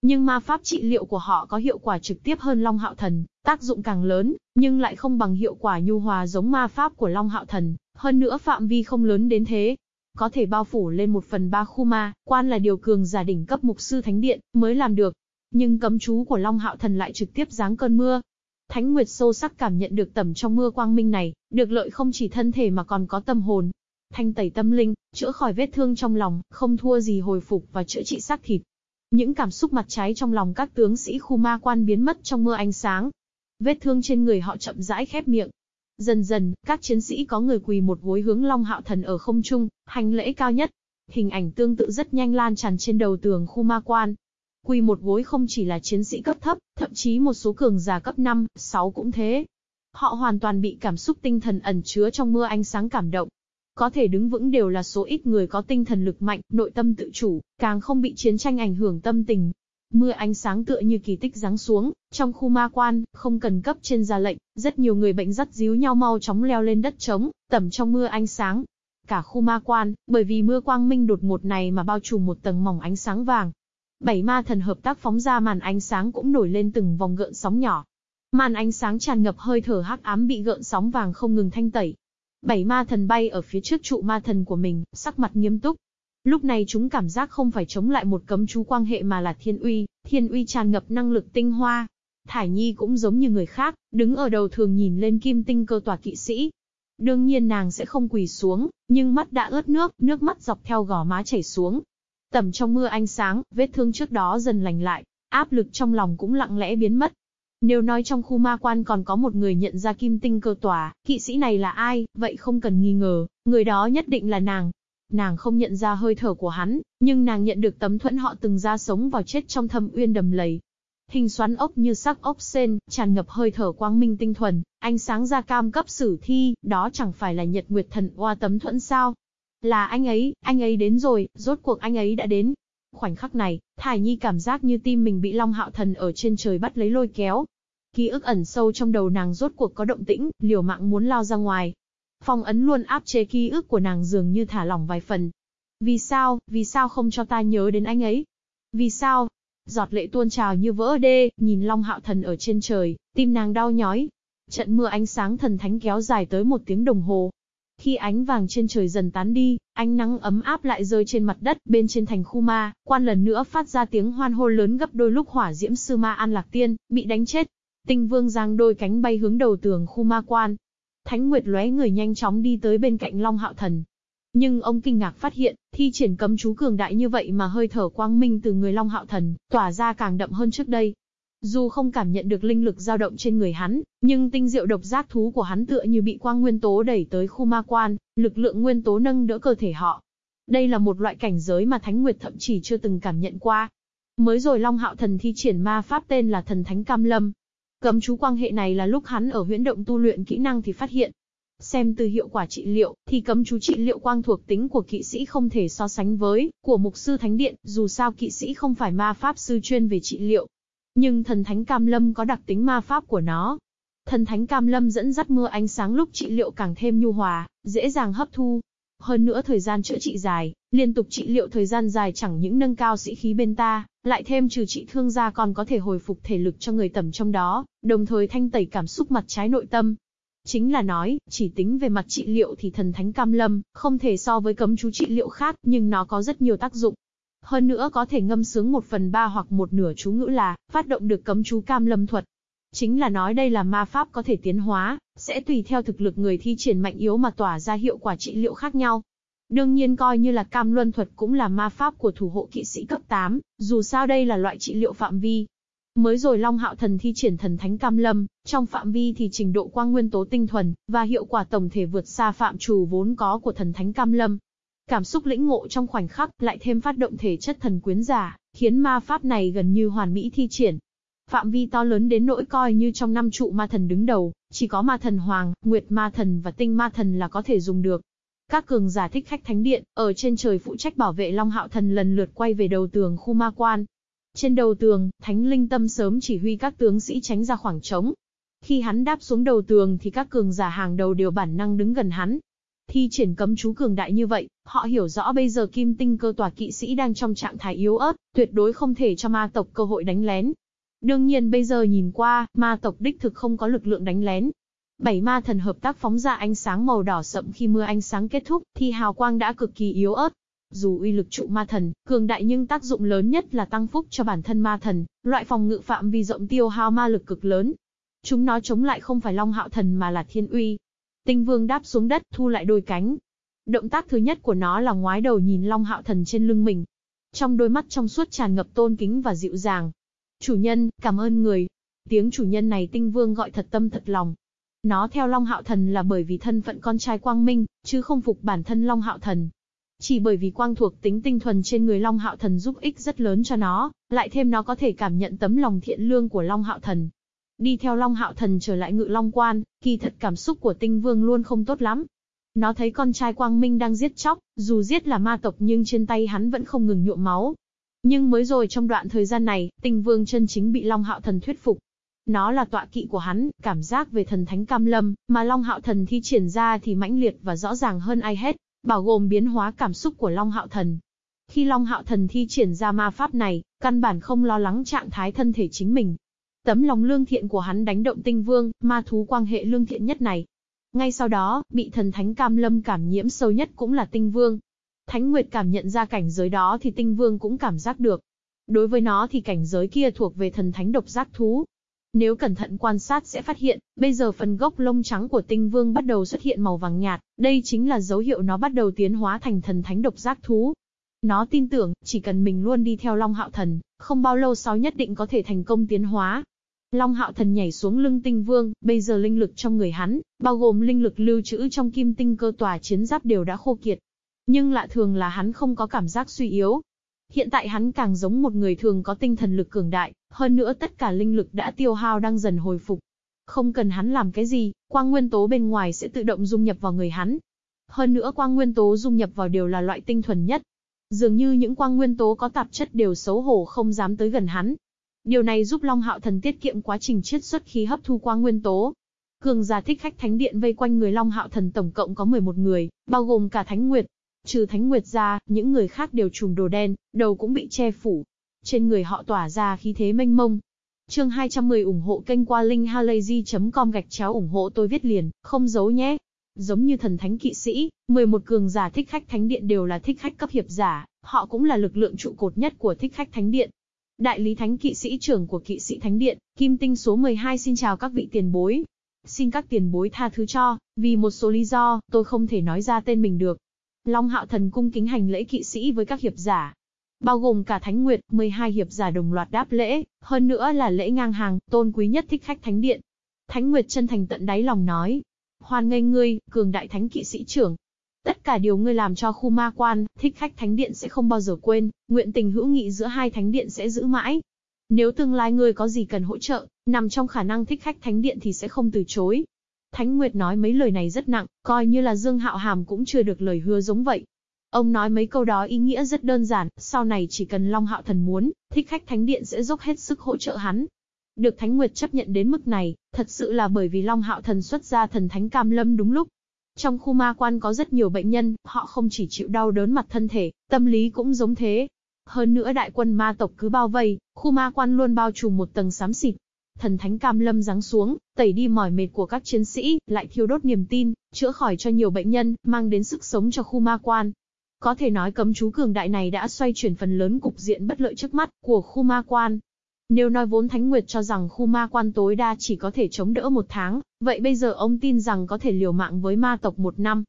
Nhưng ma pháp trị liệu của họ có hiệu quả trực tiếp hơn Long Hạo Thần, tác dụng càng lớn, nhưng lại không bằng hiệu quả nhu hòa giống ma pháp của Long Hạo Thần, hơn nữa phạm vi không lớn đến thế, có thể bao phủ lên một phần ba khu ma, quan là điều cường giả đỉnh cấp mục sư thánh điện, mới làm được. Nhưng cấm chú của Long Hạo Thần lại trực tiếp giáng cơn mưa. Thánh Nguyệt sâu sắc cảm nhận được tầm trong mưa quang minh này, được lợi không chỉ thân thể mà còn có tâm hồn. Thanh tẩy tâm linh, chữa khỏi vết thương trong lòng, không thua gì hồi phục và chữa trị xác thịt. Những cảm xúc mặt trái trong lòng các tướng sĩ khu ma quan biến mất trong mưa ánh sáng. Vết thương trên người họ chậm rãi khép miệng, Dần dần, các chiến sĩ có người quỳ một gối hướng Long Hạo Thần ở không trung, hành lễ cao nhất. Hình ảnh tương tự rất nhanh lan tràn trên đầu tường khu ma quan. Quỳ một gối không chỉ là chiến sĩ cấp thấp, thậm chí một số cường giả cấp 5, 6 cũng thế. Họ hoàn toàn bị cảm xúc tinh thần ẩn chứa trong mưa ánh sáng cảm động. Có thể đứng vững đều là số ít người có tinh thần lực mạnh, nội tâm tự chủ, càng không bị chiến tranh ảnh hưởng tâm tình. Mưa ánh sáng tựa như kỳ tích giáng xuống, trong khu ma quan, không cần cấp trên ra lệnh, rất nhiều người bệnh dắt díu nhau mau chóng leo lên đất trống, tẩm trong mưa ánh sáng. Cả khu ma quan, bởi vì mưa quang minh đột ngột này mà bao trùm một tầng mỏng ánh sáng vàng. Bảy ma thần hợp tác phóng ra màn ánh sáng cũng nổi lên từng vòng gợn sóng nhỏ. Màn ánh sáng tràn ngập hơi thở hắc ám bị gợn sóng vàng không ngừng thanh tẩy. Bảy ma thần bay ở phía trước trụ ma thần của mình, sắc mặt nghiêm túc, Lúc này chúng cảm giác không phải chống lại một cấm chú quang hệ mà là thiên uy, thiên uy tràn ngập năng lực tinh hoa. Thải Nhi cũng giống như người khác, đứng ở đầu thường nhìn lên kim tinh cơ tòa kỵ sĩ. Đương nhiên nàng sẽ không quỳ xuống, nhưng mắt đã ướt nước, nước mắt dọc theo gò má chảy xuống. Tầm trong mưa ánh sáng, vết thương trước đó dần lành lại, áp lực trong lòng cũng lặng lẽ biến mất. Nếu nói trong khu ma quan còn có một người nhận ra kim tinh cơ tòa, kỵ sĩ này là ai, vậy không cần nghi ngờ, người đó nhất định là nàng. Nàng không nhận ra hơi thở của hắn, nhưng nàng nhận được tấm thuẫn họ từng ra sống vào chết trong thâm uyên đầm lầy. Hình xoắn ốc như sắc ốc sen, tràn ngập hơi thở quang minh tinh thuần, ánh sáng ra cam cấp sử thi, đó chẳng phải là nhật nguyệt thần oa tấm thuẫn sao. Là anh ấy, anh ấy đến rồi, rốt cuộc anh ấy đã đến. Khoảnh khắc này, Thải Nhi cảm giác như tim mình bị Long Hạo Thần ở trên trời bắt lấy lôi kéo. Ký ức ẩn sâu trong đầu nàng rốt cuộc có động tĩnh, liều mạng muốn lao ra ngoài, Phong ấn luôn áp chế ký ức của nàng dường như thả lỏng vài phần. Vì sao, vì sao không cho ta nhớ đến anh ấy? Vì sao? Giọt lệ tuôn trào như vỡ đê, nhìn Long Hạo Thần ở trên trời, tim nàng đau nhói. Trận mưa ánh sáng thần thánh kéo dài tới một tiếng đồng hồ. Khi ánh vàng trên trời dần tán đi, ánh nắng ấm áp lại rơi trên mặt đất bên trên thành khu ma, quan lần nữa phát ra tiếng hoan hô lớn gấp đôi lúc hỏa diễm sư ma An Lạc Tiên, bị đánh chết. Tinh vương giang đôi cánh bay hướng đầu tường khu ma quan, Thánh Nguyệt lóe người nhanh chóng đi tới bên cạnh Long Hạo Thần. Nhưng ông kinh ngạc phát hiện, thi triển cấm chú cường đại như vậy mà hơi thở quang minh từ người Long Hạo Thần, tỏa ra càng đậm hơn trước đây. Dù không cảm nhận được linh lực dao động trên người hắn, nhưng tinh diệu độc giác thú của hắn tựa như bị quang nguyên tố đẩy tới khu ma quan, lực lượng nguyên tố nâng đỡ cơ thể họ. Đây là một loại cảnh giới mà Thánh Nguyệt thậm chí chưa từng cảm nhận qua. Mới rồi Long Hạo Thần thi triển ma pháp tên là Thần Thánh Cam Lâm, Cấm chú quang hệ này là lúc hắn ở huyễn động tu luyện kỹ năng thì phát hiện. Xem từ hiệu quả trị liệu, thì cấm chú trị liệu quang thuộc tính của kỵ sĩ không thể so sánh với của mục sư thánh điện, dù sao kỵ sĩ không phải ma pháp sư chuyên về trị liệu. Nhưng thần thánh cam lâm có đặc tính ma pháp của nó. Thần thánh cam lâm dẫn dắt mưa ánh sáng lúc trị liệu càng thêm nhu hòa, dễ dàng hấp thu. Hơn nữa thời gian chữa trị dài, liên tục trị liệu thời gian dài chẳng những nâng cao sĩ khí bên ta, lại thêm trừ trị thương ra còn có thể hồi phục thể lực cho người tầm trong đó, đồng thời thanh tẩy cảm xúc mặt trái nội tâm. Chính là nói, chỉ tính về mặt trị liệu thì thần thánh cam lâm, không thể so với cấm chú trị liệu khác, nhưng nó có rất nhiều tác dụng. Hơn nữa có thể ngâm sướng một phần ba hoặc một nửa chú ngữ là, phát động được cấm chú cam lâm thuật. Chính là nói đây là ma pháp có thể tiến hóa, sẽ tùy theo thực lực người thi triển mạnh yếu mà tỏa ra hiệu quả trị liệu khác nhau. Đương nhiên coi như là cam luân thuật cũng là ma pháp của thủ hộ kỵ sĩ cấp 8, dù sao đây là loại trị liệu phạm vi. Mới rồi Long Hạo Thần thi triển thần thánh cam lâm, trong phạm vi thì trình độ quang nguyên tố tinh thuần, và hiệu quả tổng thể vượt xa phạm trù vốn có của thần thánh cam lâm. Cảm xúc lĩnh ngộ trong khoảnh khắc lại thêm phát động thể chất thần quyến giả, khiến ma pháp này gần như hoàn mỹ thi triển. Phạm vi to lớn đến nỗi coi như trong năm trụ ma thần đứng đầu, chỉ có ma thần hoàng, nguyệt ma thần và tinh ma thần là có thể dùng được. Các cường giả thích khách thánh điện, ở trên trời phụ trách bảo vệ Long Hạo Thần lần lượt quay về đầu tường khu ma quan. Trên đầu tường, Thánh Linh Tâm sớm chỉ huy các tướng sĩ tránh ra khoảng trống. Khi hắn đáp xuống đầu tường thì các cường giả hàng đầu đều bản năng đứng gần hắn. Thi triển cấm chú cường đại như vậy, họ hiểu rõ bây giờ kim tinh cơ tòa kỵ sĩ đang trong trạng thái yếu ớt, tuyệt đối không thể cho ma tộc cơ hội đánh lén. Đương nhiên bây giờ nhìn qua, ma tộc đích thực không có lực lượng đánh lén, Bảy ma thần hợp tác phóng ra ánh sáng màu đỏ sậm khi mưa ánh sáng kết thúc, thì hào quang đã cực kỳ yếu ớt. Dù uy lực trụ ma thần, cường đại nhưng tác dụng lớn nhất là tăng phúc cho bản thân ma thần, loại phòng ngự phạm vi rộng tiêu hao ma lực cực lớn. Chúng nó chống lại không phải Long Hạo Thần mà là Thiên Uy. Tinh Vương đáp xuống đất, thu lại đôi cánh. Động tác thứ nhất của nó là ngoái đầu nhìn Long Hạo Thần trên lưng mình. Trong đôi mắt trong suốt tràn ngập tôn kính và dịu dàng. Chủ nhân, cảm ơn người. Tiếng chủ nhân này Tinh Vương gọi thật tâm thật lòng, nó theo Long Hạo Thần là bởi vì thân phận con trai Quang Minh, chứ không phục bản thân Long Hạo Thần. Chỉ bởi vì quang thuộc tính tinh thuần trên người Long Hạo Thần giúp ích rất lớn cho nó, lại thêm nó có thể cảm nhận tấm lòng thiện lương của Long Hạo Thần. Đi theo Long Hạo Thần trở lại ngự Long Quan, kỳ thật cảm xúc của tinh vương luôn không tốt lắm. Nó thấy con trai Quang Minh đang giết chóc, dù giết là ma tộc nhưng trên tay hắn vẫn không ngừng nhuộm máu. Nhưng mới rồi trong đoạn thời gian này, tinh vương chân chính bị Long Hạo Thần thuyết phục. Nó là tọa kỵ của hắn, cảm giác về thần thánh cam lâm, mà Long Hạo Thần thi triển ra thì mãnh liệt và rõ ràng hơn ai hết, bao gồm biến hóa cảm xúc của Long Hạo Thần. Khi Long Hạo Thần thi triển ra ma pháp này, căn bản không lo lắng trạng thái thân thể chính mình. Tấm lòng lương thiện của hắn đánh động tinh vương, ma thú quang hệ lương thiện nhất này. Ngay sau đó, bị thần thánh cam lâm cảm nhiễm sâu nhất cũng là tinh vương. Thánh Nguyệt cảm nhận ra cảnh giới đó thì tinh vương cũng cảm giác được. Đối với nó thì cảnh giới kia thuộc về thần thánh độc giác thú, nếu cẩn thận quan sát sẽ phát hiện, bây giờ phần gốc lông trắng của tinh vương bắt đầu xuất hiện màu vàng nhạt, đây chính là dấu hiệu nó bắt đầu tiến hóa thành thần thánh độc giác thú. Nó tin tưởng, chỉ cần mình luôn đi theo Long Hạo Thần, không bao lâu sau nhất định có thể thành công tiến hóa. Long Hạo Thần nhảy xuống lưng tinh vương, bây giờ linh lực trong người hắn, bao gồm linh lực lưu trữ trong kim tinh cơ tòa chiến giáp đều đã khô kiệt. Nhưng lạ thường là hắn không có cảm giác suy yếu, Hiện tại hắn càng giống một người thường có tinh thần lực cường đại, hơn nữa tất cả linh lực đã tiêu hao đang dần hồi phục. Không cần hắn làm cái gì, quang nguyên tố bên ngoài sẽ tự động dung nhập vào người hắn. Hơn nữa quang nguyên tố dung nhập vào đều là loại tinh thuần nhất. Dường như những quang nguyên tố có tạp chất đều xấu hổ không dám tới gần hắn. Điều này giúp Long Hạo Thần tiết kiệm quá trình chiết xuất khí hấp thu quang nguyên tố. Cường giả thích khách thánh điện vây quanh người Long Hạo Thần tổng cộng có 11 người, bao gồm cả Thánh Nguyệt, Trừ Thánh Nguyệt ra, những người khác đều trùm đồ đen, đầu cũng bị che phủ. Trên người họ tỏa ra khí thế mênh mông. Chương 210 ủng hộ kênh qua linkhalazy.com gạch chéo ủng hộ tôi viết liền, không giấu nhé. Giống như thần thánh kỵ sĩ, 11 cường giả thích khách thánh điện đều là thích khách cấp hiệp giả, họ cũng là lực lượng trụ cột nhất của thích khách thánh điện. Đại lý thánh kỵ sĩ trưởng của kỵ sĩ thánh điện, Kim Tinh số 12 xin chào các vị tiền bối. Xin các tiền bối tha thứ cho, vì một số lý do, tôi không thể nói ra tên mình được. Long Hạo Thần cung kính hành lễ kỵ sĩ với các hiệp giả. Bao gồm cả Thánh Nguyệt, 12 hiệp giả đồng loạt đáp lễ, hơn nữa là lễ ngang hàng, tôn quý nhất thích khách thánh điện. Thánh Nguyệt chân thành tận đáy lòng nói. Hoan nghênh ngươi, cường đại thánh kỵ sĩ trưởng. Tất cả điều ngươi làm cho khu ma quan, thích khách thánh điện sẽ không bao giờ quên, nguyện tình hữu nghị giữa hai thánh điện sẽ giữ mãi. Nếu tương lai ngươi có gì cần hỗ trợ, nằm trong khả năng thích khách thánh điện thì sẽ không từ chối, Thánh Nguyệt nói mấy lời này rất nặng, coi như là Dương Hạo Hàm cũng chưa được lời hứa giống vậy. Ông nói mấy câu đó ý nghĩa rất đơn giản, sau này chỉ cần Long Hạo Thần muốn, thích khách Thánh Điện sẽ dốc hết sức hỗ trợ hắn. Được Thánh Nguyệt chấp nhận đến mức này, thật sự là bởi vì Long Hạo Thần xuất ra thần Thánh Cam Lâm đúng lúc. Trong khu ma quan có rất nhiều bệnh nhân, họ không chỉ chịu đau đớn mặt thân thể, tâm lý cũng giống thế. Hơn nữa đại quân ma tộc cứ bao vây, khu ma quan luôn bao trùm một tầng xám xịt, Thần thánh cam lâm giáng xuống, tẩy đi mỏi mệt của các chiến sĩ, lại thiêu đốt niềm tin, chữa khỏi cho nhiều bệnh nhân, mang đến sức sống cho khu ma quan. Có thể nói cấm chú cường đại này đã xoay chuyển phần lớn cục diện bất lợi trước mắt của khu ma quan. Nếu nói vốn Thánh Nguyệt cho rằng khu ma quan tối đa chỉ có thể chống đỡ một tháng, vậy bây giờ ông tin rằng có thể liều mạng với ma tộc một năm.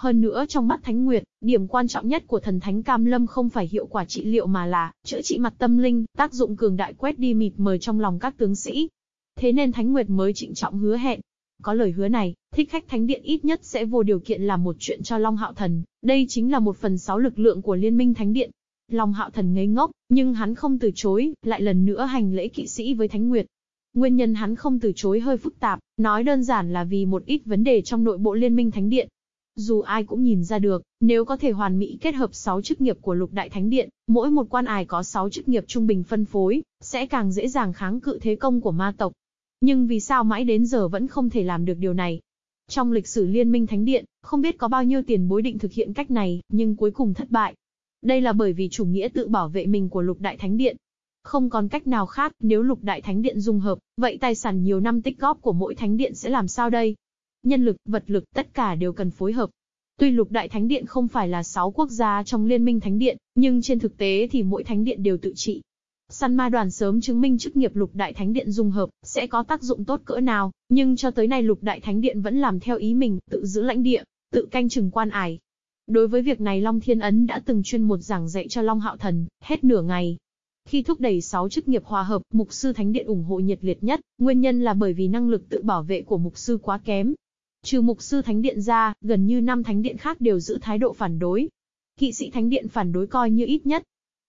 Hơn nữa trong mắt Thánh Nguyệt, điểm quan trọng nhất của thần Thánh Cam Lâm không phải hiệu quả trị liệu mà là chữa trị mặt tâm linh, tác dụng cường đại quét đi mịt mờ trong lòng các tướng sĩ. Thế nên Thánh Nguyệt mới trịnh trọng hứa hẹn. Có lời hứa này, thích khách Thánh Điện ít nhất sẽ vô điều kiện làm một chuyện cho Long Hạo Thần, đây chính là một phần sáu lực lượng của Liên minh Thánh Điện. Long Hạo Thần ngây ngốc, nhưng hắn không từ chối, lại lần nữa hành lễ kỵ sĩ với Thánh Nguyệt. Nguyên nhân hắn không từ chối hơi phức tạp, nói đơn giản là vì một ít vấn đề trong nội bộ Liên minh Thánh Điện. Dù ai cũng nhìn ra được, nếu có thể hoàn mỹ kết hợp 6 chức nghiệp của lục đại thánh điện, mỗi một quan ải có 6 chức nghiệp trung bình phân phối, sẽ càng dễ dàng kháng cự thế công của ma tộc. Nhưng vì sao mãi đến giờ vẫn không thể làm được điều này? Trong lịch sử Liên minh Thánh Điện, không biết có bao nhiêu tiền bối định thực hiện cách này, nhưng cuối cùng thất bại. Đây là bởi vì chủ nghĩa tự bảo vệ mình của lục đại thánh điện. Không còn cách nào khác, nếu lục đại thánh điện dung hợp, vậy tài sản nhiều năm tích góp của mỗi thánh điện sẽ làm sao đây? Nhân lực, vật lực, tất cả đều cần phối hợp. Tuy lục đại thánh điện không phải là 6 quốc gia trong liên minh thánh điện, nhưng trên thực tế thì mỗi thánh điện đều tự trị. Săn ma đoàn sớm chứng minh chức nghiệp lục đại thánh điện dung hợp, sẽ có tác dụng tốt cỡ nào, nhưng cho tới nay lục đại thánh điện vẫn làm theo ý mình, tự giữ lãnh địa, tự canh chừng quan ải. Đối với việc này Long Thiên Ấn đã từng chuyên một giảng dạy cho Long Hạo Thần, hết nửa ngày, khi thúc đẩy 6 chức nghiệp hòa hợp, mục sư thánh điện ủng hộ nhiệt liệt nhất, nguyên nhân là bởi vì năng lực tự bảo vệ của mục sư quá kém, Trừ mục sư thánh điện ra, gần như năm thánh điện khác đều giữ thái độ phản đối. Kỵ sĩ thánh điện phản đối coi như ít nhất.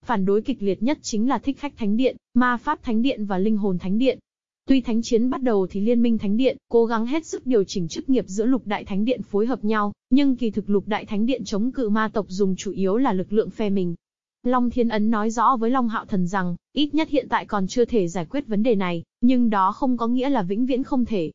Phản đối kịch liệt nhất chính là thích khách thánh điện, ma pháp thánh điện và linh hồn thánh điện. Tuy thánh chiến bắt đầu thì liên minh thánh điện, cố gắng hết sức điều chỉnh chức nghiệp giữa lục đại thánh điện phối hợp nhau, nhưng kỳ thực lục đại thánh điện chống cự ma tộc dùng chủ yếu là lực lượng phe mình. Long Thiên Ấn nói rõ với Long Hạo Thần rằng, ít nhất hiện tại còn chưa thể giải quyết vấn đề này, nhưng đó không có nghĩa là vĩnh viễn không thể.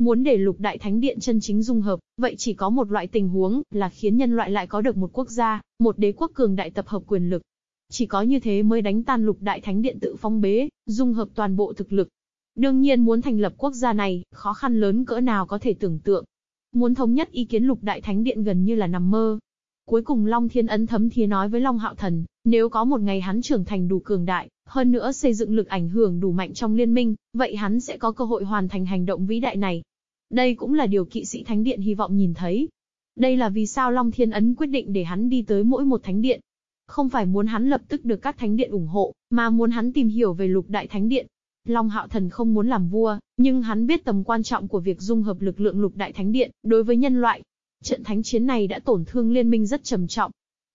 Muốn để lục đại thánh điện chân chính dung hợp, vậy chỉ có một loại tình huống, là khiến nhân loại lại có được một quốc gia, một đế quốc cường đại tập hợp quyền lực. Chỉ có như thế mới đánh tan lục đại thánh điện tự phong bế, dung hợp toàn bộ thực lực. Đương nhiên muốn thành lập quốc gia này, khó khăn lớn cỡ nào có thể tưởng tượng. Muốn thống nhất ý kiến lục đại thánh điện gần như là nằm mơ. Cuối cùng Long Thiên Ấn thấm thía nói với Long Hạo Thần, nếu có một ngày hắn trưởng thành đủ cường đại, hơn nữa xây dựng lực ảnh hưởng đủ mạnh trong liên minh, vậy hắn sẽ có cơ hội hoàn thành hành động vĩ đại này. Đây cũng là điều kỵ sĩ thánh điện hy vọng nhìn thấy. Đây là vì sao Long Thiên Ấn quyết định để hắn đi tới mỗi một thánh điện. Không phải muốn hắn lập tức được các thánh điện ủng hộ, mà muốn hắn tìm hiểu về lục đại thánh điện. Long Hạo Thần không muốn làm vua, nhưng hắn biết tầm quan trọng của việc dung hợp lực lượng lục đại thánh điện đối với nhân loại. Trận thánh chiến này đã tổn thương liên minh rất trầm trọng.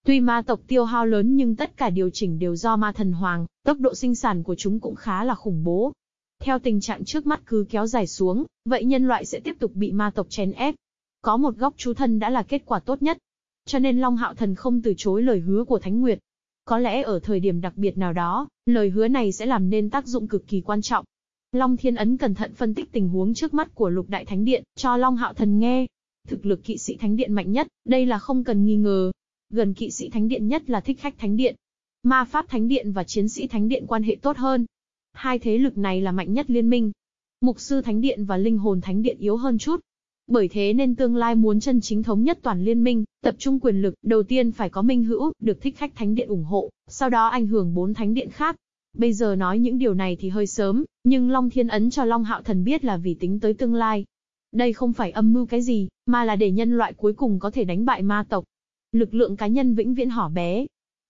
Tuy ma tộc tiêu hao lớn nhưng tất cả điều chỉnh đều do ma thần hoàng, tốc độ sinh sản của chúng cũng khá là khủng bố. Theo tình trạng trước mắt cứ kéo dài xuống, vậy nhân loại sẽ tiếp tục bị ma tộc chèn ép. Có một góc chú thân đã là kết quả tốt nhất. Cho nên Long Hạo Thần không từ chối lời hứa của Thánh Nguyệt. Có lẽ ở thời điểm đặc biệt nào đó, lời hứa này sẽ làm nên tác dụng cực kỳ quan trọng. Long Thiên Ấn cẩn thận phân tích tình huống trước mắt của Lục Đại Thánh Điện, cho Long Hạo Thần nghe. Thực lực kỵ sĩ Thánh Điện mạnh nhất, đây là không cần nghi ngờ. Gần kỵ sĩ Thánh Điện nhất là thích khách Thánh Điện. Ma Pháp Thánh Điện và Chiến sĩ Thánh Điện quan hệ tốt hơn. Hai thế lực này là mạnh nhất liên minh. Mục sư Thánh Điện và Linh hồn Thánh Điện yếu hơn chút. Bởi thế nên tương lai muốn chân chính thống nhất toàn liên minh, tập trung quyền lực, đầu tiên phải có minh hữu, được thích khách thánh điện ủng hộ, sau đó ảnh hưởng bốn thánh điện khác. Bây giờ nói những điều này thì hơi sớm, nhưng Long Thiên Ấn cho Long Hạo Thần biết là vì tính tới tương lai. Đây không phải âm mưu cái gì, mà là để nhân loại cuối cùng có thể đánh bại ma tộc. Lực lượng cá nhân vĩnh viễn hỏ bé,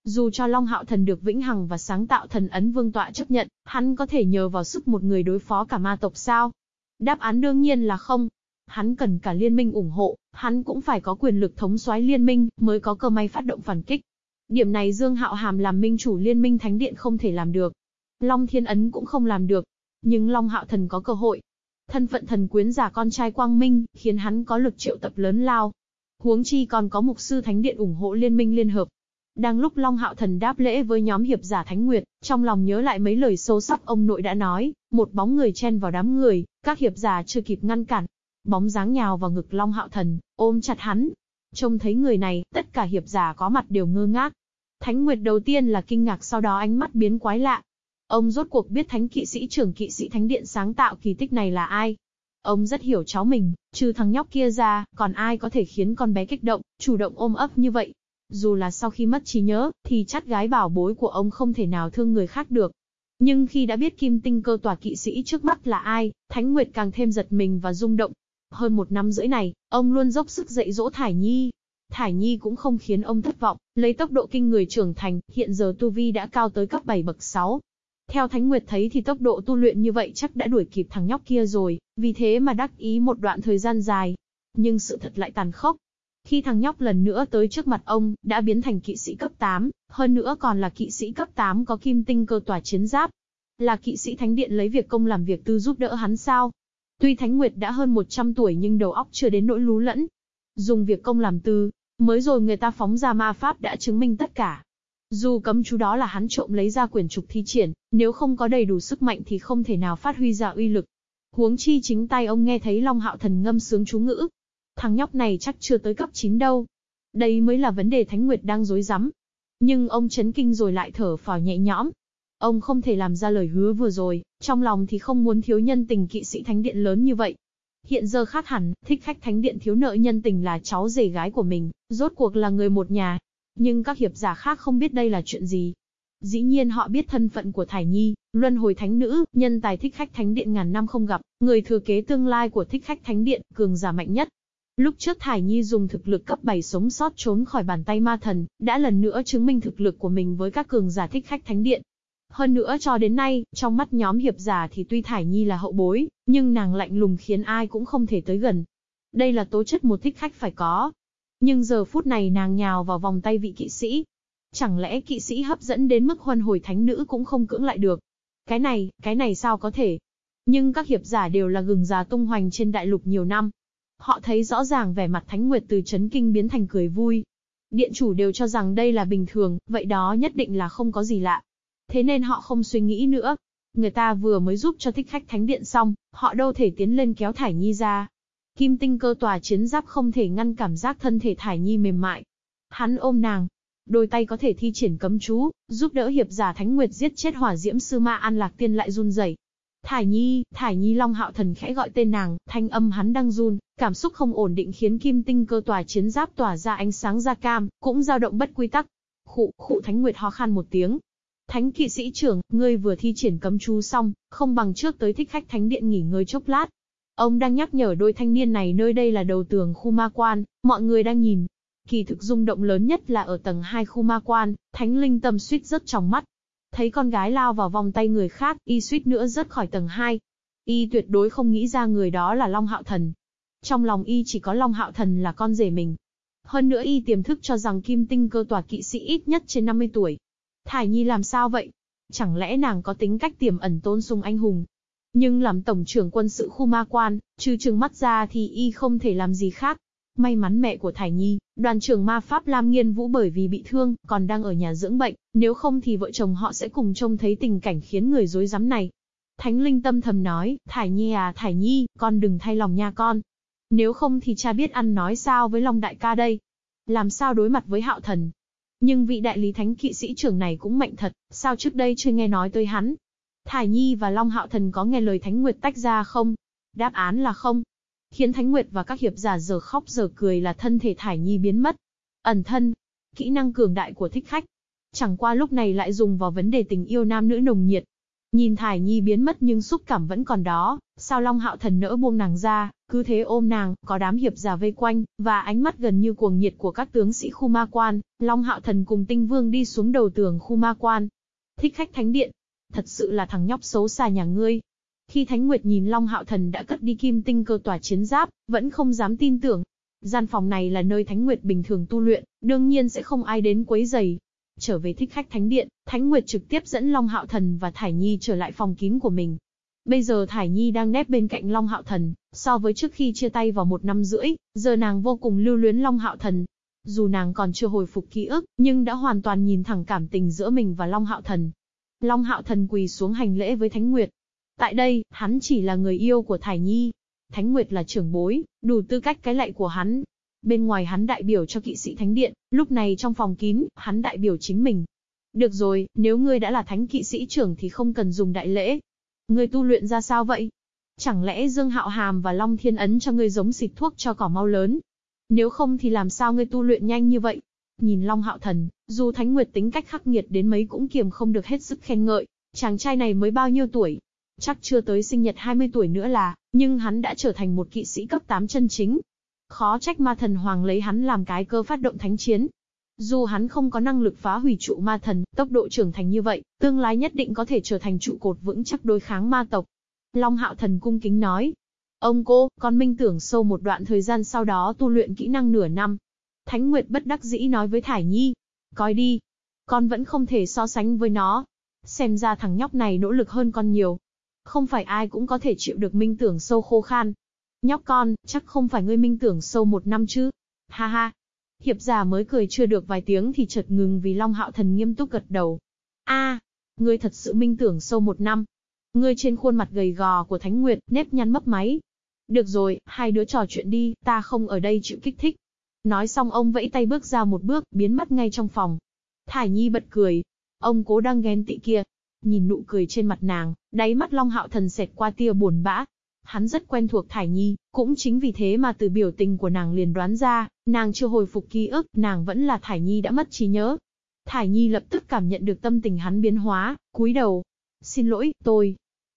dù cho Long Hạo Thần được vĩnh hằng và sáng tạo thần ấn vương tọa chấp nhận, hắn có thể nhờ vào sức một người đối phó cả ma tộc sao? Đáp án đương nhiên là không. Hắn cần cả liên minh ủng hộ, hắn cũng phải có quyền lực thống soái liên minh, mới có cơ may phát động phản kích. Điểm này Dương Hạo Hàm làm minh chủ liên minh thánh điện không thể làm được. Long Thiên Ấn cũng không làm được. Nhưng Long Hạo Thần có cơ hội. Thân phận thần quyến giả con trai Quang Minh, khiến hắn có lực triệu tập lớn lao. Huống chi còn có mục sư thánh điện ủng hộ liên minh liên hợp. Đang lúc Long Hạo Thần đáp lễ với nhóm hiệp giả Thánh Nguyệt, trong lòng nhớ lại mấy lời sâu sắc ông nội đã nói, một bóng người chen vào đám người, các hiệp giả chưa kịp ngăn cản, Bóng dáng nhào vào ngực Long Hạo Thần, ôm chặt hắn. Trông thấy người này, tất cả hiệp giả có mặt đều ngơ ngác. Thánh Nguyệt đầu tiên là kinh ngạc sau đó ánh mắt biến quái lạ. Ông rốt cuộc biết thánh kỵ sĩ trưởng kỵ sĩ thánh điện sáng tạo kỳ tích này là ai. Ông rất hiểu cháu mình, trừ thằng nhóc kia ra, còn ai có thể khiến con bé kích động, chủ động ôm ấp như vậy. Dù là sau khi mất trí nhớ, thì chắc gái bảo bối của ông không thể nào thương người khác được. Nhưng khi đã biết kim tinh cơ tòa kỵ sĩ trước mắt là ai, Thánh Nguyệt càng thêm giật mình và rung động, hơn một năm rưỡi này, ông luôn dốc sức dạy dỗ Thải Nhi. Thải Nhi cũng không khiến ông thất vọng, lấy tốc độ kinh người trưởng thành, hiện giờ Tu Vi đã cao tới cấp 7 bậc 6. Theo Thánh Nguyệt thấy thì tốc độ tu luyện như vậy chắc đã đuổi kịp thằng nhóc kia rồi, vì thế mà đắc ý một đoạn thời gian dài. Nhưng sự thật lại tàn khốc. Khi thằng nhóc lần nữa tới trước mặt ông, đã biến thành kỵ sĩ cấp 8, hơn nữa còn là kỵ sĩ cấp 8 có kim tinh cơ tỏa chiến giáp. Là kỵ sĩ thánh điện lấy việc công làm việc tư giúp đỡ hắn sao? Tuy Thánh Nguyệt đã hơn 100 tuổi nhưng đầu óc chưa đến nỗi lú lẫn. Dùng việc công làm tư, mới rồi người ta phóng ra ma pháp đã chứng minh tất cả. Dù cấm chú đó là hắn trộm lấy ra quyển trục thi triển, nếu không có đầy đủ sức mạnh thì không thể nào phát huy ra uy lực. Huống chi chính tay ông nghe thấy Long Hạo Thần ngâm sướng chú ngữ. Thằng nhóc này chắc chưa tới cấp 9 đâu. Đây mới là vấn đề Thánh Nguyệt đang dối rắm. Nhưng ông chấn kinh rồi lại thở phào nhẹ nhõm, Ông không thể làm ra lời hứa vừa rồi, trong lòng thì không muốn thiếu nhân tình kỵ sĩ thánh điện lớn như vậy. Hiện giờ khác hẳn, thích khách thánh điện thiếu nợ nhân tình là cháu rể gái của mình, rốt cuộc là người một nhà. Nhưng các hiệp giả khác không biết đây là chuyện gì. Dĩ nhiên họ biết thân phận của Thải Nhi, luân hồi thánh nữ, nhân tài thích khách thánh điện ngàn năm không gặp, người thừa kế tương lai của thích khách thánh điện, cường giả mạnh nhất. Lúc trước Thải Nhi dùng thực lực cấp 7 sống sót trốn khỏi bàn tay ma thần, đã lần nữa chứng minh thực lực của mình với các cường giả thích khách thánh điện, hơn nữa cho đến nay, trong mắt nhóm hiệp giả thì tuy Thải Nhi là hậu bối, nhưng nàng lạnh lùng khiến ai cũng không thể tới gần. Đây là tố chất một thích khách phải có. Nhưng giờ phút này nàng nhào vào vòng tay vị kỵ sĩ. Chẳng lẽ kỵ sĩ hấp dẫn đến mức huân hồi thánh nữ cũng không cưỡng lại được. Cái này, cái này sao có thể? Nhưng các hiệp giả đều là gừng già tung hoành trên đại lục nhiều năm. Họ thấy rõ ràng vẻ mặt Thánh Nguyệt từ chấn kinh biến thành cười vui. Điện chủ đều cho rằng đây là bình thường, vậy đó nhất định là không có gì lạ. Thế nên họ không suy nghĩ nữa. Người ta vừa mới giúp cho thích khách thánh điện xong, họ đâu thể tiến lên kéo Thải Nhi ra. Kim tinh cơ tòa chiến giáp không thể ngăn cảm giác thân thể Thải Nhi mềm mại. Hắn ôm nàng, đôi tay có thể thi triển cấm chú, giúp đỡ hiệp giả Thánh Nguyệt giết chết hỏa diễm sư ma An Lạc Tiên lại run rẩy. Thải Nhi, Thải Nhi Long Hạo Thần khẽ gọi tên nàng, thanh âm hắn đang run, cảm xúc không ổn định khiến kim tinh cơ tòa chiến giáp tỏa ra ánh sáng da cam, cũng dao động bất quy tắc. Khụ, khụ Thánh Nguyệt ho khan một tiếng. Thánh kỵ sĩ trưởng, ngươi vừa thi triển cấm chú xong, không bằng trước tới thích khách thánh điện nghỉ ngơi chốc lát. Ông đang nhắc nhở đôi thanh niên này nơi đây là đầu tường khu ma quan, mọi người đang nhìn. Kỳ thực rung động lớn nhất là ở tầng 2 khu ma quan, thánh linh tâm suýt rất trong mắt, Thấy con gái lao vào vòng tay người khác, y suýt nữa rớt khỏi tầng 2. Y tuyệt đối không nghĩ ra người đó là Long Hạo Thần. Trong lòng y chỉ có Long Hạo Thần là con rể mình. Hơn nữa y tiềm thức cho rằng kim tinh cơ tòa kỵ sĩ ít nhất trên 50 tuổi. Thải Nhi làm sao vậy? Chẳng lẽ nàng có tính cách tiềm ẩn tôn sung anh hùng? Nhưng làm tổng trưởng quân sự khu ma quan, trừ trừng mắt ra thì y không thể làm gì khác. May mắn mẹ của Thải Nhi, đoàn trưởng ma pháp Lam Nghiên Vũ bởi vì bị thương, còn đang ở nhà dưỡng bệnh, nếu không thì vợ chồng họ sẽ cùng trông thấy tình cảnh khiến người dối rắm này. Thánh Linh tâm thầm nói, Thải Nhi à Thải Nhi, con đừng thay lòng nha con. Nếu không thì cha biết ăn nói sao với Long Đại ca đây. Làm sao đối mặt với hạo thần. Nhưng vị đại lý thánh kỵ sĩ trưởng này cũng mạnh thật, sao trước đây chưa nghe nói tới hắn. Thải Nhi và Long Hạo Thần có nghe lời Thánh Nguyệt tách ra không? Đáp án là không. Khiến Thánh Nguyệt và các hiệp giả giờ khóc giờ cười là thân thể Thải Nhi biến mất. Ẩn thân. Kỹ năng cường đại của thích khách. Chẳng qua lúc này lại dùng vào vấn đề tình yêu nam nữ nồng nhiệt. Nhìn Thải Nhi biến mất nhưng xúc cảm vẫn còn đó, sao Long Hạo Thần nỡ buông nàng ra, cứ thế ôm nàng, có đám hiệp giả vây quanh, và ánh mắt gần như cuồng nhiệt của các tướng sĩ khu ma quan, Long Hạo Thần cùng Tinh Vương đi xuống đầu tường khu ma quan. Thích khách thánh điện, thật sự là thằng nhóc xấu xa nhà ngươi, khi Thánh Nguyệt nhìn Long Hạo Thần đã cất đi kim tinh cơ tỏa chiến giáp, vẫn không dám tin tưởng. Gian phòng này là nơi Thánh Nguyệt bình thường tu luyện, đương nhiên sẽ không ai đến quấy giày. Trở về thích khách Thánh Điện, Thánh Nguyệt trực tiếp dẫn Long Hạo Thần và Thải Nhi trở lại phòng kín của mình. Bây giờ Thải Nhi đang nép bên cạnh Long Hạo Thần, so với trước khi chia tay vào một năm rưỡi, giờ nàng vô cùng lưu luyến Long Hạo Thần. Dù nàng còn chưa hồi phục ký ức, nhưng đã hoàn toàn nhìn thẳng cảm tình giữa mình và Long Hạo Thần. Long Hạo Thần quỳ xuống hành lễ với Thánh Nguyệt, Tại đây, hắn chỉ là người yêu của Thải Nhi. Thánh Nguyệt là trưởng bối, đủ tư cách cái lạy của hắn. Bên ngoài hắn đại biểu cho kỵ sĩ thánh điện, lúc này trong phòng kín, hắn đại biểu chính mình. Được rồi, nếu ngươi đã là thánh kỵ sĩ trưởng thì không cần dùng đại lễ. Ngươi tu luyện ra sao vậy? Chẳng lẽ Dương Hạo Hàm và Long Thiên Ấn cho ngươi giống xịt thuốc cho cỏ mau lớn? Nếu không thì làm sao ngươi tu luyện nhanh như vậy? Nhìn Long Hạo Thần, dù Thánh Nguyệt tính cách khắc nghiệt đến mấy cũng kiềm không được hết sức khen ngợi. Chàng trai này mới bao nhiêu tuổi, Chắc chưa tới sinh nhật 20 tuổi nữa là, nhưng hắn đã trở thành một kỵ sĩ cấp 8 chân chính. Khó trách ma thần hoàng lấy hắn làm cái cơ phát động thánh chiến. Dù hắn không có năng lực phá hủy trụ ma thần, tốc độ trưởng thành như vậy, tương lai nhất định có thể trở thành trụ cột vững chắc đối kháng ma tộc. Long hạo thần cung kính nói. Ông cô, con minh tưởng sâu một đoạn thời gian sau đó tu luyện kỹ năng nửa năm. Thánh Nguyệt bất đắc dĩ nói với Thải Nhi. Coi đi. Con vẫn không thể so sánh với nó. Xem ra thằng nhóc này nỗ lực hơn con nhiều. Không phải ai cũng có thể chịu được minh tưởng sâu khô khan. Nhóc con, chắc không phải ngươi minh tưởng sâu một năm chứ. Ha ha. Hiệp giả mới cười chưa được vài tiếng thì chợt ngừng vì Long Hạo Thần nghiêm túc gật đầu. a ngươi thật sự minh tưởng sâu một năm. Ngươi trên khuôn mặt gầy gò của Thánh Nguyệt, nếp nhăn mấp máy. Được rồi, hai đứa trò chuyện đi, ta không ở đây chịu kích thích. Nói xong ông vẫy tay bước ra một bước, biến mất ngay trong phòng. Thải Nhi bật cười. Ông cố đang ghen tị kia, Nhìn nụ cười trên mặt nàng, đáy mắt Long Hạo Thần xẹt qua tia buồn bã. Hắn rất quen thuộc Thải Nhi, cũng chính vì thế mà từ biểu tình của nàng liền đoán ra, nàng chưa hồi phục ký ức, nàng vẫn là Thải Nhi đã mất trí nhớ. Thải Nhi lập tức cảm nhận được tâm tình hắn biến hóa, cúi đầu. Xin lỗi, tôi.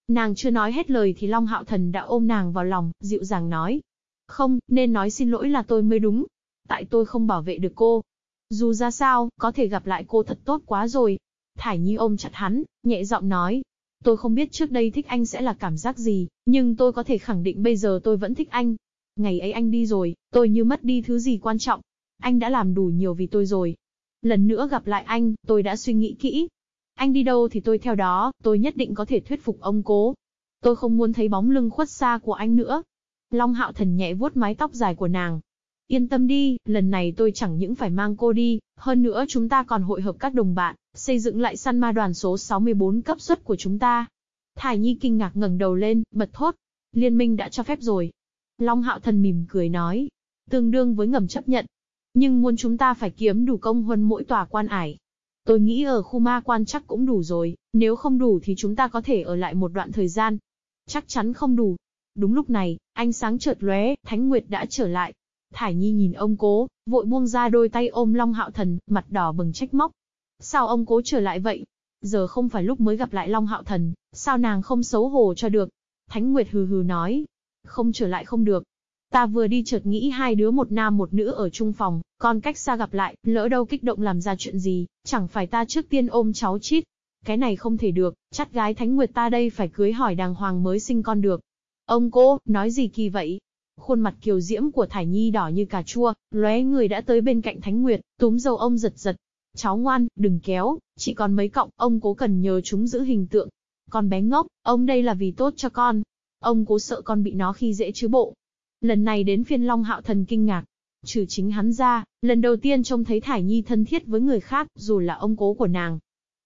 Nàng chưa nói hết lời thì Long Hạo Thần đã ôm nàng vào lòng, dịu dàng nói. Không, nên nói xin lỗi là tôi mới đúng. Tại tôi không bảo vệ được cô. Dù ra sao, có thể gặp lại cô thật tốt quá rồi. Thải Nhi ôm chặt hắn, nhẹ giọng nói. Tôi không biết trước đây thích anh sẽ là cảm giác gì, nhưng tôi có thể khẳng định bây giờ tôi vẫn thích anh. Ngày ấy anh đi rồi, tôi như mất đi thứ gì quan trọng. Anh đã làm đủ nhiều vì tôi rồi. Lần nữa gặp lại anh, tôi đã suy nghĩ kỹ. Anh đi đâu thì tôi theo đó, tôi nhất định có thể thuyết phục ông cố. Tôi không muốn thấy bóng lưng khuất xa của anh nữa. Long Hạo Thần nhẹ vuốt mái tóc dài của nàng. Yên tâm đi, lần này tôi chẳng những phải mang cô đi, hơn nữa chúng ta còn hội hợp các đồng bạn, xây dựng lại săn ma đoàn số 64 cấp suất của chúng ta. Thải Nhi kinh ngạc ngẩng đầu lên, bật thốt. Liên minh đã cho phép rồi. Long Hạo Thần mỉm cười nói. Tương đương với ngầm chấp nhận. Nhưng muốn chúng ta phải kiếm đủ công huân mỗi tòa quan ải. Tôi nghĩ ở khu ma quan chắc cũng đủ rồi, nếu không đủ thì chúng ta có thể ở lại một đoạn thời gian. Chắc chắn không đủ. Đúng lúc này, ánh sáng chợt lóe, Thánh Nguyệt đã trở lại. Thải Nhi nhìn ông cố, vội buông ra đôi tay ôm Long Hạo Thần, mặt đỏ bừng trách móc. Sao ông cố trở lại vậy? Giờ không phải lúc mới gặp lại Long Hạo Thần, sao nàng không xấu hổ cho được? Thánh Nguyệt hừ hừ nói. Không trở lại không được. Ta vừa đi chợt nghĩ hai đứa một nam một nữ ở chung phòng, còn cách xa gặp lại, lỡ đâu kích động làm ra chuyện gì, chẳng phải ta trước tiên ôm cháu chít. Cái này không thể được, chắc gái Thánh Nguyệt ta đây phải cưới hỏi đàng hoàng mới sinh con được. Ông cô, nói gì kỳ vậy? Khuôn mặt kiều diễm của Thải Nhi đỏ như cà chua, lóe người đã tới bên cạnh Thánh Nguyệt, túm dâu ông giật giật. Cháu ngoan, đừng kéo, chỉ còn mấy cọng, ông cố cần nhờ chúng giữ hình tượng. Con bé ngốc, ông đây là vì tốt cho con. Ông cố sợ con bị nó khi dễ chứ bộ. Lần này đến phiên Long Hạo Thần kinh ngạc. Trừ chính hắn ra, lần đầu tiên trông thấy Thải Nhi thân thiết với người khác, dù là ông cố của nàng.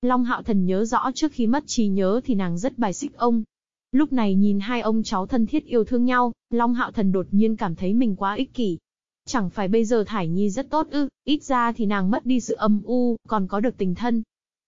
Long Hạo Thần nhớ rõ trước khi mất trí nhớ thì nàng rất bài xích ông, Lúc này nhìn hai ông cháu thân thiết yêu thương nhau, Long Hạo Thần đột nhiên cảm thấy mình quá ích kỷ. Chẳng phải bây giờ Thải Nhi rất tốt ư, ít ra thì nàng mất đi sự âm u, còn có được tình thân.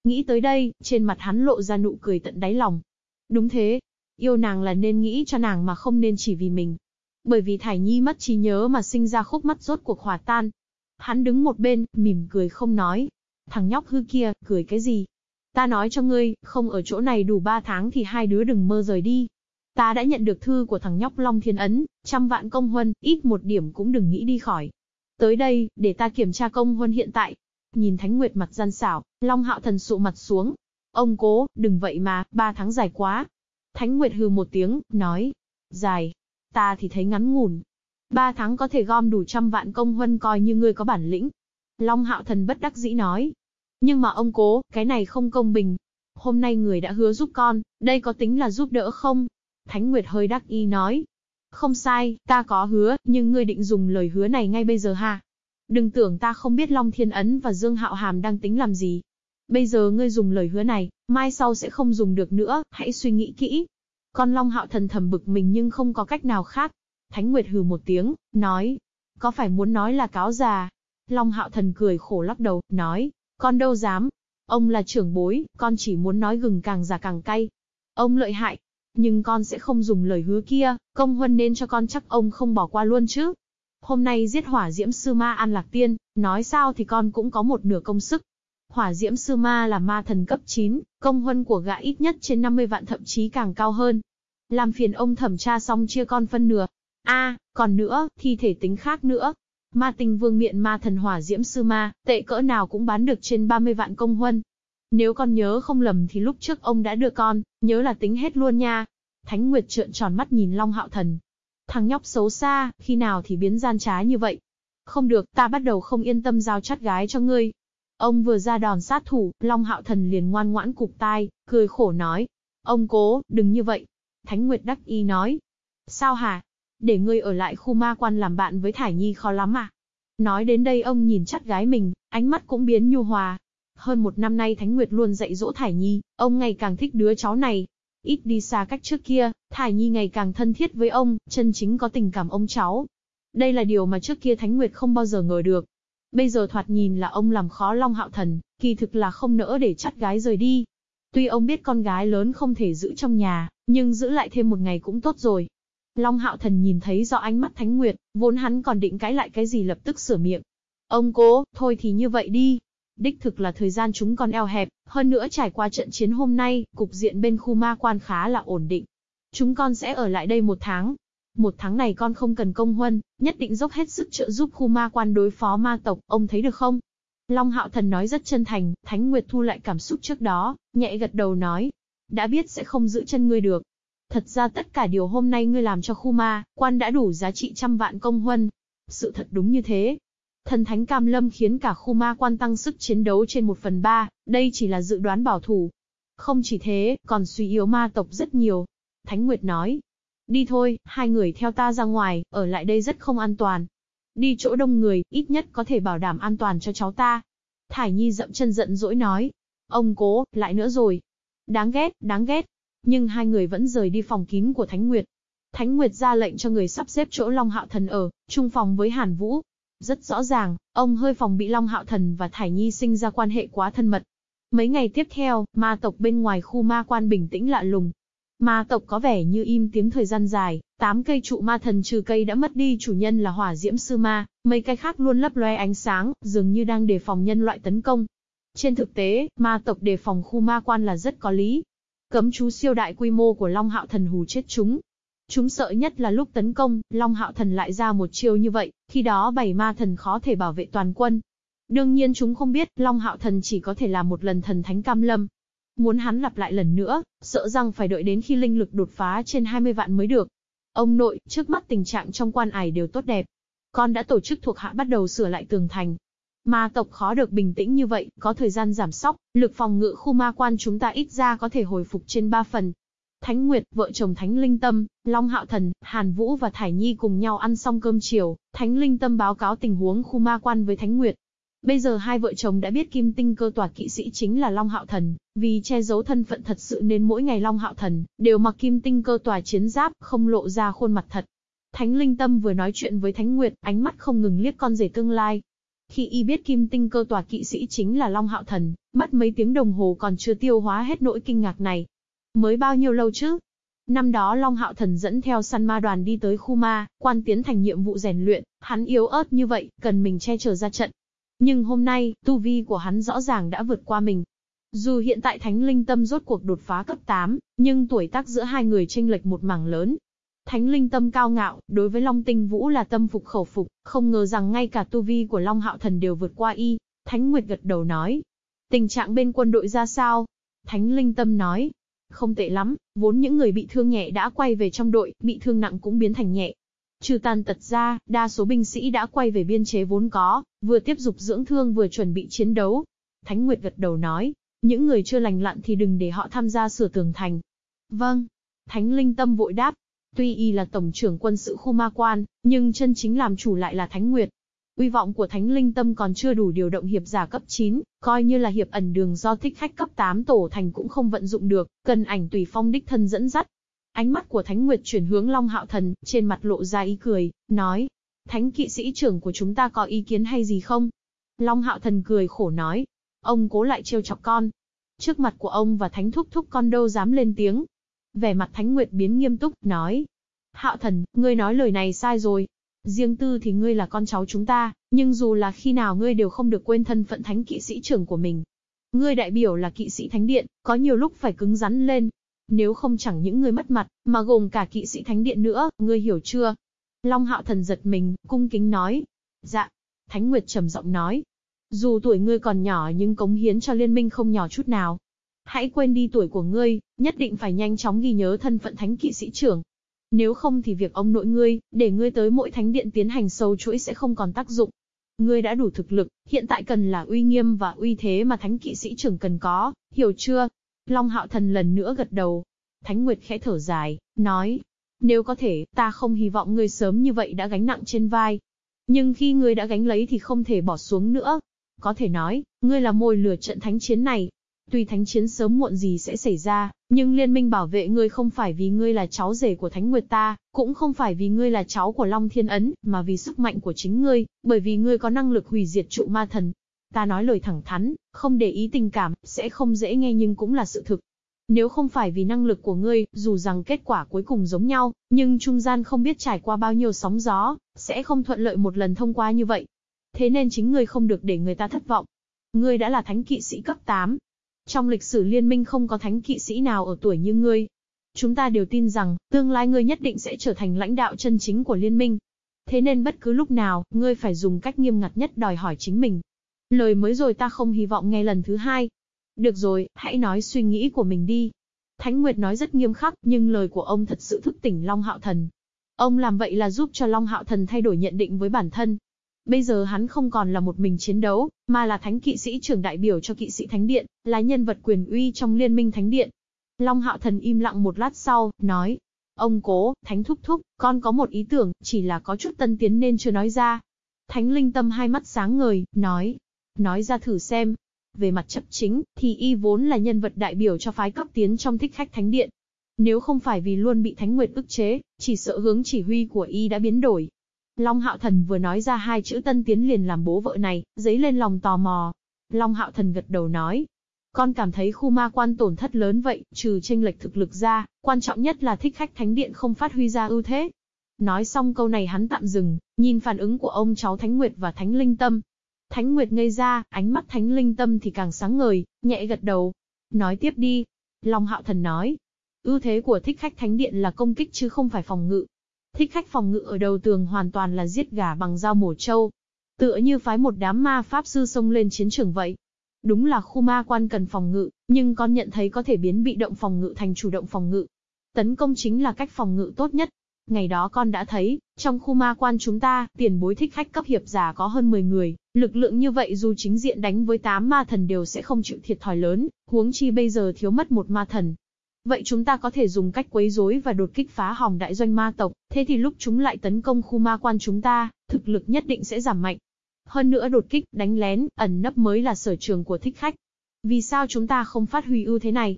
Nghĩ tới đây, trên mặt hắn lộ ra nụ cười tận đáy lòng. Đúng thế, yêu nàng là nên nghĩ cho nàng mà không nên chỉ vì mình. Bởi vì Thải Nhi mất trí nhớ mà sinh ra khúc mắt rốt cuộc hòa tan. Hắn đứng một bên, mỉm cười không nói. Thằng nhóc hư kia, cười cái gì? Ta nói cho ngươi, không ở chỗ này đủ ba tháng thì hai đứa đừng mơ rời đi. Ta đã nhận được thư của thằng nhóc Long Thiên Ấn, trăm vạn công huân, ít một điểm cũng đừng nghĩ đi khỏi. Tới đây, để ta kiểm tra công huân hiện tại. Nhìn Thánh Nguyệt mặt gian xảo, Long Hạo Thần sụ mặt xuống. Ông cố, đừng vậy mà, ba tháng dài quá. Thánh Nguyệt hừ một tiếng, nói. Dài. Ta thì thấy ngắn ngủn. Ba tháng có thể gom đủ trăm vạn công huân coi như ngươi có bản lĩnh. Long Hạo Thần bất đắc dĩ nói, nhưng mà ông cố, cái này không công bình. Hôm nay người đã hứa giúp con, đây có tính là giúp đỡ không? Thánh Nguyệt hơi đắc ý nói. Không sai, ta có hứa, nhưng ngươi định dùng lời hứa này ngay bây giờ ha? Đừng tưởng ta không biết Long Thiên Ấn và Dương Hạo Hàm đang tính làm gì. Bây giờ ngươi dùng lời hứa này, mai sau sẽ không dùng được nữa, hãy suy nghĩ kỹ. Con Long Hạo Thần thầm bực mình nhưng không có cách nào khác. Thánh Nguyệt hừ một tiếng, nói. Có phải muốn nói là cáo già? Long Hạo Thần cười khổ lắc đầu, nói. Con đâu dám. Ông là trưởng bối, con chỉ muốn nói gừng càng già càng cay. Ông lợi hại. Nhưng con sẽ không dùng lời hứa kia, công huân nên cho con chắc ông không bỏ qua luôn chứ. Hôm nay giết hỏa diễm sư ma an lạc tiên, nói sao thì con cũng có một nửa công sức. Hỏa diễm sư ma là ma thần cấp 9, công huân của gã ít nhất trên 50 vạn thậm chí càng cao hơn. Làm phiền ông thẩm tra xong chia con phân nửa. a còn nữa, thi thể tính khác nữa. Ma tinh vương miện ma thần hỏa diễm sư ma, tệ cỡ nào cũng bán được trên 30 vạn công huân. Nếu con nhớ không lầm thì lúc trước ông đã đưa con, nhớ là tính hết luôn nha. Thánh Nguyệt trợn tròn mắt nhìn Long Hạo Thần. Thằng nhóc xấu xa, khi nào thì biến gian trá như vậy? Không được, ta bắt đầu không yên tâm giao chắt gái cho ngươi. Ông vừa ra đòn sát thủ, Long Hạo Thần liền ngoan ngoãn cục tai, cười khổ nói. Ông cố, đừng như vậy. Thánh Nguyệt đắc y nói. Sao hả? để ngươi ở lại khu ma quan làm bạn với Thải Nhi khó lắm à. Nói đến đây ông nhìn chắt gái mình, ánh mắt cũng biến nhu hòa. Hơn một năm nay Thánh Nguyệt luôn dạy dỗ Thải Nhi, ông ngày càng thích đứa cháu này. Ít đi xa cách trước kia, Thải Nhi ngày càng thân thiết với ông, chân chính có tình cảm ông cháu. Đây là điều mà trước kia Thánh Nguyệt không bao giờ ngờ được. Bây giờ thoạt nhìn là ông làm khó Long Hạo Thần, kỳ thực là không nỡ để chắt gái rời đi. Tuy ông biết con gái lớn không thể giữ trong nhà, nhưng giữ lại thêm một ngày cũng tốt rồi. Long Hạo Thần nhìn thấy rõ ánh mắt Thánh Nguyệt, vốn hắn còn định cãi lại cái gì lập tức sửa miệng. Ông cố, thôi thì như vậy đi. Đích thực là thời gian chúng còn eo hẹp, hơn nữa trải qua trận chiến hôm nay, cục diện bên khu ma quan khá là ổn định. Chúng con sẽ ở lại đây một tháng. Một tháng này con không cần công huân, nhất định dốc hết sức trợ giúp khu ma quan đối phó ma tộc, ông thấy được không? Long Hạo Thần nói rất chân thành, Thánh Nguyệt thu lại cảm xúc trước đó, nhẹ gật đầu nói. Đã biết sẽ không giữ chân ngươi được, Thật ra tất cả điều hôm nay ngươi làm cho khu ma, quan đã đủ giá trị trăm vạn công huân. Sự thật đúng như thế. Thần thánh cam lâm khiến cả khu ma quan tăng sức chiến đấu trên một phần ba, đây chỉ là dự đoán bảo thủ. Không chỉ thế, còn suy yếu ma tộc rất nhiều. Thánh Nguyệt nói, đi thôi, hai người theo ta ra ngoài, ở lại đây rất không an toàn. Đi chỗ đông người, ít nhất có thể bảo đảm an toàn cho cháu ta. Thải Nhi dậm chân giận dỗi nói, ông cố, lại nữa rồi. Đáng ghét, đáng ghét. Nhưng hai người vẫn rời đi phòng kín của Thánh Nguyệt. Thánh Nguyệt ra lệnh cho người sắp xếp chỗ Long Hạo Thần ở, chung phòng với Hàn Vũ. Rất rõ ràng, ông hơi phòng bị Long Hạo Thần và Thải Nhi sinh ra quan hệ quá thân mật. Mấy ngày tiếp theo, ma tộc bên ngoài khu ma quan bình tĩnh lạ lùng. Ma tộc có vẻ như im tiếng thời gian dài, tám cây trụ ma thần trừ cây đã mất đi chủ nhân là hỏa diễm sư ma, mấy cây khác luôn lấp loe ánh sáng, dường như đang đề phòng nhân loại tấn công. Trên thực tế, ma tộc đề phòng khu ma quan là rất có lý. Cấm chú siêu đại quy mô của Long Hạo Thần hù chết chúng, Chúng sợ nhất là lúc tấn công, Long Hạo Thần lại ra một chiêu như vậy, khi đó bảy ma thần khó thể bảo vệ toàn quân. Đương nhiên chúng không biết, Long Hạo Thần chỉ có thể làm một lần thần thánh cam lâm. Muốn hắn lặp lại lần nữa, sợ rằng phải đợi đến khi linh lực đột phá trên 20 vạn mới được. Ông nội, trước mắt tình trạng trong quan ải đều tốt đẹp. Con đã tổ chức thuộc hạ bắt đầu sửa lại tường thành. Ma tộc khó được bình tĩnh như vậy, có thời gian giảm sóc, lực phòng ngự khu ma quan chúng ta ít ra có thể hồi phục trên 3 phần. Thánh Nguyệt, vợ chồng Thánh Linh Tâm, Long Hạo Thần, Hàn Vũ và Thải Nhi cùng nhau ăn xong cơm chiều, Thánh Linh Tâm báo cáo tình huống khu ma quan với Thánh Nguyệt. Bây giờ hai vợ chồng đã biết kim tinh cơ tòa kỵ sĩ chính là Long Hạo Thần, vì che giấu thân phận thật sự nên mỗi ngày Long Hạo Thần đều mặc kim tinh cơ tòa chiến giáp, không lộ ra khuôn mặt thật. Thánh Linh Tâm vừa nói chuyện với Thánh Nguyệt, ánh mắt không ngừng liếc con rể tương lai. Khi y biết kim tinh cơ tòa kỵ sĩ chính là Long Hạo Thần, mất mấy tiếng đồng hồ còn chưa tiêu hóa hết nỗi kinh ngạc này, Mới bao nhiêu lâu chứ? Năm đó Long Hạo Thần dẫn theo săn ma đoàn đi tới khu ma, quan tiến thành nhiệm vụ rèn luyện, hắn yếu ớt như vậy, cần mình che chở ra trận. Nhưng hôm nay, tu vi của hắn rõ ràng đã vượt qua mình. Dù hiện tại Thánh Linh Tâm rốt cuộc đột phá cấp 8, nhưng tuổi tác giữa hai người chênh lệch một mảng lớn. Thánh Linh Tâm cao ngạo, đối với Long Tinh Vũ là tâm phục khẩu phục, không ngờ rằng ngay cả tu vi của Long Hạo Thần đều vượt qua y. Thánh Nguyệt gật đầu nói. Tình trạng bên quân đội ra sao? Thánh Linh Tâm nói, không tệ lắm, vốn những người bị thương nhẹ đã quay về trong đội, bị thương nặng cũng biến thành nhẹ. Trừ tàn tật ra, đa số binh sĩ đã quay về biên chế vốn có, vừa tiếp dục dưỡng thương vừa chuẩn bị chiến đấu. Thánh Nguyệt gật đầu nói, những người chưa lành lặn thì đừng để họ tham gia sửa tường thành. Vâng. Thánh Linh Tâm vội đáp. Tuy y là tổng trưởng quân sự khu ma quan, nhưng chân chính làm chủ lại là Thánh Nguyệt. Uy vọng của Thánh Linh Tâm còn chưa đủ điều động hiệp giả cấp 9, coi như là hiệp ẩn đường do thích khách cấp 8 tổ thành cũng không vận dụng được, cần ảnh tùy phong đích thân dẫn dắt. Ánh mắt của Thánh Nguyệt chuyển hướng Long Hạo Thần, trên mặt lộ ra ý cười, nói, Thánh kỵ sĩ trưởng của chúng ta có ý kiến hay gì không? Long Hạo Thần cười khổ nói, ông cố lại trêu chọc con. Trước mặt của ông và Thánh Thúc Thúc con đâu dám lên tiếng. Vẻ mặt Thánh Nguyệt biến nghiêm túc, nói, Hạo Thần, ngươi nói lời này sai rồi, Riêng tư thì ngươi là con cháu chúng ta, nhưng dù là khi nào ngươi đều không được quên thân phận thánh kỵ sĩ trưởng của mình. Ngươi đại biểu là kỵ sĩ thánh điện, có nhiều lúc phải cứng rắn lên. Nếu không chẳng những ngươi mất mặt, mà gồm cả kỵ sĩ thánh điện nữa, ngươi hiểu chưa? Long hạo thần giật mình, cung kính nói. Dạ. Thánh Nguyệt trầm giọng nói. Dù tuổi ngươi còn nhỏ nhưng cống hiến cho liên minh không nhỏ chút nào. Hãy quên đi tuổi của ngươi, nhất định phải nhanh chóng ghi nhớ thân phận thánh kỵ sĩ trưởng, nếu không thì việc ông nội ngươi, để ngươi tới mỗi thánh điện tiến hành sâu chuỗi sẽ không còn tác dụng. Ngươi đã đủ thực lực, hiện tại cần là uy nghiêm và uy thế mà thánh kỵ sĩ trưởng cần có, hiểu chưa? Long hạo thần lần nữa gật đầu. Thánh Nguyệt khẽ thở dài, nói, nếu có thể, ta không hy vọng ngươi sớm như vậy đã gánh nặng trên vai. Nhưng khi ngươi đã gánh lấy thì không thể bỏ xuống nữa. Có thể nói, ngươi là mồi lửa trận thánh chiến này, Tuy thánh chiến sớm muộn gì sẽ xảy ra, nhưng liên minh bảo vệ ngươi không phải vì ngươi là cháu rể của Thánh Nguyệt ta, cũng không phải vì ngươi là cháu của Long Thiên Ấn, mà vì sức mạnh của chính ngươi, bởi vì ngươi có năng lực hủy diệt trụ ma thần. Ta nói lời thẳng thắn, không để ý tình cảm, sẽ không dễ nghe nhưng cũng là sự thực. Nếu không phải vì năng lực của ngươi, dù rằng kết quả cuối cùng giống nhau, nhưng trung gian không biết trải qua bao nhiêu sóng gió, sẽ không thuận lợi một lần thông qua như vậy. Thế nên chính ngươi không được để người ta thất vọng. Ngươi đã là thánh kỵ sĩ cấp 8, trong lịch sử liên minh không có thánh kỵ sĩ nào ở tuổi như ngươi. Chúng ta đều tin rằng, tương lai ngươi nhất định sẽ trở thành lãnh đạo chân chính của liên minh. Thế nên bất cứ lúc nào, ngươi phải dùng cách nghiêm ngặt nhất đòi hỏi chính mình. Lời mới rồi ta không hy vọng nghe lần thứ hai. Được rồi, hãy nói suy nghĩ của mình đi. Thánh Nguyệt nói rất nghiêm khắc, nhưng lời của ông thật sự thức tỉnh Long Hạo Thần. Ông làm vậy là giúp cho Long Hạo Thần thay đổi nhận định với bản thân. Bây giờ hắn không còn là một mình chiến đấu, mà là thánh kỵ sĩ trưởng đại biểu cho kỵ sĩ thánh điện, là nhân vật quyền uy trong liên minh thánh điện. Long hạo thần im lặng một lát sau, nói. Ông cố, thánh thúc thúc, con có một ý tưởng, chỉ là có chút tân tiến nên chưa nói ra. Thánh linh tâm hai mắt sáng ngời, nói. Nói ra thử xem. Về mặt chấp chính, thì y vốn là nhân vật đại biểu cho phái cấp tiến trong thích khách thánh điện. Nếu không phải vì luôn bị Thánh Nguyệt ức chế, chỉ sợ hướng chỉ huy của y đã biến đổi, Long Hạo Thần vừa nói ra hai chữ tân tiến liền làm bố vợ này, dấy lên lòng tò mò. Long Hạo Thần gật đầu nói. Con cảm thấy khu ma quan tổn thất lớn vậy, trừ tranh lệch thực lực ra, quan trọng nhất là thích khách thánh điện không phát huy ra ưu thế. Nói xong câu này hắn tạm dừng, nhìn phản ứng của ông cháu Thánh Nguyệt và Thánh Linh Tâm. Thánh Nguyệt ngây ra, ánh mắt Thánh Linh Tâm thì càng sáng ngời, nhẹ gật đầu. Nói tiếp đi. Long Hạo Thần nói. Ưu thế của thích khách thánh điện là công kích chứ không phải phòng ngự. Thích khách phòng ngự ở đầu tường hoàn toàn là giết gà bằng dao mổ trâu. Tựa như phái một đám ma pháp sư xông lên chiến trường vậy. Đúng là khu ma quan cần phòng ngự, nhưng con nhận thấy có thể biến bị động phòng ngự thành chủ động phòng ngự. Tấn công chính là cách phòng ngự tốt nhất. Ngày đó con đã thấy, trong khu ma quan chúng ta, tiền bối thích khách cấp hiệp giả có hơn 10 người, lực lượng như vậy dù chính diện đánh với 8 ma thần đều sẽ không chịu thiệt thòi lớn, huống chi bây giờ thiếu mất một ma thần, Vậy chúng ta có thể dùng cách quấy rối và đột kích phá hỏng đại doanh ma tộc, thế thì lúc chúng lại tấn công khu ma quan chúng ta, thực lực nhất định sẽ giảm mạnh. Hơn nữa đột kích, đánh lén, ẩn nấp mới là sở trường của thích khách. Vì sao chúng ta không phát huy ưu thế này?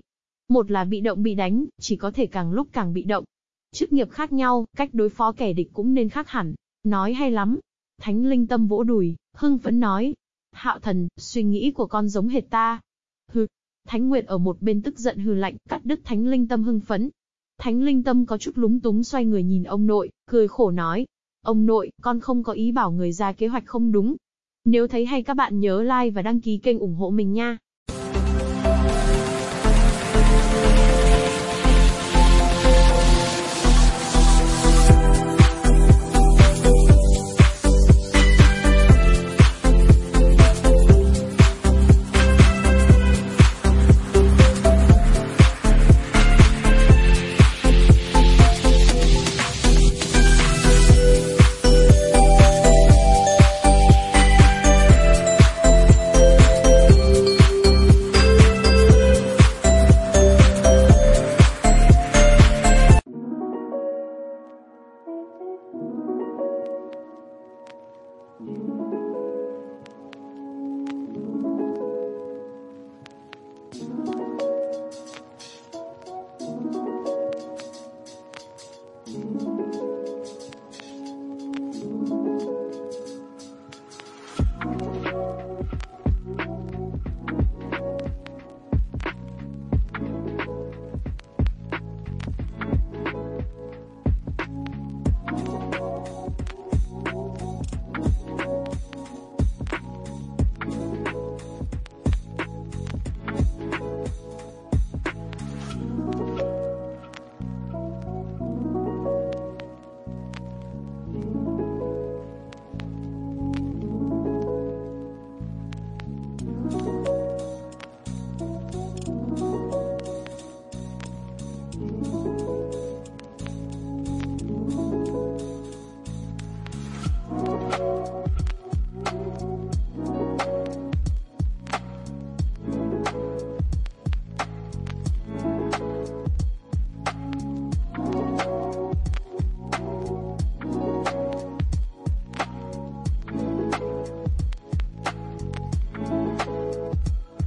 Một là bị động bị đánh, chỉ có thể càng lúc càng bị động. Chức nghiệp khác nhau, cách đối phó kẻ địch cũng nên khác hẳn. Nói hay lắm. Thánh linh tâm vỗ đùi, hưng phấn nói. Hạo thần, suy nghĩ của con giống hệt ta. Hừ, Thánh Nguyệt ở một bên tức giận hừ lạnh, cắt đứt Thánh Linh Tâm hưng phấn. Thánh Linh Tâm có chút lúng túng xoay người nhìn ông nội, cười khổ nói. Ông nội, con không có ý bảo người ra kế hoạch không đúng. Nếu thấy hay các bạn nhớ like và đăng ký kênh ủng hộ mình nha.